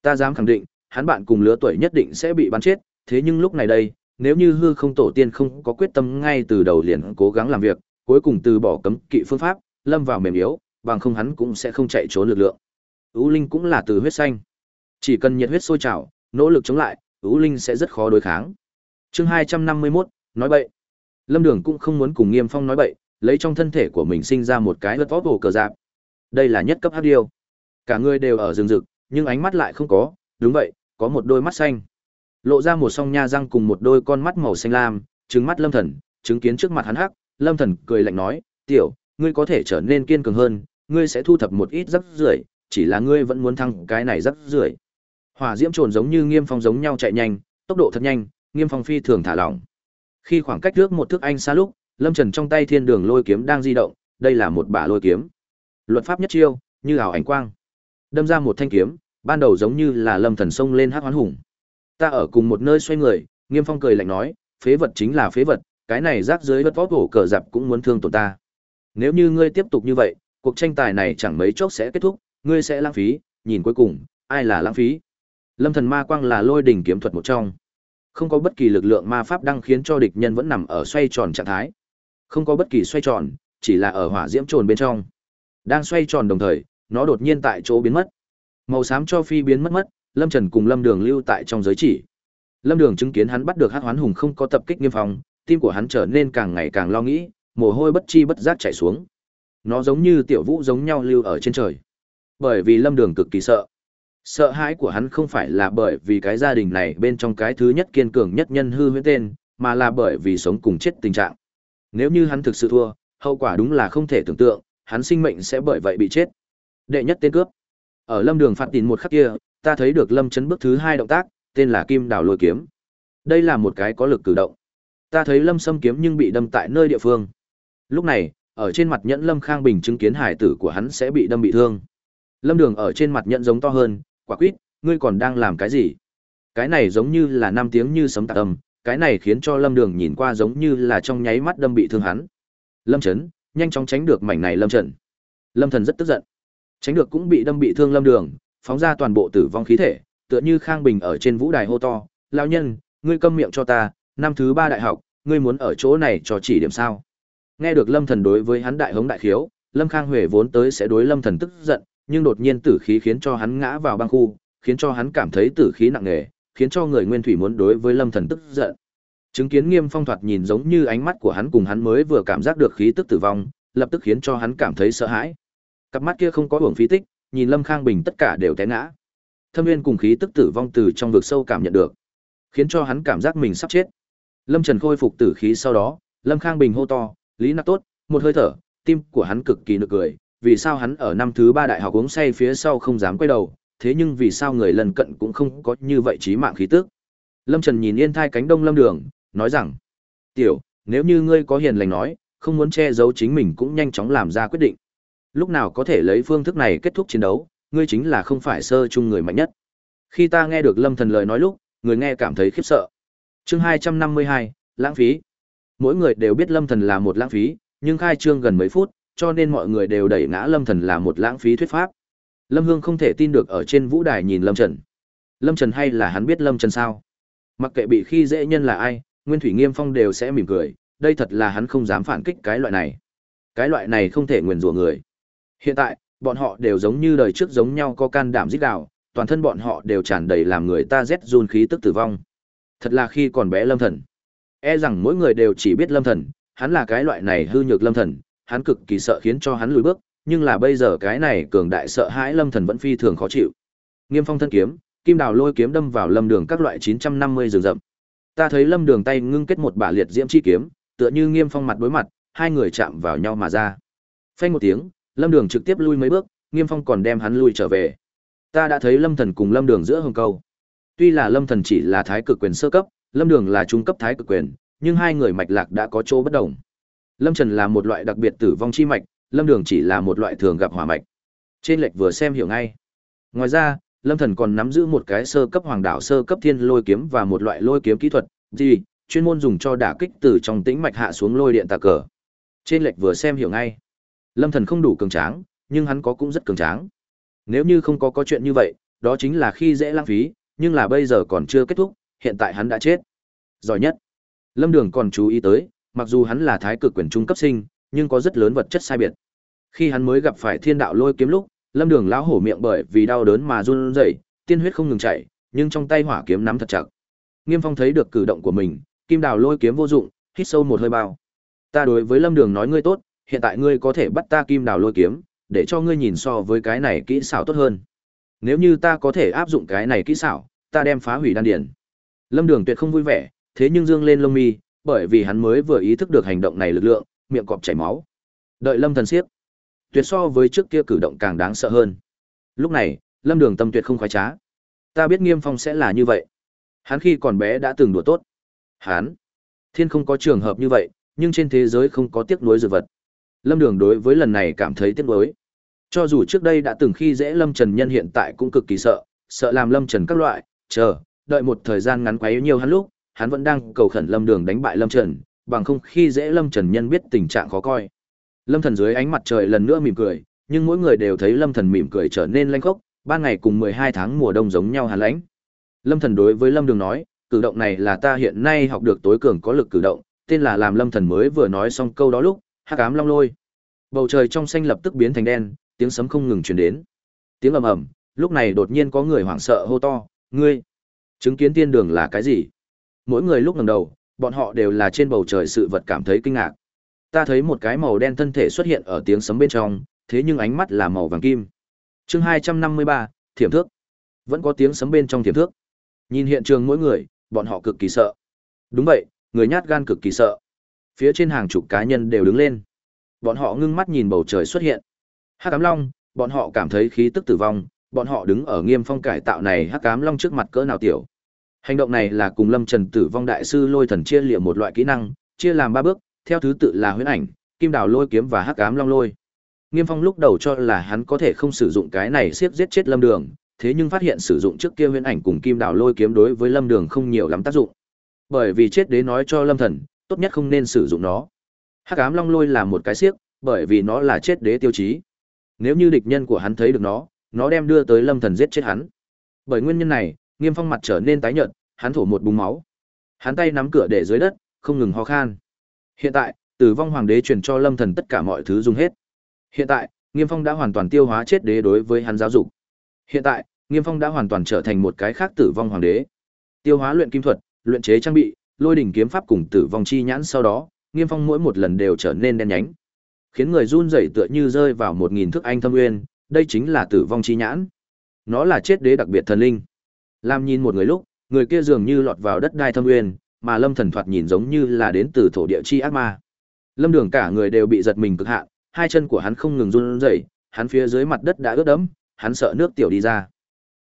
[SPEAKER 1] Ta dám khẳng định, hắn bạn cùng lứa tuổi nhất định sẽ bị bắn chết, thế nhưng lúc này đây, nếu như hư không tổ tiên không có quyết tâm ngay từ đầu liền cố gắng làm việc, cuối cùng từ bỏ cấm kỵ phương pháp, lâm vào mềm yếu, bằng không hắn cũng sẽ không chạy trốn lực lượng. u Linh cũng là từ huyết xanh. Chỉ cần nhiệt huyết sôi trào, nỗ lực chống lại, u Linh sẽ rất khó đối kháng. Chương 251, nói bậy. Lâm Đường cũng không muốn cùng Nghiêm Phong nói bậy, lấy trong thân thể của mình sinh ra một cái vật võ cổ cờ giáp. Đây là nhất cấp hắc điêu. Cả người đều ở rừng rực, nhưng ánh mắt lại không có, đúng vậy, có một đôi mắt xanh lộ ra một song nha răng cùng một đôi con mắt màu xanh lam, trừng mắt Lâm Thần, chứng kiến trước mặt hắn hắc, Lâm Thần cười lạnh nói, "Tiểu, ngươi có thể trở nên kiên cường hơn, ngươi sẽ thu thập một ít rắc rưởi, chỉ là ngươi vẫn muốn thăng cái này rắc rưởi." Hỏa diễm trồn giống như Nghiêm Phong giống nhau chạy nhanh, tốc độ thật nhanh, Nghiêm Phong phi thường thả lỏng. Khi khoảng cách trước một thước anh xa lúc, Lâm Trần trong tay thiên đường lôi kiếm đang di động, đây là một bả lôi kiếm. Luật pháp nhất chiêu, như ảo ánh quang. Đâm ra một thanh kiếm, ban đầu giống như là Lâm Thần xông lên hắc hoán hùng. Ta ở cùng một nơi xoay người, Nghiêm Phong cười lạnh nói, phế vật chính là phế vật, cái này rác dưới vật vót hổ cờ dạp cũng muốn thương tổn ta. Nếu như ngươi tiếp tục như vậy, cuộc tranh tài này chẳng mấy chốc sẽ kết thúc, ngươi sẽ lãng phí, nhìn cuối cùng, ai là lãng phí. Lâm thần ma quang là lôi đỉnh kiếm thuật một trong. Không có bất kỳ lực lượng ma pháp đang khiến cho địch nhân vẫn nằm ở xoay tròn trạng thái. Không có bất kỳ xoay tròn, chỉ là ở hỏa diễm trồn bên trong. Đang xoay tròn đồng thời, nó đột nhiên tại chỗ biến mất. Màu xám cho phi biến mất mất, Lâm Trần cùng Lâm Đường lưu tại trong giới chỉ. Lâm Đường chứng kiến hắn bắt được Hắc Hoán Hùng không có tập kích nghiêm phòng, tim của hắn trở nên càng ngày càng lo nghĩ, mồ hôi bất chi bất giác chảy xuống. Nó giống như tiểu vũ giống nhau lưu ở trên trời. Bởi vì Lâm Đường cực kỳ sợ. Sợ hãi của hắn không phải là bởi vì cái gia đình này bên trong cái thứ nhất kiên cường nhất nhân hư huyễn tên, mà là bởi vì sống cùng chết tình trạng. Nếu như hắn thực sự thua, hậu quả đúng là không thể tưởng tượng, hắn sinh mệnh sẽ bởi vậy bị chết. Đệ nhất tên cướp. Ở Lâm Đường phạt tín một khắc kia, ta thấy được Lâm Chấn bước thứ hai động tác, tên là Kim Đào Lôi kiếm. Đây là một cái có lực cử động. Ta thấy Lâm xâm kiếm nhưng bị đâm tại nơi địa phương. Lúc này, ở trên mặt nhẫn Lâm Khang Bình chứng kiến hải tử của hắn sẽ bị đâm bị thương. Lâm Đường ở trên mặt nhẫn giống to hơn, quả quýt, ngươi còn đang làm cái gì? Cái này giống như là năm tiếng như sấm tạc âm, cái này khiến cho Lâm Đường nhìn qua giống như là trong nháy mắt đâm bị thương hắn. Lâm Trấn, nhanh chóng tránh được mảnh này Lâm Trần. Lâm Thần rất tức giận. Tránh được cũng bị đâm bị thương Lâm Đường, phóng ra toàn bộ tử vong khí thể, tựa như Khang Bình ở trên vũ đài hô to, "Lão nhân, ngươi câm miệng cho ta, năm thứ ba đại học, ngươi muốn ở chỗ này cho chỉ điểm sao?" Nghe được Lâm Thần đối với hắn đại hống đại khiếu, Lâm Khang Huệ vốn tới sẽ đối Lâm Thần tức giận, nhưng đột nhiên tử khí khiến cho hắn ngã vào băng khu, khiến cho hắn cảm thấy tử khí nặng nề, khiến cho người nguyên thủy muốn đối với Lâm Thần tức giận. Chứng kiến Nghiêm Phong thoạt nhìn giống như ánh mắt của hắn cùng hắn mới vừa cảm giác được khí tức tử vong, lập tức khiến cho hắn cảm thấy sợ hãi. Cặp mắt kia không có uổng phí tích, nhìn Lâm Khang Bình tất cả đều té ngã. Thâm Nguyên cùng khí tức tử vong từ trong vực sâu cảm nhận được, khiến cho hắn cảm giác mình sắp chết. Lâm Trần khôi phục tử khí sau đó, Lâm Khang Bình hô to, "Lý Nặc tốt!" Một hơi thở, tim của hắn cực kỳ nực cười, vì sao hắn ở năm thứ ba đại học uống say phía sau không dám quay đầu, thế nhưng vì sao người lần cận cũng không có như vậy trí mạng khí tức. Lâm Trần nhìn yên thai cánh đông lâm đường, nói rằng, tiểu, nếu như ngươi có hiền lành nói, không muốn che giấu chính mình cũng nhanh chóng làm ra quyết định. Lúc nào có thể lấy phương thức này kết thúc chiến đấu, ngươi chính là không phải sơ chung người mạnh nhất. Khi ta nghe được Lâm Thần lời nói lúc, người nghe cảm thấy khiếp sợ. Chương 252, lãng phí. Mỗi người đều biết Lâm Thần là một lãng phí, nhưng khai trương gần mấy phút, cho nên mọi người đều đẩy ngã Lâm Thần là một lãng phí thuyết pháp. Lâm Hương không thể tin được ở trên vũ đài nhìn Lâm Trần. Lâm Trần hay là hắn biết Lâm Trần sao? Mặc kệ bị khi dễ nhân là ai, Nguyên Thủy Nghiêm Phong đều sẽ mỉm cười, đây thật là hắn không dám phản kích cái loại này. Cái loại này không thể nguyền rủa người. Hiện tại, bọn họ đều giống như đời trước giống nhau có can đảm giết đạo, toàn thân bọn họ đều tràn đầy làm người ta rét run khí tức tử vong. Thật là khi còn bé Lâm Thần. E rằng mỗi người đều chỉ biết Lâm Thần, hắn là cái loại này hư nhược Lâm Thần, hắn cực kỳ sợ khiến cho hắn lùi bước, nhưng là bây giờ cái này cường đại sợ hãi Lâm Thần vẫn phi thường khó chịu. Nghiêm Phong thân kiếm, kim đào lôi kiếm đâm vào Lâm Đường các loại 950 rừng rậm. Ta thấy Lâm Đường tay ngưng kết một bả liệt diễm chi kiếm, tựa như Nghiêm Phong mặt đối mặt, hai người chạm vào nhau mà ra. Phanh một tiếng, Lâm Đường trực tiếp lui mấy bước, Nghiêm Phong còn đem hắn lui trở về. Ta đã thấy Lâm Thần cùng Lâm Đường giữa hồng câu. Tuy là Lâm Thần chỉ là thái cực quyền sơ cấp, Lâm Đường là trung cấp thái cực quyền, nhưng hai người mạch lạc đã có chỗ bất đồng. Lâm Trần là một loại đặc biệt tử vong chi mạch, Lâm Đường chỉ là một loại thường gặp hỏa mạch. Trên lệch vừa xem hiểu ngay. Ngoài ra, Lâm Thần còn nắm giữ một cái sơ cấp hoàng đạo sơ cấp thiên lôi kiếm và một loại lôi kiếm kỹ thuật, gì, chuyên môn dùng cho đả kích từ trong tĩnh mạch hạ xuống lôi điện tà cờ. Trên lệch vừa xem hiểu ngay. Lâm Thần không đủ cường tráng, nhưng hắn có cũng rất cường tráng. Nếu như không có có chuyện như vậy, đó chính là khi dễ lãng phí, nhưng là bây giờ còn chưa kết thúc, hiện tại hắn đã chết. Giỏi nhất. Lâm Đường còn chú ý tới, mặc dù hắn là thái cực quyền trung cấp sinh, nhưng có rất lớn vật chất sai biệt. Khi hắn mới gặp phải thiên đạo lôi kiếm lúc, Lâm Đường lão hổ miệng bởi vì đau đớn mà run rẩy, tiên huyết không ngừng chảy, nhưng trong tay hỏa kiếm nắm thật chặt. Nghiêm Phong thấy được cử động của mình, kim đào lôi kiếm vô dụng, hít sâu một hơi bao. Ta đối với Lâm Đường nói ngươi tốt, hiện tại ngươi có thể bắt ta kim đào lôi kiếm, để cho ngươi nhìn so với cái này kỹ xảo tốt hơn. Nếu như ta có thể áp dụng cái này kỹ xảo, ta đem phá hủy đan điền Lâm Đường tuyệt không vui vẻ, thế nhưng dương lên lông mi, bởi vì hắn mới vừa ý thức được hành động này lực lượng, miệng cọp chảy máu. Đợi Lâm Thần siết, tuyệt so với trước kia cử động càng đáng sợ hơn. Lúc này, Lâm Đường tâm tuyệt không khoái trá. Ta biết Nghiêm Phong sẽ là như vậy. Hắn khi còn bé đã từng đùa tốt. Hắn, thiên không có trường hợp như vậy, nhưng trên thế giới không có tiếc nuối dược vật. Lâm Đường đối với lần này cảm thấy tiếc nuối. Cho dù trước đây đã từng khi dễ Lâm Trần Nhân hiện tại cũng cực kỳ sợ, sợ làm Lâm Trần các loại, chờ, đợi một thời gian ngắn quá nhiều hắn lúc, hắn vẫn đang cầu khẩn Lâm Đường đánh bại Lâm Trần, bằng không khi dễ Lâm Trần Nhân biết tình trạng khó coi. Lâm Thần dưới ánh mặt trời lần nữa mỉm cười, nhưng mỗi người đều thấy Lâm Thần mỉm cười trở nên lanh khốc, ban ngày cùng 12 tháng mùa đông giống nhau hàn lãnh. Lâm Thần đối với Lâm Đường nói, cử động này là ta hiện nay học được tối cường có lực cử động, tên là làm Lâm Thần mới vừa nói xong câu đó lúc, hắc ám long lôi. Bầu trời trong xanh lập tức biến thành đen, tiếng sấm không ngừng truyền đến. Tiếng ầm ầm, lúc này đột nhiên có người hoảng sợ hô to, "Ngươi, chứng kiến tiên đường là cái gì?" Mỗi người lúc ngẩng đầu, bọn họ đều là trên bầu trời sự vật cảm thấy kinh ngạc. Ta thấy một cái màu đen thân thể xuất hiện ở tiếng sấm bên trong, thế nhưng ánh mắt là màu vàng kim. Chương 253, Thiểm thước. Vẫn có tiếng sấm bên trong thiểm thước. Nhìn hiện trường mỗi người, bọn họ cực kỳ sợ. Đúng vậy, người nhát gan cực kỳ sợ. Phía trên hàng chục cá nhân đều đứng lên. Bọn họ ngưng mắt nhìn bầu trời xuất hiện. Hắc ám long, bọn họ cảm thấy khí tức tử vong, bọn họ đứng ở Nghiêm Phong cải tạo này Hắc ám long trước mặt cỡ nào tiểu. Hành động này là cùng Lâm Trần Tử vong đại sư lôi thần chia liệm một loại kỹ năng, chia làm ba bước, theo thứ tự là huyễn ảnh, kim đào lôi kiếm và hắc ám long lôi. Nghiêm Phong lúc đầu cho là hắn có thể không sử dụng cái này siết giết chết Lâm Đường, thế nhưng phát hiện sử dụng trước kia huyễn ảnh cùng kim đào lôi kiếm đối với Lâm Đường không nhiều lắm tác dụng. Bởi vì chết đế nói cho Lâm Thần, tốt nhất không nên sử dụng nó. Hắc ám long lôi là một cái siếc, bởi vì nó là chết đế tiêu chí. Nếu như địch nhân của hắn thấy được nó, nó đem đưa tới Lâm Thần giết chết hắn. Bởi nguyên nhân này, Nghiêm Phong mặt trở nên tái nhợt, hắn thổ một búng máu. Hắn tay nắm cửa để dưới đất, không ngừng ho khan. Hiện tại, Tử vong hoàng đế truyền cho Lâm Thần tất cả mọi thứ dùng hết. Hiện tại, Nghiêm Phong đã hoàn toàn tiêu hóa chết đế đối với hắn giáo dục. Hiện tại, Nghiêm Phong đã hoàn toàn trở thành một cái khác tử vong hoàng đế. Tiêu hóa luyện kim thuật, luyện chế trang bị, lôi đỉnh kiếm pháp cùng tử vong chi nhãn sau đó, Nghiêm Phong mỗi một lần đều trở nên đen nhánh, khiến người run rẩy tựa như rơi vào một nghìn thước anh thâm nguyên, đây chính là tử vong chi nhãn. Nó là chết đế đặc biệt thần linh. Lam nhìn một người lúc, người kia dường như lọt vào đất đai thâm nguyên, mà Lâm Thần thoạt nhìn giống như là đến từ thổ địa chi ác ma. Lâm Đường cả người đều bị giật mình cực hạn, hai chân của hắn không ngừng run rẩy, hắn phía dưới mặt đất đã ướt đẫm, hắn sợ nước tiểu đi ra.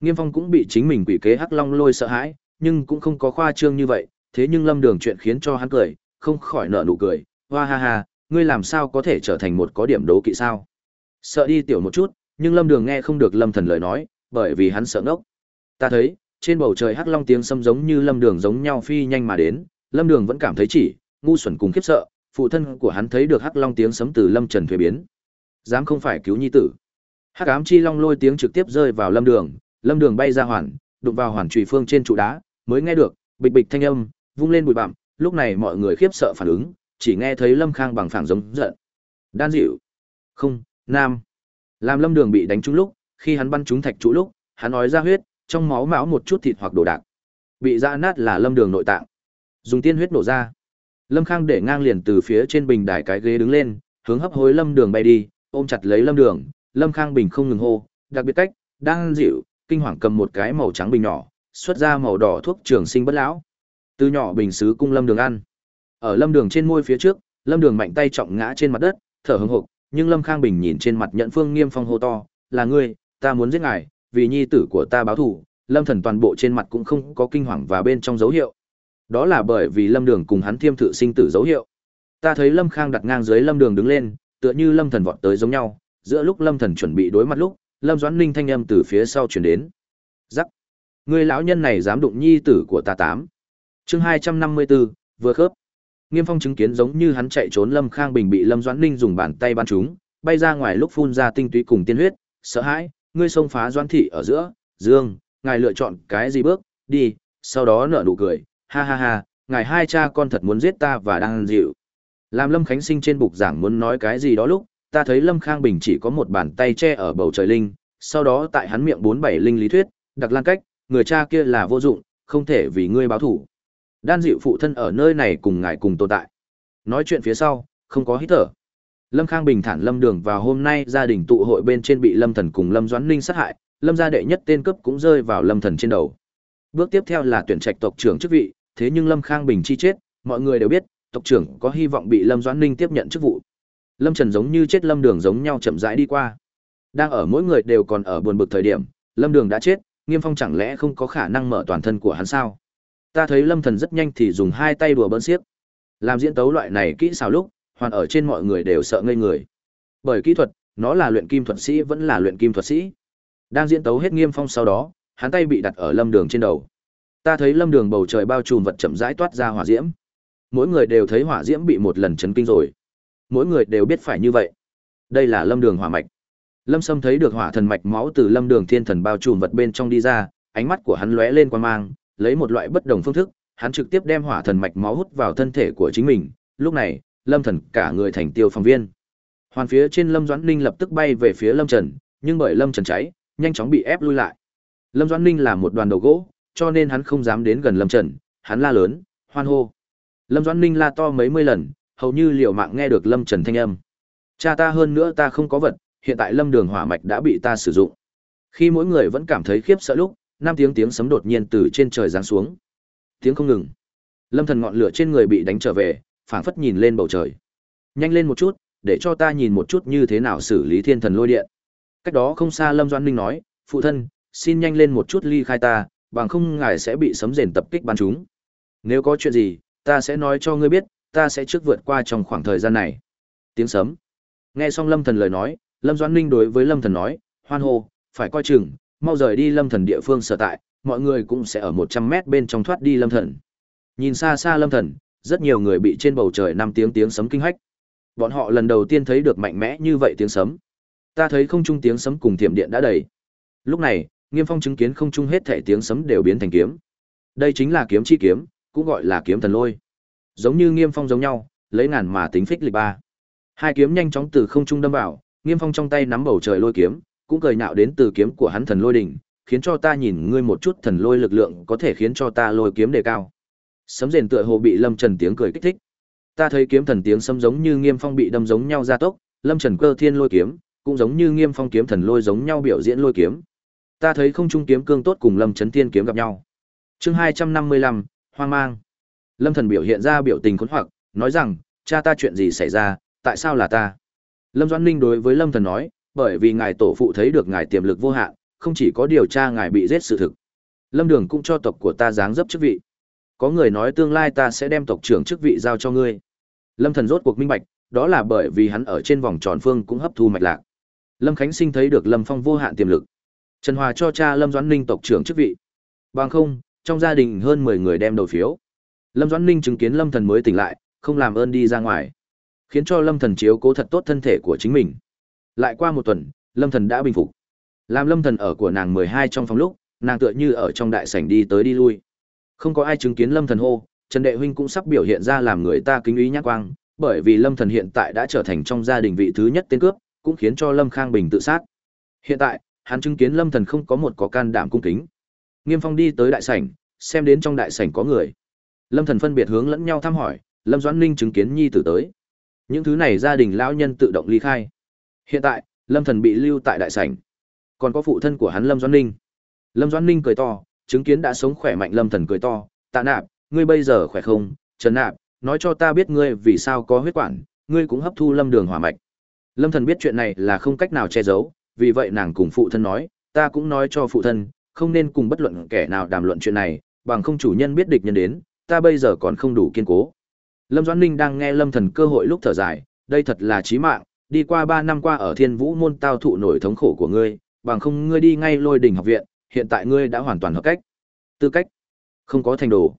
[SPEAKER 1] Nghiêm Phong cũng bị chính mình quỷ kế hắc long lôi sợ hãi, nhưng cũng không có khoa trương như vậy, thế nhưng Lâm Đường chuyện khiến cho hắn cười, không khỏi nở nụ cười, hoa ha ha, ngươi làm sao có thể trở thành một có điểm đố kỵ sao? Sợ đi tiểu một chút, nhưng Lâm Đường nghe không được Lâm Thần lời nói, bởi vì hắn sợ ngốc. Ta thấy, trên bầu trời hắc long tiếng sâm giống như Lâm Đường giống nhau phi nhanh mà đến, Lâm Đường vẫn cảm thấy chỉ, ngu xuẩn cùng khiếp sợ, phụ thân của hắn thấy được hắc long tiếng sấm từ Lâm Trần thuế biến. Dám không phải cứu nhi tử. Hắc ám chi long lôi tiếng trực tiếp rơi vào Lâm Đường, Lâm Đường bay ra hoàn, đụng vào hoàn trùy phương trên trụ đá, mới nghe được bịch bịch thanh âm, vung lên bụi bặm, lúc này mọi người khiếp sợ phản ứng, chỉ nghe thấy Lâm Khang bằng phẳng giống giận. Đan dịu. Không, nam. Làm Lâm Đường bị đánh trúng lúc, khi hắn bắn trúng thạch trụ lúc, hắn nói ra huyết, trong máu máu một chút thịt hoặc đồ đạc. Bị dã nát là Lâm Đường nội tạng. Dùng tiên huyết nổ ra. Lâm Khang để ngang liền từ phía trên bình đài cái ghế đứng lên, hướng hấp hối Lâm Đường bay đi, ôm chặt lấy Lâm Đường, Lâm Khang bình không ngừng hô, đặc biệt cách, đang dịu, kinh hoàng cầm một cái màu trắng bình nhỏ, xuất ra màu đỏ thuốc trường sinh bất lão. Từ nhỏ bình sứ cung Lâm Đường ăn. Ở Lâm Đường trên môi phía trước, Lâm Đường mạnh tay trọng ngã trên mặt đất, thở hổn hộc, nhưng Lâm Khang bình nhìn trên mặt nhận Phương Nghiêm Phong hô to, "Là ngươi, ta muốn giết ngài, vì nhi tử của ta báo thù." Lâm Thần toàn bộ trên mặt cũng không có kinh hoàng và bên trong dấu hiệu. Đó là bởi vì Lâm Đường cùng hắn thiêm thự sinh tử dấu hiệu. Ta thấy Lâm Khang đặt ngang dưới Lâm Đường đứng lên, tựa như Lâm Thần vọt tới giống nhau, giữa lúc Lâm Thần chuẩn bị đối mặt lúc, Lâm Doãn Ninh thanh âm từ phía sau truyền đến. "Rắc, người lão nhân này dám đụng nhi tử của ta tám." Chương 254, vừa khớp. Nghiêm Phong chứng kiến giống như hắn chạy trốn Lâm Khang Bình bị Lâm Doãn Ninh dùng bàn tay bắn trúng, bay ra ngoài lúc phun ra tinh túy cùng tiên huyết, sợ hãi, ngươi xông phá Doãn thị ở giữa, "Dương, ngài lựa chọn cái gì bước, đi." Sau đó nở nụ cười, ha ha ha, ngài hai cha con thật muốn giết ta và đang dịu. Làm Lâm Khánh Sinh trên bục giảng muốn nói cái gì đó lúc, ta thấy Lâm Khang Bình chỉ có một bàn tay che ở bầu trời linh, sau đó tại hắn miệng bốn bảy linh lý thuyết, đặc lan cách, người cha kia là vô dụng, không thể vì ngươi báo thủ. Đan dịu phụ thân ở nơi này cùng ngài cùng tồn tại. Nói chuyện phía sau, không có hít thở. Lâm Khang bình thản Lâm Đường vào hôm nay gia đình tụ hội bên trên bị Lâm Thần cùng Lâm Doãn Ninh sát hại, Lâm gia đệ nhất tên cấp cũng rơi vào Lâm Thần trên đầu. Bước tiếp theo là tuyển trạch tộc trưởng chức vị, thế nhưng Lâm Khang Bình chi chết, mọi người đều biết, tộc trưởng có hy vọng bị Lâm Doãn Ninh tiếp nhận chức vụ. Lâm Trần giống như chết Lâm Đường giống nhau chậm rãi đi qua. Đang ở mỗi người đều còn ở buồn bực thời điểm, Lâm Đường đã chết, Nghiêm Phong chẳng lẽ không có khả năng mở toàn thân của hắn sao? Ta thấy Lâm Thần rất nhanh thì dùng hai tay đùa bỡn xiếc. Làm diễn tấu loại này kỹ xảo lúc, hoàn ở trên mọi người đều sợ ngây người. Bởi kỹ thuật, nó là luyện kim thuật sĩ vẫn là luyện kim thuật sĩ. Đang diễn tấu hết Nghiêm Phong sau đó, hắn tay bị đặt ở Lâm Đường trên đầu. Ta thấy lâm đường bầu trời bao trùm vật chậm rãi toát ra hỏa diễm. Mỗi người đều thấy hỏa diễm bị một lần chấn kinh rồi. Mỗi người đều biết phải như vậy. Đây là lâm đường hỏa mạch. Lâm Sâm thấy được hỏa thần mạch máu từ lâm đường thiên thần bao trùm vật bên trong đi ra, ánh mắt của hắn lóe lên quan mang, lấy một loại bất đồng phương thức, hắn trực tiếp đem hỏa thần mạch máu hút vào thân thể của chính mình, lúc này, Lâm Thần cả người thành tiêu phòng viên. Hoàn phía trên Lâm Doãn Ninh lập tức bay về phía Lâm Trần, nhưng bởi Lâm Trần cháy, nhanh chóng bị ép lui lại. Lâm Doãn Ninh là một đoàn đầu gỗ, cho nên hắn không dám đến gần Lâm Trần, hắn la lớn, hoan hô. Lâm Doãn Ninh la to mấy mươi lần, hầu như liều mạng nghe được Lâm Trần thanh âm. Cha ta hơn nữa ta không có vật, hiện tại Lâm Đường hỏa mạch đã bị ta sử dụng. Khi mỗi người vẫn cảm thấy khiếp sợ lúc, năm tiếng tiếng sấm đột nhiên từ trên trời giáng xuống. Tiếng không ngừng. Lâm Thần ngọn lửa trên người bị đánh trở về, phảng phất nhìn lên bầu trời. Nhanh lên một chút, để cho ta nhìn một chút như thế nào xử lý thiên thần lôi điện. Cách đó không xa Lâm Doan Ninh nói, phụ thân, xin nhanh lên một chút ly khai ta, bằng không ngài sẽ bị sấm rền tập kích bắn chúng. Nếu có chuyện gì, ta sẽ nói cho ngươi biết, ta sẽ trước vượt qua trong khoảng thời gian này. Tiếng sấm. Nghe xong Lâm Thần lời nói, Lâm Doan Ninh đối với Lâm Thần nói, hoan hô, phải coi chừng, mau rời đi Lâm Thần địa phương sở tại, mọi người cũng sẽ ở 100 mét bên trong thoát đi Lâm Thần. Nhìn xa xa Lâm Thần, rất nhiều người bị trên bầu trời năm tiếng tiếng sấm kinh hách. Bọn họ lần đầu tiên thấy được mạnh mẽ như vậy tiếng sấm. Ta thấy không trung tiếng sấm cùng thiểm điện đã đầy. Lúc này, Nghiêm Phong chứng kiến không trung hết thể tiếng sấm đều biến thành kiếm. Đây chính là kiếm chi kiếm, cũng gọi là kiếm thần lôi. Giống như Nghiêm Phong giống nhau, lấy ngàn mà tính phích lịch ba. Hai kiếm nhanh chóng từ không trung đâm vào, Nghiêm Phong trong tay nắm bầu trời lôi kiếm, cũng cười nhạo đến từ kiếm của hắn thần lôi đỉnh, khiến cho ta nhìn ngươi một chút thần lôi lực lượng có thể khiến cho ta lôi kiếm đề cao. Sấm rền tựa hồ bị Lâm Trần tiếng cười kích thích. Ta thấy kiếm thần tiếng sấm giống như Nghiêm Phong bị đâm giống nhau gia tốc, Lâm Trần cơ thiên lôi kiếm, cũng giống như Nghiêm Phong kiếm thần lôi giống nhau biểu diễn lôi kiếm. Ta thấy không trung kiếm cương tốt cùng Lâm trần Thiên kiếm gặp nhau. Chương hai trăm năm mươi lăm hoang mang. Lâm Thần biểu hiện ra biểu tình khốn hoặc, nói rằng, cha ta chuyện gì xảy ra, tại sao là ta? Lâm Doãn Ninh đối với Lâm Thần nói, bởi vì ngài tổ phụ thấy được ngài tiềm lực vô hạn, không chỉ có điều tra ngài bị giết sự thực. Lâm Đường cũng cho tộc của ta dáng dấp chức vị. Có người nói tương lai ta sẽ đem tộc trưởng chức vị giao cho ngươi. Lâm Thần rốt cuộc minh bạch, đó là bởi vì hắn ở trên vòng tròn phương cũng hấp thu mạch lạc. Lâm Khánh Sinh thấy được Lâm Phong vô hạn tiềm lực. Trần Hòa cho cha Lâm Doãn Ninh tộc trưởng chức vị. Bằng không, trong gia đình hơn 10 người đem đầu phiếu. Lâm Doãn Ninh chứng kiến Lâm Thần mới tỉnh lại, không làm ơn đi ra ngoài, khiến cho Lâm Thần chiếu cố thật tốt thân thể của chính mình. Lại qua một tuần, Lâm Thần đã bình phục. Làm Lâm Thần ở của nàng 12 trong phòng lúc, nàng tựa như ở trong đại sảnh đi tới đi lui. Không có ai chứng kiến Lâm Thần hô, Trần Đệ huynh cũng sắp biểu hiện ra làm người ta kính ý nhắc quang, bởi vì Lâm Thần hiện tại đã trở thành trong gia đình vị thứ nhất tên cướp, cũng khiến cho Lâm Khang Bình tự sát. Hiện tại, hắn chứng kiến Lâm Thần không có một có can đảm cung kính. Nghiêm Phong đi tới đại sảnh, xem đến trong đại sảnh có người. Lâm Thần phân biệt hướng lẫn nhau thăm hỏi, Lâm Doãn Ninh chứng kiến nhi tử tới. Những thứ này gia đình lão nhân tự động ly khai. Hiện tại, Lâm Thần bị lưu tại đại sảnh. Còn có phụ thân của hắn Lâm Doãn Ninh. Lâm Doãn Ninh cười to, chứng kiến đã sống khỏe mạnh Lâm Thần cười to, "Tạ Nạp, ngươi bây giờ khỏe không? Trần Nạp, nói cho ta biết ngươi vì sao có huyết quản, ngươi cũng hấp thu Lâm Đường hỏa mạch." Lâm Thần biết chuyện này là không cách nào che giấu, vì vậy nàng cùng phụ thân nói, "Ta cũng nói cho phụ thân, không nên cùng bất luận kẻ nào đàm luận chuyện này, bằng không chủ nhân biết địch nhân đến, ta bây giờ còn không đủ kiên cố." Lâm Doãn Ninh đang nghe Lâm Thần cơ hội lúc thở dài, đây thật là chí mạng, đi qua 3 năm qua ở Thiên Vũ môn tao thụ nổi thống khổ của ngươi, bằng không ngươi đi ngay Lôi đỉnh học viện, hiện tại ngươi đã hoàn toàn hợp cách. Tư cách, không có thành đồ.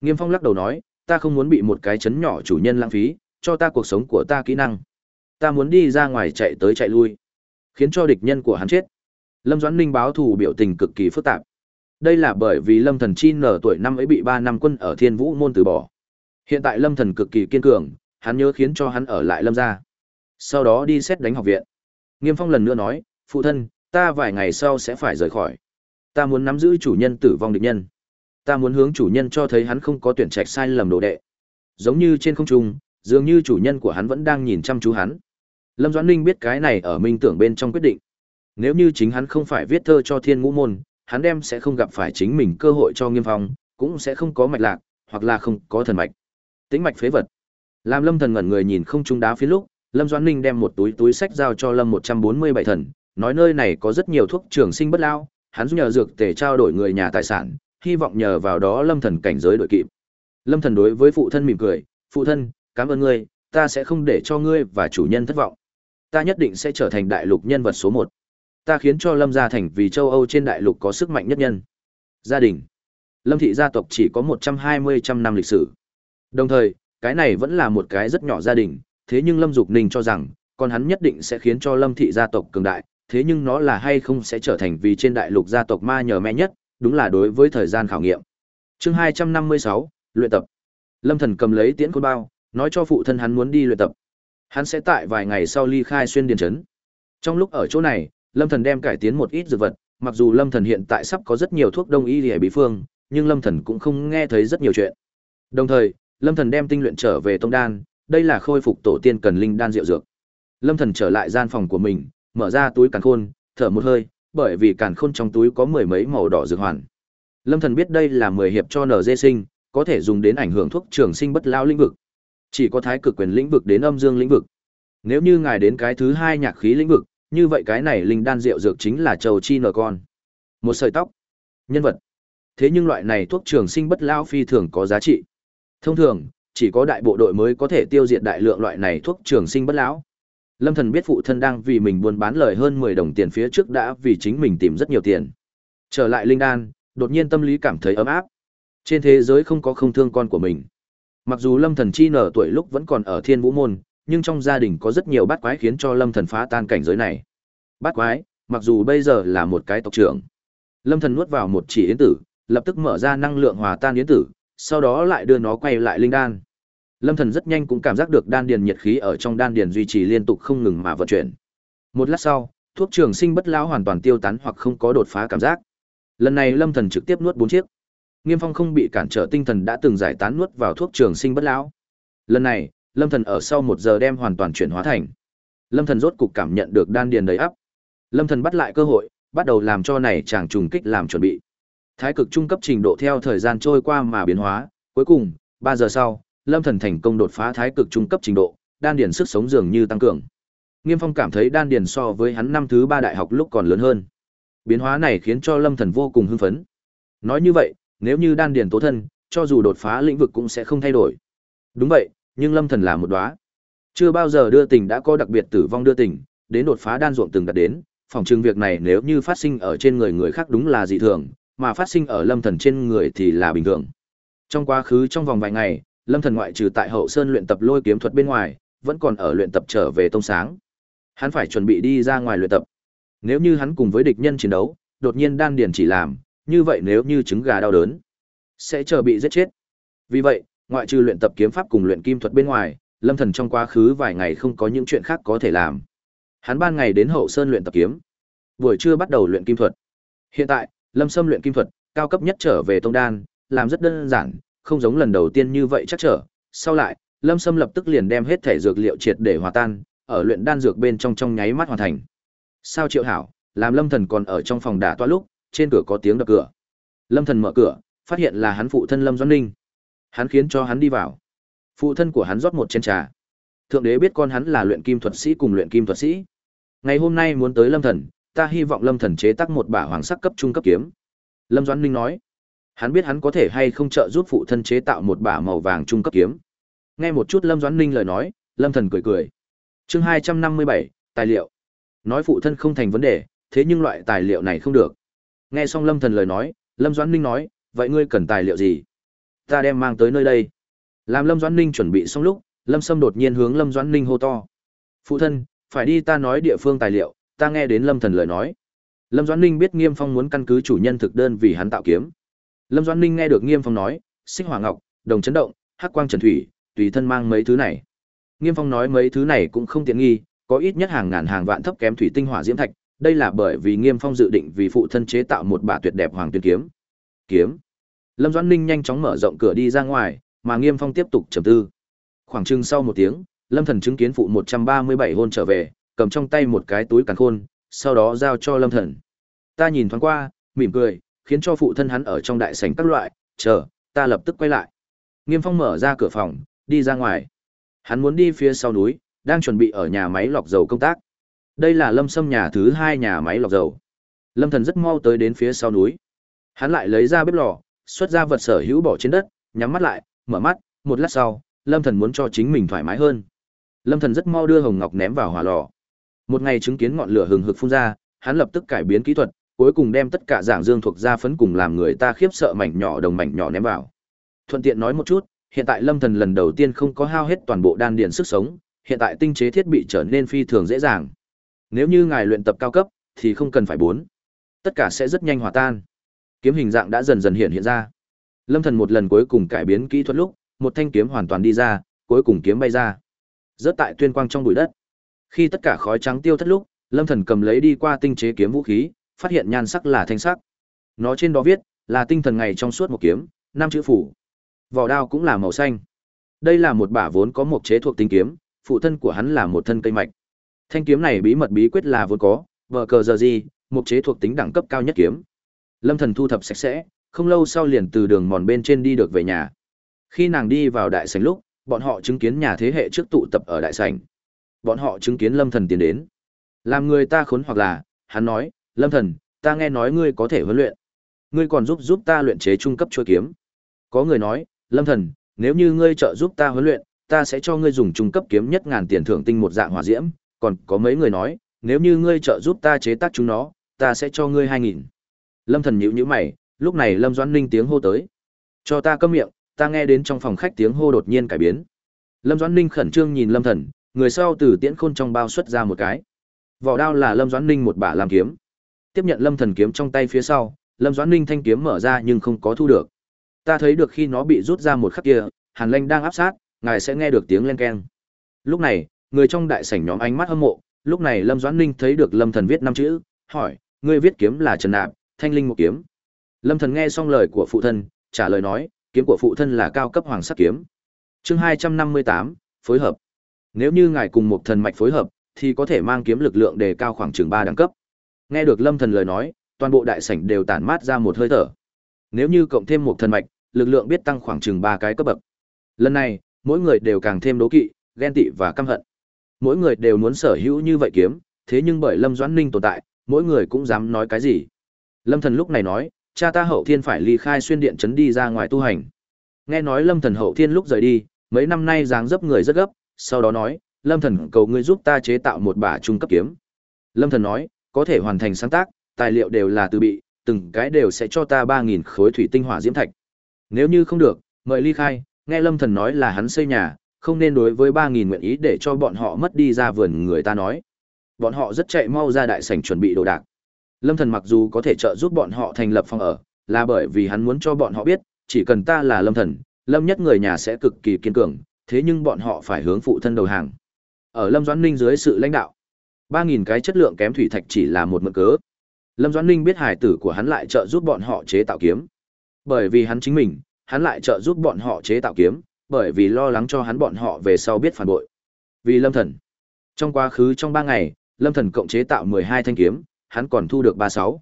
[SPEAKER 1] Nghiêm Phong lắc đầu nói, ta không muốn bị một cái chấn nhỏ chủ nhân lãng phí, cho ta cuộc sống của ta kỹ năng. Ta muốn đi ra ngoài chạy tới chạy lui, khiến cho địch nhân của hắn chết. Lâm Doãn Ninh báo thù biểu tình cực kỳ phức tạp. Đây là bởi vì Lâm Thần Chi nở tuổi năm ấy bị 3 năm quân ở Thiên Vũ môn từ bỏ. Hiện tại Lâm Thần cực kỳ kiên cường, hắn nhớ khiến cho hắn ở lại Lâm gia. Sau đó đi xét đánh học viện. Nghiêm Phong lần nữa nói, phụ thân, ta vài ngày sau sẽ phải rời khỏi. Ta muốn nắm giữ chủ nhân tử vong địch nhân. Ta muốn hướng chủ nhân cho thấy hắn không có tuyển trạch sai lầm đồ đệ. Giống như trên không trung, dường như chủ nhân của hắn vẫn đang nhìn chăm chú hắn. Lâm Doãn Ninh biết cái này ở minh tưởng bên trong quyết định. Nếu như chính hắn không phải viết thơ cho Thiên Ngũ môn, hắn đem sẽ không gặp phải chính mình cơ hội cho Nghiêm Phong, cũng sẽ không có mạch lạc, hoặc là không có thần mạch. Tính mạch phế vật. Làm Lâm Thần ngẩn người nhìn không trung đá phía lúc, Lâm Doãn Ninh đem một túi túi sách giao cho Lâm 147 thần, nói nơi này có rất nhiều thuốc trường sinh bất lao, hắn nhờ dược tề trao đổi người nhà tài sản, hy vọng nhờ vào đó Lâm Thần cảnh giới đội kịp. Lâm Thần đối với phụ thân mỉm cười, "Phụ thân, cảm ơn ngươi, ta sẽ không để cho ngươi và chủ nhân thất vọng. Ta nhất định sẽ trở thành đại lục nhân vật số một. Ta khiến cho Lâm gia thành vì châu Âu trên đại lục có sức mạnh nhất nhân." Gia đình Lâm thị gia tộc chỉ có 120 trăm năm lịch sử. Đồng thời, cái này vẫn là một cái rất nhỏ gia đình, thế nhưng Lâm Dục Ninh cho rằng, con hắn nhất định sẽ khiến cho Lâm thị gia tộc cường đại, thế nhưng nó là hay không sẽ trở thành vì trên đại lục gia tộc ma nhờ mẹ nhất, đúng là đối với thời gian khảo nghiệm. Chương 256, luyện tập. Lâm Thần cầm lấy tiễn côn bao, nói cho phụ thân hắn muốn đi luyện tập. Hắn sẽ tại vài ngày sau ly khai xuyên điền trấn. Trong lúc ở chỗ này, Lâm Thần đem cải tiến một ít dược vật, mặc dù Lâm Thần hiện tại sắp có rất nhiều thuốc đông y liễu bí phương, nhưng Lâm Thần cũng không nghe thấy rất nhiều chuyện. Đồng thời, Lâm Thần đem tinh luyện trở về tông đan, đây là khôi phục tổ tiên cần linh đan rượu dược. Lâm Thần trở lại gian phòng của mình, mở ra túi càn khôn, thở một hơi, bởi vì càn khôn trong túi có mười mấy màu đỏ dược hoàn. Lâm Thần biết đây là mười hiệp cho nở dê sinh, có thể dùng đến ảnh hưởng thuốc trường sinh bất lao lĩnh vực. Chỉ có thái cực quyền lĩnh vực đến âm dương lĩnh vực. Nếu như ngài đến cái thứ hai nhạc khí lĩnh vực, như vậy cái này linh đan rượu dược chính là trầu chi nở con. Một sợi tóc. Nhân vật. Thế nhưng loại này thuốc trường sinh bất lao phi thường có giá trị. Thông thường, chỉ có đại bộ đội mới có thể tiêu diệt đại lượng loại này thuốc trường sinh bất lão. Lâm Thần biết phụ thân đang vì mình buôn bán lời hơn 10 đồng tiền phía trước đã vì chính mình tìm rất nhiều tiền. Trở lại linh đan, đột nhiên tâm lý cảm thấy ấm áp. Trên thế giới không có không thương con của mình. Mặc dù Lâm Thần chi nở tuổi lúc vẫn còn ở Thiên Vũ môn, nhưng trong gia đình có rất nhiều bát quái khiến cho Lâm Thần phá tan cảnh giới này. Bát quái, mặc dù bây giờ là một cái tộc trưởng. Lâm Thần nuốt vào một chỉ yến tử, lập tức mở ra năng lượng hòa tan yến tử, sau đó lại đưa nó quay lại linh đan. Lâm Thần rất nhanh cũng cảm giác được đan điền nhiệt khí ở trong đan điền duy trì liên tục không ngừng mà vận chuyển. Một lát sau, thuốc trường sinh bất lão hoàn toàn tiêu tán hoặc không có đột phá cảm giác. Lần này Lâm Thần trực tiếp nuốt bốn chiếc. Nghiêm Phong không bị cản trở tinh thần đã từng giải tán nuốt vào thuốc trường sinh bất lão. Lần này, Lâm Thần ở sau một giờ đem hoàn toàn chuyển hóa thành. Lâm Thần rốt cục cảm nhận được đan điền đầy ắp. Lâm Thần bắt lại cơ hội, bắt đầu làm cho này chàng trùng kích làm chuẩn bị. Thái cực trung cấp trình độ theo thời gian trôi qua mà biến hóa, cuối cùng, 3 giờ sau, Lâm Thần thành công đột phá thái cực trung cấp trình độ, đan điền sức sống dường như tăng cường. Nghiêm Phong cảm thấy đan điền so với hắn năm thứ ba đại học lúc còn lớn hơn. Biến hóa này khiến cho Lâm Thần vô cùng hưng phấn. Nói như vậy, nếu như đan điền tố thân, cho dù đột phá lĩnh vực cũng sẽ không thay đổi. Đúng vậy, nhưng Lâm Thần là một đóa. Chưa bao giờ đưa tình đã có đặc biệt tử vong đưa tình, đến đột phá đan ruộng từng đạt đến, phòng trưng việc này nếu như phát sinh ở trên người người khác đúng là dị thường, mà phát sinh ở Lâm Thần trên người thì là bình thường. Trong quá khứ trong vòng vài ngày, Lâm Thần ngoại trừ tại Hậu Sơn luyện tập lôi kiếm thuật bên ngoài, vẫn còn ở luyện tập trở về tông sáng. Hắn phải chuẩn bị đi ra ngoài luyện tập. Nếu như hắn cùng với địch nhân chiến đấu, đột nhiên đan điền chỉ làm, như vậy nếu như trứng gà đau đớn, sẽ chờ bị giết chết. Vì vậy, ngoại trừ luyện tập kiếm pháp cùng luyện kim thuật bên ngoài, Lâm Thần trong quá khứ vài ngày không có những chuyện khác có thể làm. Hắn ban ngày đến Hậu Sơn luyện tập kiếm, buổi trưa bắt đầu luyện kim thuật. Hiện tại, Lâm Sâm luyện kim thuật, cao cấp nhất trở về tông đan, làm rất đơn giản, không giống lần đầu tiên như vậy chắc trở. Sau lại, Lâm Sâm lập tức liền đem hết thể dược liệu triệt để hòa tan, ở luyện đan dược bên trong trong nháy mắt hoàn thành. Sao Triệu Hảo, làm Lâm Thần còn ở trong phòng đả toa lúc, trên cửa có tiếng đập cửa. Lâm Thần mở cửa, phát hiện là hắn phụ thân Lâm Doãn Ninh. Hắn khiến cho hắn đi vào. Phụ thân của hắn rót một chén trà. Thượng đế biết con hắn là luyện kim thuật sĩ cùng luyện kim thuật sĩ. Ngày hôm nay muốn tới Lâm Thần, ta hy vọng Lâm Thần chế tác một bả hoàng sắc cấp trung cấp kiếm. Lâm Doãn Ninh nói. Hắn biết hắn có thể hay không trợ giúp phụ thân chế tạo một bả màu vàng trung cấp kiếm. Nghe một chút Lâm Doãn Ninh lời nói, Lâm Thần cười cười. Chương hai trăm năm mươi bảy tài liệu. Nói phụ thân không thành vấn đề, thế nhưng loại tài liệu này không được. Nghe xong Lâm Thần lời nói, Lâm Doãn Ninh nói, vậy ngươi cần tài liệu gì? Ta đem mang tới nơi đây. Làm Lâm Doãn Ninh chuẩn bị xong lúc, Lâm Sâm đột nhiên hướng Lâm Doãn Ninh hô to. Phụ thân, phải đi ta nói địa phương tài liệu, ta nghe đến Lâm Thần lời nói. Lâm Doãn Ninh biết Nghiêm Phong muốn căn cứ chủ nhân thực đơn vì hắn tạo kiếm. Lâm Doan Ninh nghe được Nghiêm Phong nói, Xích Hỏa Ngọc, Đồng Chấn Động, Hắc Quang Trần Thủy, tùy thân mang mấy thứ này. Nghiêm Phong nói mấy thứ này cũng không tiện nghi, có ít nhất hàng ngàn hàng vạn thấp kém thủy tinh hỏa diễm thạch, đây là bởi vì Nghiêm Phong dự định vì phụ thân chế tạo một bả tuyệt đẹp hoàng tuyên kiếm. Kiếm. Lâm Doãn Ninh nhanh chóng mở rộng cửa đi ra ngoài, mà Nghiêm Phong tiếp tục trầm tư. Khoảng chừng sau một tiếng, Lâm Thần chứng kiến phụ 137 hôn trở về, cầm trong tay một cái túi càn khôn, sau đó giao cho Lâm Thần. Ta nhìn thoáng qua, mỉm cười, khiến cho phụ thân hắn ở trong đại sảnh các loại, chờ, ta lập tức quay lại. Nghiêm Phong mở ra cửa phòng, đi ra ngoài. Hắn muốn đi phía sau núi, đang chuẩn bị ở nhà máy lọc dầu công tác. Đây là Lâm Sâm nhà thứ hai nhà máy lọc dầu. Lâm Thần rất mau tới đến phía sau núi. Hắn lại lấy ra bếp lò, xuất ra vật sở hữu bỏ trên đất, nhắm mắt lại, mở mắt, một lát sau, Lâm Thần muốn cho chính mình thoải mái hơn. Lâm Thần rất mau đưa hồng ngọc ném vào hỏa lò. Một ngày chứng kiến ngọn lửa hừng hực phun ra, hắn lập tức cải biến kỹ thuật, cuối cùng đem tất cả dạng dương thuộc ra phấn cùng làm người ta khiếp sợ mảnh nhỏ đồng mảnh nhỏ ném vào. Thuận tiện nói một chút, hiện tại Lâm Thần lần đầu tiên không có hao hết toàn bộ đan điền sức sống, hiện tại tinh chế thiết bị trở nên phi thường dễ dàng. Nếu như ngài luyện tập cao cấp thì không cần phải bốn, tất cả sẽ rất nhanh hòa tan. Kiếm hình dạng đã dần dần hiện hiện ra. Lâm Thần một lần cuối cùng cải biến kỹ thuật lúc, một thanh kiếm hoàn toàn đi ra, cuối cùng kiếm bay ra. Rớt tại tuyên quang trong bụi đất. Khi tất cả khói trắng tiêu thất lúc, Lâm Thần cầm lấy đi qua tinh chế kiếm vũ khí, phát hiện nhan sắc là thanh sắc. Nó trên đó viết là tinh thần ngày trong suốt một kiếm, năm chữ phủ. Vỏ đao cũng là màu xanh. Đây là một bả vốn có một chế thuộc tinh kiếm, phụ thân của hắn là một thân cây mạch. Thanh kiếm này bí mật bí quyết là vốn có, vở cờ giờ gì, một chế thuộc tính đẳng cấp cao nhất kiếm. Lâm Thần thu thập sạch sẽ, không lâu sau liền từ đường mòn bên trên đi được về nhà. Khi nàng đi vào đại sảnh lúc, bọn họ chứng kiến nhà thế hệ trước tụ tập ở đại sảnh. Bọn họ chứng kiến Lâm Thần tiến đến. Làm người ta khốn hoặc là, hắn nói, Lâm Thần, ta nghe nói ngươi có thể huấn luyện. Ngươi còn giúp giúp ta luyện chế trung cấp chuôi kiếm. Có người nói, Lâm Thần, nếu như ngươi trợ giúp ta huấn luyện, ta sẽ cho ngươi dùng trung cấp kiếm nhất ngàn tiền thưởng tinh một dạng hỏa diễm, còn có mấy người nói, nếu như ngươi trợ giúp ta chế tác chúng nó, ta sẽ cho ngươi hai nghìn. Lâm Thần nhíu nhíu mày, lúc này Lâm Doãn Ninh tiếng hô tới. Cho ta câm miệng, ta nghe đến trong phòng khách tiếng hô đột nhiên cải biến. Lâm Doãn Ninh khẩn trương nhìn Lâm Thần, người sau từ tiễn khôn trong bao xuất ra một cái. Vỏ đao là Lâm Doãn Ninh một bả làm kiếm. Tiếp nhận Lâm Thần kiếm trong tay phía sau, Lâm Doãn Ninh thanh kiếm mở ra nhưng không có thu được. Ta thấy được khi nó bị rút ra một khắc kia, Hàn Lanh đang áp sát, ngài sẽ nghe được tiếng len keng. Lúc này, người trong đại sảnh nhóm ánh mắt hâm mộ, lúc này Lâm Doãn Ninh thấy được Lâm Thần viết năm chữ, hỏi, ngươi viết kiếm là Trần Nạp, thanh linh một kiếm. Lâm Thần nghe xong lời của phụ thân, trả lời nói, kiếm của phụ thân là cao cấp hoàng sắc kiếm. Chương 258, phối hợp. Nếu như ngài cùng một thần mạch phối hợp, thì có thể mang kiếm lực lượng đề cao khoảng chừng 3 đẳng cấp. Nghe được Lâm Thần lời nói, toàn bộ đại sảnh đều tản mát ra một hơi thở. Nếu như cộng thêm một thần mạch, lực lượng biết tăng khoảng chừng 3 cái cấp bậc. Lần này, mỗi người đều càng thêm đố kỵ, ghen tị và căm hận. Mỗi người đều muốn sở hữu như vậy kiếm, thế nhưng bởi Lâm Doãn Ninh tồn tại, mỗi người cũng dám nói cái gì. Lâm Thần lúc này nói, cha ta hậu thiên phải ly khai xuyên điện trấn đi ra ngoài tu hành. Nghe nói Lâm Thần hậu thiên lúc rời đi, mấy năm nay dáng dấp người rất gấp, sau đó nói, Lâm Thần cầu ngươi giúp ta chế tạo một bả trung cấp kiếm. Lâm Thần nói, có thể hoàn thành sáng tác, tài liệu đều là từ bị, từng cái đều sẽ cho ta 3000 khối thủy tinh hỏa diễm thạch. Nếu như không được, mời ly khai, nghe Lâm Thần nói là hắn xây nhà, không nên đối với 3000 nguyện ý để cho bọn họ mất đi ra vườn người ta nói. Bọn họ rất chạy mau ra đại sảnh chuẩn bị đồ đạc. Lâm Thần mặc dù có thể trợ giúp bọn họ thành lập phòng ở, là bởi vì hắn muốn cho bọn họ biết, chỉ cần ta là Lâm Thần, Lâm nhất người nhà sẽ cực kỳ kiên cường, thế nhưng bọn họ phải hướng phụ thân đầu hàng. Ở Lâm Doãn Ninh dưới sự lãnh đạo, Ba nghìn cái chất lượng kém thủy thạch chỉ là một mượn cớ. Lâm Doãn Ninh biết hải tử của hắn lại trợ giúp bọn họ chế tạo kiếm. Bởi vì hắn chính mình, hắn lại trợ giúp bọn họ chế tạo kiếm, bởi vì lo lắng cho hắn bọn họ về sau biết phản bội. Vì Lâm Thần. Trong quá khứ trong ba ngày, Lâm Thần cộng chế tạo 12 thanh kiếm, hắn còn thu được 36.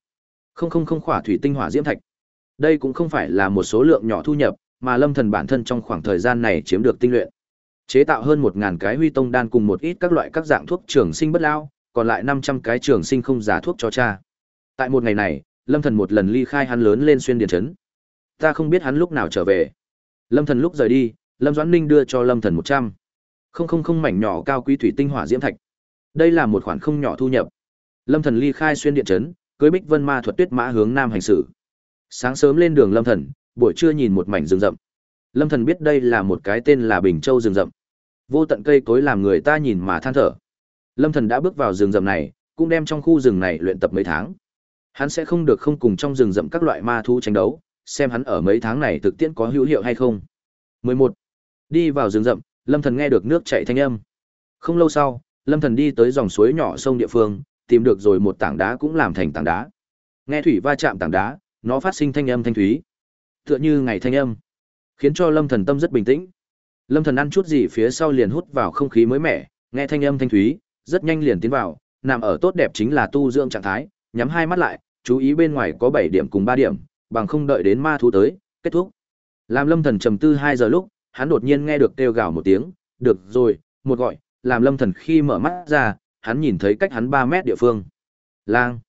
[SPEAKER 1] Không không không khỏa thủy tinh hỏa diễm thạch. Đây cũng không phải là một số lượng nhỏ thu nhập, mà Lâm Thần bản thân trong khoảng thời gian này chiếm được tinh luyện. Chế tạo hơn một ngàn cái huy tông đan cùng một ít các loại các dạng thuốc trường sinh bất lao, còn lại 500 cái trường sinh không giả thuốc cho cha. Tại một ngày này, Lâm Thần một lần ly khai hắn lớn lên xuyên điền trấn. Ta không biết hắn lúc nào trở về. Lâm Thần lúc rời đi, Lâm Doãn Ninh đưa cho Lâm Thần 100. Không không không mảnh nhỏ cao quý thủy tinh hỏa diễm thạch. Đây là một khoản không nhỏ thu nhập. Lâm Thần ly khai xuyên điện trấn, cưới Bích Vân Ma thuật tuyết mã hướng nam hành xử. Sáng sớm lên đường Lâm Thần, buổi trưa nhìn một mảnh rừng rậm. Lâm Thần biết đây là một cái tên là Bình Châu rừng rậm. Vô tận cây cối làm người ta nhìn mà than thở. Lâm Thần đã bước vào rừng rậm này, cũng đem trong khu rừng này luyện tập mấy tháng. Hắn sẽ không được không cùng trong rừng rậm các loại ma thú tranh đấu, xem hắn ở mấy tháng này thực tiễn có hữu hiệu hay không. 11. Đi vào rừng rậm, Lâm Thần nghe được nước chảy thanh âm. Không lâu sau, Lâm Thần đi tới dòng suối nhỏ sông địa phương, tìm được rồi một tảng đá cũng làm thành tảng đá. Nghe thủy va chạm tảng đá, nó phát sinh thanh âm thanh thúy. Tựa như ngày thanh âm, khiến cho Lâm Thần tâm rất bình tĩnh. Lâm Thần ăn chút gì phía sau liền hút vào không khí mới mẻ, nghe thanh âm thanh thúy, rất nhanh liền tiến vào, nằm ở tốt đẹp chính là tu dưỡng trạng thái, nhắm hai mắt lại, chú ý bên ngoài có 7 điểm cùng 3 điểm, bằng không đợi đến ma thú tới, kết thúc. Làm Lâm Thần trầm tư 2 giờ lúc, hắn đột nhiên nghe được kêu gào một tiếng, được rồi, một gọi, làm Lâm Thần khi mở mắt ra, hắn nhìn thấy cách hắn 3 mét địa phương. Lang.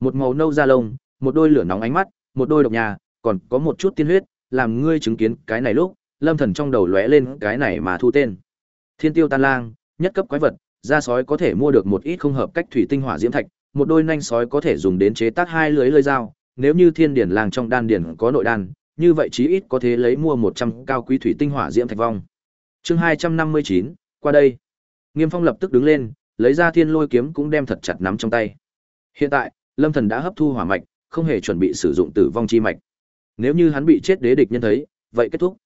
[SPEAKER 1] Một màu nâu da lông, một đôi lửa nóng ánh mắt, một đôi độc nhà, còn có một chút tiên huyết, làm ngươi chứng kiến cái này lúc, Lâm Thần trong đầu lóe lên cái này mà thu tên. Thiên Tiêu Tan Lang, nhất cấp quái vật, da sói có thể mua được một ít không hợp cách thủy tinh hỏa diễm thạch, một đôi nanh sói có thể dùng đến chế tác hai lưới lưỡi dao, nếu như Thiên Điển Lang trong đan điển có nội đan, như vậy chí ít có thể lấy mua 100 cao quý thủy tinh hỏa diễm thạch vong. Chương 259, qua đây. Nghiêm Phong lập tức đứng lên, lấy ra thiên lôi kiếm cũng đem thật chặt nắm trong tay. Hiện tại, Lâm Thần đã hấp thu hỏa mạch, không hề chuẩn bị sử dụng tử vong chi mạch. Nếu như hắn bị chết đế địch nhân thấy, vậy kết thúc.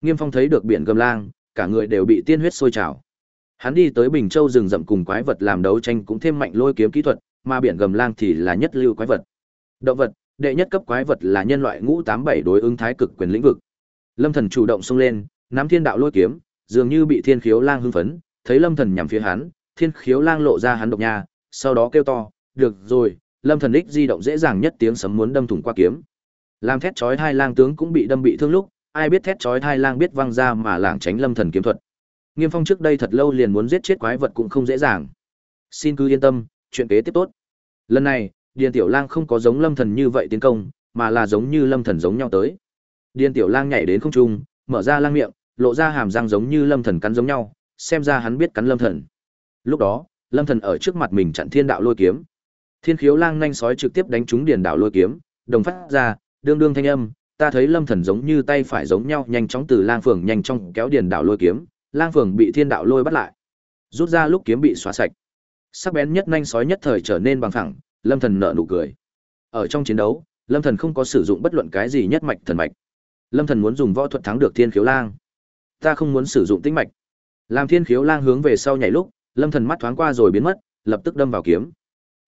[SPEAKER 1] Nghiêm Phong thấy được biển gầm lang, cả người đều bị tiên huyết sôi trào. Hắn đi tới Bình Châu rừng rậm cùng quái vật làm đấu tranh cũng thêm mạnh lôi kiếm kỹ thuật, mà biển gầm lang thì là nhất lưu quái vật. Động vật, đệ nhất cấp quái vật là nhân loại ngũ tám bảy đối ứng thái cực quyền lĩnh vực. Lâm Thần chủ động xông lên, nắm thiên đạo lôi kiếm, dường như bị thiên khiếu lang hưng phấn, thấy Lâm Thần nhằm phía hắn, thiên khiếu lang lộ ra hắn độc nha, sau đó kêu to, "Được rồi." Lâm Thần đích di động dễ dàng nhất tiếng sấm muốn đâm thủng qua kiếm. Làm thét chói hai lang tướng cũng bị đâm bị thương lúc, ai biết thét chói hai lang biết văng ra mà lảng tránh Lâm Thần kiếm thuật. Nghiêm Phong trước đây thật lâu liền muốn giết chết quái vật cũng không dễ dàng. Xin cứ yên tâm, chuyện kế tiếp tốt. Lần này, Điền Tiểu Lang không có giống Lâm Thần như vậy tiến công, mà là giống như Lâm Thần giống nhau tới. Điền Tiểu Lang nhảy đến không trung, mở ra lang miệng, lộ ra hàm răng giống như Lâm Thần cắn giống nhau, xem ra hắn biết cắn Lâm Thần. Lúc đó, Lâm Thần ở trước mặt mình chặn Thiên Đạo Lôi kiếm. Thiên Khiếu Lang nhanh sói trực tiếp đánh trúng Điền Đạo Lôi kiếm, đồng phát ra đương đương thanh âm, ta thấy Lâm Thần giống như tay phải giống nhau nhanh chóng từ Lang Phường nhanh chóng kéo Điền Đạo Lôi kiếm, Lang Phường bị Thiên Đạo Lôi bắt lại. Rút ra lúc kiếm bị xóa sạch. Sắc bén nhất nhanh sói nhất thời trở nên bằng phẳng, Lâm Thần nở nụ cười. Ở trong chiến đấu, Lâm Thần không có sử dụng bất luận cái gì nhất mạch thần mạch. Lâm Thần muốn dùng võ thuật thắng được Thiên Khiếu Lang. Ta không muốn sử dụng tĩnh mạch. Làm Thiên Khiếu Lang hướng về sau nhảy lúc, Lâm Thần mắt thoáng qua rồi biến mất, lập tức đâm vào kiếm.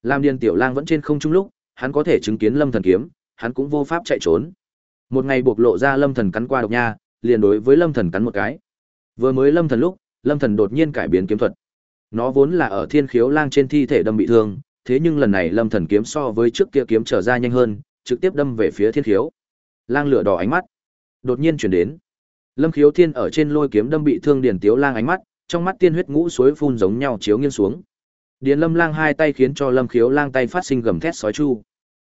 [SPEAKER 1] Lam Điền Tiểu Lang vẫn trên không trung lúc, hắn có thể chứng kiến Lâm Thần kiếm, hắn cũng vô pháp chạy trốn. Một ngày buộc lộ ra Lâm Thần cắn qua độc nha, liền đối với Lâm Thần cắn một cái. Vừa mới Lâm Thần lúc, Lâm Thần đột nhiên cải biến kiếm thuật. Nó vốn là ở Thiên Khiếu Lang trên thi thể đâm bị thương, thế nhưng lần này Lâm Thần kiếm so với trước kia kiếm trở ra nhanh hơn, trực tiếp đâm về phía Thiên Khiếu. Lang lửa đỏ ánh mắt, đột nhiên chuyển đến. Lâm Khiếu Thiên ở trên lôi kiếm đâm bị thương Điền Tiếu Lang ánh mắt, trong mắt tiên huyết ngũ suối phun giống nhau chiếu nghiêng xuống. Điền Lâm Lang hai tay khiến cho Lâm Khiếu Lang tay phát sinh gầm thét sói chu.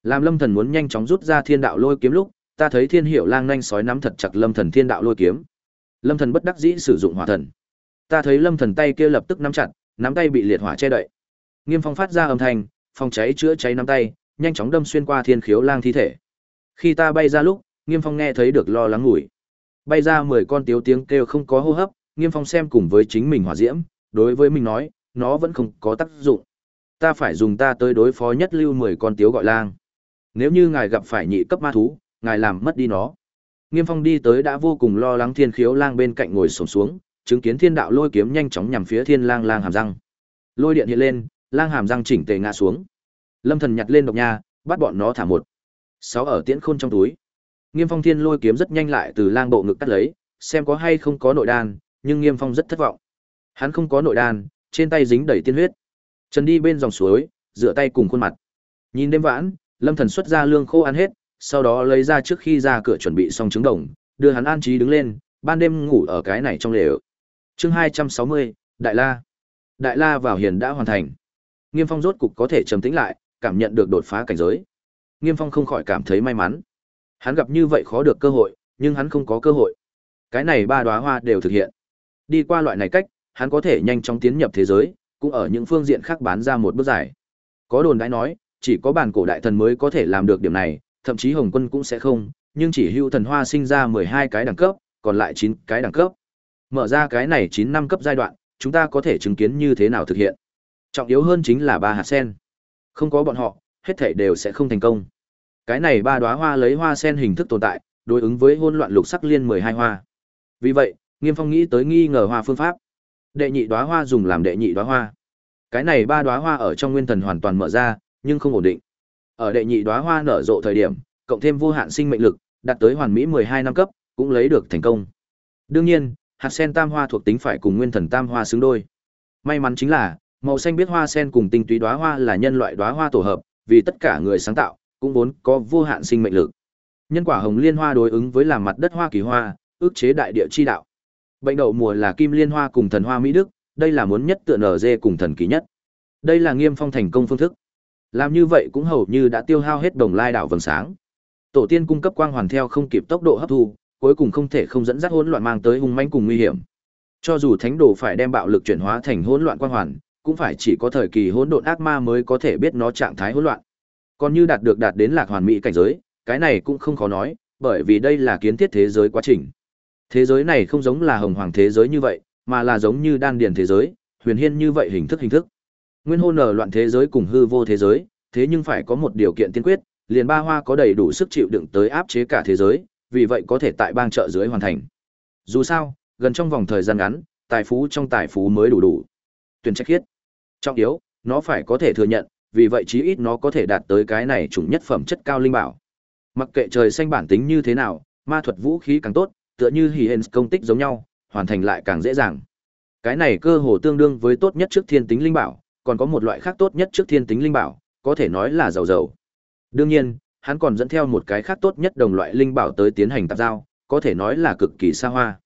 [SPEAKER 1] Làm Lâm Thần muốn nhanh chóng rút ra Thiên Đạo Lôi kiếm lúc, ta thấy Thiên Hiểu Lang nhanh sói nắm thật chặt Lâm Thần Thiên Đạo Lôi kiếm. Lâm Thần bất đắc dĩ sử dụng Hỏa Thần. Ta thấy Lâm Thần tay kia lập tức nắm chặt, nắm tay bị liệt hỏa che đậy. Nghiêm Phong phát ra âm thanh, phòng cháy chữa cháy nắm tay, nhanh chóng đâm xuyên qua Thiên Khiếu Lang thi thể. Khi ta bay ra lúc, Nghiêm Phong nghe thấy được lo lắng ngủi. Bay ra 10 con tiếu tiếng kêu không có hô hấp, Nghiêm Phong xem cùng với chính mình hỏa diễm, đối với mình nói, nó vẫn không có tác dụng. Ta phải dùng ta tới đối phó nhất lưu 10 con tiếu gọi lang. Nếu như ngài gặp phải nhị cấp ma thú, ngài làm mất đi nó. Nghiêm Phong đi tới đã vô cùng lo lắng Thiên Khiếu Lang bên cạnh ngồi xổm xuống, chứng kiến Thiên Đạo Lôi kiếm nhanh chóng nhằm phía Thiên Lang Lang hàm răng. Lôi điện hiện lên, Lang hàm răng chỉnh tề ngã xuống. Lâm Thần nhặt lên độc nha, bắt bọn nó thả một. Sáu ở tiễn khôn trong túi. Nghiêm Phong Thiên Lôi kiếm rất nhanh lại từ Lang bộ ngực cắt lấy, xem có hay không có nội đan, nhưng Nghiêm Phong rất thất vọng. Hắn không có nội đan, trên tay dính đầy tiên huyết. Trần đi bên dòng suối, rửa tay cùng khuôn mặt. Nhìn đêm vãn, Lâm Thần xuất ra lương khô ăn hết, sau đó lấy ra trước khi ra cửa chuẩn bị xong trứng đồng, đưa hắn an trí đứng lên, ban đêm ngủ ở cái này trong lều. Chương 260, Đại La. Đại La vào hiền đã hoàn thành. Nghiêm Phong rốt cục có thể trầm tĩnh lại, cảm nhận được đột phá cảnh giới. Nghiêm Phong không khỏi cảm thấy may mắn. Hắn gặp như vậy khó được cơ hội, nhưng hắn không có cơ hội. Cái này ba đóa hoa đều thực hiện. Đi qua loại này cách, hắn có thể nhanh chóng tiến nhập thế giới, cũng ở những phương diện khác bán ra một bước giải. Có đồn đãi nói, chỉ có bản cổ đại thần mới có thể làm được điểm này, thậm chí Hồng Quân cũng sẽ không, nhưng chỉ hưu thần hoa sinh ra 12 cái đẳng cấp, còn lại 9 cái đẳng cấp. Mở ra cái này 9 năm cấp giai đoạn, chúng ta có thể chứng kiến như thế nào thực hiện. Trọng yếu hơn chính là ba hạt sen. Không có bọn họ, hết thảy đều sẽ không thành công. Cái này ba đóa hoa lấy hoa sen hình thức tồn tại, đối ứng với hỗn loạn lục sắc liên 12 hoa. Vì vậy, Nghiêm Phong nghĩ tới nghi ngờ hoa phương pháp. Đệ nhị đóa hoa dùng làm đệ nhị đóa hoa. Cái này ba đóa hoa ở trong nguyên thần hoàn toàn mở ra, nhưng không ổn định. Ở đệ nhị đóa hoa nở rộ thời điểm, cộng thêm vô hạn sinh mệnh lực, đạt tới hoàn mỹ 12 năm cấp, cũng lấy được thành công. Đương nhiên, hạt sen tam hoa thuộc tính phải cùng nguyên thần tam hoa xứng đôi. May mắn chính là, màu xanh biết hoa sen cùng tinh túy đóa hoa là nhân loại đóa hoa tổ hợp, vì tất cả người sáng tạo cũng vốn có vô hạn sinh mệnh lực. Nhân quả hồng liên hoa đối ứng với làm mặt đất hoa kỳ hoa, ước chế đại địa chi đạo. Bệnh đậu mùa là kim liên hoa cùng thần hoa mỹ đức, đây là muốn nhất tựa nở dê cùng thần kỳ nhất. Đây là nghiêm phong thành công phương thức. Làm như vậy cũng hầu như đã tiêu hao hết đồng lai đảo vầng sáng. Tổ tiên cung cấp quang hoàn theo không kịp tốc độ hấp thu, cuối cùng không thể không dẫn dắt hỗn loạn mang tới hung manh cùng nguy hiểm. Cho dù thánh đồ phải đem bạo lực chuyển hóa thành hỗn loạn quang hoàn, cũng phải chỉ có thời kỳ hỗn độn ác ma mới có thể biết nó trạng thái hỗn loạn. Còn như đạt được đạt đến lạc hoàn mỹ cảnh giới, cái này cũng không khó nói, bởi vì đây là kiến thiết thế giới quá trình. Thế giới này không giống là hồng hoàng thế giới như vậy, mà là giống như đan điền thế giới, huyền hiên như vậy hình thức hình thức. Nguyên hôn ở loạn thế giới cùng hư vô thế giới, thế nhưng phải có một điều kiện tiên quyết, liền ba hoa có đầy đủ sức chịu đựng tới áp chế cả thế giới, vì vậy có thể tại bang trợ dưới hoàn thành. Dù sao, gần trong vòng thời gian ngắn, tài phú trong tài phú mới đủ đủ. Tuyển trách khiết. Trọng yếu, nó phải có thể thừa nhận, vì vậy chí ít nó có thể đạt tới cái này chủng nhất phẩm chất cao linh bảo. Mặc kệ trời xanh bản tính như thế nào, ma thuật vũ khí càng tốt, tựa như Hiens công tích giống nhau, hoàn thành lại càng dễ dàng. Cái này cơ hồ tương đương với tốt nhất trước thiên tính linh bảo, còn có một loại khác tốt nhất trước thiên tính linh bảo, có thể nói là giàu giàu. Đương nhiên, hắn còn dẫn theo một cái khác tốt nhất đồng loại linh bảo tới tiến hành tạp giao, có thể nói là cực kỳ xa hoa.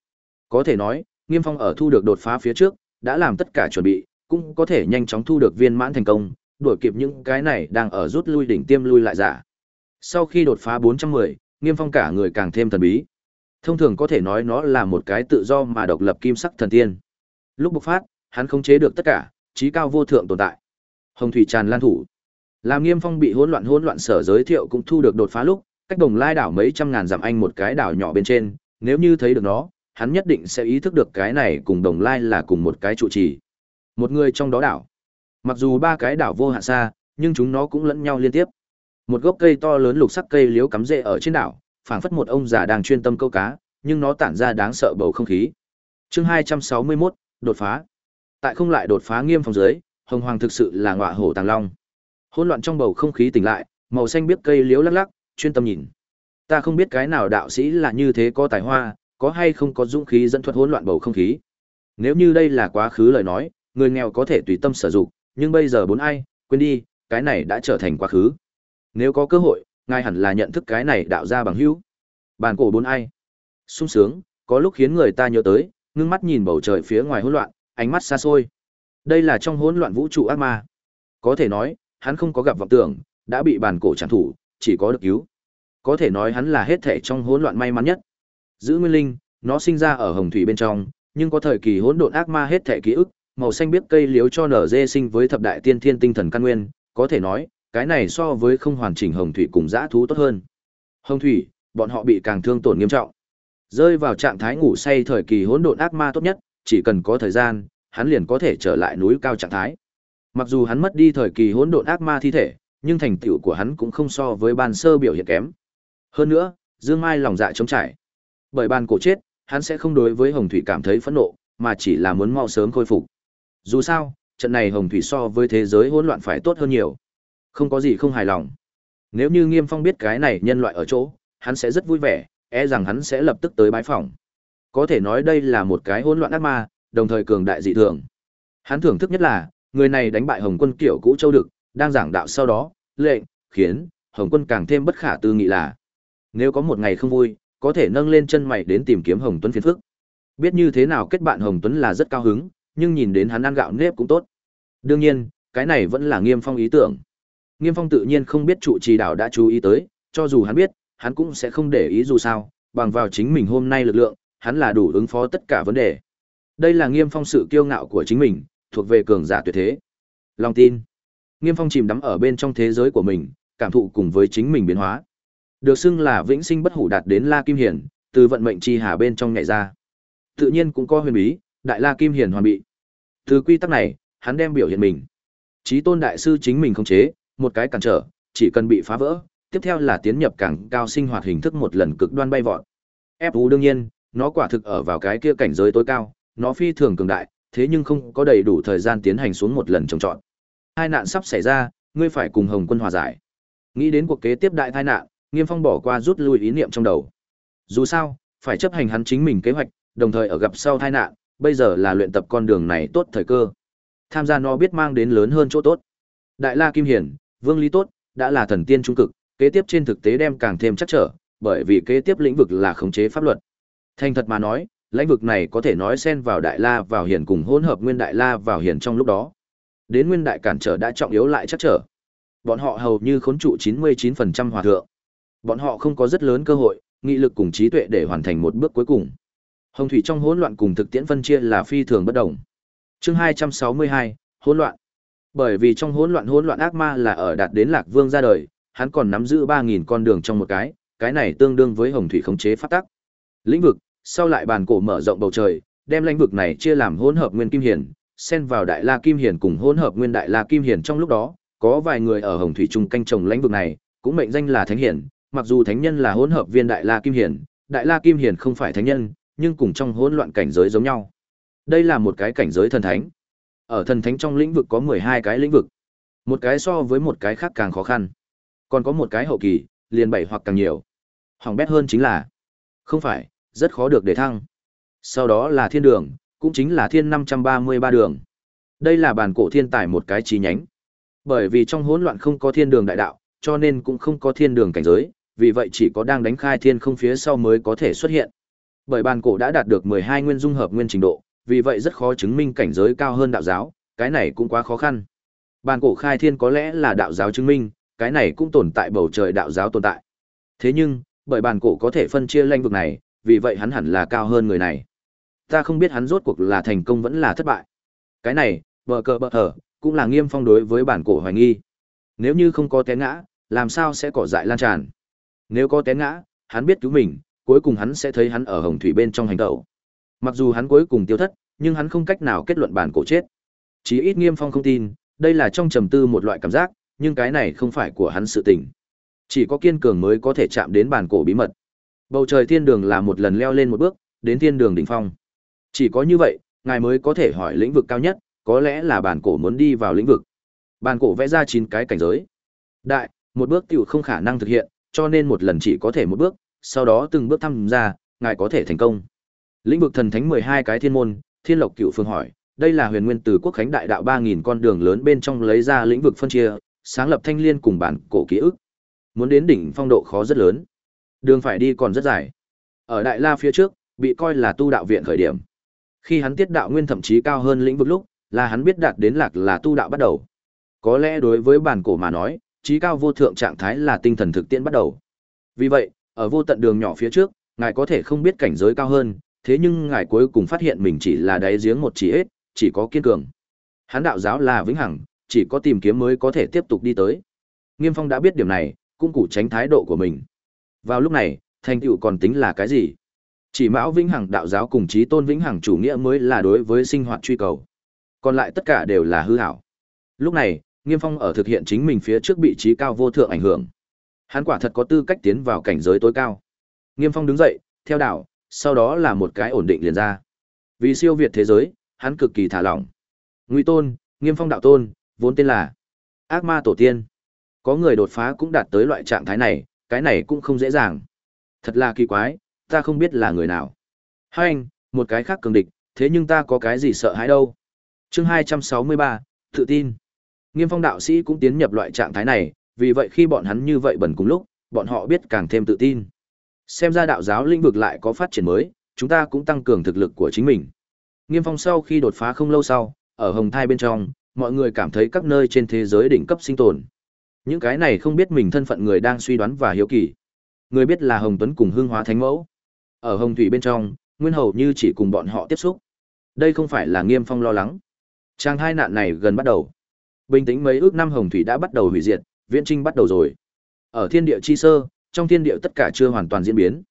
[SPEAKER 1] Có thể nói, Nghiêm Phong ở thu được đột phá phía trước, đã làm tất cả chuẩn bị, cũng có thể nhanh chóng thu được viên mãn thành công, đuổi kịp những cái này đang ở rút lui đỉnh tiêm lui lại giả. Sau khi đột phá 410, Nghiêm Phong cả người càng thêm thần bí. Thông thường có thể nói nó là một cái tự do mà độc lập kim sắc thần tiên. Lúc bộc phát, hắn khống chế được tất cả, trí cao vô thượng tồn tại. Hồng thủy tràn lan thủ. Làm Nghiêm Phong bị hỗn loạn hỗn loạn sở giới thiệu cũng thu được đột phá lúc, cách Đồng Lai đảo mấy trăm ngàn dặm anh một cái đảo nhỏ bên trên, nếu như thấy được nó, hắn nhất định sẽ ý thức được cái này cùng Đồng Lai là cùng một cái trụ trì. Một người trong đó đảo. Mặc dù ba cái đảo vô hạn xa, nhưng chúng nó cũng lẫn nhau liên tiếp. Một gốc cây to lớn lục sắc cây liếu cắm rễ ở trên đảo, phảng phất một ông già đang chuyên tâm câu cá, nhưng nó tản ra đáng sợ bầu không khí. Chương 261, đột phá. Tại không lại đột phá nghiêm phòng dưới, Hồng Hoàng thực sự là ngọa hổ tàng long. Hỗn loạn trong bầu không khí tỉnh lại, màu xanh biết cây liếu lắc lắc, chuyên tâm nhìn. Ta không biết cái nào đạo sĩ là như thế có tài hoa, có hay không có dũng khí dẫn thuật hỗn loạn bầu không khí. Nếu như đây là quá khứ lời nói, người nghèo có thể tùy tâm sử dụng, nhưng bây giờ bốn ai, quên đi, cái này đã trở thành quá khứ. Nếu có cơ hội, ngài hẳn là nhận thức cái này đạo ra bằng hữu. Bàn cổ bốn ai. sung sướng, có lúc khiến người ta nhớ tới, ngưng mắt nhìn bầu trời phía ngoài hỗn loạn, ánh mắt xa xôi. Đây là trong hỗn loạn vũ trụ ác ma. Có thể nói, hắn không có gặp vọng tưởng, đã bị bàn cổ trảm thủ, chỉ có được cứu. Có thể nói hắn là hết thể trong hỗn loạn may mắn nhất. Giữ Nguyên Linh, nó sinh ra ở hồng thủy bên trong, nhưng có thời kỳ hỗn độn ác ma hết thể ký ức, màu xanh biết cây liếu cho nở dê sinh với thập đại tiên thiên tinh thần căn nguyên, có thể nói, cái này so với không hoàn chỉnh hồng thủy cùng dã thú tốt hơn. Hồng thủy, bọn họ bị càng thương tổn nghiêm trọng. Rơi vào trạng thái ngủ say thời kỳ hỗn độn ác ma tốt nhất, chỉ cần có thời gian, hắn liền có thể trở lại núi cao trạng thái. Mặc dù hắn mất đi thời kỳ hỗn độn ác ma thi thể, nhưng thành tựu của hắn cũng không so với ban sơ biểu hiện kém. Hơn nữa, Dương Mai lòng dạ trống trải. Bởi ban cổ chết, hắn sẽ không đối với Hồng Thủy cảm thấy phẫn nộ, mà chỉ là muốn mau sớm khôi phục. Dù sao, trận này Hồng Thủy so với thế giới hỗn loạn phải tốt hơn nhiều. Không có gì không hài lòng. Nếu như Nghiêm Phong biết cái này nhân loại ở chỗ, hắn sẽ rất vui vẻ, e rằng hắn sẽ lập tức tới bái phỏng. Có thể nói đây là một cái hỗn loạn ác ma, đồng thời cường đại dị thường. Hắn thưởng thức nhất là, người này đánh bại Hồng Quân kiểu cũ châu đực, đang giảng đạo sau đó, lệnh, khiến Hồng Quân càng thêm bất khả tư nghị là nếu có một ngày không vui, có thể nâng lên chân mày đến tìm kiếm Hồng Tuấn phiền phức. Biết như thế nào kết bạn Hồng Tuấn là rất cao hứng, nhưng nhìn đến hắn ăn gạo nếp cũng tốt. Đương nhiên, cái này vẫn là Nghiêm Phong ý tưởng. Nghiêm Phong tự nhiên không biết trụ trì đạo đã chú ý tới, cho dù hắn biết, hắn cũng sẽ không để ý dù sao, bằng vào chính mình hôm nay lực lượng, hắn là đủ ứng phó tất cả vấn đề. Đây là Nghiêm Phong sự kiêu ngạo của chính mình, thuộc về cường giả tuyệt thế. Lòng tin. Nghiêm Phong chìm đắm ở bên trong thế giới của mình, cảm thụ cùng với chính mình biến hóa. Được xưng là vĩnh sinh bất hủ đạt đến La Kim Hiển, từ vận mệnh chi hà bên trong nhảy ra. Tự nhiên cũng có huyền bí, Đại La Kim Hiển hoàn bị. Từ quy tắc này, hắn đem biểu hiện mình. Chí tôn đại sư chính mình không chế, một cái cản trở, chỉ cần bị phá vỡ, tiếp theo là tiến nhập càng cao sinh hoạt hình thức một lần cực đoan bay vọt. Fu đương nhiên, nó quả thực ở vào cái kia cảnh giới tối cao, nó phi thường cường đại, thế nhưng không có đầy đủ thời gian tiến hành xuống một lần trồng trọt. Hai nạn sắp xảy ra, ngươi phải cùng Hồng Quân hòa giải. Nghĩ đến cuộc kế tiếp đại tai nạn, Nghiêm Phong bỏ qua rút lui ý niệm trong đầu. Dù sao, phải chấp hành hắn chính mình kế hoạch, đồng thời ở gặp sau tai nạn, bây giờ là luyện tập con đường này tốt thời cơ. Tham gia nó biết mang đến lớn hơn chỗ tốt. Đại La Kim Hiển, Vương Lý Tốt, đã là thần tiên trung cực, kế tiếp trên thực tế đem càng thêm chắc trở, bởi vì kế tiếp lĩnh vực là khống chế pháp luật. Thành thật mà nói, lãnh vực này có thể nói xen vào đại la vào hiển cùng hỗn hợp nguyên đại la vào hiển trong lúc đó. Đến nguyên đại cản trở đã trọng yếu lại chắc trở. Bọn họ hầu như khốn trụ 99% hòa thượng. Bọn họ không có rất lớn cơ hội, nghị lực cùng trí tuệ để hoàn thành một bước cuối cùng. Hồng thủy trong hỗn loạn cùng thực tiễn phân chia là phi thường bất đồng. Chương 262, hỗn loạn. Bởi vì trong hỗn loạn hỗn loạn ác ma là ở đạt đến Lạc Vương ra đời, hắn còn nắm giữ 3000 con đường trong một cái, cái này tương đương với hồng thủy khống chế pháp tắc. Lĩnh vực, sau lại bàn cổ mở rộng bầu trời, đem lãnh vực này chia làm hỗn hợp nguyên kim hiển, xen vào đại la kim hiển cùng hỗn hợp nguyên đại la kim hiển trong lúc đó, có vài người ở hồng thủy trung canh trồng lãnh vực này, cũng mệnh danh là thánh hiển, mặc dù thánh nhân là hỗn hợp viên đại la kim hiển, đại la kim hiển không phải thánh nhân, nhưng cùng trong hỗn loạn cảnh giới giống nhau. Đây là một cái cảnh giới thần thánh. Ở thần thánh trong lĩnh vực có 12 cái lĩnh vực. Một cái so với một cái khác càng khó khăn. Còn có một cái hậu kỳ, liền bảy hoặc càng nhiều. Hỏng bét hơn chính là không phải, rất khó được để thăng. Sau đó là thiên đường, cũng chính là thiên 533 đường. Đây là bản cổ thiên tài một cái chi nhánh. Bởi vì trong hỗn loạn không có thiên đường đại đạo, cho nên cũng không có thiên đường cảnh giới, vì vậy chỉ có đang đánh khai thiên không phía sau mới có thể xuất hiện. Bởi bản cổ đã đạt được 12 nguyên dung hợp nguyên trình độ, vì vậy rất khó chứng minh cảnh giới cao hơn đạo giáo, cái này cũng quá khó khăn. Bản cổ khai thiên có lẽ là đạo giáo chứng minh, cái này cũng tồn tại bầu trời đạo giáo tồn tại. Thế nhưng, bởi bản cổ có thể phân chia lãnh vực này, vì vậy hắn hẳn là cao hơn người này. Ta không biết hắn rốt cuộc là thành công vẫn là thất bại. Cái này, bờ cờ bờ hở, cũng là nghiêm phong đối với bản cổ hoài nghi. Nếu như không có té ngã, làm sao sẽ cỏ dại lan tràn? Nếu có té ngã, hắn biết cứu mình, cuối cùng hắn sẽ thấy hắn ở hồng thủy bên trong hành tẩu. Mặc dù hắn cuối cùng tiêu thất, nhưng hắn không cách nào kết luận bản cổ chết. Chí ít Nghiêm Phong không tin, đây là trong trầm tư một loại cảm giác, nhưng cái này không phải của hắn sự tình. Chỉ có kiên cường mới có thể chạm đến bản cổ bí mật. Bầu trời thiên đường là một lần leo lên một bước, đến thiên đường đỉnh phong. Chỉ có như vậy, ngài mới có thể hỏi lĩnh vực cao nhất, có lẽ là bản cổ muốn đi vào lĩnh vực. Bản cổ vẽ ra chín cái cảnh giới. Đại, một bước tiểu không khả năng thực hiện, cho nên một lần chỉ có thể một bước, sau đó từng bước thăm ra, ngài có thể thành công. Lĩnh vực thần thánh 12 cái thiên môn, Thiên Lộc Cựu Phương hỏi, đây là huyền nguyên từ quốc khánh đại đạo 3000 con đường lớn bên trong lấy ra lĩnh vực phân chia, sáng lập thanh liên cùng bản cổ ký ức. Muốn đến đỉnh phong độ khó rất lớn. Đường phải đi còn rất dài. Ở Đại La phía trước, bị coi là tu đạo viện khởi điểm. Khi hắn tiết đạo nguyên thậm chí cao hơn lĩnh vực lúc, là hắn biết đạt đến lạc là tu đạo bắt đầu. Có lẽ đối với bản cổ mà nói, trí cao vô thượng trạng thái là tinh thần thực tiễn bắt đầu. Vì vậy, ở vô tận đường nhỏ phía trước, ngài có thể không biết cảnh giới cao hơn, thế nhưng ngài cuối cùng phát hiện mình chỉ là đáy giếng một chỉ ếch, chỉ có kiên cường. Hắn đạo giáo là vĩnh hằng, chỉ có tìm kiếm mới có thể tiếp tục đi tới. Nghiêm Phong đã biết điểm này, cũng củ tránh thái độ của mình. Vào lúc này, thành tựu còn tính là cái gì? Chỉ mão vĩnh hằng đạo giáo cùng chí tôn vĩnh hằng chủ nghĩa mới là đối với sinh hoạt truy cầu. Còn lại tất cả đều là hư ảo. Lúc này, Nghiêm Phong ở thực hiện chính mình phía trước bị trí cao vô thượng ảnh hưởng. Hắn quả thật có tư cách tiến vào cảnh giới tối cao. Nghiêm Phong đứng dậy, theo đạo, sau đó là một cái ổn định liền ra. Vì siêu việt thế giới, hắn cực kỳ thả lỏng. Ngụy Tôn, Nghiêm Phong đạo tôn, vốn tên là Ác Ma tổ tiên. Có người đột phá cũng đạt tới loại trạng thái này, cái này cũng không dễ dàng. Thật là kỳ quái, ta không biết là người nào. Hai anh, một cái khác cường địch, thế nhưng ta có cái gì sợ hãi đâu. Chương hai trăm sáu mươi ba, tự tin. Nghiêm phong đạo sĩ cũng tiến nhập loại trạng thái này, vì vậy khi bọn hắn như vậy bẩn cùng lúc, bọn họ biết càng thêm tự tin. Xem ra đạo giáo lĩnh vực lại có phát triển mới, chúng ta cũng tăng cường thực lực của chính mình. Nghiêm phong sau khi đột phá không lâu sau, ở hồng thai bên trong, mọi người cảm thấy các nơi trên thế giới đỉnh cấp sinh tồn. Những cái này không biết mình thân phận người đang suy đoán và hiếu kỳ. Người biết là Hồng Tuấn cùng Hương Hóa Thánh Mẫu. Ở Hồng Thủy bên trong, Nguyên Hầu như chỉ cùng bọn họ tiếp xúc. Đây không phải là Nghiêm Phong lo lắng. Trang hai nạn này gần bắt đầu. Bình tĩnh mấy ước năm Hồng Thủy đã bắt đầu hủy diệt, viễn trinh bắt đầu rồi. Ở thiên địa chi sơ, trong thiên địa tất cả chưa hoàn toàn diễn biến.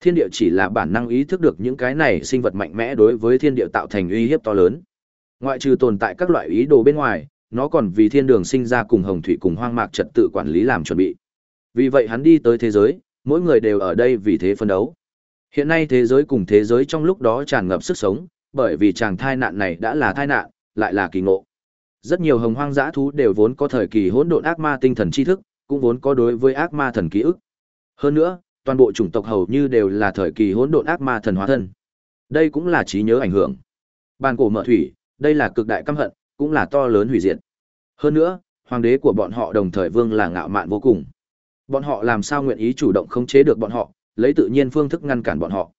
[SPEAKER 1] Thiên địa chỉ là bản năng ý thức được những cái này sinh vật mạnh mẽ đối với thiên địa tạo thành uy hiếp to lớn. Ngoại trừ tồn tại các loại ý đồ bên ngoài, nó còn vì thiên đường sinh ra cùng hồng thủy cùng hoang mạc trật tự quản lý làm chuẩn bị. Vì vậy hắn đi tới thế giới, mỗi người đều ở đây vì thế phân đấu. Hiện nay thế giới cùng thế giới trong lúc đó tràn ngập sức sống, bởi vì chàng thai nạn này đã là thai nạn, lại là kỳ ngộ. Rất nhiều hồng hoang dã thú đều vốn có thời kỳ hỗn độn ác ma tinh thần tri thức, cũng vốn có đối với ác ma thần ký ức. Hơn nữa, toàn bộ chủng tộc hầu như đều là thời kỳ hỗn độn ác ma thần hóa thân. Đây cũng là trí nhớ ảnh hưởng. Bàn cổ mở thủy, đây là cực đại căm hận, cũng là to lớn hủy diệt. Hơn nữa, hoàng đế của bọn họ đồng thời vương là ngạo mạn vô cùng. Bọn họ làm sao nguyện ý chủ động khống chế được bọn họ, lấy tự nhiên phương thức ngăn cản bọn họ.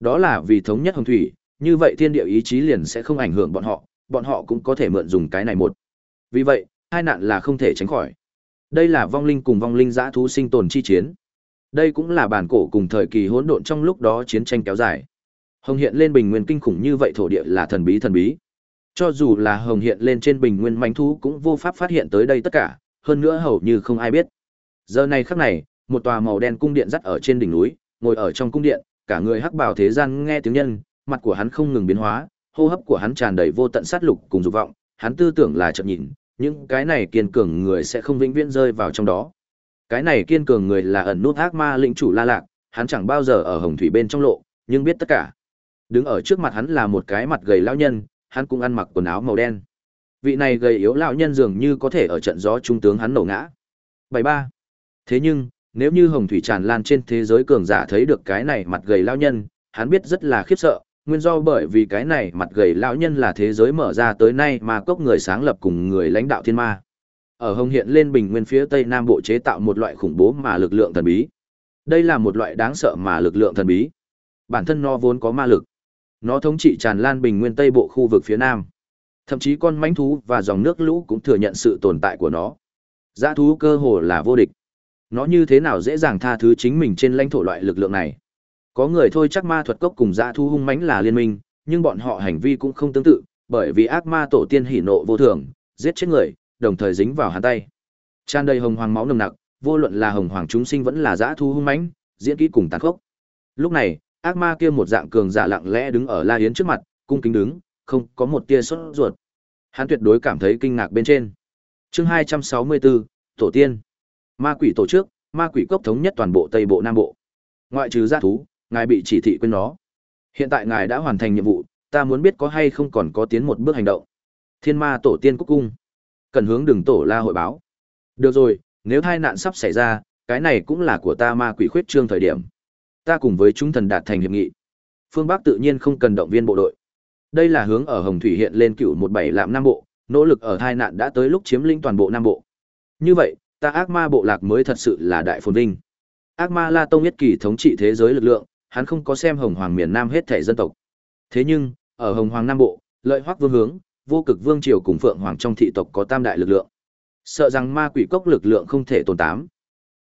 [SPEAKER 1] Đó là vì thống nhất hồng thủy, như vậy thiên địa ý chí liền sẽ không ảnh hưởng bọn họ, bọn họ cũng có thể mượn dùng cái này một. Vì vậy, hai nạn là không thể tránh khỏi. Đây là vong linh cùng vong linh dã thú sinh tồn chi chiến. Đây cũng là bản cổ cùng thời kỳ hỗn độn trong lúc đó chiến tranh kéo dài. Hồng hiện lên bình nguyên kinh khủng như vậy thổ địa là thần bí thần bí. Cho dù là hồng hiện lên trên bình nguyên manh thú cũng vô pháp phát hiện tới đây tất cả, hơn nữa hầu như không ai biết. Giờ này khắc này, một tòa màu đen cung điện dắt ở trên đỉnh núi, ngồi ở trong cung điện, cả người hắc Bảo thế gian nghe tiếng nhân, mặt của hắn không ngừng biến hóa, hô hấp của hắn tràn đầy vô tận sát lục cùng dục vọng, hắn tư tưởng là chậm nhìn, những cái này kiên cường người sẽ không vĩnh viễn rơi vào trong đó. Cái này kiên cường người là ẩn nút ác ma lĩnh chủ La Lạc, hắn chẳng bao giờ ở hồng thủy bên trong lộ, nhưng biết tất cả. Đứng ở trước mặt hắn là một cái mặt gầy lão nhân, hắn cũng ăn mặc quần áo màu đen. Vị này gầy yếu lão nhân dường như có thể ở trận gió trung tướng hắn nổ ngã. 73. Thế nhưng, nếu như hồng thủy tràn lan trên thế giới cường giả thấy được cái này mặt gầy lão nhân, hắn biết rất là khiếp sợ, nguyên do bởi vì cái này mặt gầy lão nhân là thế giới mở ra tới nay mà cốc người sáng lập cùng người lãnh đạo thiên ma. Ở hồng hiện lên bình nguyên phía tây nam bộ chế tạo một loại khủng bố mà lực lượng thần bí. Đây là một loại đáng sợ mà lực lượng thần bí. Bản thân nó vốn có ma lực. Nó thống trị tràn lan bình nguyên tây bộ khu vực phía nam. Thậm chí con mãnh thú và dòng nước lũ cũng thừa nhận sự tồn tại của nó. Dã thú cơ hồ là vô địch. Nó như thế nào dễ dàng tha thứ chính mình trên lãnh thổ loại lực lượng này. Có người thôi chắc ma thuật cốc cùng dã thú hung mãnh là liên minh, nhưng bọn họ hành vi cũng không tương tự, bởi vì ác ma tổ tiên hỉ nộ vô thường, giết chết người, đồng thời dính vào hắn tay. Tràn đầy hồng hoàng máu nồng nặc, vô luận là hồng hoàng chúng sinh vẫn là dã thú hung mãnh, diễn kỹ cùng tàn khốc. Lúc này, ác ma kia một dạng cường giả lặng lẽ đứng ở La Yến trước mặt, cung kính đứng, không có một tia sốt ruột. Hắn tuyệt đối cảm thấy kinh ngạc bên trên. Chương 264, Tổ tiên. Ma quỷ tổ chức, ma quỷ cốc thống nhất toàn bộ Tây Bộ Nam Bộ. Ngoại trừ gia thú, ngài bị chỉ thị quên nó. Hiện tại ngài đã hoàn thành nhiệm vụ, ta muốn biết có hay không còn có tiến một bước hành động. Thiên ma tổ tiên quốc cung. Cần hướng đường tổ la hội báo. Được rồi, nếu tai nạn sắp xảy ra, cái này cũng là của ta ma quỷ khuyết trương thời điểm. Ta cùng với chúng thần đạt thành hiệp nghị. Phương Bắc tự nhiên không cần động viên bộ đội. Đây là hướng ở Hồng Thủy hiện lên cựu một bảy lạm Nam Bộ, nỗ lực ở tai nạn đã tới lúc chiếm lĩnh toàn bộ Nam Bộ. Như vậy, ta ác ma bộ lạc mới thật sự là đại phồn vinh. Ác ma La Tông nhất kỳ thống trị thế giới lực lượng, hắn không có xem Hồng Hoàng miền Nam hết thể dân tộc. Thế nhưng, ở Hồng Hoàng Nam Bộ, lợi hoắc vương hướng, vô cực vương triều cùng phượng hoàng trong thị tộc có tam đại lực lượng. Sợ rằng ma quỷ cốc lực lượng không thể tồn tám.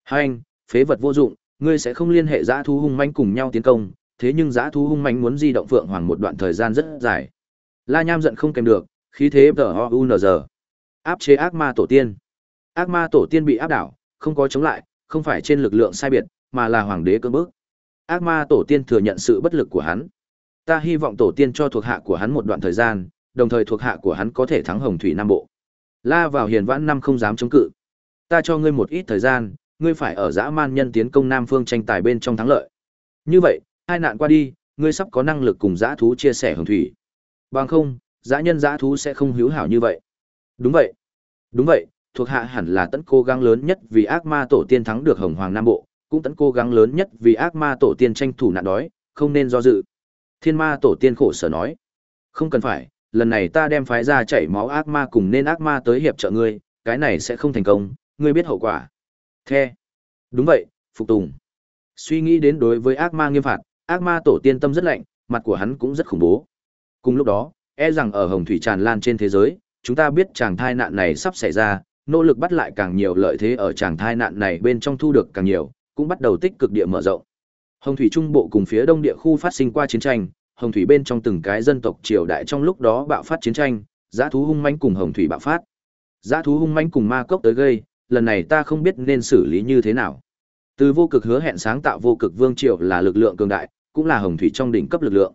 [SPEAKER 1] Hai anh, phế vật vô dụng, ngươi sẽ không liên hệ dã thú hung manh cùng nhau tiến công, thế nhưng dã thú hung manh muốn di động phượng hoàng một đoạn thời gian rất dài. La Nham giận không kèm được, khí thế giờ áp chế ác ma tổ tiên. Ác ma tổ tiên bị áp đảo, không có chống lại, không phải trên lực lượng sai biệt, mà là hoàng đế cơn bức. Ác ma tổ tiên thừa nhận sự bất lực của hắn. Ta hy vọng tổ tiên cho thuộc hạ của hắn một đoạn thời gian, đồng thời thuộc hạ của hắn có thể thắng Hồng Thủy Nam Bộ. La vào hiền vãn năm không dám chống cự. Ta cho ngươi một ít thời gian, ngươi phải ở dã man nhân tiến công Nam Phương tranh tài bên trong thắng lợi. Như vậy, hai nạn qua đi, ngươi sắp có năng lực cùng dã thú chia sẻ hưởng thủy. Bằng không, dã nhân dã thú sẽ không hữu hảo như vậy. Đúng vậy. Đúng vậy, thuộc hạ hẳn là tận cố gắng lớn nhất vì ác ma tổ tiên thắng được Hồng Hoàng Nam Bộ, cũng tận cố gắng lớn nhất vì ác ma tổ tiên tranh thủ nạn đói, không nên do dự. Thiên ma tổ tiên khổ sở nói. Không cần phải, lần này ta đem phái ra chảy máu ác ma cùng nên ác ma tới hiệp trợ ngươi, cái này sẽ không thành công, ngươi biết hậu quả. The. Đúng vậy, phục tùng. Suy nghĩ đến đối với ác ma nghiêm phạt, ác ma tổ tiên tâm rất lạnh, mặt của hắn cũng rất khủng bố. Cùng lúc đó, e rằng ở hồng thủy tràn lan trên thế giới, chúng ta biết chàng thai nạn này sắp xảy ra, nỗ lực bắt lại càng nhiều lợi thế ở chàng thai nạn này bên trong thu được càng nhiều, cũng bắt đầu tích cực địa mở rộng. Hồng thủy trung bộ cùng phía đông địa khu phát sinh qua chiến tranh, hồng thủy bên trong từng cái dân tộc triều đại trong lúc đó bạo phát chiến tranh, giã thú hung manh cùng hồng thủy bạo phát. giã thú hung manh cùng ma cốc tới gây, lần này ta không biết nên xử lý như thế nào. Từ vô cực hứa hẹn sáng tạo vô cực vương triều là lực lượng cường đại, cũng là hồng thủy trong đỉnh cấp lực lượng.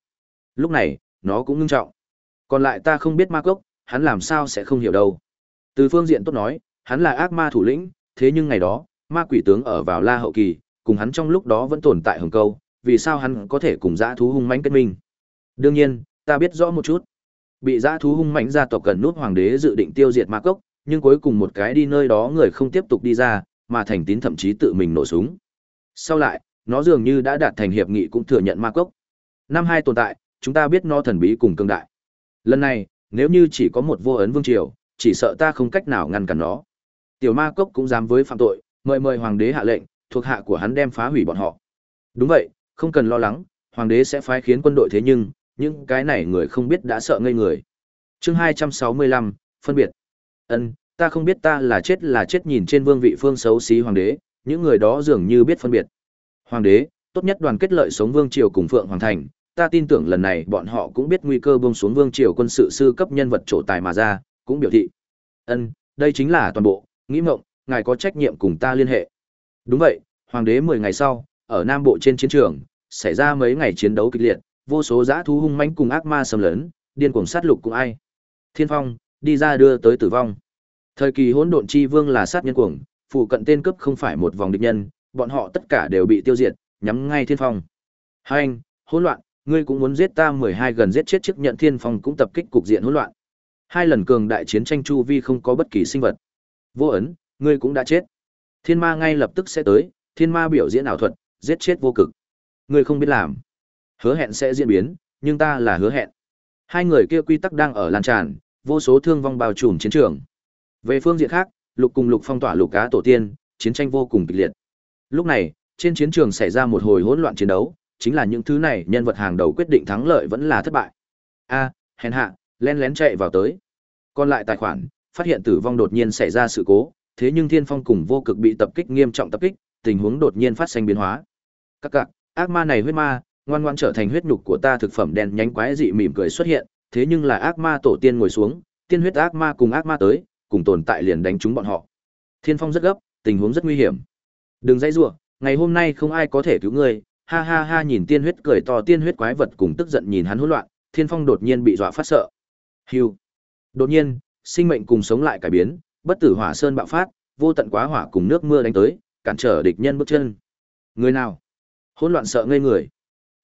[SPEAKER 1] Lúc này, nó cũng ngưng trọng. Còn lại ta không biết ma cốc, hắn làm sao sẽ không hiểu đâu. Từ phương diện tốt nói, hắn là ác ma thủ lĩnh, thế nhưng ngày đó, ma quỷ tướng ở vào La hậu kỳ, cùng hắn trong lúc đó vẫn tồn tại hồng câu, vì sao hắn có thể cùng dã thú hung mãnh kết minh? Đương nhiên, ta biết rõ một chút. Bị dã thú hung mãnh gia tộc cần nút hoàng đế dự định tiêu diệt ma cốc, nhưng cuối cùng một cái đi nơi đó người không tiếp tục đi ra, mà thành tín thậm chí tự mình nổ súng. Sau lại, nó dường như đã đạt thành hiệp nghị cũng thừa nhận ma cốc. Năm hai tồn tại, chúng ta biết nó thần bí cùng cường đại. Lần này, nếu như chỉ có một vô ấn vương triều, chỉ sợ ta không cách nào ngăn cản nó. Tiểu ma cốc cũng dám với phạm tội, mời mời hoàng đế hạ lệnh, thuộc hạ của hắn đem phá hủy bọn họ. Đúng vậy, không cần lo lắng, hoàng đế sẽ phái khiến quân đội thế nhưng, những cái này người không biết đã sợ ngây người. Chương hai trăm sáu mươi lăm phân biệt. Ân, ta không biết ta là chết là chết nhìn trên vương vị phương xấu xí hoàng đế, những người đó dường như biết phân biệt. Hoàng đế, tốt nhất đoàn kết lợi sống vương triều cùng phượng hoàng thành, ta tin tưởng lần này bọn họ cũng biết nguy cơ buông xuống vương triều quân sự sư cấp nhân vật trổ tài mà ra, cũng biểu thị. Ân, đây chính là toàn bộ, nghĩ mộng, ngài có trách nhiệm cùng ta liên hệ. Đúng vậy, hoàng đế mười ngày sau, ở Nam Bộ trên chiến trường, xảy ra mấy ngày chiến đấu kịch liệt, vô số dã thú hung mãnh cùng ác ma xâm lấn, điên cuồng sát lục cùng ai. Thiên Phong, đi ra đưa tới tử vong. Thời kỳ hỗn độn chi vương là sát nhân cuồng, phụ cận tên cướp không phải một vòng địch nhân, bọn họ tất cả đều bị tiêu diệt, nhắm ngay thiên phong. Hành hỗn loạn, ngươi cũng muốn giết ta 12 gần giết chết trước nhận thiên phong cũng tập kích cục diện hỗn loạn. Hai lần cường đại chiến tranh chu vi không có bất kỳ sinh vật. Vô ấn, ngươi cũng đã chết. Thiên ma ngay lập tức sẽ tới, thiên ma biểu diễn ảo thuật, giết chết vô cực. Ngươi không biết làm. Hứa hẹn sẽ diễn biến, nhưng ta là hứa hẹn. Hai người kia quy tắc đang ở lan tràn, vô số thương vong bao trùm chiến trường. Về phương diện khác, lục cùng lục phong tỏa lục cá tổ tiên, chiến tranh vô cùng kịch liệt. Lúc này, trên chiến trường xảy ra một hồi hỗn loạn chiến đấu, chính là những thứ này nhân vật hàng đầu quyết định thắng lợi vẫn là thất bại. A, hèn hạ, lén lén chạy vào tới. Còn lại tài khoản, phát hiện tử vong đột nhiên xảy ra sự cố, thế nhưng Thiên Phong cùng vô cực bị tập kích nghiêm trọng tập kích, tình huống đột nhiên phát sinh biến hóa. Các cạc, ác ma này huyết ma, ngoan ngoan trở thành huyết nhục của ta thực phẩm đen nhánh quái dị mỉm cười xuất hiện, thế nhưng là ác ma tổ tiên ngồi xuống, tiên huyết ác ma cùng ác ma tới, cùng tồn tại liền đánh chúng bọn họ. Thiên Phong rất gấp, tình huống rất nguy hiểm. Đừng dãy rủa, ngày hôm nay không ai có thể cứu ngươi, ha ha ha nhìn tiên huyết cười to tiên huyết quái vật cùng tức giận nhìn hắn hỗn loạn, Thiên Phong đột nhiên bị dọa phát sợ. Hưu. Đột nhiên, sinh mệnh cùng sống lại cải biến, bất tử hỏa sơn bạo phát, vô tận quá hỏa cùng nước mưa đánh tới, cản trở địch nhân bước chân. Người nào? Hỗn loạn sợ ngây người.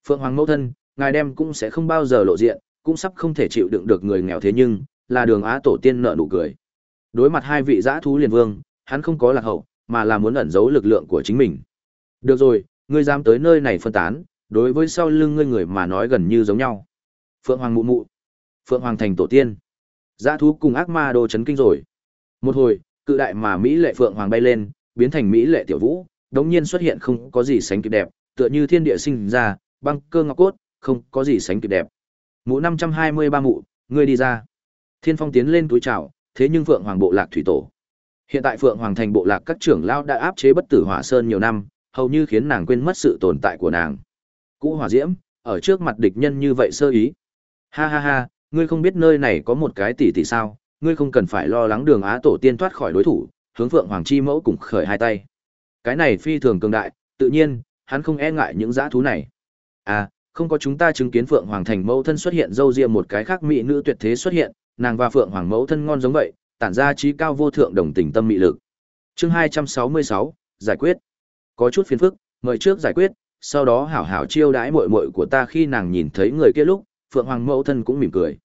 [SPEAKER 1] Phượng Hoàng mẫu thân, ngài đem cũng sẽ không bao giờ lộ diện, cũng sắp không thể chịu đựng được người nghèo thế nhưng, là đường á tổ tiên nợ nụ cười. Đối mặt hai vị giã thú liền vương, hắn không có lạc hậu, mà là muốn ẩn giấu lực lượng của chính mình. Được rồi, ngươi dám tới nơi này phân tán, đối với sau lưng ngươi người mà nói gần như giống nhau. Phượng Hoàng mụ mụ, Phượng Hoàng thành tổ tiên. Giã thú cùng ác ma đồ chấn kinh rồi. Một hồi, cự đại mà Mỹ lệ Phượng Hoàng bay lên, biến thành Mỹ lệ tiểu vũ, đống nhiên xuất hiện không có gì sánh kịp đẹp, tựa như thiên địa sinh ra, băng cơ ngọc cốt, không có gì sánh kịp đẹp. Mụ 523 mụ, ngươi đi ra. Thiên Phong tiến lên túi chào, thế nhưng Phượng Hoàng bộ lạc thủy tổ. Hiện tại Phượng Hoàng thành bộ lạc các trưởng lao đã áp chế bất tử hỏa sơn nhiều năm, hầu như khiến nàng quên mất sự tồn tại của nàng. Cũ hỏa diễm, ở trước mặt địch nhân như vậy sơ ý. Ha ha ha, ngươi không biết nơi này có một cái tỷ tỷ sao, ngươi không cần phải lo lắng đường á tổ tiên thoát khỏi đối thủ, hướng Phượng Hoàng chi mẫu cùng khởi hai tay. Cái này phi thường cường đại, tự nhiên, hắn không e ngại những dã thú này. À, không có chúng ta chứng kiến Phượng Hoàng thành mẫu thân xuất hiện dâu ria một cái khác mỹ nữ tuyệt thế xuất hiện, nàng và Phượng Hoàng mẫu thân ngon giống vậy, tản ra trí cao vô thượng đồng tình tâm mị lực. Chương 266, giải quyết. Có chút phiền phức, mời trước giải quyết, sau đó hảo hảo chiêu đãi muội muội của ta khi nàng nhìn thấy người kia lúc, Phượng Hoàng mẫu thân cũng mỉm cười.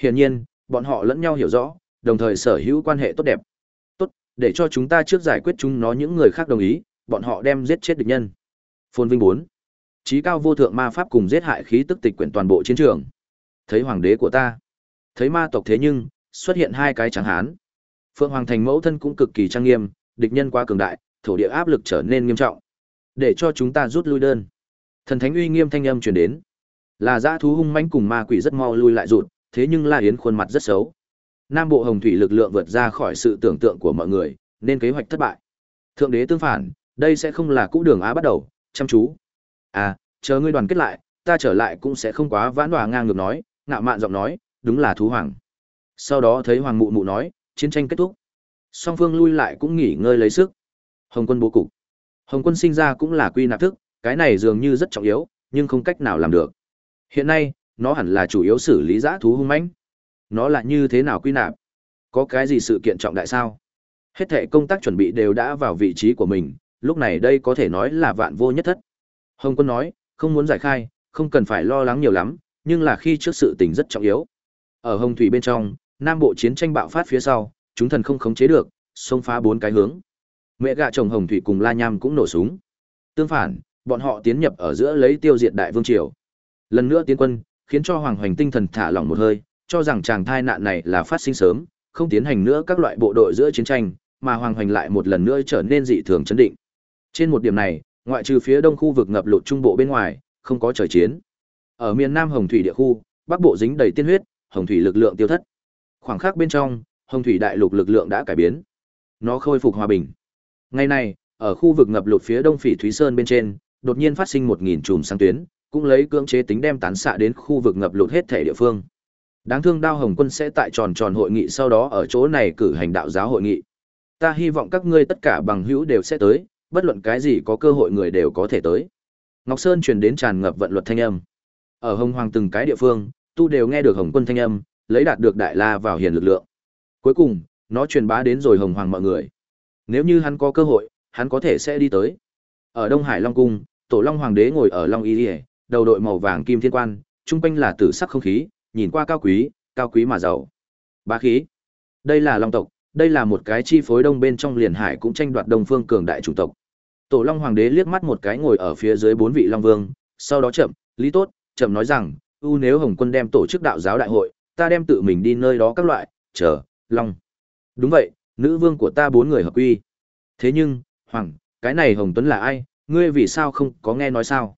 [SPEAKER 1] Hiển nhiên, bọn họ lẫn nhau hiểu rõ, đồng thời sở hữu quan hệ tốt đẹp. Tốt, để cho chúng ta trước giải quyết chúng nó những người khác đồng ý, bọn họ đem giết chết địch nhân. Phồn Vinh 4. Chí cao vô thượng ma pháp cùng giết hại khí tức tịch quyển toàn bộ chiến trường. Thấy hoàng đế của ta, thấy ma tộc thế nhưng xuất hiện hai cái trắng hán. Phượng Hoàng thành mẫu thân cũng cực kỳ trang nghiêm, địch nhân quá cường đại, thổ địa áp lực trở nên nghiêm trọng. Để cho chúng ta rút lui đơn. Thần thánh uy nghiêm thanh âm truyền đến. Là dã thú hung mãnh cùng ma quỷ rất mau lui lại rụt, thế nhưng La Yến khuôn mặt rất xấu. Nam Bộ Hồng Thủy lực lượng vượt ra khỏi sự tưởng tượng của mọi người, nên kế hoạch thất bại. Thượng đế tương phản, đây sẽ không là cũ đường á bắt đầu, chăm chú. À, chờ ngươi đoàn kết lại, ta trở lại cũng sẽ không quá vãn đòa ngang ngược nói, ngạo mạn giọng nói, đúng là thú hoàng. Sau đó thấy hoàng mụ mụ nói, chiến tranh kết thúc. Song phương lui lại cũng nghỉ ngơi lấy sức. Hồng quân bố cục. Hồng quân sinh ra cũng là quy nạp thức, cái này dường như rất trọng yếu, nhưng không cách nào làm được. Hiện nay, nó hẳn là chủ yếu xử lý giã thú hung mãnh. Nó là như thế nào quy nạp? Có cái gì sự kiện trọng đại sao? Hết thể công tác chuẩn bị đều đã vào vị trí của mình, lúc này đây có thể nói là vạn vô nhất thất. Hồng quân nói, không muốn giải khai, không cần phải lo lắng nhiều lắm, nhưng là khi trước sự tình rất trọng yếu. Ở Hồng Thủy bên trong, Nam Bộ chiến tranh bạo phát phía sau, chúng thần không khống chế được, xông phá bốn cái hướng. Mẹ gạ chồng Hồng Thủy cùng La Nham cũng nổ súng. Tương phản, bọn họ tiến nhập ở giữa lấy tiêu diệt đại vương triều. Lần nữa tiến quân, khiến cho Hoàng Hoành tinh thần thả lỏng một hơi, cho rằng chàng thai nạn này là phát sinh sớm, không tiến hành nữa các loại bộ đội giữa chiến tranh, mà Hoàng Hoành lại một lần nữa trở nên dị thường chấn định. Trên một điểm này, ngoại trừ phía đông khu vực ngập lụt trung bộ bên ngoài, không có trời chiến. Ở miền Nam Hồng Thủy địa khu, Bắc Bộ dính đầy tiên huyết, Hồng Thủy lực lượng tiêu thất. Khoảng khắc bên trong, Hồng Thủy đại lục lực lượng đã cải biến. Nó khôi phục hòa bình. Ngày này, ở khu vực ngập lụt phía đông Phỉ Thúy Sơn bên trên, đột nhiên phát sinh một nghìn chùm sáng tuyến, cũng lấy cưỡng chế tính đem tán xạ đến khu vực ngập lụt hết thể địa phương. Đáng thương Đao Hồng Quân sẽ tại tròn tròn hội nghị sau đó ở chỗ này cử hành đạo giáo hội nghị. Ta hy vọng các ngươi tất cả bằng hữu đều sẽ tới, bất luận cái gì có cơ hội người đều có thể tới. Ngọc Sơn truyền đến tràn ngập vận luật thanh âm. Ở Hồng Hoàng từng cái địa phương, tu đều nghe được Hồng Quân thanh âm, lấy đạt được đại la vào hiền lực lượng. Cuối cùng, nó truyền bá đến rồi Hồng Hoàng mọi người. Nếu như hắn có cơ hội, hắn có thể sẽ đi tới. Ở Đông Hải Long Cung, Tổ Long Hoàng đế ngồi ở Long Y Liễu, đầu đội màu vàng kim thiên quan, trung quanh là tử sắc không khí, nhìn qua cao quý, cao quý mà giàu. Bá khí. Đây là Long tộc, đây là một cái chi phối đông bên trong liền hải cũng tranh đoạt Đông Phương cường đại chủ tộc. Tổ Long Hoàng đế liếc mắt một cái ngồi ở phía dưới bốn vị Long Vương, sau đó chậm, lý tốt, chậm nói rằng, u nếu Hồng Quân đem tổ chức đạo giáo đại hội, ta đem tự mình đi nơi đó các loại, chờ, Long. Đúng vậy, nữ vương của ta bốn người hợp quy. Thế nhưng, Hoàng, cái này Hồng Tuấn là ai, ngươi vì sao không có nghe nói sao?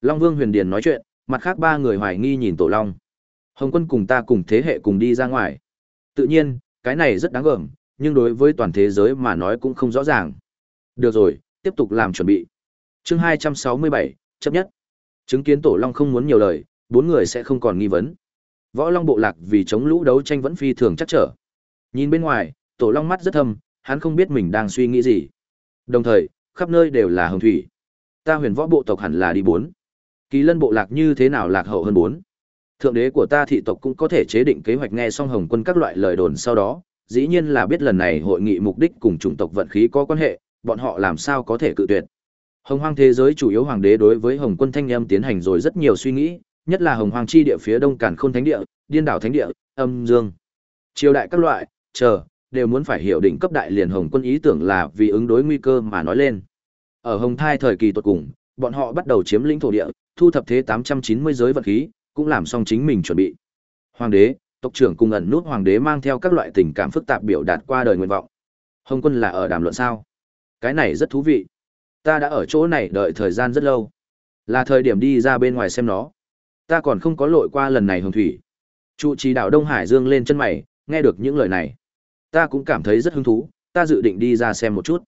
[SPEAKER 1] Long Vương Huyền Điền nói chuyện, mặt khác ba người hoài nghi nhìn Tổ Long. Hồng Quân cùng ta cùng thế hệ cùng đi ra ngoài. Tự nhiên, cái này rất đáng gờm, nhưng đối với toàn thế giới mà nói cũng không rõ ràng. Được rồi, tiếp tục làm chuẩn bị. Chương 267, chấp nhất. Chứng kiến Tổ Long không muốn nhiều lời, bốn người sẽ không còn nghi vấn. Võ Long bộ lạc vì chống lũ đấu tranh vẫn phi thường chắc trở. Nhìn bên ngoài, Tổ Long mắt rất thâm, hắn không biết mình đang suy nghĩ gì. Đồng thời, khắp nơi đều là hồng thủy. Ta huyền võ bộ tộc hẳn là đi bốn. Kỳ lân bộ lạc như thế nào lạc hậu hơn bốn. Thượng đế của ta thị tộc cũng có thể chế định kế hoạch nghe xong hồng quân các loại lời đồn sau đó, dĩ nhiên là biết lần này hội nghị mục đích cùng chủng tộc vận khí có quan hệ, bọn họ làm sao có thể cự tuyệt. Hồng hoang thế giới chủ yếu hoàng đế đối với hồng quân thanh âm tiến hành rồi rất nhiều suy nghĩ, nhất là hồng hoang chi địa phía đông cản khôn thánh địa, điên đảo thánh địa, âm dương. Triều đại các loại, chờ, đều muốn phải hiểu định cấp đại liền hồng quân ý tưởng là vì ứng đối nguy cơ mà nói lên. Ở hồng thai thời kỳ tuột cùng, bọn họ bắt đầu chiếm lĩnh thổ địa, thu thập thế 890 giới vật khí, cũng làm xong chính mình chuẩn bị. Hoàng đế, tộc trưởng cùng ẩn nút hoàng đế mang theo các loại tình cảm phức tạp biểu đạt qua đời nguyện vọng. Hồng quân là ở đàm luận sao? Cái này rất thú vị. Ta đã ở chỗ này đợi thời gian rất lâu. Là thời điểm đi ra bên ngoài xem nó. Ta còn không có lội qua lần này hồng thủy. Trụ trì đạo Đông Hải dương lên chân mày, nghe được những lời này. Ta cũng cảm thấy rất hứng thú, ta dự định đi ra xem một chút.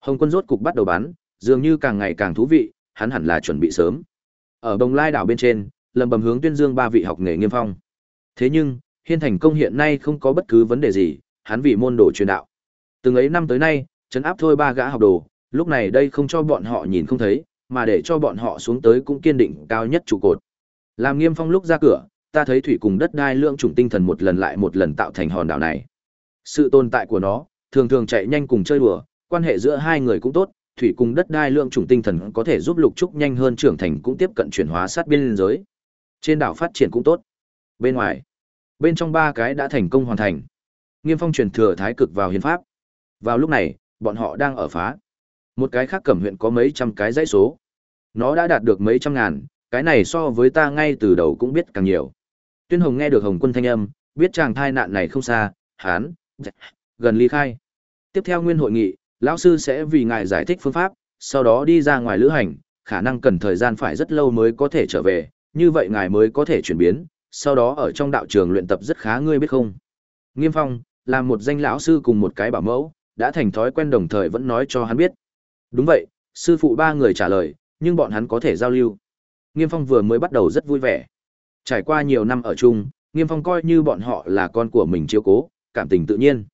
[SPEAKER 1] Hồng quân rốt cục bắt đầu bắn, dường như càng ngày càng thú vị, hắn hẳn là chuẩn bị sớm. Ở Bồng Lai đảo bên trên, lầm bầm hướng tuyên dương ba vị học nghề nghiêm phong. Thế nhưng, Hiên Thành Công hiện nay không có bất cứ vấn đề gì, hắn vì môn đồ truyền đạo. Từng ấy năm tới nay, trấn áp thôi ba gã học đồ, lúc này đây không cho bọn họ nhìn không thấy, mà để cho bọn họ xuống tới cũng kiên định cao nhất trụ cột. Làm Nghiêm Phong lúc ra cửa, ta thấy thủy cùng đất đai lượng chủng tinh thần một lần lại một lần tạo thành hòn đảo này. Sự tồn tại của nó, thường thường chạy nhanh cùng chơi đùa, quan hệ giữa hai người cũng tốt, thủy cùng đất đai lượng chủng tinh thần có thể giúp Lục Trúc nhanh hơn trưởng thành cũng tiếp cận chuyển hóa sát biên giới. Trên đảo phát triển cũng tốt. Bên ngoài, bên trong ba cái đã thành công hoàn thành. Nghiêm Phong truyền thừa thái cực vào hiến pháp. Vào lúc này, bọn họ đang ở phá. Một cái khác cẩm huyện có mấy trăm cái dãy số. Nó đã đạt được mấy trăm ngàn, cái này so với ta ngay từ đầu cũng biết càng nhiều. Tuyên Hồng nghe được Hồng Quân thanh âm, biết chàng thai nạn này không xa, hán, gần ly khai. Tiếp theo nguyên hội nghị, lão sư sẽ vì ngài giải thích phương pháp, sau đó đi ra ngoài lữ hành, khả năng cần thời gian phải rất lâu mới có thể trở về, như vậy ngài mới có thể chuyển biến, sau đó ở trong đạo trường luyện tập rất khá ngươi biết không. Nghiêm Phong, là một danh lão sư cùng một cái bảo mẫu, đã thành thói quen đồng thời vẫn nói cho hắn biết. Đúng vậy, sư phụ ba người trả lời, nhưng bọn hắn có thể giao lưu. Nghiêm Phong vừa mới bắt đầu rất vui vẻ. Trải qua nhiều năm ở chung, Nghiêm Phong coi như bọn họ là con của mình chiếu cố, cảm tình tự nhiên.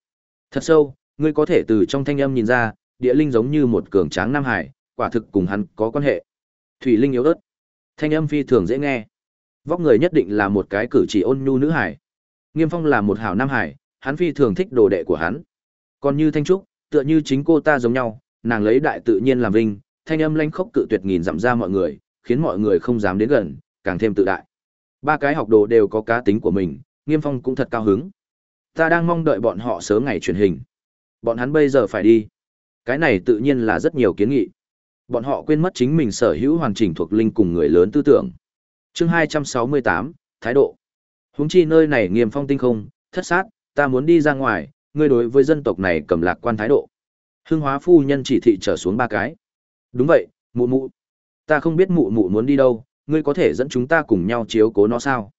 [SPEAKER 1] Thật sâu, ngươi có thể từ trong thanh âm nhìn ra, địa linh giống như một cường tráng nam hải, quả thực cùng hắn có quan hệ. Thủy linh yếu ớt. Thanh âm phi thường dễ nghe. Vóc người nhất định là một cái cử chỉ ôn nhu nữ hải. Nghiêm Phong là một hảo nam hải, hắn phi thường thích đồ đệ của hắn. Còn như Thanh Trúc, tựa như chính cô ta giống nhau, nàng lấy đại tự nhiên làm vinh, thanh âm lanh khốc cự tuyệt nghìn dặm ra mọi người, khiến mọi người không dám đến gần, càng thêm tự đại. Ba cái học đồ đều có cá tính của mình, Nghiêm Phong cũng thật cao hứng. Ta đang mong đợi bọn họ sớm ngày truyền hình. Bọn hắn bây giờ phải đi. Cái này tự nhiên là rất nhiều kiến nghị. Bọn họ quên mất chính mình sở hữu hoàn chỉnh thuộc linh cùng người lớn tư tưởng. Chương 268, thái độ. Huống chi nơi này nghiêm phong tinh không, thất sát, ta muốn đi ra ngoài, ngươi đối với dân tộc này cầm lạc quan thái độ. hương hóa phu nhân chỉ thị trở xuống ba cái. Đúng vậy, mụ mụ. Ta không biết mụ mụ muốn đi đâu, ngươi có thể dẫn chúng ta cùng nhau chiếu cố nó sao?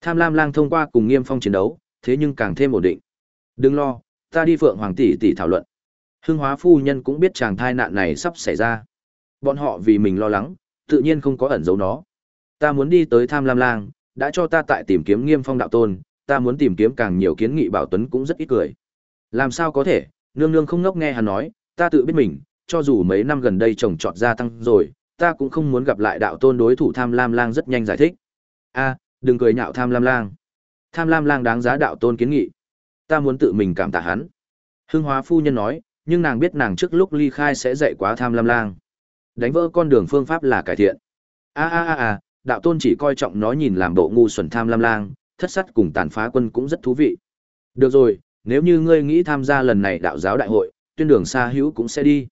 [SPEAKER 1] Tham lam lang thông qua cùng nghiêm phong chiến đấu, thế nhưng càng thêm ổn định. Đừng lo, ta đi phượng hoàng tỷ tỷ thảo luận. hương hóa phu nhân cũng biết chàng thai nạn này sắp xảy ra. Bọn họ vì mình lo lắng, tự nhiên không có ẩn giấu nó. Ta muốn đi tới tham lam lang, đã cho ta tại tìm kiếm nghiêm phong đạo tôn, ta muốn tìm kiếm càng nhiều kiến nghị bảo tuấn cũng rất ít cười. Làm sao có thể, nương nương không ngốc nghe hắn nói, ta tự biết mình, cho dù mấy năm gần đây trồng trọt gia tăng rồi, ta cũng không muốn gặp lại đạo tôn đối thủ tham lam lang rất nhanh giải thích. A, đừng cười nhạo tham lam lang. Tham lam lang đáng giá đạo tôn kiến nghị. Ta muốn tự mình cảm tạ hắn. Hưng hóa phu nhân nói, nhưng nàng biết nàng trước lúc ly khai sẽ dạy quá tham lam lang. Đánh vỡ con đường phương pháp là cải thiện. A a a a, đạo tôn chỉ coi trọng nó nhìn làm bộ ngu xuẩn tham lam lang, thất sắt cùng tàn phá quân cũng rất thú vị. Được rồi, nếu như ngươi nghĩ tham gia lần này đạo giáo đại hội, tuyên đường xa hữu cũng sẽ đi.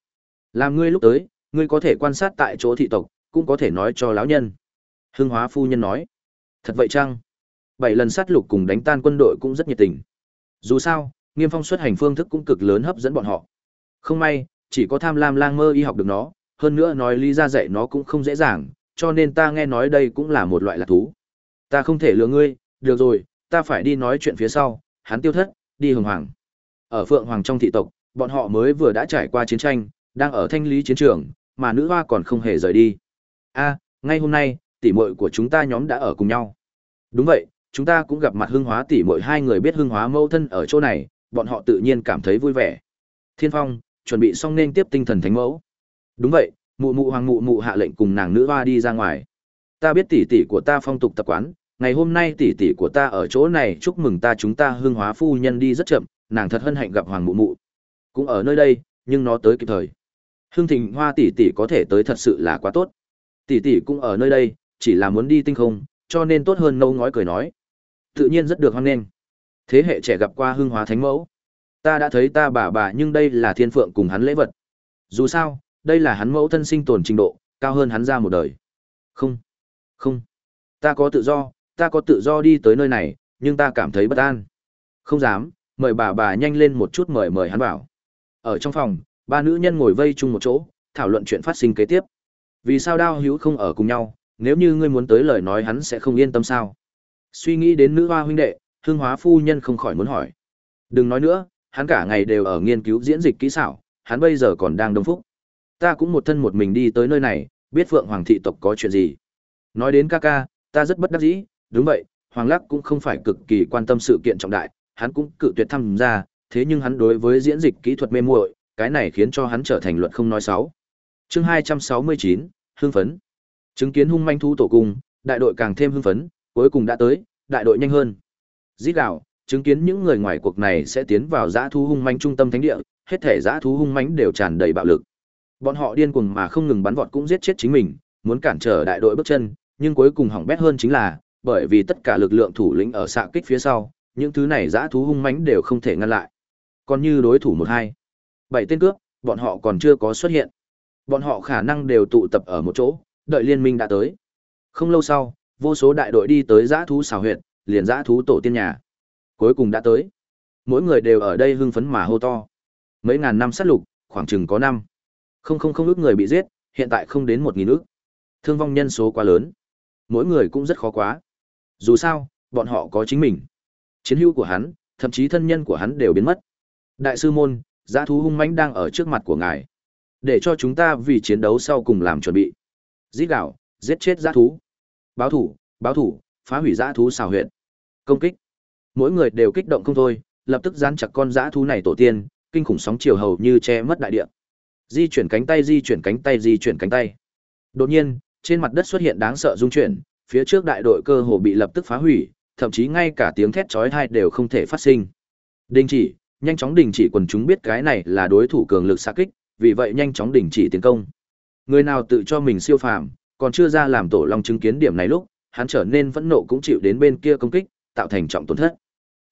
[SPEAKER 1] Làm ngươi lúc tới, ngươi có thể quan sát tại chỗ thị tộc, cũng có thể nói cho lão nhân. Hưng hóa phu nhân nói. Thật vậy chăng? Bảy lần sát lục cùng đánh tan quân đội cũng rất nhiệt tình. Dù sao, nghiêm phong xuất hành phương thức cũng cực lớn hấp dẫn bọn họ. Không may, chỉ có tham lam lang mơ y học được nó, hơn nữa nói lý ra dạy nó cũng không dễ dàng, cho nên ta nghe nói đây cũng là một loại lạc thú. Ta không thể lừa ngươi, được rồi, ta phải đi nói chuyện phía sau, hắn tiêu thất, đi hồng hoàng. Ở Phượng Hoàng trong thị tộc, bọn họ mới vừa đã trải qua chiến tranh, đang ở thanh lý chiến trường, mà nữ hoa còn không hề rời đi. A, ngay hôm nay, tỷ muội của chúng ta nhóm đã ở cùng nhau. Đúng vậy, chúng ta cũng gặp mặt hưng hóa tỷ muội hai người biết hưng hóa mâu thân ở chỗ này, bọn họ tự nhiên cảm thấy vui vẻ. Thiên Phong, chuẩn bị xong nên tiếp tinh thần thánh mẫu. Đúng vậy, mụ mụ hoàng mụ mụ hạ lệnh cùng nàng nữ hoa đi ra ngoài. Ta biết tỷ tỷ của ta phong tục tập quán, ngày hôm nay tỷ tỷ của ta ở chỗ này chúc mừng ta chúng ta hương hóa phu nhân đi rất chậm, nàng thật hân hạnh gặp hoàng mụ mụ. Cũng ở nơi đây, nhưng nó tới kịp thời. Hương Thịnh Hoa tỷ tỷ có thể tới thật sự là quá tốt. Tỷ tỷ cũng ở nơi đây, chỉ là muốn đi tinh không, cho nên tốt hơn nâu ngói cười nói. Tự nhiên rất được hoan nghênh. Thế hệ trẻ gặp qua hương hóa thánh mẫu. Ta đã thấy ta bà bà nhưng đây là thiên phượng cùng hắn lễ vật. Dù sao, đây là hắn mẫu thân sinh tồn trình độ, cao hơn hắn ra một đời. Không, không. Ta có tự do, ta có tự do đi tới nơi này, nhưng ta cảm thấy bất an. Không dám, mời bà bà nhanh lên một chút mời mời hắn vào. Ở trong phòng, ba nữ nhân ngồi vây chung một chỗ, thảo luận chuyện phát sinh kế tiếp. Vì sao đao hữu không ở cùng nhau, nếu như ngươi muốn tới lời nói hắn sẽ không yên tâm sao? Suy nghĩ đến nữ hoa huynh đệ, hương hóa phu nhân không khỏi muốn hỏi. Đừng nói nữa, hắn cả ngày đều ở nghiên cứu diễn dịch kỹ xảo, hắn bây giờ còn đang đông phúc. Ta cũng một thân một mình đi tới nơi này, biết Phượng Hoàng thị tộc có chuyện gì. Nói đến ca ca, ta rất bất đắc dĩ, đúng vậy, Hoàng Lắc cũng không phải cực kỳ quan tâm sự kiện trọng đại, hắn cũng cự tuyệt tham gia, thế nhưng hắn đối với diễn dịch kỹ thuật mê muội, cái này khiến cho hắn trở thành luật không nói sáu. Chương 269, hưng phấn. Chứng kiến hung manh thu tổ cung, đại đội càng thêm hưng phấn, cuối cùng đã tới, đại đội nhanh hơn. dít đạo chứng kiến những người ngoài cuộc này sẽ tiến vào dã thú hung manh trung tâm thánh địa, hết thể dã thú hung mãnh đều tràn đầy bạo lực. Bọn họ điên cuồng mà không ngừng bắn vọt cũng giết chết chính mình, muốn cản trở đại đội bước chân, nhưng cuối cùng hỏng bét hơn chính là, bởi vì tất cả lực lượng thủ lĩnh ở xạ kích phía sau, những thứ này dã thú hung mãnh đều không thể ngăn lại. Còn như đối thủ một hai, bảy tên cướp, bọn họ còn chưa có xuất hiện. Bọn họ khả năng đều tụ tập ở một chỗ, đợi liên minh đã tới. Không lâu sau, vô số đại đội đi tới dã thú xào huyệt, liền dã thú tổ tiên nhà. Cuối cùng đã tới. Mỗi người đều ở đây hưng phấn mà hô to. Mấy ngàn năm sát lục, khoảng chừng có năm. Không không không ước người bị giết, hiện tại không đến một nghìn ước. Thương vong nhân số quá lớn. Mỗi người cũng rất khó quá. Dù sao, bọn họ có chính mình. Chiến hữu của hắn, thậm chí thân nhân của hắn đều biến mất. Đại sư môn, giã thú hung mãnh đang ở trước mặt của ngài. Để cho chúng ta vì chiến đấu sau cùng làm chuẩn bị. Giết gạo, giết chết giã thú. Báo thủ, báo thủ, phá hủy giã thú xào huyện. Công kích. Mỗi người đều kích động không thôi, lập tức dán chặt con giã thú này tổ tiên, kinh khủng sóng chiều hầu như che mất đại địa. Di chuyển cánh tay, di chuyển cánh tay, di chuyển cánh tay. Đột nhiên, trên mặt đất xuất hiện đáng sợ dung chuyển, phía trước đại đội cơ hồ bị lập tức phá hủy, thậm chí ngay cả tiếng thét chói tai đều không thể phát sinh. Đình chỉ, nhanh chóng đình chỉ quần chúng biết cái này là đối thủ cường lực xạ kích, vì vậy nhanh chóng đình chỉ tiến công. Người nào tự cho mình siêu phàm, còn chưa ra làm tổ long chứng kiến điểm này lúc, hắn trở nên phẫn nộ cũng chịu đến bên kia công kích, tạo thành trọng tổn thất.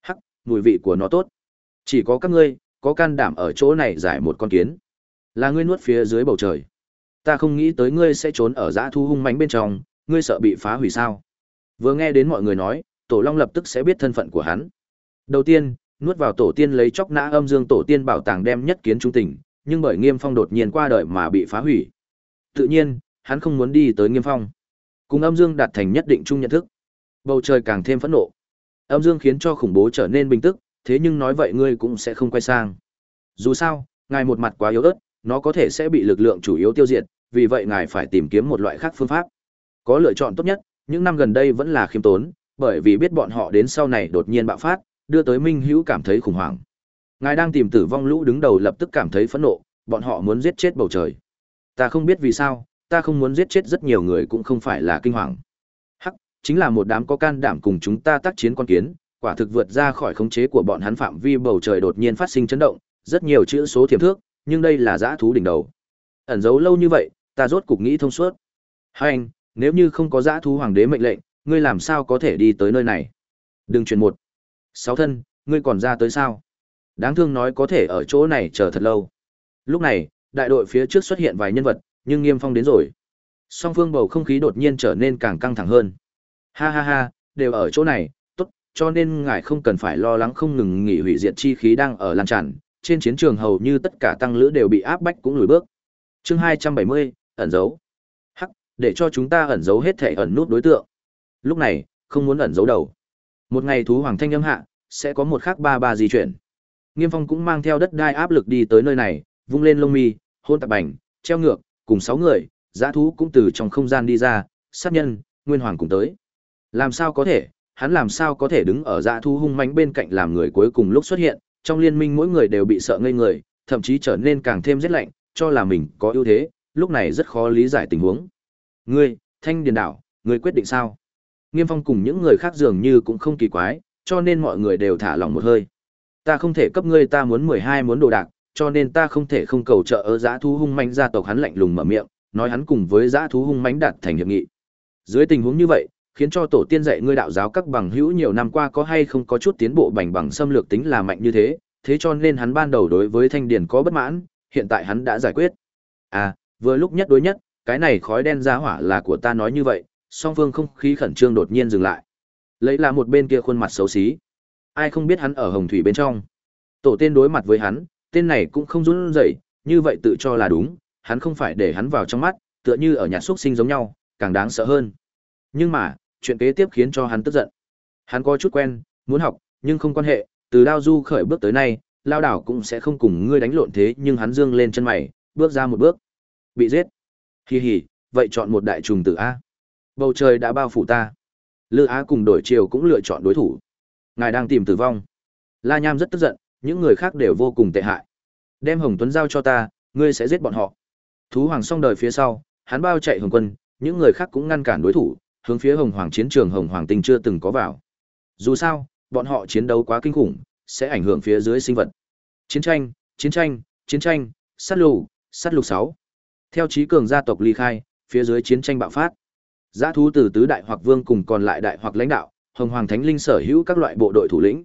[SPEAKER 1] Hắc, mùi vị của nó tốt. Chỉ có các ngươi có can đảm ở chỗ này giải một con kiến. Là ngươi nuốt phía dưới bầu trời. Ta không nghĩ tới ngươi sẽ trốn ở dã thu hung mãnh bên trong, ngươi sợ bị phá hủy sao? Vừa nghe đến mọi người nói, Tổ Long lập tức sẽ biết thân phận của hắn. Đầu tiên, nuốt vào tổ tiên lấy chóc nã âm dương tổ tiên bảo tàng đem nhất kiến trung tình, nhưng bởi Nghiêm Phong đột nhiên qua đời mà bị phá hủy. Tự nhiên, hắn không muốn đi tới Nghiêm Phong. Cùng âm dương đạt thành nhất định chung nhận thức. Bầu trời càng thêm phẫn nộ. Âm dương khiến cho khủng bố trở nên bình tức, thế nhưng nói vậy ngươi cũng sẽ không quay sang. Dù sao, ngài một mặt quá yếu ớt, nó có thể sẽ bị lực lượng chủ yếu tiêu diệt, vì vậy ngài phải tìm kiếm một loại khác phương pháp. Có lựa chọn tốt nhất, những năm gần đây vẫn là khiêm tốn, bởi vì biết bọn họ đến sau này đột nhiên bạo phát, đưa tới Minh Hữu cảm thấy khủng hoảng. Ngài đang tìm tử vong lũ đứng đầu lập tức cảm thấy phẫn nộ, bọn họ muốn giết chết bầu trời. Ta không biết vì sao, ta không muốn giết chết rất nhiều người cũng không phải là kinh hoàng. Hắc, chính là một đám có can đảm cùng chúng ta tác chiến con kiến, quả thực vượt ra khỏi khống chế của bọn hắn phạm vi bầu trời đột nhiên phát sinh chấn động, rất nhiều chữ số thiểm thước, nhưng đây là dã thú đỉnh đầu. Ẩn giấu lâu như vậy, ta rốt cục nghĩ thông suốt. Hành, nếu như không có dã thú hoàng đế mệnh lệnh, ngươi làm sao có thể đi tới nơi này? Đừng chuyển một. Sáu thân, ngươi còn ra tới sao? Đáng thương nói có thể ở chỗ này chờ thật lâu. Lúc này, đại đội phía trước xuất hiện vài nhân vật, nhưng Nghiêm Phong đến rồi. Song phương bầu không khí đột nhiên trở nên càng căng thẳng hơn. Ha ha ha, đều ở chỗ này, tốt, cho nên ngài không cần phải lo lắng không ngừng nghỉ hủy diệt chi khí đang ở lan tràn, trên chiến trường hầu như tất cả tăng lữ đều bị áp bách cũng lùi bước. Chương 270, ẩn giấu. Hắc, để cho chúng ta ẩn giấu hết thể ẩn nút đối tượng. Lúc này, không muốn ẩn giấu đầu. Một ngày thú hoàng thanh âm hạ, sẽ có một khắc ba ba di chuyển. Nghiêm Phong cũng mang theo đất đai áp lực đi tới nơi này, vung lên lông mi, hôn tạp bành, treo ngược, cùng sáu người, giã thú cũng từ trong không gian đi ra, sát nhân, nguyên hoàng cùng tới. Làm sao có thể, hắn làm sao có thể đứng ở giã thú hung mãnh bên cạnh làm người cuối cùng lúc xuất hiện, trong liên minh mỗi người đều bị sợ ngây người, thậm chí trở nên càng thêm rét lạnh, cho là mình có ưu thế, lúc này rất khó lý giải tình huống. Ngươi, Thanh Điền Đảo, ngươi quyết định sao? Nghiêm Phong cùng những người khác dường như cũng không kỳ quái, cho nên mọi người đều thả lỏng một hơi. Ta không thể cấp ngươi ta muốn 12 muốn đồ đạc, cho nên ta không thể không cầu trợ ở giã thú hung mãnh gia tộc hắn lạnh lùng mở miệng, nói hắn cùng với giã thú hung mãnh đạt thành hiệp nghị. Dưới tình huống như vậy, khiến cho tổ tiên dạy ngươi đạo giáo các bằng hữu nhiều năm qua có hay không có chút tiến bộ bành bằng xâm lược tính là mạnh như thế, thế cho nên hắn ban đầu đối với thanh điển có bất mãn, hiện tại hắn đã giải quyết. À, vừa lúc nhất đối nhất, cái này khói đen giá hỏa là của ta nói như vậy, song phương không khí khẩn trương đột nhiên dừng lại. Lấy là một bên kia khuôn mặt xấu xí. Ai không biết hắn ở hồng thủy bên trong. Tổ tiên đối mặt với hắn, tên này cũng không run rẩy, như vậy tự cho là đúng, hắn không phải để hắn vào trong mắt, tựa như ở nhà xuất sinh giống nhau, càng đáng sợ hơn. Nhưng mà, chuyện kế tiếp khiến cho hắn tức giận. Hắn có chút quen, muốn học, nhưng không quan hệ, từ đao du khởi bước tới nay, lao đảo cũng sẽ không cùng ngươi đánh lộn thế, nhưng hắn dương lên chân mày, bước ra một bước. Bị giết. Hi hi, vậy chọn một đại trùng tử A. Bầu trời đã bao phủ ta. Lư Á cùng đổi chiều cũng lựa chọn đối thủ. Ngài đang tìm tử vong. La Nham rất tức giận, những người khác đều vô cùng tệ hại. Đem Hồng Tuấn giao cho ta, ngươi sẽ giết bọn họ. Thú Hoàng xong đời phía sau, hắn bao chạy Hồng Quân, những người khác cũng ngăn cản đối thủ, hướng phía Hồng Hoàng chiến trường Hồng Hoàng Tinh chưa từng có vào. Dù sao, bọn họ chiến đấu quá kinh khủng, sẽ ảnh hưởng phía dưới sinh vật. Chiến tranh, chiến tranh, chiến tranh, sát lục, sát lục sáu Theo trí cường gia tộc ly khai, phía dưới chiến tranh bạo phát. Giá thú từ tứ đại hoặc vương cùng còn lại đại hoặc lãnh đạo, Hồng Hoàng Thánh Linh sở hữu các loại bộ đội thủ lĩnh.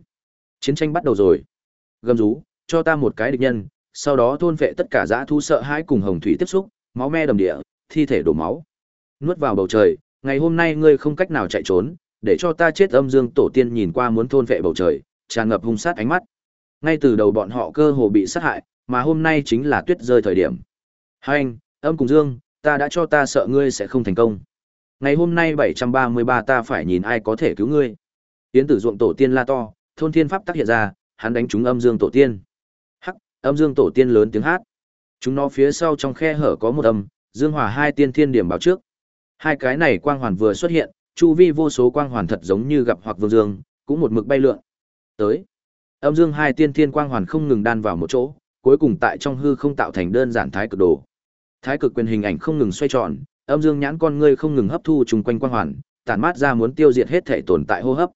[SPEAKER 1] Chiến tranh bắt đầu rồi. Gầm rú, cho ta một cái địch nhân, sau đó thôn vệ tất cả dã thú sợ hãi cùng hồng thủy tiếp xúc, máu me đầm địa, thi thể đổ máu. Nuốt vào bầu trời, ngày hôm nay ngươi không cách nào chạy trốn, để cho ta chết âm dương tổ tiên nhìn qua muốn thôn vệ bầu trời, tràn ngập hung sát ánh mắt. Ngay từ đầu bọn họ cơ hồ bị sát hại, mà hôm nay chính là tuyết rơi thời điểm. Hành, âm cùng dương, ta đã cho ta sợ ngươi sẽ không thành công. Ngày hôm nay 733 ta phải nhìn ai có thể cứu ngươi. Tiến tử ruộng tổ tiên la to, thôn thiên pháp tác hiện ra, hắn đánh trúng âm dương tổ tiên. Hắc, âm dương tổ tiên lớn tiếng hát. Chúng nó phía sau trong khe hở có một âm, dương hòa hai tiên thiên điểm báo trước. Hai cái này quang hoàn vừa xuất hiện, chu vi vô số quang hoàn thật giống như gặp hoặc vương dương, cũng một mực bay lượn. Tới. Âm dương hai tiên thiên quang hoàn không ngừng đan vào một chỗ, cuối cùng tại trong hư không tạo thành đơn giản thái cực đồ. Thái cực quyền hình ảnh không ngừng xoay tròn, âm dương nhãn con ngươi không ngừng hấp thu trùng quanh quang hoàn, tản mát ra muốn tiêu diệt hết thể tồn tại hô hấp.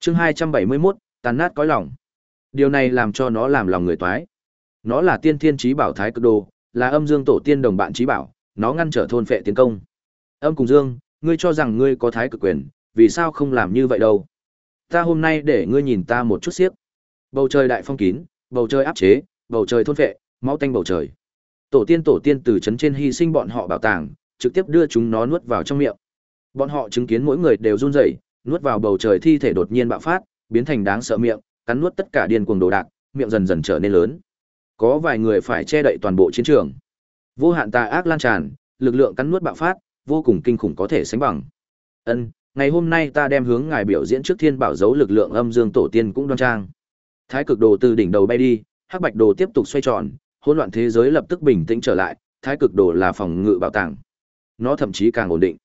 [SPEAKER 1] Chương 271, tàn nát cõi lòng. Điều này làm cho nó làm lòng người toái. Nó là tiên thiên trí bảo thái cực đồ, là âm dương tổ tiên đồng bạn trí bảo, nó ngăn trở thôn phệ tiến công. Âm cùng dương, ngươi cho rằng ngươi có thái cực quyền, vì sao không làm như vậy đâu? Ta hôm nay để ngươi nhìn ta một chút xiếc. Bầu trời đại phong kín, bầu trời áp chế, bầu trời thôn phệ, máu tanh bầu trời. Tổ tiên tổ tiên từ chấn trên hy sinh bọn họ bảo tàng, trực tiếp đưa chúng nó nuốt vào trong miệng. Bọn họ chứng kiến mỗi người đều run rẩy, nuốt vào bầu trời thi thể đột nhiên bạo phát, biến thành đáng sợ miệng, cắn nuốt tất cả điên cuồng đồ đạc, miệng dần dần trở nên lớn. Có vài người phải che đậy toàn bộ chiến trường. Vô hạn tà ác lan tràn, lực lượng cắn nuốt bạo phát, vô cùng kinh khủng có thể sánh bằng. Ân, ngày hôm nay ta đem hướng ngài biểu diễn trước thiên bảo dấu lực lượng âm dương tổ tiên cũng đoan trang. Thái cực đồ từ đỉnh đầu bay đi, hắc bạch đồ tiếp tục xoay tròn, hỗn loạn thế giới lập tức bình tĩnh trở lại, thái cực đồ là phòng ngự bảo tàng. Nó thậm chí càng ổn định.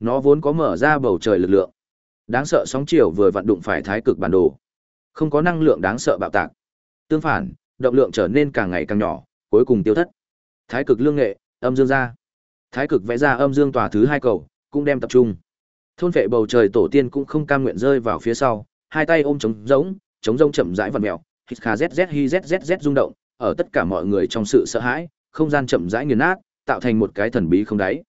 [SPEAKER 1] Nó vốn có mở ra bầu trời lực lượng. Đáng sợ sóng chiều vừa vặn đụng phải thái cực bản đồ. Không có năng lượng đáng sợ bạo tạc. Tương phản, động lượng trở nên càng ngày càng nhỏ, cuối cùng tiêu thất. Thái cực lương nghệ, âm dương ra. Thái cực vẽ ra âm dương tòa thứ hai cầu, cũng đem tập trung. Thôn vệ bầu trời tổ tiên cũng không cam nguyện rơi vào phía sau, hai tay ôm trống rỗng, trống rông chậm rãi vặn mèo, hít kha zz hi zz rung động, ở tất cả mọi người trong sự sợ hãi, không gian chậm rãi nghiền nát, tạo thành một cái thần bí không đáy.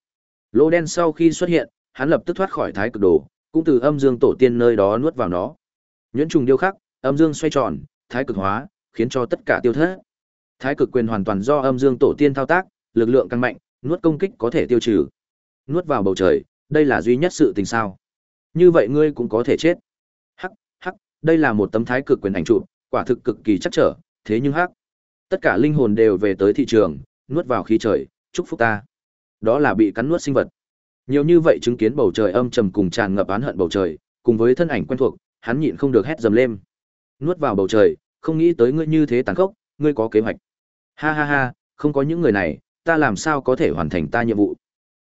[SPEAKER 1] Lỗ đen sau khi xuất hiện, hắn lập tức thoát khỏi thái cực đồ, cũng từ âm dương tổ tiên nơi đó nuốt vào nó. Nhuyễn trùng điêu khắc, âm dương xoay tròn, thái cực hóa, khiến cho tất cả tiêu thất. Thái cực quyền hoàn toàn do âm dương tổ tiên thao tác, lực lượng càng mạnh, nuốt công kích có thể tiêu trừ. Nuốt vào bầu trời, đây là duy nhất sự tình sao? Như vậy ngươi cũng có thể chết. Hắc, hắc, đây là một tấm thái cực quyền ảnh trụ, quả thực cực kỳ chắc trở, thế nhưng hắc, tất cả linh hồn đều về tới thị trường, nuốt vào khí trời, chúc phúc ta. Đó là bị cắn nuốt sinh vật. Nhiều như vậy chứng kiến bầu trời âm trầm cùng tràn ngập oán hận bầu trời, cùng với thân ảnh quen thuộc, hắn nhịn không được hét dầm lên. Nuốt vào bầu trời, không nghĩ tới ngươi như thế tàn khốc, ngươi có kế hoạch. Ha ha ha, không có những người này, ta làm sao có thể hoàn thành ta nhiệm vụ.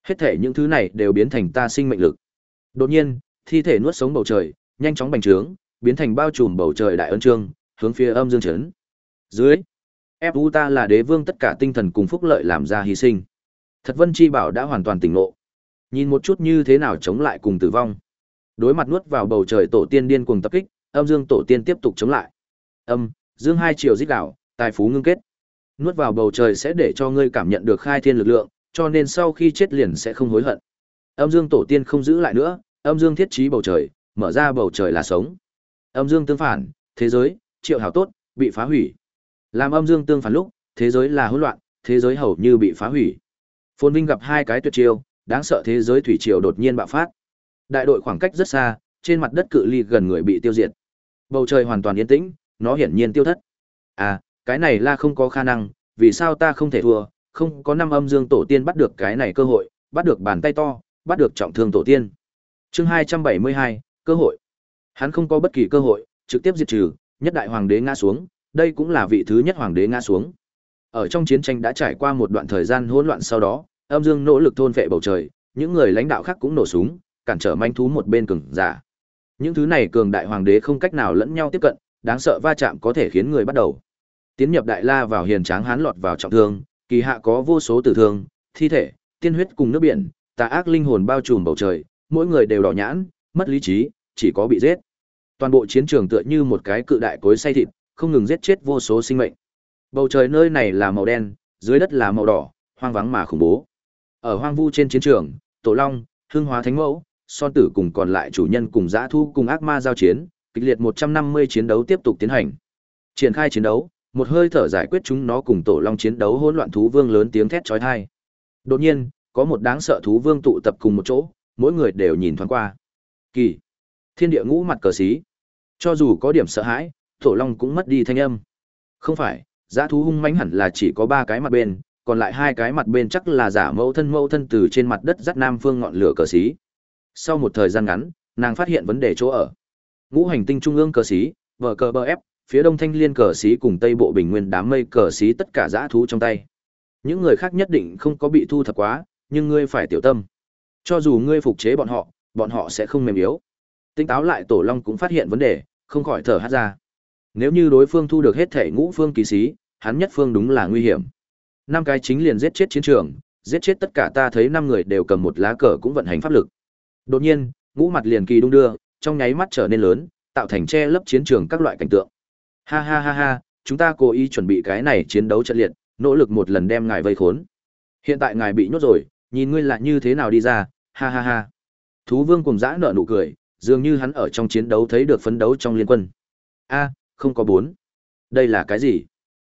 [SPEAKER 1] Hết thể những thứ này đều biến thành ta sinh mệnh lực. Đột nhiên, thi thể nuốt sống bầu trời, nhanh chóng bành trướng, biến thành bao trùm bầu trời đại ân trương, hướng phía âm dương chấn. Dưới, ép u ta là đế vương tất cả tinh thần cùng phúc lợi làm ra hy sinh. Thật Vân Chi Bảo đã hoàn toàn tỉnh ngộ. Nhìn một chút như thế nào chống lại cùng tử vong. Đối mặt nuốt vào bầu trời tổ tiên điên cuồng tập kích, âm dương tổ tiên tiếp tục chống lại. Âm, dương hai chiều giết đảo, tài phú ngưng kết. Nuốt vào bầu trời sẽ để cho ngươi cảm nhận được khai thiên lực lượng, cho nên sau khi chết liền sẽ không hối hận. Âm dương tổ tiên không giữ lại nữa, âm dương thiết trí bầu trời, mở ra bầu trời là sống. Âm dương tương phản, thế giới, triệu hào tốt, bị phá hủy. Làm âm dương tương phản lúc, thế giới là hỗn loạn, thế giới hầu như bị phá hủy. Phồn Vinh gặp hai cái tuyệt chiêu, đáng sợ thế giới thủy triều đột nhiên bạo phát. Đại đội khoảng cách rất xa, trên mặt đất cự ly gần người bị tiêu diệt. Bầu trời hoàn toàn yên tĩnh, nó hiển nhiên tiêu thất. À, cái này là không có khả năng, vì sao ta không thể thua, không có năm âm dương tổ tiên bắt được cái này cơ hội, bắt được bàn tay to, bắt được trọng thương tổ tiên. Chương 272, cơ hội. Hắn không có bất kỳ cơ hội, trực tiếp diệt trừ, nhất đại hoàng đế ngã xuống, đây cũng là vị thứ nhất hoàng đế ngã xuống. Ở trong chiến tranh đã trải qua một đoạn thời gian hỗn loạn sau đó, âm dương nỗ lực thôn vệ bầu trời, những người lãnh đạo khác cũng nổ súng, cản trở manh thú một bên cường giả. Những thứ này cường đại hoàng đế không cách nào lẫn nhau tiếp cận, đáng sợ va chạm có thể khiến người bắt đầu. Tiến nhập đại la vào hiền tráng hán lọt vào trọng thương, kỳ hạ có vô số tử thương, thi thể, tiên huyết cùng nước biển, tà ác linh hồn bao trùm bầu trời, mỗi người đều đỏ nhãn, mất lý trí, chỉ có bị giết. Toàn bộ chiến trường tựa như một cái cự đại cối xay thịt, không ngừng giết chết vô số sinh mệnh. Bầu trời nơi này là màu đen, dưới đất là màu đỏ, hoang vắng mà khủng bố. Ở hoang vu trên chiến trường, Tổ Long, Hương Hóa Thánh Mẫu, Son Tử cùng còn lại chủ nhân cùng dã thu cùng ác ma giao chiến, kịch liệt 150 chiến đấu tiếp tục tiến hành. Triển khai chiến đấu, một hơi thở giải quyết chúng nó cùng Tổ Long chiến đấu hỗn loạn thú vương lớn tiếng thét chói tai. Đột nhiên, có một đáng sợ thú vương tụ tập cùng một chỗ, mỗi người đều nhìn thoáng qua. Kỳ, thiên địa ngũ mặt cờ xí. Cho dù có điểm sợ hãi, Tổ Long cũng mất đi thanh âm. Không phải, giá thú hung mãnh hẳn là chỉ có ba cái mặt bên, còn lại hai cái mặt bên chắc là giả mẫu thân mẫu thân từ trên mặt đất dắt nam phương ngọn lửa cờ xí. Sau một thời gian ngắn, nàng phát hiện vấn đề chỗ ở. Ngũ hành tinh trung ương cờ xí, vở cờ bờ ép, phía đông thanh liên cờ xí cùng tây bộ bình nguyên đám mây cờ xí tất cả dã thú trong tay. Những người khác nhất định không có bị thu thập quá, nhưng ngươi phải tiểu tâm. Cho dù ngươi phục chế bọn họ, bọn họ sẽ không mềm yếu. Tinh táo lại tổ long cũng phát hiện vấn đề, không khỏi thở hắt ra. Nếu như đối phương thu được hết thể ngũ phương kỳ sĩ, hắn nhất phương đúng là nguy hiểm. Năm cái chính liền giết chết chiến trường, giết chết tất cả ta thấy năm người đều cầm một lá cờ cũng vận hành pháp lực. Đột nhiên, ngũ mặt liền kỳ đung đưa, trong nháy mắt trở nên lớn, tạo thành che lấp chiến trường các loại cảnh tượng. Ha ha ha ha, chúng ta cố ý chuẩn bị cái này chiến đấu trận liệt, nỗ lực một lần đem ngài vây khốn. Hiện tại ngài bị nhốt rồi, nhìn ngươi là như thế nào đi ra, ha ha ha. Thú vương cùng dã nở nụ cười, dường như hắn ở trong chiến đấu thấy được phấn đấu trong liên quân. A, không có bốn. Đây là cái gì?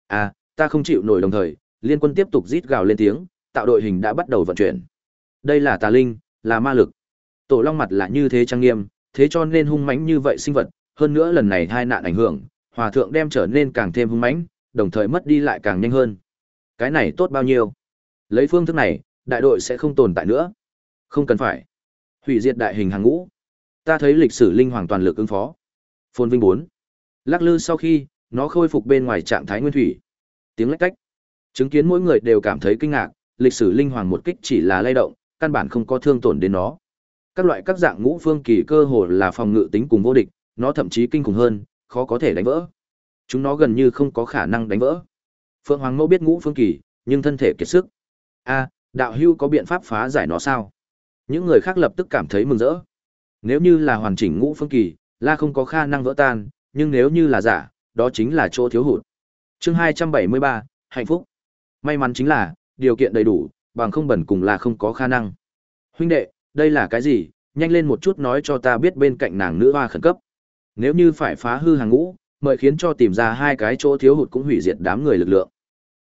[SPEAKER 1] A, ta không chịu nổi đồng thời, liên quân tiếp tục rít gào lên tiếng, tạo đội hình đã bắt đầu vận chuyển. Đây là tà linh, là ma lực. Tổ long mặt là như thế trang nghiêm, thế cho nên hung mãnh như vậy sinh vật, hơn nữa lần này hai nạn ảnh hưởng, hòa thượng đem trở nên càng thêm hung mãnh, đồng thời mất đi lại càng nhanh hơn. Cái này tốt bao nhiêu? Lấy phương thức này, đại đội sẽ không tồn tại nữa. Không cần phải. Hủy diệt đại hình hàng ngũ. Ta thấy lịch sử linh hoàng toàn lực ứng phó. Phồn Vinh 4. Lắc lư sau khi, nó khôi phục bên ngoài trạng thái nguyên thủy. Tiếng lách cách. Chứng kiến mỗi người đều cảm thấy kinh ngạc, lịch sử linh hoàng một kích chỉ là lay động, căn bản không có thương tổn đến nó. Các loại các dạng ngũ phương kỳ cơ hồ là phòng ngự tính cùng vô địch, nó thậm chí kinh khủng hơn, khó có thể đánh vỡ. Chúng nó gần như không có khả năng đánh vỡ. Phượng Hoàng Mẫu biết ngũ phương kỳ, nhưng thân thể kiệt sức. A, đạo hưu có biện pháp phá giải nó sao? Những người khác lập tức cảm thấy mừng rỡ. Nếu như là hoàn chỉnh ngũ phương kỳ, la không có khả năng vỡ tan, nhưng nếu như là giả, đó chính là chỗ thiếu hụt. Chương 273, hạnh phúc. May mắn chính là, điều kiện đầy đủ, bằng không bẩn cùng là không có khả năng. Huynh đệ, đây là cái gì? Nhanh lên một chút nói cho ta biết bên cạnh nàng nữ hoa khẩn cấp. Nếu như phải phá hư hàng ngũ, mời khiến cho tìm ra hai cái chỗ thiếu hụt cũng hủy diệt đám người lực lượng.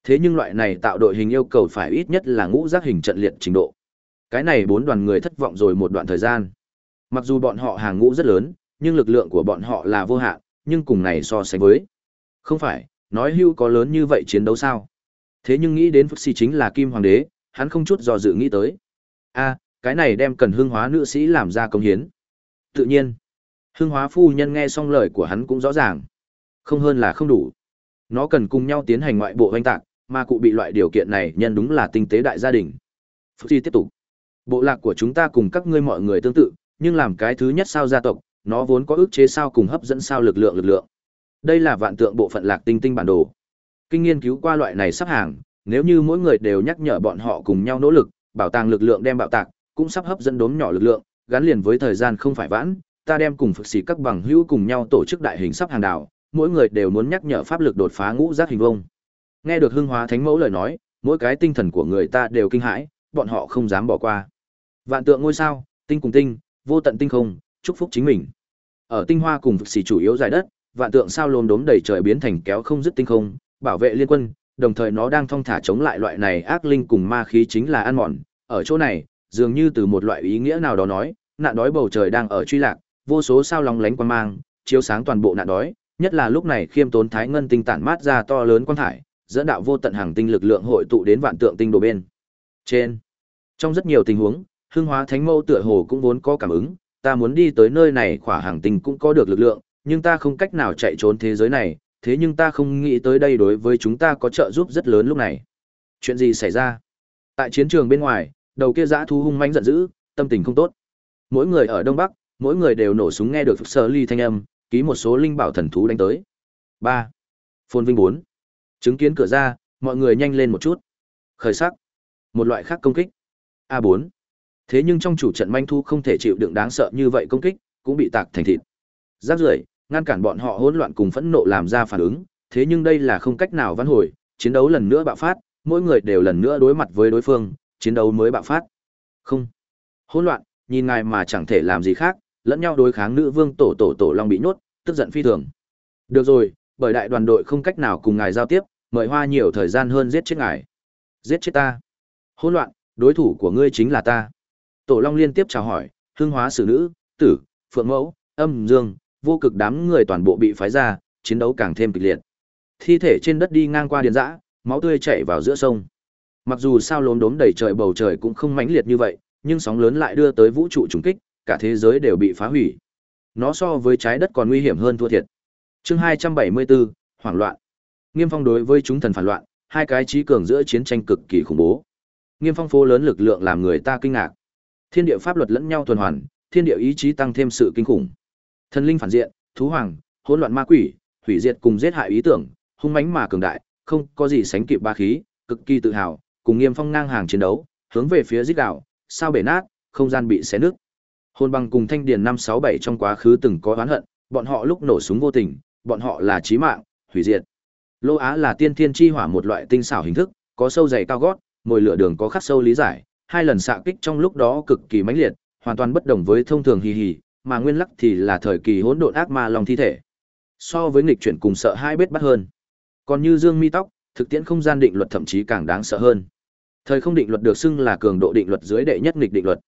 [SPEAKER 1] Thế nhưng loại này tạo đội hình yêu cầu phải ít nhất là ngũ giác hình trận liệt trình độ. Cái này bốn đoàn người thất vọng rồi một đoạn thời gian. Mặc dù bọn họ hàng ngũ rất lớn, nhưng lực lượng của bọn họ là vô hạn, nhưng cùng này so sánh với. Không phải, nói hưu có lớn như vậy chiến đấu sao? Thế nhưng nghĩ đến Phúc Sĩ chính là Kim Hoàng đế, hắn không chút do dự nghĩ tới. a cái này đem cần hương hóa nữ sĩ làm ra công hiến. Tự nhiên, hương hóa phu nhân nghe xong lời của hắn cũng rõ ràng. Không hơn là không đủ. Nó cần cùng nhau tiến hành ngoại bộ hoanh tạc, mà cụ bị loại điều kiện này nhân đúng là tinh tế đại gia đình. Phúc Sĩ tiếp tục. Bộ lạc của chúng ta cùng các ngươi mọi người tương tự, nhưng làm cái thứ nhất sao gia tộc, nó vốn có ước chế sao cùng hấp dẫn sao lực lượng lực lượng. Đây là vạn tượng bộ phận lạc tinh tinh bản đồ. Kinh nghiên cứu qua loại này sắp hàng, nếu như mỗi người đều nhắc nhở bọn họ cùng nhau nỗ lực, bảo tàng lực lượng đem bạo tạc, cũng sắp hấp dẫn đốm nhỏ lực lượng, gắn liền với thời gian không phải vãn, ta đem cùng phật sĩ các bằng hữu cùng nhau tổ chức đại hình sắp hàng đảo, mỗi người đều muốn nhắc nhở pháp lực đột phá ngũ giác hình vông. Nghe được Hưng Hóa Thánh Mẫu lời nói, mỗi cái tinh thần của người ta đều kinh hãi, bọn họ không dám bỏ qua. Vạn tượng ngôi sao, tinh cùng tinh, vô tận tinh không, chúc phúc chính mình. Ở tinh hoa cùng phật sĩ chủ yếu giải đất, vạn tượng sao lồn đốm đầy trời biến thành kéo không dứt tinh không, bảo vệ liên quân, đồng thời nó đang thong thả chống lại loại này ác linh cùng ma khí chính là ăn mòn. Ở chỗ này, dường như từ một loại ý nghĩa nào đó nói, nạn đói bầu trời đang ở truy lạc, vô số sao lóng lánh quang mang, chiếu sáng toàn bộ nạn đói, nhất là lúc này khiêm tốn thái ngân tinh tản mát ra to lớn quang thải, dẫn đạo vô tận hàng tinh lực lượng hội tụ đến vạn tượng tinh đồ bên. Trên, trong rất nhiều tình huống, hương hóa thánh mâu tựa hồ cũng vốn có cảm ứng, ta muốn đi tới nơi này khỏa hàng tinh cũng có được lực lượng, nhưng ta không cách nào chạy trốn thế giới này, thế nhưng ta không nghĩ tới đây đối với chúng ta có trợ giúp rất lớn lúc này. Chuyện gì xảy ra? Tại chiến trường bên ngoài, đầu kia dã thu hung manh giận dữ, tâm tình không tốt. Mỗi người ở Đông Bắc, mỗi người đều nổ súng nghe được sơ ly thanh âm, ký một số linh bảo thần thú đánh tới. ba Phồn Vinh bốn Chứng kiến cửa ra, mọi người nhanh lên một chút. Khởi sắc. Một loại khác công kích. a bốn Thế nhưng trong chủ trận manh thu không thể chịu đựng đáng sợ như vậy công kích, cũng bị tạc thành thịt. Giáp rưỡi, ngăn cản bọn họ hỗn loạn cùng phẫn nộ làm ra phản ứng, thế nhưng đây là không cách nào vãn hồi, chiến đấu lần nữa bạo phát, mỗi người đều lần nữa đối mặt với đối phương, chiến đấu mới bạo phát. Không. Hỗn loạn, nhìn ngài mà chẳng thể làm gì khác, lẫn nhau đối kháng nữ vương tổ tổ tổ long bị nhốt, tức giận phi thường. Được rồi, bởi đại đoàn đội không cách nào cùng ngài giao tiếp, mời hoa nhiều thời gian hơn giết chết ngài. Giết chết ta. Hỗn loạn, đối thủ của ngươi chính là ta. Tổ Long liên tiếp chào hỏi, hương hóa xử nữ, tử, phượng mẫu, âm dương, vô cực đám người toàn bộ bị phái ra, chiến đấu càng thêm kịch liệt. Thi thể trên đất đi ngang qua điện giã máu tươi chảy vào giữa sông. Mặc dù sao lốm đốm đầy trời bầu trời cũng không mãnh liệt như vậy, nhưng sóng lớn lại đưa tới vũ trụ trùng kích, cả thế giới đều bị phá hủy. Nó so với trái đất còn nguy hiểm hơn thua thiệt. Chương 274, hoảng loạn. Nghiêm Phong đối với chúng thần phản loạn, hai cái trí cường giữa chiến tranh cực kỳ khủng bố. Nghiêm Phong phố lớn lực lượng làm người ta kinh ngạc. Thiên địa pháp luật lẫn nhau tuần hoàn, thiên địa ý chí tăng thêm sự kinh khủng. Thần linh phản diện, thú hoàng, hỗn loạn ma quỷ, hủy diệt cùng giết hại ý tưởng, hung mãnh mà cường đại, không có gì sánh kịp ba khí, cực kỳ tự hào, cùng Nghiêm Phong ngang hàng chiến đấu, hướng về phía giết đảo, sao bể nát, không gian bị xé nứt. Hồn băng cùng Thanh Điền năm sáu bảy trong quá khứ từng có oán hận, bọn họ lúc nổ súng vô tình, bọn họ là chí mạng, hủy diệt. Lô Á là tiên thiên chi hỏa một loại tinh xảo hình thức, có sâu dày cao gót, mồi lửa đường có khắc sâu lý giải, hai lần xạ kích trong lúc đó cực kỳ mãnh liệt, hoàn toàn bất đồng với thông thường hì hì, mà nguyên lắc thì là thời kỳ hỗn độn ác ma lòng thi thể. So với nghịch chuyển cùng sợ hai bết bắt hơn. Còn như Dương Mi tóc, thực tiễn không gian định luật thậm chí càng đáng sợ hơn. Thời không định luật được xưng là cường độ định luật dưới đệ nhất nghịch định luật.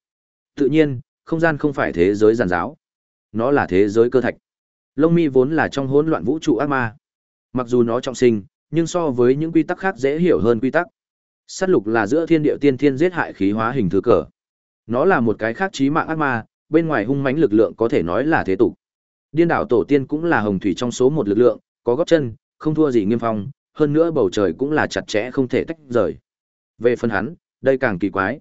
[SPEAKER 1] Tự nhiên, không gian không phải thế giới giàn giáo, nó là thế giới cơ thạch. Lông mi vốn là trong hỗn loạn vũ trụ ác ma. Mặc dù nó trọng sinh, nhưng so với những quy tắc khác dễ hiểu hơn quy tắc. Sát lục là giữa thiên địa tiên thiên giết hại khí hóa hình thứ cờ. Nó là một cái khác chí mạng ác ma, bên ngoài hung mãnh lực lượng có thể nói là thế tục. Điên đảo tổ tiên cũng là hồng thủy trong số một lực lượng, có góp chân, không thua gì nghiêm phong, hơn nữa bầu trời cũng là chặt chẽ không thể tách rời. Về phần hắn, đây càng kỳ quái.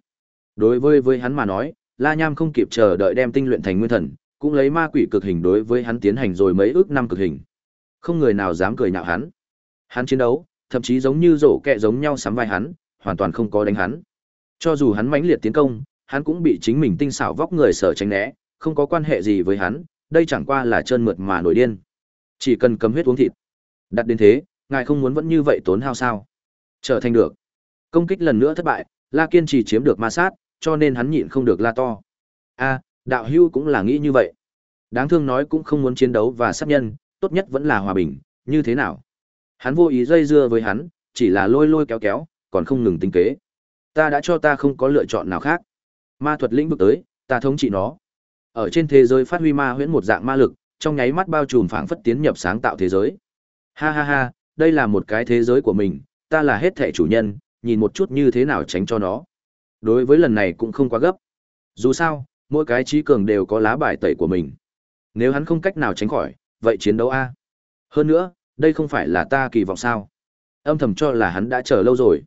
[SPEAKER 1] Đối với với hắn mà nói, La Nham không kịp chờ đợi đem tinh luyện thành nguyên thần, cũng lấy ma quỷ cực hình đối với hắn tiến hành rồi mấy ước năm cực hình. Không người nào dám cười nhạo hắn. Hắn chiến đấu, thậm chí giống như rổ kẹ giống nhau sắm vai hắn, hoàn toàn không có đánh hắn. Cho dù hắn mãnh liệt tiến công, hắn cũng bị chính mình tinh xảo vóc người sở tránh né, không có quan hệ gì với hắn, đây chẳng qua là trơn mượt mà nổi điên. Chỉ cần cấm huyết uống thịt. Đặt đến thế, Ngài không muốn vẫn như vậy tốn hao sao? Trở thành được. Công kích lần nữa thất bại, La kiên trì chiếm được ma sát, cho nên hắn nhịn không được la to. A, đạo hưu cũng là nghĩ như vậy. Đáng thương nói cũng không muốn chiến đấu và sát nhân, tốt nhất vẫn là hòa bình, như thế nào? Hắn vô ý dây dưa với hắn, chỉ là lôi lôi kéo kéo, còn không ngừng tính kế. Ta đã cho ta không có lựa chọn nào khác. Ma thuật lĩnh vực tới, ta thống trị nó. Ở trên thế giới phát huy ma huyễn một dạng ma lực, trong nháy mắt bao trùm phảng phất tiến nhập sáng tạo thế giới. Ha ha ha, đây là một cái thế giới của mình, ta là hết thể chủ nhân, nhìn một chút như thế nào tránh cho nó. Đối với lần này cũng không quá gấp. Dù sao, mỗi cái trí cường đều có lá bài tẩy của mình. Nếu hắn không cách nào tránh khỏi, vậy chiến đấu a. Hơn nữa, đây không phải là ta kỳ vọng sao? Âm thầm cho là hắn đã chờ lâu rồi.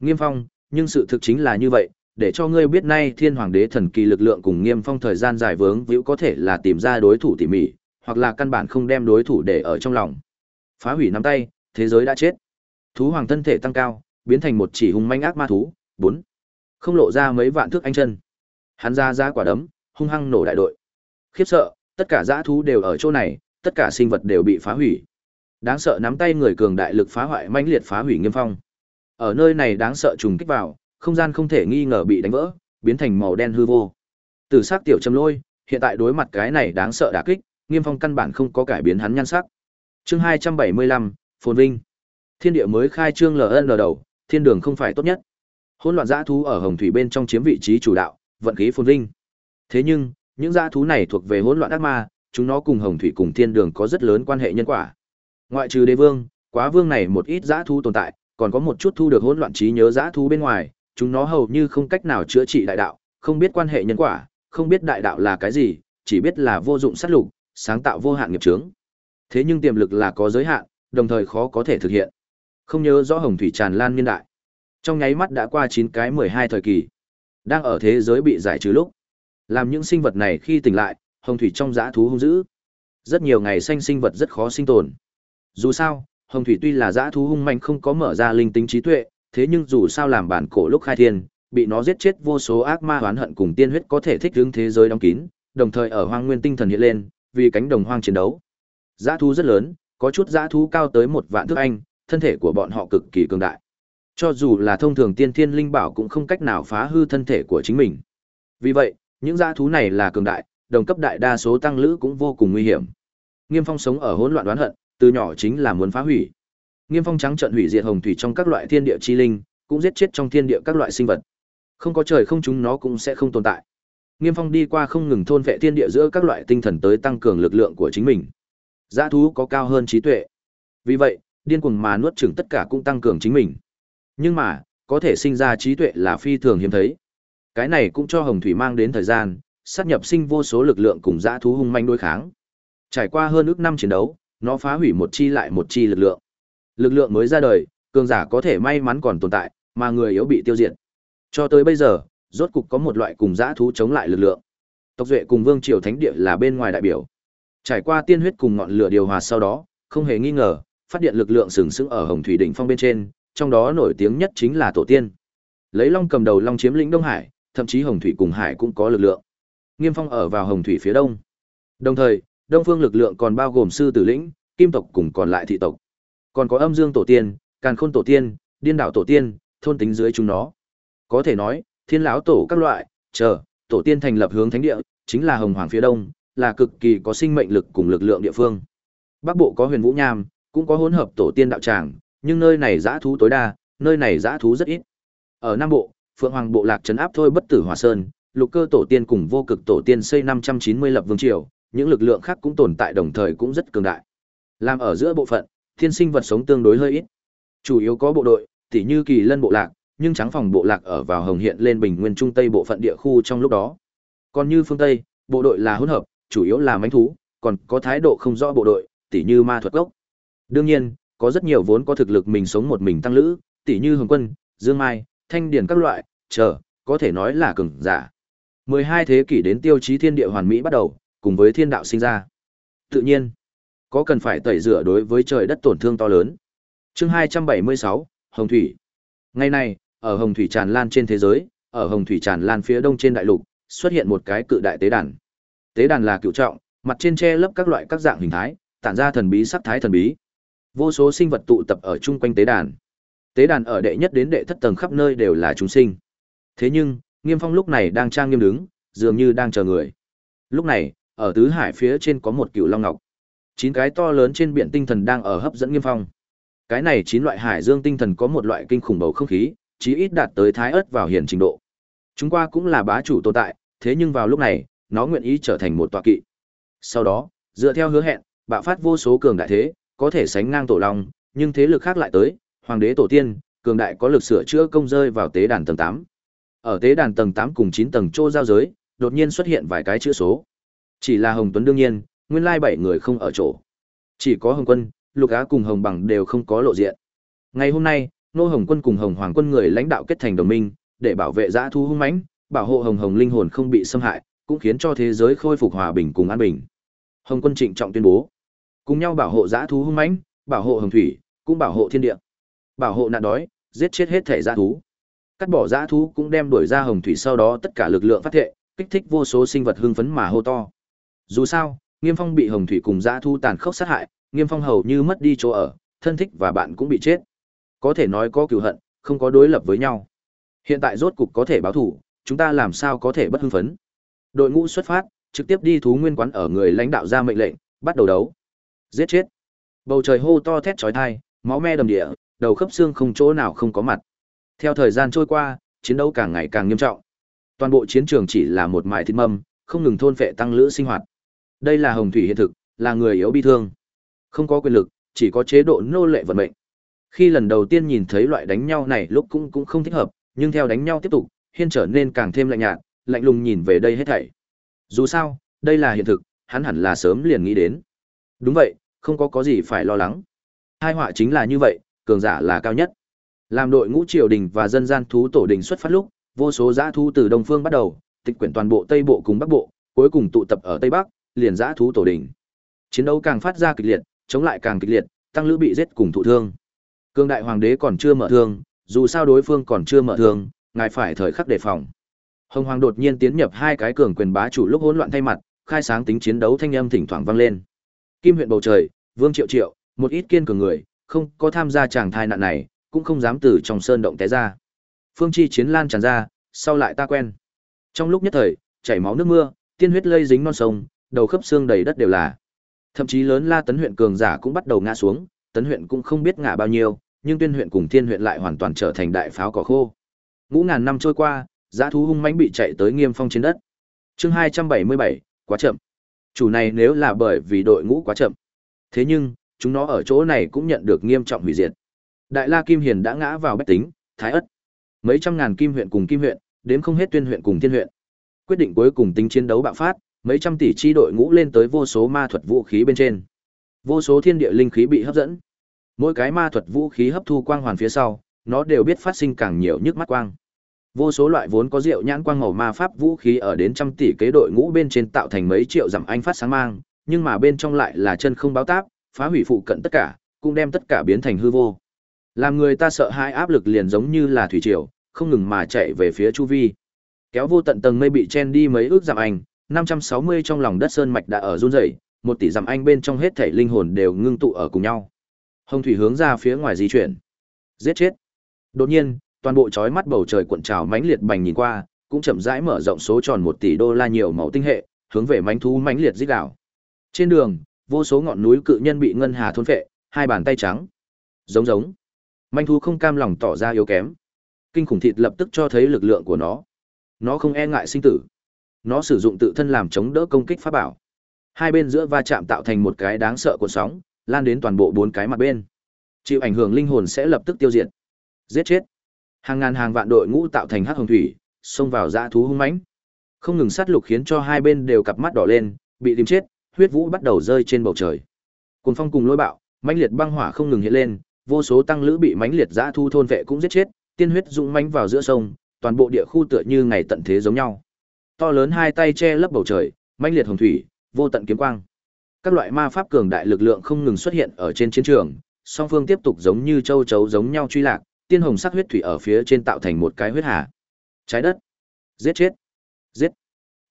[SPEAKER 1] Nghiêm Phong, nhưng sự thực chính là như vậy, để cho ngươi biết nay Thiên Hoàng đế thần kỳ lực lượng cùng Nghiêm Phong thời gian dài vướng víu có thể là tìm ra đối thủ tỉ mỉ, hoặc là căn bản không đem đối thủ để ở trong lòng. Phá hủy nắm tay, thế giới đã chết. Thú hoàng thân thể tăng cao, biến thành một chỉ hung manh ác ma thú, bốn không lộ ra mấy vạn thước anh chân. Hắn ra ra quả đấm, hung hăng nổ đại đội. Khiếp sợ, tất cả dã thú đều ở chỗ này, tất cả sinh vật đều bị phá hủy. Đáng sợ nắm tay người cường đại lực phá hoại mãnh liệt phá hủy Nghiêm Phong. Ở nơi này đáng sợ trùng kích vào, không gian không thể nghi ngờ bị đánh vỡ, biến thành màu đen hư vô. Từ sắc tiểu châm lôi, hiện tại đối mặt cái này đáng sợ đả kích, Nghiêm Phong căn bản không có cải biến hắn nhan sắc. Chương 275, Phồn Vinh. Thiên địa mới khai trương LN đầu, thiên đường không phải tốt nhất. Hỗn loạn dã thú ở Hồng Thủy bên trong chiếm vị trí chủ đạo, vận khí phồn vinh. Thế nhưng, những dã thú này thuộc về hỗn loạn ác ma, chúng nó cùng Hồng Thủy cùng thiên đường có rất lớn quan hệ nhân quả. Ngoại trừ đế vương, quá vương này một ít dã thú tồn tại, còn có một chút thu được hỗn loạn trí nhớ dã thú bên ngoài, chúng nó hầu như không cách nào chữa trị đại đạo, không biết quan hệ nhân quả, không biết đại đạo là cái gì, chỉ biết là vô dụng sát lục, sáng tạo vô hạn nghiệp chướng. Thế nhưng tiềm lực là có giới hạn, đồng thời khó có thể thực hiện. Không nhớ rõ hồng thủy tràn lan niên đại. Trong nháy mắt đã qua 9 cái 12 thời kỳ. Đang ở thế giới bị giải trừ lúc. Làm những sinh vật này khi tỉnh lại, hồng thủy trong dã thú hung dữ. Rất nhiều ngày xanh sinh vật rất khó sinh tồn. Dù sao, hồng thủy tuy là dã thú hung manh không có mở ra linh tính trí tuệ, thế nhưng dù sao làm bản cổ lúc khai thiên, bị nó giết chết vô số ác ma oán hận cùng tiên huyết có thể thích ứng thế giới đóng kín, đồng thời ở hoang nguyên tinh thần hiện lên, vì cánh đồng hoang chiến đấu. Dã thú rất lớn, có chút dã thú cao tới một vạn thước anh, thân thể của bọn họ cực kỳ cường đại. Cho dù là thông thường tiên thiên linh bảo cũng không cách nào phá hư thân thể của chính mình. Vì vậy, những dã thú này là cường đại, đồng cấp đại đa số tăng lữ cũng vô cùng nguy hiểm. Nghiêm Phong sống ở hỗn loạn đoán hận, từ nhỏ chính là muốn phá hủy. Nghiêm Phong trắng trận hủy diệt hồng thủy trong các loại thiên địa chi linh, cũng giết chết trong thiên địa các loại sinh vật. Không có trời không chúng nó cũng sẽ không tồn tại. Nghiêm Phong đi qua không ngừng thôn vệ thiên địa giữa các loại tinh thần tới tăng cường lực lượng của chính mình. Dã thú có cao hơn trí tuệ. Vì vậy, điên cuồng mà nuốt chửng tất cả cũng tăng cường chính mình. Nhưng mà, có thể sinh ra trí tuệ là phi thường hiếm thấy. Cái này cũng cho Hồng Thủy mang đến thời gian, sát nhập sinh vô số lực lượng cùng dã thú hung manh đối kháng. Trải qua hơn ước năm chiến đấu, nó phá hủy một chi lại một chi lực lượng. Lực lượng mới ra đời, cường giả có thể may mắn còn tồn tại, mà người yếu bị tiêu diệt. Cho tới bây giờ, rốt cục có một loại cùng dã thú chống lại lực lượng. Tộc duệ cùng Vương Triều Thánh Địa là bên ngoài đại biểu. Trải qua tiên huyết cùng ngọn lửa điều hòa sau đó, không hề nghi ngờ, phát điện lực lượng sừng sững ở Hồng Thủy đỉnh phong bên trên, trong đó nổi tiếng nhất chính là tổ tiên. Lấy Long cầm đầu Long chiếm lĩnh Đông Hải, thậm chí Hồng Thủy cùng Hải cũng có lực lượng. Nghiêm Phong ở vào Hồng Thủy phía đông. Đồng thời, Đông phương lực lượng còn bao gồm sư tử lĩnh, kim tộc cùng còn lại thị tộc. Còn có âm dương tổ tiên, càn khôn tổ tiên, điên đảo tổ tiên, thôn tính dưới chúng nó. Có thể nói, thiên lão tổ các loại, chờ, tổ tiên thành lập hướng thánh địa, chính là Hồng Hoàng phía đông, là cực kỳ có sinh mệnh lực cùng lực lượng địa phương. Bắc bộ có Huyền Vũ Nham, cũng có hỗn hợp tổ tiên đạo tràng, nhưng nơi này dã thú tối đa, nơi này dã thú rất ít. Ở Nam Bộ, Phượng Hoàng bộ lạc trấn áp thôi bất tử Hỏa Sơn, lục cơ tổ tiên cùng vô cực tổ tiên xây 590 lập vương triều, những lực lượng khác cũng tồn tại đồng thời cũng rất cường đại. Làm ở giữa bộ phận, thiên sinh vật sống tương đối hơi ít. Chủ yếu có bộ đội, tỉ như Kỳ Lân bộ lạc, nhưng trắng phòng bộ lạc ở vào Hồng hiện lên bình nguyên trung tây bộ phận địa khu trong lúc đó. Còn như phương Tây, bộ đội là hỗn hợp, chủ yếu là mãnh thú, còn có thái độ không rõ bộ đội, tỉ như ma thuật gốc. Đương nhiên, có rất nhiều vốn có thực lực mình sống một mình tăng lữ, tỷ như Hồng Quân, Dương Mai, Thanh Điển các loại, chờ, có thể nói là cường giả. 12 thế kỷ đến tiêu chí thiên địa hoàn mỹ bắt đầu, cùng với thiên đạo sinh ra. Tự nhiên, có cần phải tẩy rửa đối với trời đất tổn thương to lớn. Chương 276, Hồng Thủy. Ngày nay, ở Hồng Thủy tràn lan trên thế giới, ở Hồng Thủy tràn lan phía đông trên đại lục, xuất hiện một cái cự đại tế đàn. Tế đàn là cựu trọng, mặt trên che lấp các loại các dạng hình thái, tản ra thần bí sắc thái thần bí. Vô số sinh vật tụ tập ở chung quanh tế đàn. Tế đàn ở đệ nhất đến đệ thất tầng khắp nơi đều là chúng sinh. Thế nhưng, Nghiêm Phong lúc này đang trang nghiêm đứng, dường như đang chờ người. Lúc này, ở tứ hải phía trên có một cựu long ngọc. Chín cái to lớn trên biển tinh thần đang ở hấp dẫn Nghiêm Phong. Cái này chín loại hải dương tinh thần có một loại kinh khủng bầu không khí, chí ít đạt tới thái ớt vào hiển trình độ. Chúng qua cũng là bá chủ tồn tại, thế nhưng vào lúc này, nó nguyện ý trở thành một tọa kỵ. Sau đó, dựa theo hứa hẹn, bạo phát vô số cường đại thế, có thể sánh ngang tổ long, nhưng thế lực khác lại tới, hoàng đế tổ tiên, cường đại có lực sửa chữa công rơi vào tế đàn tầng 8. Ở tế đàn tầng 8 cùng 9 tầng trô giao giới, đột nhiên xuất hiện vài cái chữ số. Chỉ là Hồng Tuấn đương nhiên, nguyên lai bảy người không ở chỗ. Chỉ có Hồng Quân, Lục Á cùng Hồng Bằng đều không có lộ diện. Ngày hôm nay, Nô Hồng Quân cùng Hồng Hoàng Quân người lãnh đạo kết thành đồng minh, để bảo vệ dã thu hung mãnh, bảo hộ Hồng Hồng linh hồn không bị xâm hại, cũng khiến cho thế giới khôi phục hòa bình cùng an bình. Hồng Quân trịnh trọng tuyên bố, cùng nhau bảo hộ dã thú hung mãnh, bảo hộ hồng thủy, cũng bảo hộ thiên địa. Bảo hộ nạn đói, giết chết hết thể dã thú. Cắt bỏ dã thú cũng đem đuổi ra hồng thủy sau đó tất cả lực lượng phát thệ, kích thích vô số sinh vật hưng phấn mà hô to. Dù sao, Nghiêm Phong bị hồng thủy cùng dã thú tàn khốc sát hại, Nghiêm Phong hầu như mất đi chỗ ở, thân thích và bạn cũng bị chết. Có thể nói có cừu hận, không có đối lập với nhau. Hiện tại rốt cục có thể báo thủ, chúng ta làm sao có thể bất hưng phấn? Đội ngũ xuất phát, trực tiếp đi thú nguyên quán ở người lãnh đạo ra mệnh lệnh, bắt đầu đấu. Giết chết. Bầu trời hô to thét chói tai, máu me đầm địa, đầu khớp xương không chỗ nào không có mặt. Theo thời gian trôi qua, chiến đấu càng ngày càng nghiêm trọng. Toàn bộ chiến trường chỉ là một mải thịt mâm, không ngừng thôn phệ tăng lữ sinh hoạt. Đây là hồng thủy hiện thực, là người yếu bi thương. Không có quyền lực, chỉ có chế độ nô lệ vận mệnh. Khi lần đầu tiên nhìn thấy loại đánh nhau này lúc cũng cũng không thích hợp, nhưng theo đánh nhau tiếp tục, Hiên trở nên càng thêm lạnh nhạt, lạnh lùng nhìn về đây hết thảy. Dù sao, đây là hiện thực, hắn hẳn là sớm liền nghĩ đến. Đúng vậy, không có có gì phải lo lắng. Hai họa chính là như vậy, cường giả là cao nhất. Làm đội ngũ triều đình và dân gian thú tổ đình xuất phát lúc, vô số giã thú từ đông phương bắt đầu, tịch quyển toàn bộ tây bộ cùng bắc bộ, cuối cùng tụ tập ở tây bắc, liền giã thú tổ đình. Chiến đấu càng phát ra kịch liệt, chống lại càng kịch liệt, tăng lữ bị giết cùng thụ thương. Cương đại hoàng đế còn chưa mở thương, dù sao đối phương còn chưa mở thương, ngài phải thời khắc đề phòng. Hồng Hoàng đột nhiên tiến nhập hai cái cường quyền bá chủ lúc hỗn loạn thay mặt, khai sáng tính chiến đấu thanh âm thỉnh thoảng vang lên. Kim huyện bầu trời, Vương Triệu Triệu, một ít kiên cường người, không có tham gia chàng thai nạn này, cũng không dám từ trong sơn động té ra. Phương chi chiến lan tràn ra, sau lại ta quen. Trong lúc nhất thời, chảy máu nước mưa, tiên huyết lây dính non sông, đầu khớp xương đầy đất đều là. Thậm chí lớn La Tấn huyện cường giả cũng bắt đầu ngã xuống, Tấn huyện cũng không biết ngã bao nhiêu, nhưng Tuyên huyện cùng Thiên huyện lại hoàn toàn trở thành đại pháo cỏ khô. Ngũ ngàn năm trôi qua, giá thú hung mãnh bị chạy tới nghiêm phong trên đất. Chương hai trăm bảy mươi bảy quá chậm. Chủ này nếu là bởi vì đội ngũ quá chậm. Thế nhưng, chúng nó ở chỗ này cũng nhận được nghiêm trọng hủy diệt. Đại La Kim Hiền đã ngã vào bách tính, Thái Ất. Mấy trăm ngàn kim huyện cùng kim huyện, đến không hết tuyên huyện cùng thiên huyện. Quyết định cuối cùng tính chiến đấu bạo phát, mấy trăm tỷ chi đội ngũ lên tới vô số ma thuật vũ khí bên trên. Vô số thiên địa linh khí bị hấp dẫn. Mỗi cái ma thuật vũ khí hấp thu quang hoàn phía sau, nó đều biết phát sinh càng nhiều nhức mắt quang. Vô số loại vốn có rượu nhãn quang màu ma pháp vũ khí ở đến trăm tỷ kế đội ngũ bên trên tạo thành mấy triệu dặm anh phát sáng mang, nhưng mà bên trong lại là chân không báo táp, phá hủy phụ cận tất cả, cũng đem tất cả biến thành hư vô. Làm người ta sợ hai áp lực liền giống như là thủy triều, không ngừng mà chạy về phía chu vi. Kéo vô tận tầng mây bị chen đi mấy ước dặm anh, 560 trong lòng đất sơn mạch đã ở run rẩy, một tỷ dặm anh bên trong hết thể linh hồn đều ngưng tụ ở cùng nhau. Hồng thủy hướng ra phía ngoài di chuyển. Giết chết. Đột nhiên, toàn bộ chói mắt bầu trời cuộn trào mãnh liệt bành nhìn qua, cũng chậm rãi mở rộng số tròn một tỷ đô la nhiều màu tinh hệ, hướng về mãnh thú mãnh liệt rít đảo. Trên đường, vô số ngọn núi cự nhân bị ngân hà thôn phệ, hai bàn tay trắng. Giống giống. Mãnh thú không cam lòng tỏ ra yếu kém. Kinh khủng thịt lập tức cho thấy lực lượng của nó. Nó không e ngại sinh tử. Nó sử dụng tự thân làm chống đỡ công kích pháp bảo. Hai bên giữa va chạm tạo thành một cái đáng sợ cuộn sóng, lan đến toàn bộ bốn cái mặt bên. Chịu ảnh hưởng linh hồn sẽ lập tức tiêu diệt. Giết chết. Hàng ngàn hàng vạn đội ngũ tạo thành hắc hồng thủy, xông vào dã thú hung mãnh. Không ngừng sát lục khiến cho hai bên đều cặp mắt đỏ lên, bị tìm chết, huyết vũ bắt đầu rơi trên bầu trời. Cuồng phong cùng lôi bạo, mãnh liệt băng hỏa không ngừng hiện lên, vô số tăng lữ bị mãnh liệt dã thu thôn vệ cũng giết chết, tiên huyết dũng mãnh vào giữa sông, toàn bộ địa khu tựa như ngày tận thế giống nhau. To lớn hai tay che lấp bầu trời, mãnh liệt hồng thủy, vô tận kiếm quang. Các loại ma pháp cường đại lực lượng không ngừng xuất hiện ở trên chiến trường, song phương tiếp tục giống như châu chấu giống nhau truy lạc, tiên hồng sắc huyết thủy ở phía trên tạo thành một cái huyết hà. Trái đất. Giết chết. Giết.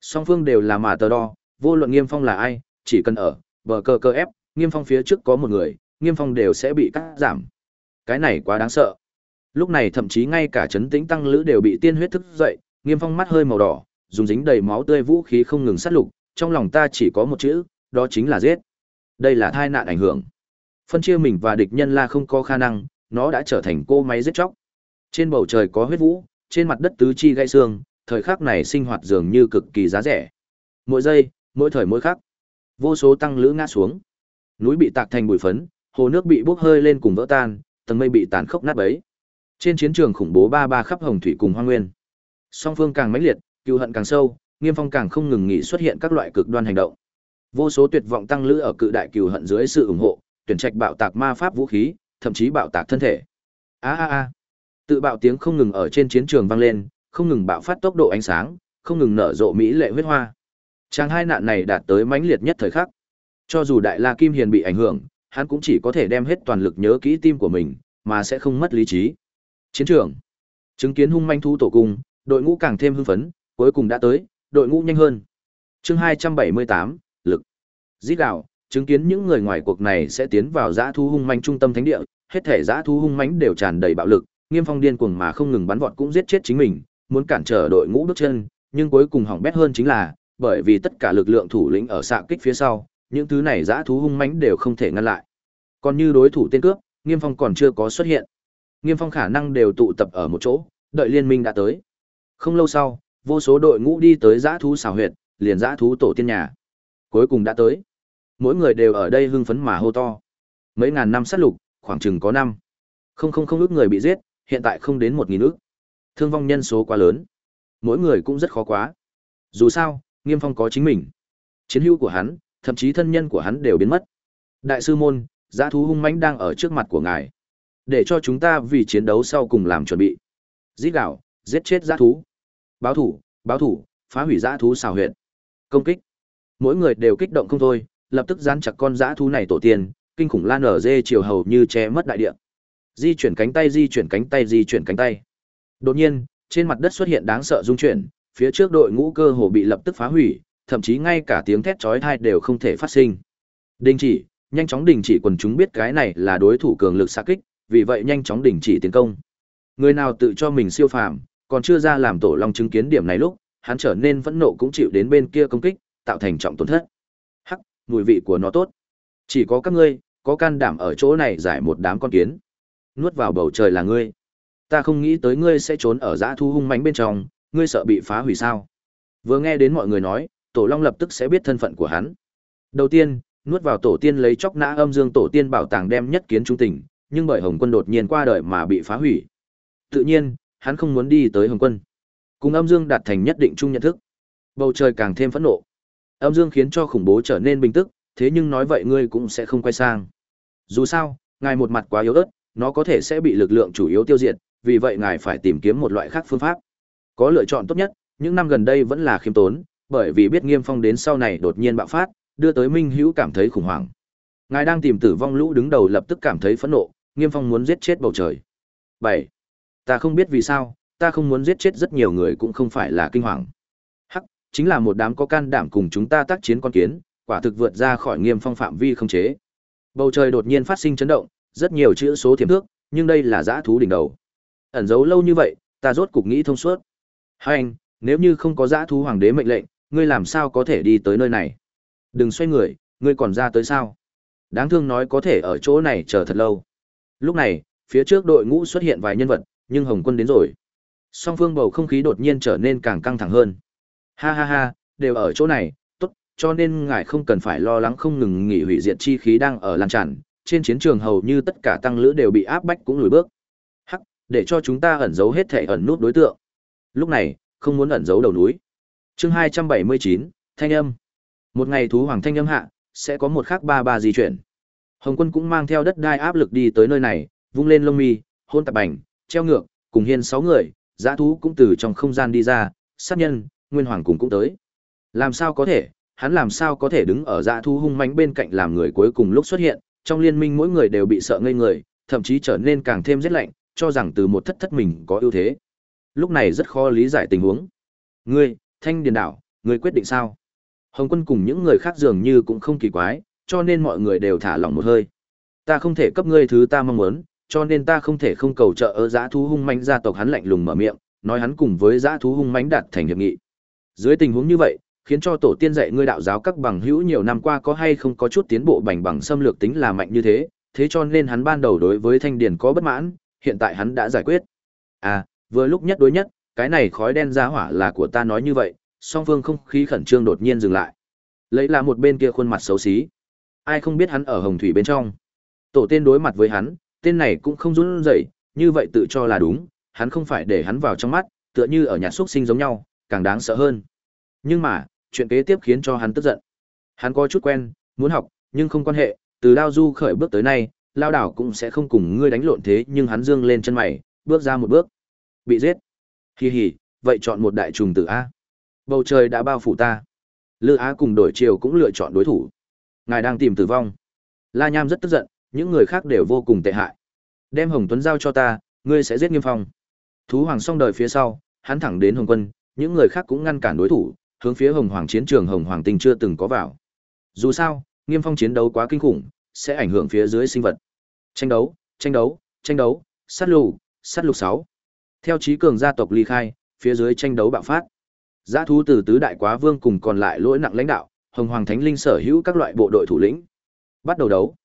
[SPEAKER 1] Song phương đều là mà tờ đo, vô luận Nghiêm Phong là ai, chỉ cần ở bờ cơ cơ ép, Nghiêm Phong phía trước có một người, Nghiêm Phong đều sẽ bị cắt giảm. Cái này quá đáng sợ. Lúc này thậm chí ngay cả chấn tĩnh tăng lữ đều bị tiên huyết thức dậy, Nghiêm Phong mắt hơi màu đỏ, dùng dính đầy máu tươi vũ khí không ngừng sát lục, trong lòng ta chỉ có một chữ, đó chính là giết. Đây là tai nạn ảnh hưởng. Phân chia mình và địch nhân là không có khả năng, nó đã trở thành cô máy giết chóc. Trên bầu trời có huyết vũ, trên mặt đất tứ chi gãy xương, thời khắc này sinh hoạt dường như cực kỳ giá rẻ. Mỗi giây, mỗi thời mỗi khắc, vô số tăng lữ ngã xuống. Núi bị tạc thành bụi phấn, hồ nước bị bốc hơi lên cùng vỡ tan, tầng mây bị tàn khốc nát bấy. Trên chiến trường khủng bố ba ba khắp hồng thủy cùng hoang nguyên. Song phương càng mãnh liệt, cừu hận càng sâu, Nghiêm Phong càng không ngừng nghỉ xuất hiện các loại cực đoan hành động. Vô số tuyệt vọng tăng lữ ở cự đại cừu hận dưới sự ủng hộ, tuyển trạch bạo tạc ma pháp vũ khí, thậm chí bạo tạc thân thể. A a a. Tự bạo tiếng không ngừng ở trên chiến trường vang lên, không ngừng bạo phát tốc độ ánh sáng, không ngừng nở rộ mỹ lệ huyết hoa. Trang hai nạn này đạt tới mãnh liệt nhất thời khắc. Cho dù Đại La Kim Hiền bị ảnh hưởng, hắn cũng chỉ có thể đem hết toàn lực nhớ kỹ tim của mình, mà sẽ không mất lý trí. Chiến trường. Chứng kiến hung manh thú tổ cung, đội ngũ càng thêm hưng phấn, cuối cùng đã tới, đội ngũ nhanh hơn. Chương 278, lực. Dít đạo, chứng kiến những người ngoài cuộc này sẽ tiến vào dã thú hung manh trung tâm thánh địa, hết thể dã thú hung mãnh đều tràn đầy bạo lực, Nghiêm Phong điên cuồng mà không ngừng bắn vọt cũng giết chết chính mình, muốn cản trở đội ngũ bước chân, nhưng cuối cùng hỏng bét hơn chính là, bởi vì tất cả lực lượng thủ lĩnh ở xạ kích phía sau, những thứ này dã thú hung mãnh đều không thể ngăn lại. Còn như đối thủ tên cướp, Nghiêm Phong còn chưa có xuất hiện. Nghiêm Phong khả năng đều tụ tập ở một chỗ, đợi liên minh đã tới. Không lâu sau, vô số đội ngũ đi tới dã thú xào huyệt, liền dã thú tổ tiên nhà. Cuối cùng đã tới. Mỗi người đều ở đây hưng phấn mà hô to. Mấy ngàn năm sát lục, khoảng chừng có năm. Không không không ước người bị giết, hiện tại không đến một nghìn ước. Thương vong nhân số quá lớn. Mỗi người cũng rất khó quá. Dù sao, Nghiêm Phong có chính mình. Chiến hữu của hắn, thậm chí thân nhân của hắn đều biến mất. Đại sư môn, dã thú hung mãnh đang ở trước mặt của ngài. Để cho chúng ta vì chiến đấu sau cùng làm chuẩn bị. Giết gạo, giết chết dã thú. Báo thủ, báo thủ, phá hủy dã thú xào huyệt. Công kích. Mỗi người đều kích động không thôi, lập tức dán chặt con dã thú này tổ tiên, kinh khủng lan ở dê chiều hầu như che mất đại địa. Di chuyển cánh tay, di chuyển cánh tay, di chuyển cánh tay. Đột nhiên, trên mặt đất xuất hiện đáng sợ rung chuyển, phía trước đội ngũ cơ hồ bị lập tức phá hủy, thậm chí ngay cả tiếng thét chói tai đều không thể phát sinh. Đình chỉ, nhanh chóng đình chỉ quần chúng biết cái này là đối thủ cường lực xa kích, vì vậy nhanh chóng đình chỉ tiến công. Người nào tự cho mình siêu phàm, còn chưa ra làm tổ long chứng kiến điểm này lúc, hắn trở nên phẫn nộ cũng chịu đến bên kia công kích, tạo thành trọng tổn thất. Hắc, mùi vị của nó tốt. Chỉ có các ngươi, có can đảm ở chỗ này giải một đám con kiến. Nuốt vào bầu trời là ngươi. Ta không nghĩ tới ngươi sẽ trốn ở dã thu hung mãnh bên trong, ngươi sợ bị phá hủy sao? Vừa nghe đến mọi người nói, Tổ Long lập tức sẽ biết thân phận của hắn. Đầu tiên, nuốt vào tổ tiên lấy chóc nã âm dương tổ tiên bảo tàng đem nhất kiến trung tình, nhưng bởi Hồng Quân đột nhiên qua đời mà bị phá hủy. Tự nhiên, hắn không muốn đi tới Hồng Quân. Cùng âm dương đạt thành nhất định chung nhận thức. Bầu trời càng thêm phẫn nộ. Âm dương khiến cho khủng bố trở nên bình tức, thế nhưng nói vậy ngươi cũng sẽ không quay sang. Dù sao, ngài một mặt quá yếu ớt, nó có thể sẽ bị lực lượng chủ yếu tiêu diệt, vì vậy ngài phải tìm kiếm một loại khác phương pháp. Có lựa chọn tốt nhất, những năm gần đây vẫn là khiêm tốn, bởi vì biết Nghiêm Phong đến sau này đột nhiên bạo phát, đưa tới Minh Hữu cảm thấy khủng hoảng. Ngài đang tìm tử vong lũ đứng đầu lập tức cảm thấy phẫn nộ, Nghiêm Phong muốn giết chết bầu trời. 7. Ta không biết vì sao, ta không muốn giết chết rất nhiều người cũng không phải là kinh hoàng. Hắc, chính là một đám có can đảm cùng chúng ta tác chiến con kiến, quả thực vượt ra khỏi Nghiêm Phong phạm vi không chế. Bầu trời đột nhiên phát sinh chấn động, rất nhiều chữ số thiểm thước, nhưng đây là dã thú đỉnh đầu. Ẩn giấu lâu như vậy, ta rốt cục nghĩ thông suốt. Hành, nếu như không có dã thú hoàng đế mệnh lệnh, ngươi làm sao có thể đi tới nơi này? Đừng xoay người, ngươi còn ra tới sao? Đáng thương nói có thể ở chỗ này chờ thật lâu. Lúc này, phía trước đội ngũ xuất hiện vài nhân vật, nhưng Hồng Quân đến rồi. Song phương bầu không khí đột nhiên trở nên càng căng thẳng hơn. Ha ha ha, đều ở chỗ này, cho nên ngài không cần phải lo lắng không ngừng nghỉ hủy diệt chi khí đang ở lan tràn, trên chiến trường hầu như tất cả tăng lữ đều bị áp bách cũng lùi bước. Hắc, để cho chúng ta ẩn giấu hết thể ẩn nút đối tượng. Lúc này, không muốn ẩn giấu đầu núi. Chương 279, Thanh âm. Một ngày thú hoàng thanh âm hạ, sẽ có một khắc ba ba di chuyển. Hồng Quân cũng mang theo đất đai áp lực đi tới nơi này, vung lên lông mi, hôn tạp bành, treo ngược, cùng hiên sáu người, dã thú cũng từ trong không gian đi ra, sát nhân, nguyên hoàng cùng cũng tới. Làm sao có thể, hắn làm sao có thể đứng ở dạ thu hung mánh bên cạnh làm người cuối cùng lúc xuất hiện, trong liên minh mỗi người đều bị sợ ngây người, thậm chí trở nên càng thêm rét lạnh, cho rằng từ một thất thất mình có ưu thế. Lúc này rất khó lý giải tình huống. Ngươi, Thanh Điền Đảo, ngươi quyết định sao? Hồng Quân cùng những người khác dường như cũng không kỳ quái, cho nên mọi người đều thả lỏng một hơi. Ta không thể cấp ngươi thứ ta mong muốn, cho nên ta không thể không cầu trợ ở giã thú hung mãnh gia tộc hắn lạnh lùng mở miệng, nói hắn cùng với giã thú hung mãnh đạt thành hiệp nghị. Dưới tình huống như vậy, khiến cho tổ tiên dạy ngươi đạo giáo các bằng hữu nhiều năm qua có hay không có chút tiến bộ bành bằng xâm lược tính là mạnh như thế, thế cho nên hắn ban đầu đối với thanh điển có bất mãn, hiện tại hắn đã giải quyết. À, vừa lúc nhất đối nhất, cái này khói đen ra hỏa là của ta nói như vậy, song phương không khí khẩn trương đột nhiên dừng lại. Lấy là một bên kia khuôn mặt xấu xí. Ai không biết hắn ở hồng thủy bên trong. Tổ tiên đối mặt với hắn, tên này cũng không run rẩy, như vậy tự cho là đúng, hắn không phải để hắn vào trong mắt, tựa như ở nhà xúc sinh giống nhau, càng đáng sợ hơn. Nhưng mà, chuyện kế tiếp khiến cho hắn tức giận. Hắn có chút quen, muốn học, nhưng không quan hệ, từ Lao Du khởi bước tới nay, Lao đảo cũng sẽ không cùng ngươi đánh lộn thế, nhưng hắn dương lên chân mày, bước ra một bước. Bị giết. Hi hi, vậy chọn một đại trùng tử A. Bầu trời đã bao phủ ta. Lư Á cùng đổi chiều cũng lựa chọn đối thủ. Ngài đang tìm tử vong. La Nham rất tức giận, những người khác đều vô cùng tệ hại. Đem Hồng Tuấn giao cho ta, ngươi sẽ giết Nghiêm Phong. Thú Hoàng xong đời phía sau, hắn thẳng đến Hồng Quân, những người khác cũng ngăn cản đối thủ, hướng phía Hồng Hoàng chiến trường Hồng Hoàng Tinh chưa từng có vào. Dù sao, Nghiêm Phong chiến đấu quá kinh khủng, sẽ ảnh hưởng phía dưới sinh vật. Tranh đấu, tranh đấu, tranh đấu, sát lục, sát lục sáu Theo trí cường gia tộc ly khai, phía dưới tranh đấu bạo phát. Giá thú từ tứ đại quá vương cùng còn lại lỗi nặng lãnh đạo, Hồng Hoàng Thánh Linh sở hữu các loại bộ đội thủ lĩnh. Bắt đầu đấu.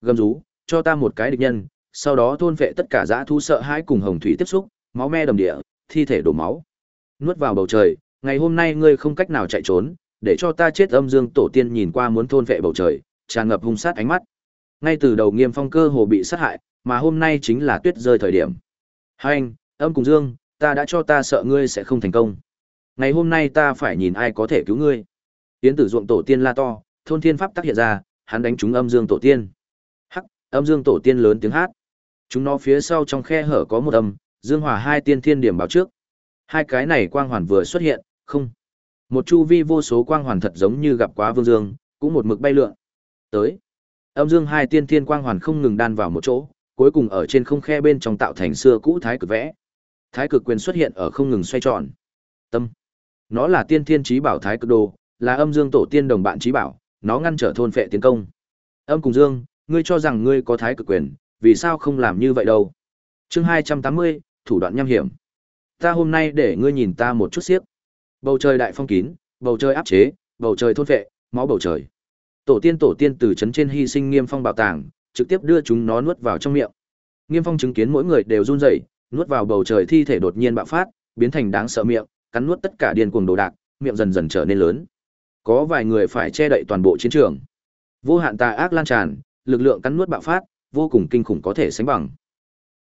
[SPEAKER 1] Gầm rú, cho ta một cái địch nhân, sau đó thôn vệ tất cả dã thú sợ hãi cùng hồng thủy tiếp xúc, máu me đầm địa, thi thể đổ máu. Nuốt vào bầu trời, ngày hôm nay ngươi không cách nào chạy trốn, để cho ta chết âm dương tổ tiên nhìn qua muốn thôn vệ bầu trời, tràn ngập hung sát ánh mắt. Ngay từ đầu Nghiêm Phong cơ hồ bị sát hại, mà hôm nay chính là tuyết rơi thời điểm. Hành, âm cùng dương, ta đã cho ta sợ ngươi sẽ không thành công. Ngày hôm nay ta phải nhìn ai có thể cứu ngươi. Tiến tử ruộng tổ tiên la to, thôn thiên pháp tác hiện ra, hắn đánh trúng âm dương tổ tiên. Hắc, âm dương tổ tiên lớn tiếng hát. Chúng nó phía sau trong khe hở có một âm, dương hòa hai tiên thiên điểm báo trước. Hai cái này quang hoàn vừa xuất hiện, không. Một chu vi vô số quang hoàn thật giống như gặp quá vương dương, cũng một mực bay lượn. Tới. Âm dương hai tiên thiên quang hoàn không ngừng đan vào một chỗ, cuối cùng ở trên không khe bên trong tạo thành xưa cũ thái cực vẽ. Thái cực quyền xuất hiện ở không ngừng xoay tròn. Tâm. Nó là tiên thiên trí bảo thái cực đồ, là âm dương tổ tiên đồng bạn trí bảo, nó ngăn trở thôn phệ tiến công. Âm cùng dương, ngươi cho rằng ngươi có thái cực quyền, vì sao không làm như vậy đâu? Chương hai trăm tám mươi thủ đoạn nham hiểm. Ta hôm nay để ngươi nhìn ta một chút xiếc. Bầu trời đại phong kín, bầu trời áp chế, bầu trời thôn vệ, máu bầu trời. Tổ tiên tổ tiên từ trấn trên hy sinh Nghiêm Phong bảo tàng, trực tiếp đưa chúng nó nuốt vào trong miệng. Nghiêm Phong chứng kiến mỗi người đều run rẩy, nuốt vào bầu trời thi thể đột nhiên bạo phát, biến thành đáng sợ miệng, cắn nuốt tất cả điên cuồng đồ đạc, miệng dần dần trở nên lớn. Có vài người phải che đậy toàn bộ chiến trường. Vô hạn tà ác lan tràn, lực lượng cắn nuốt bạo phát, vô cùng kinh khủng có thể sánh bằng.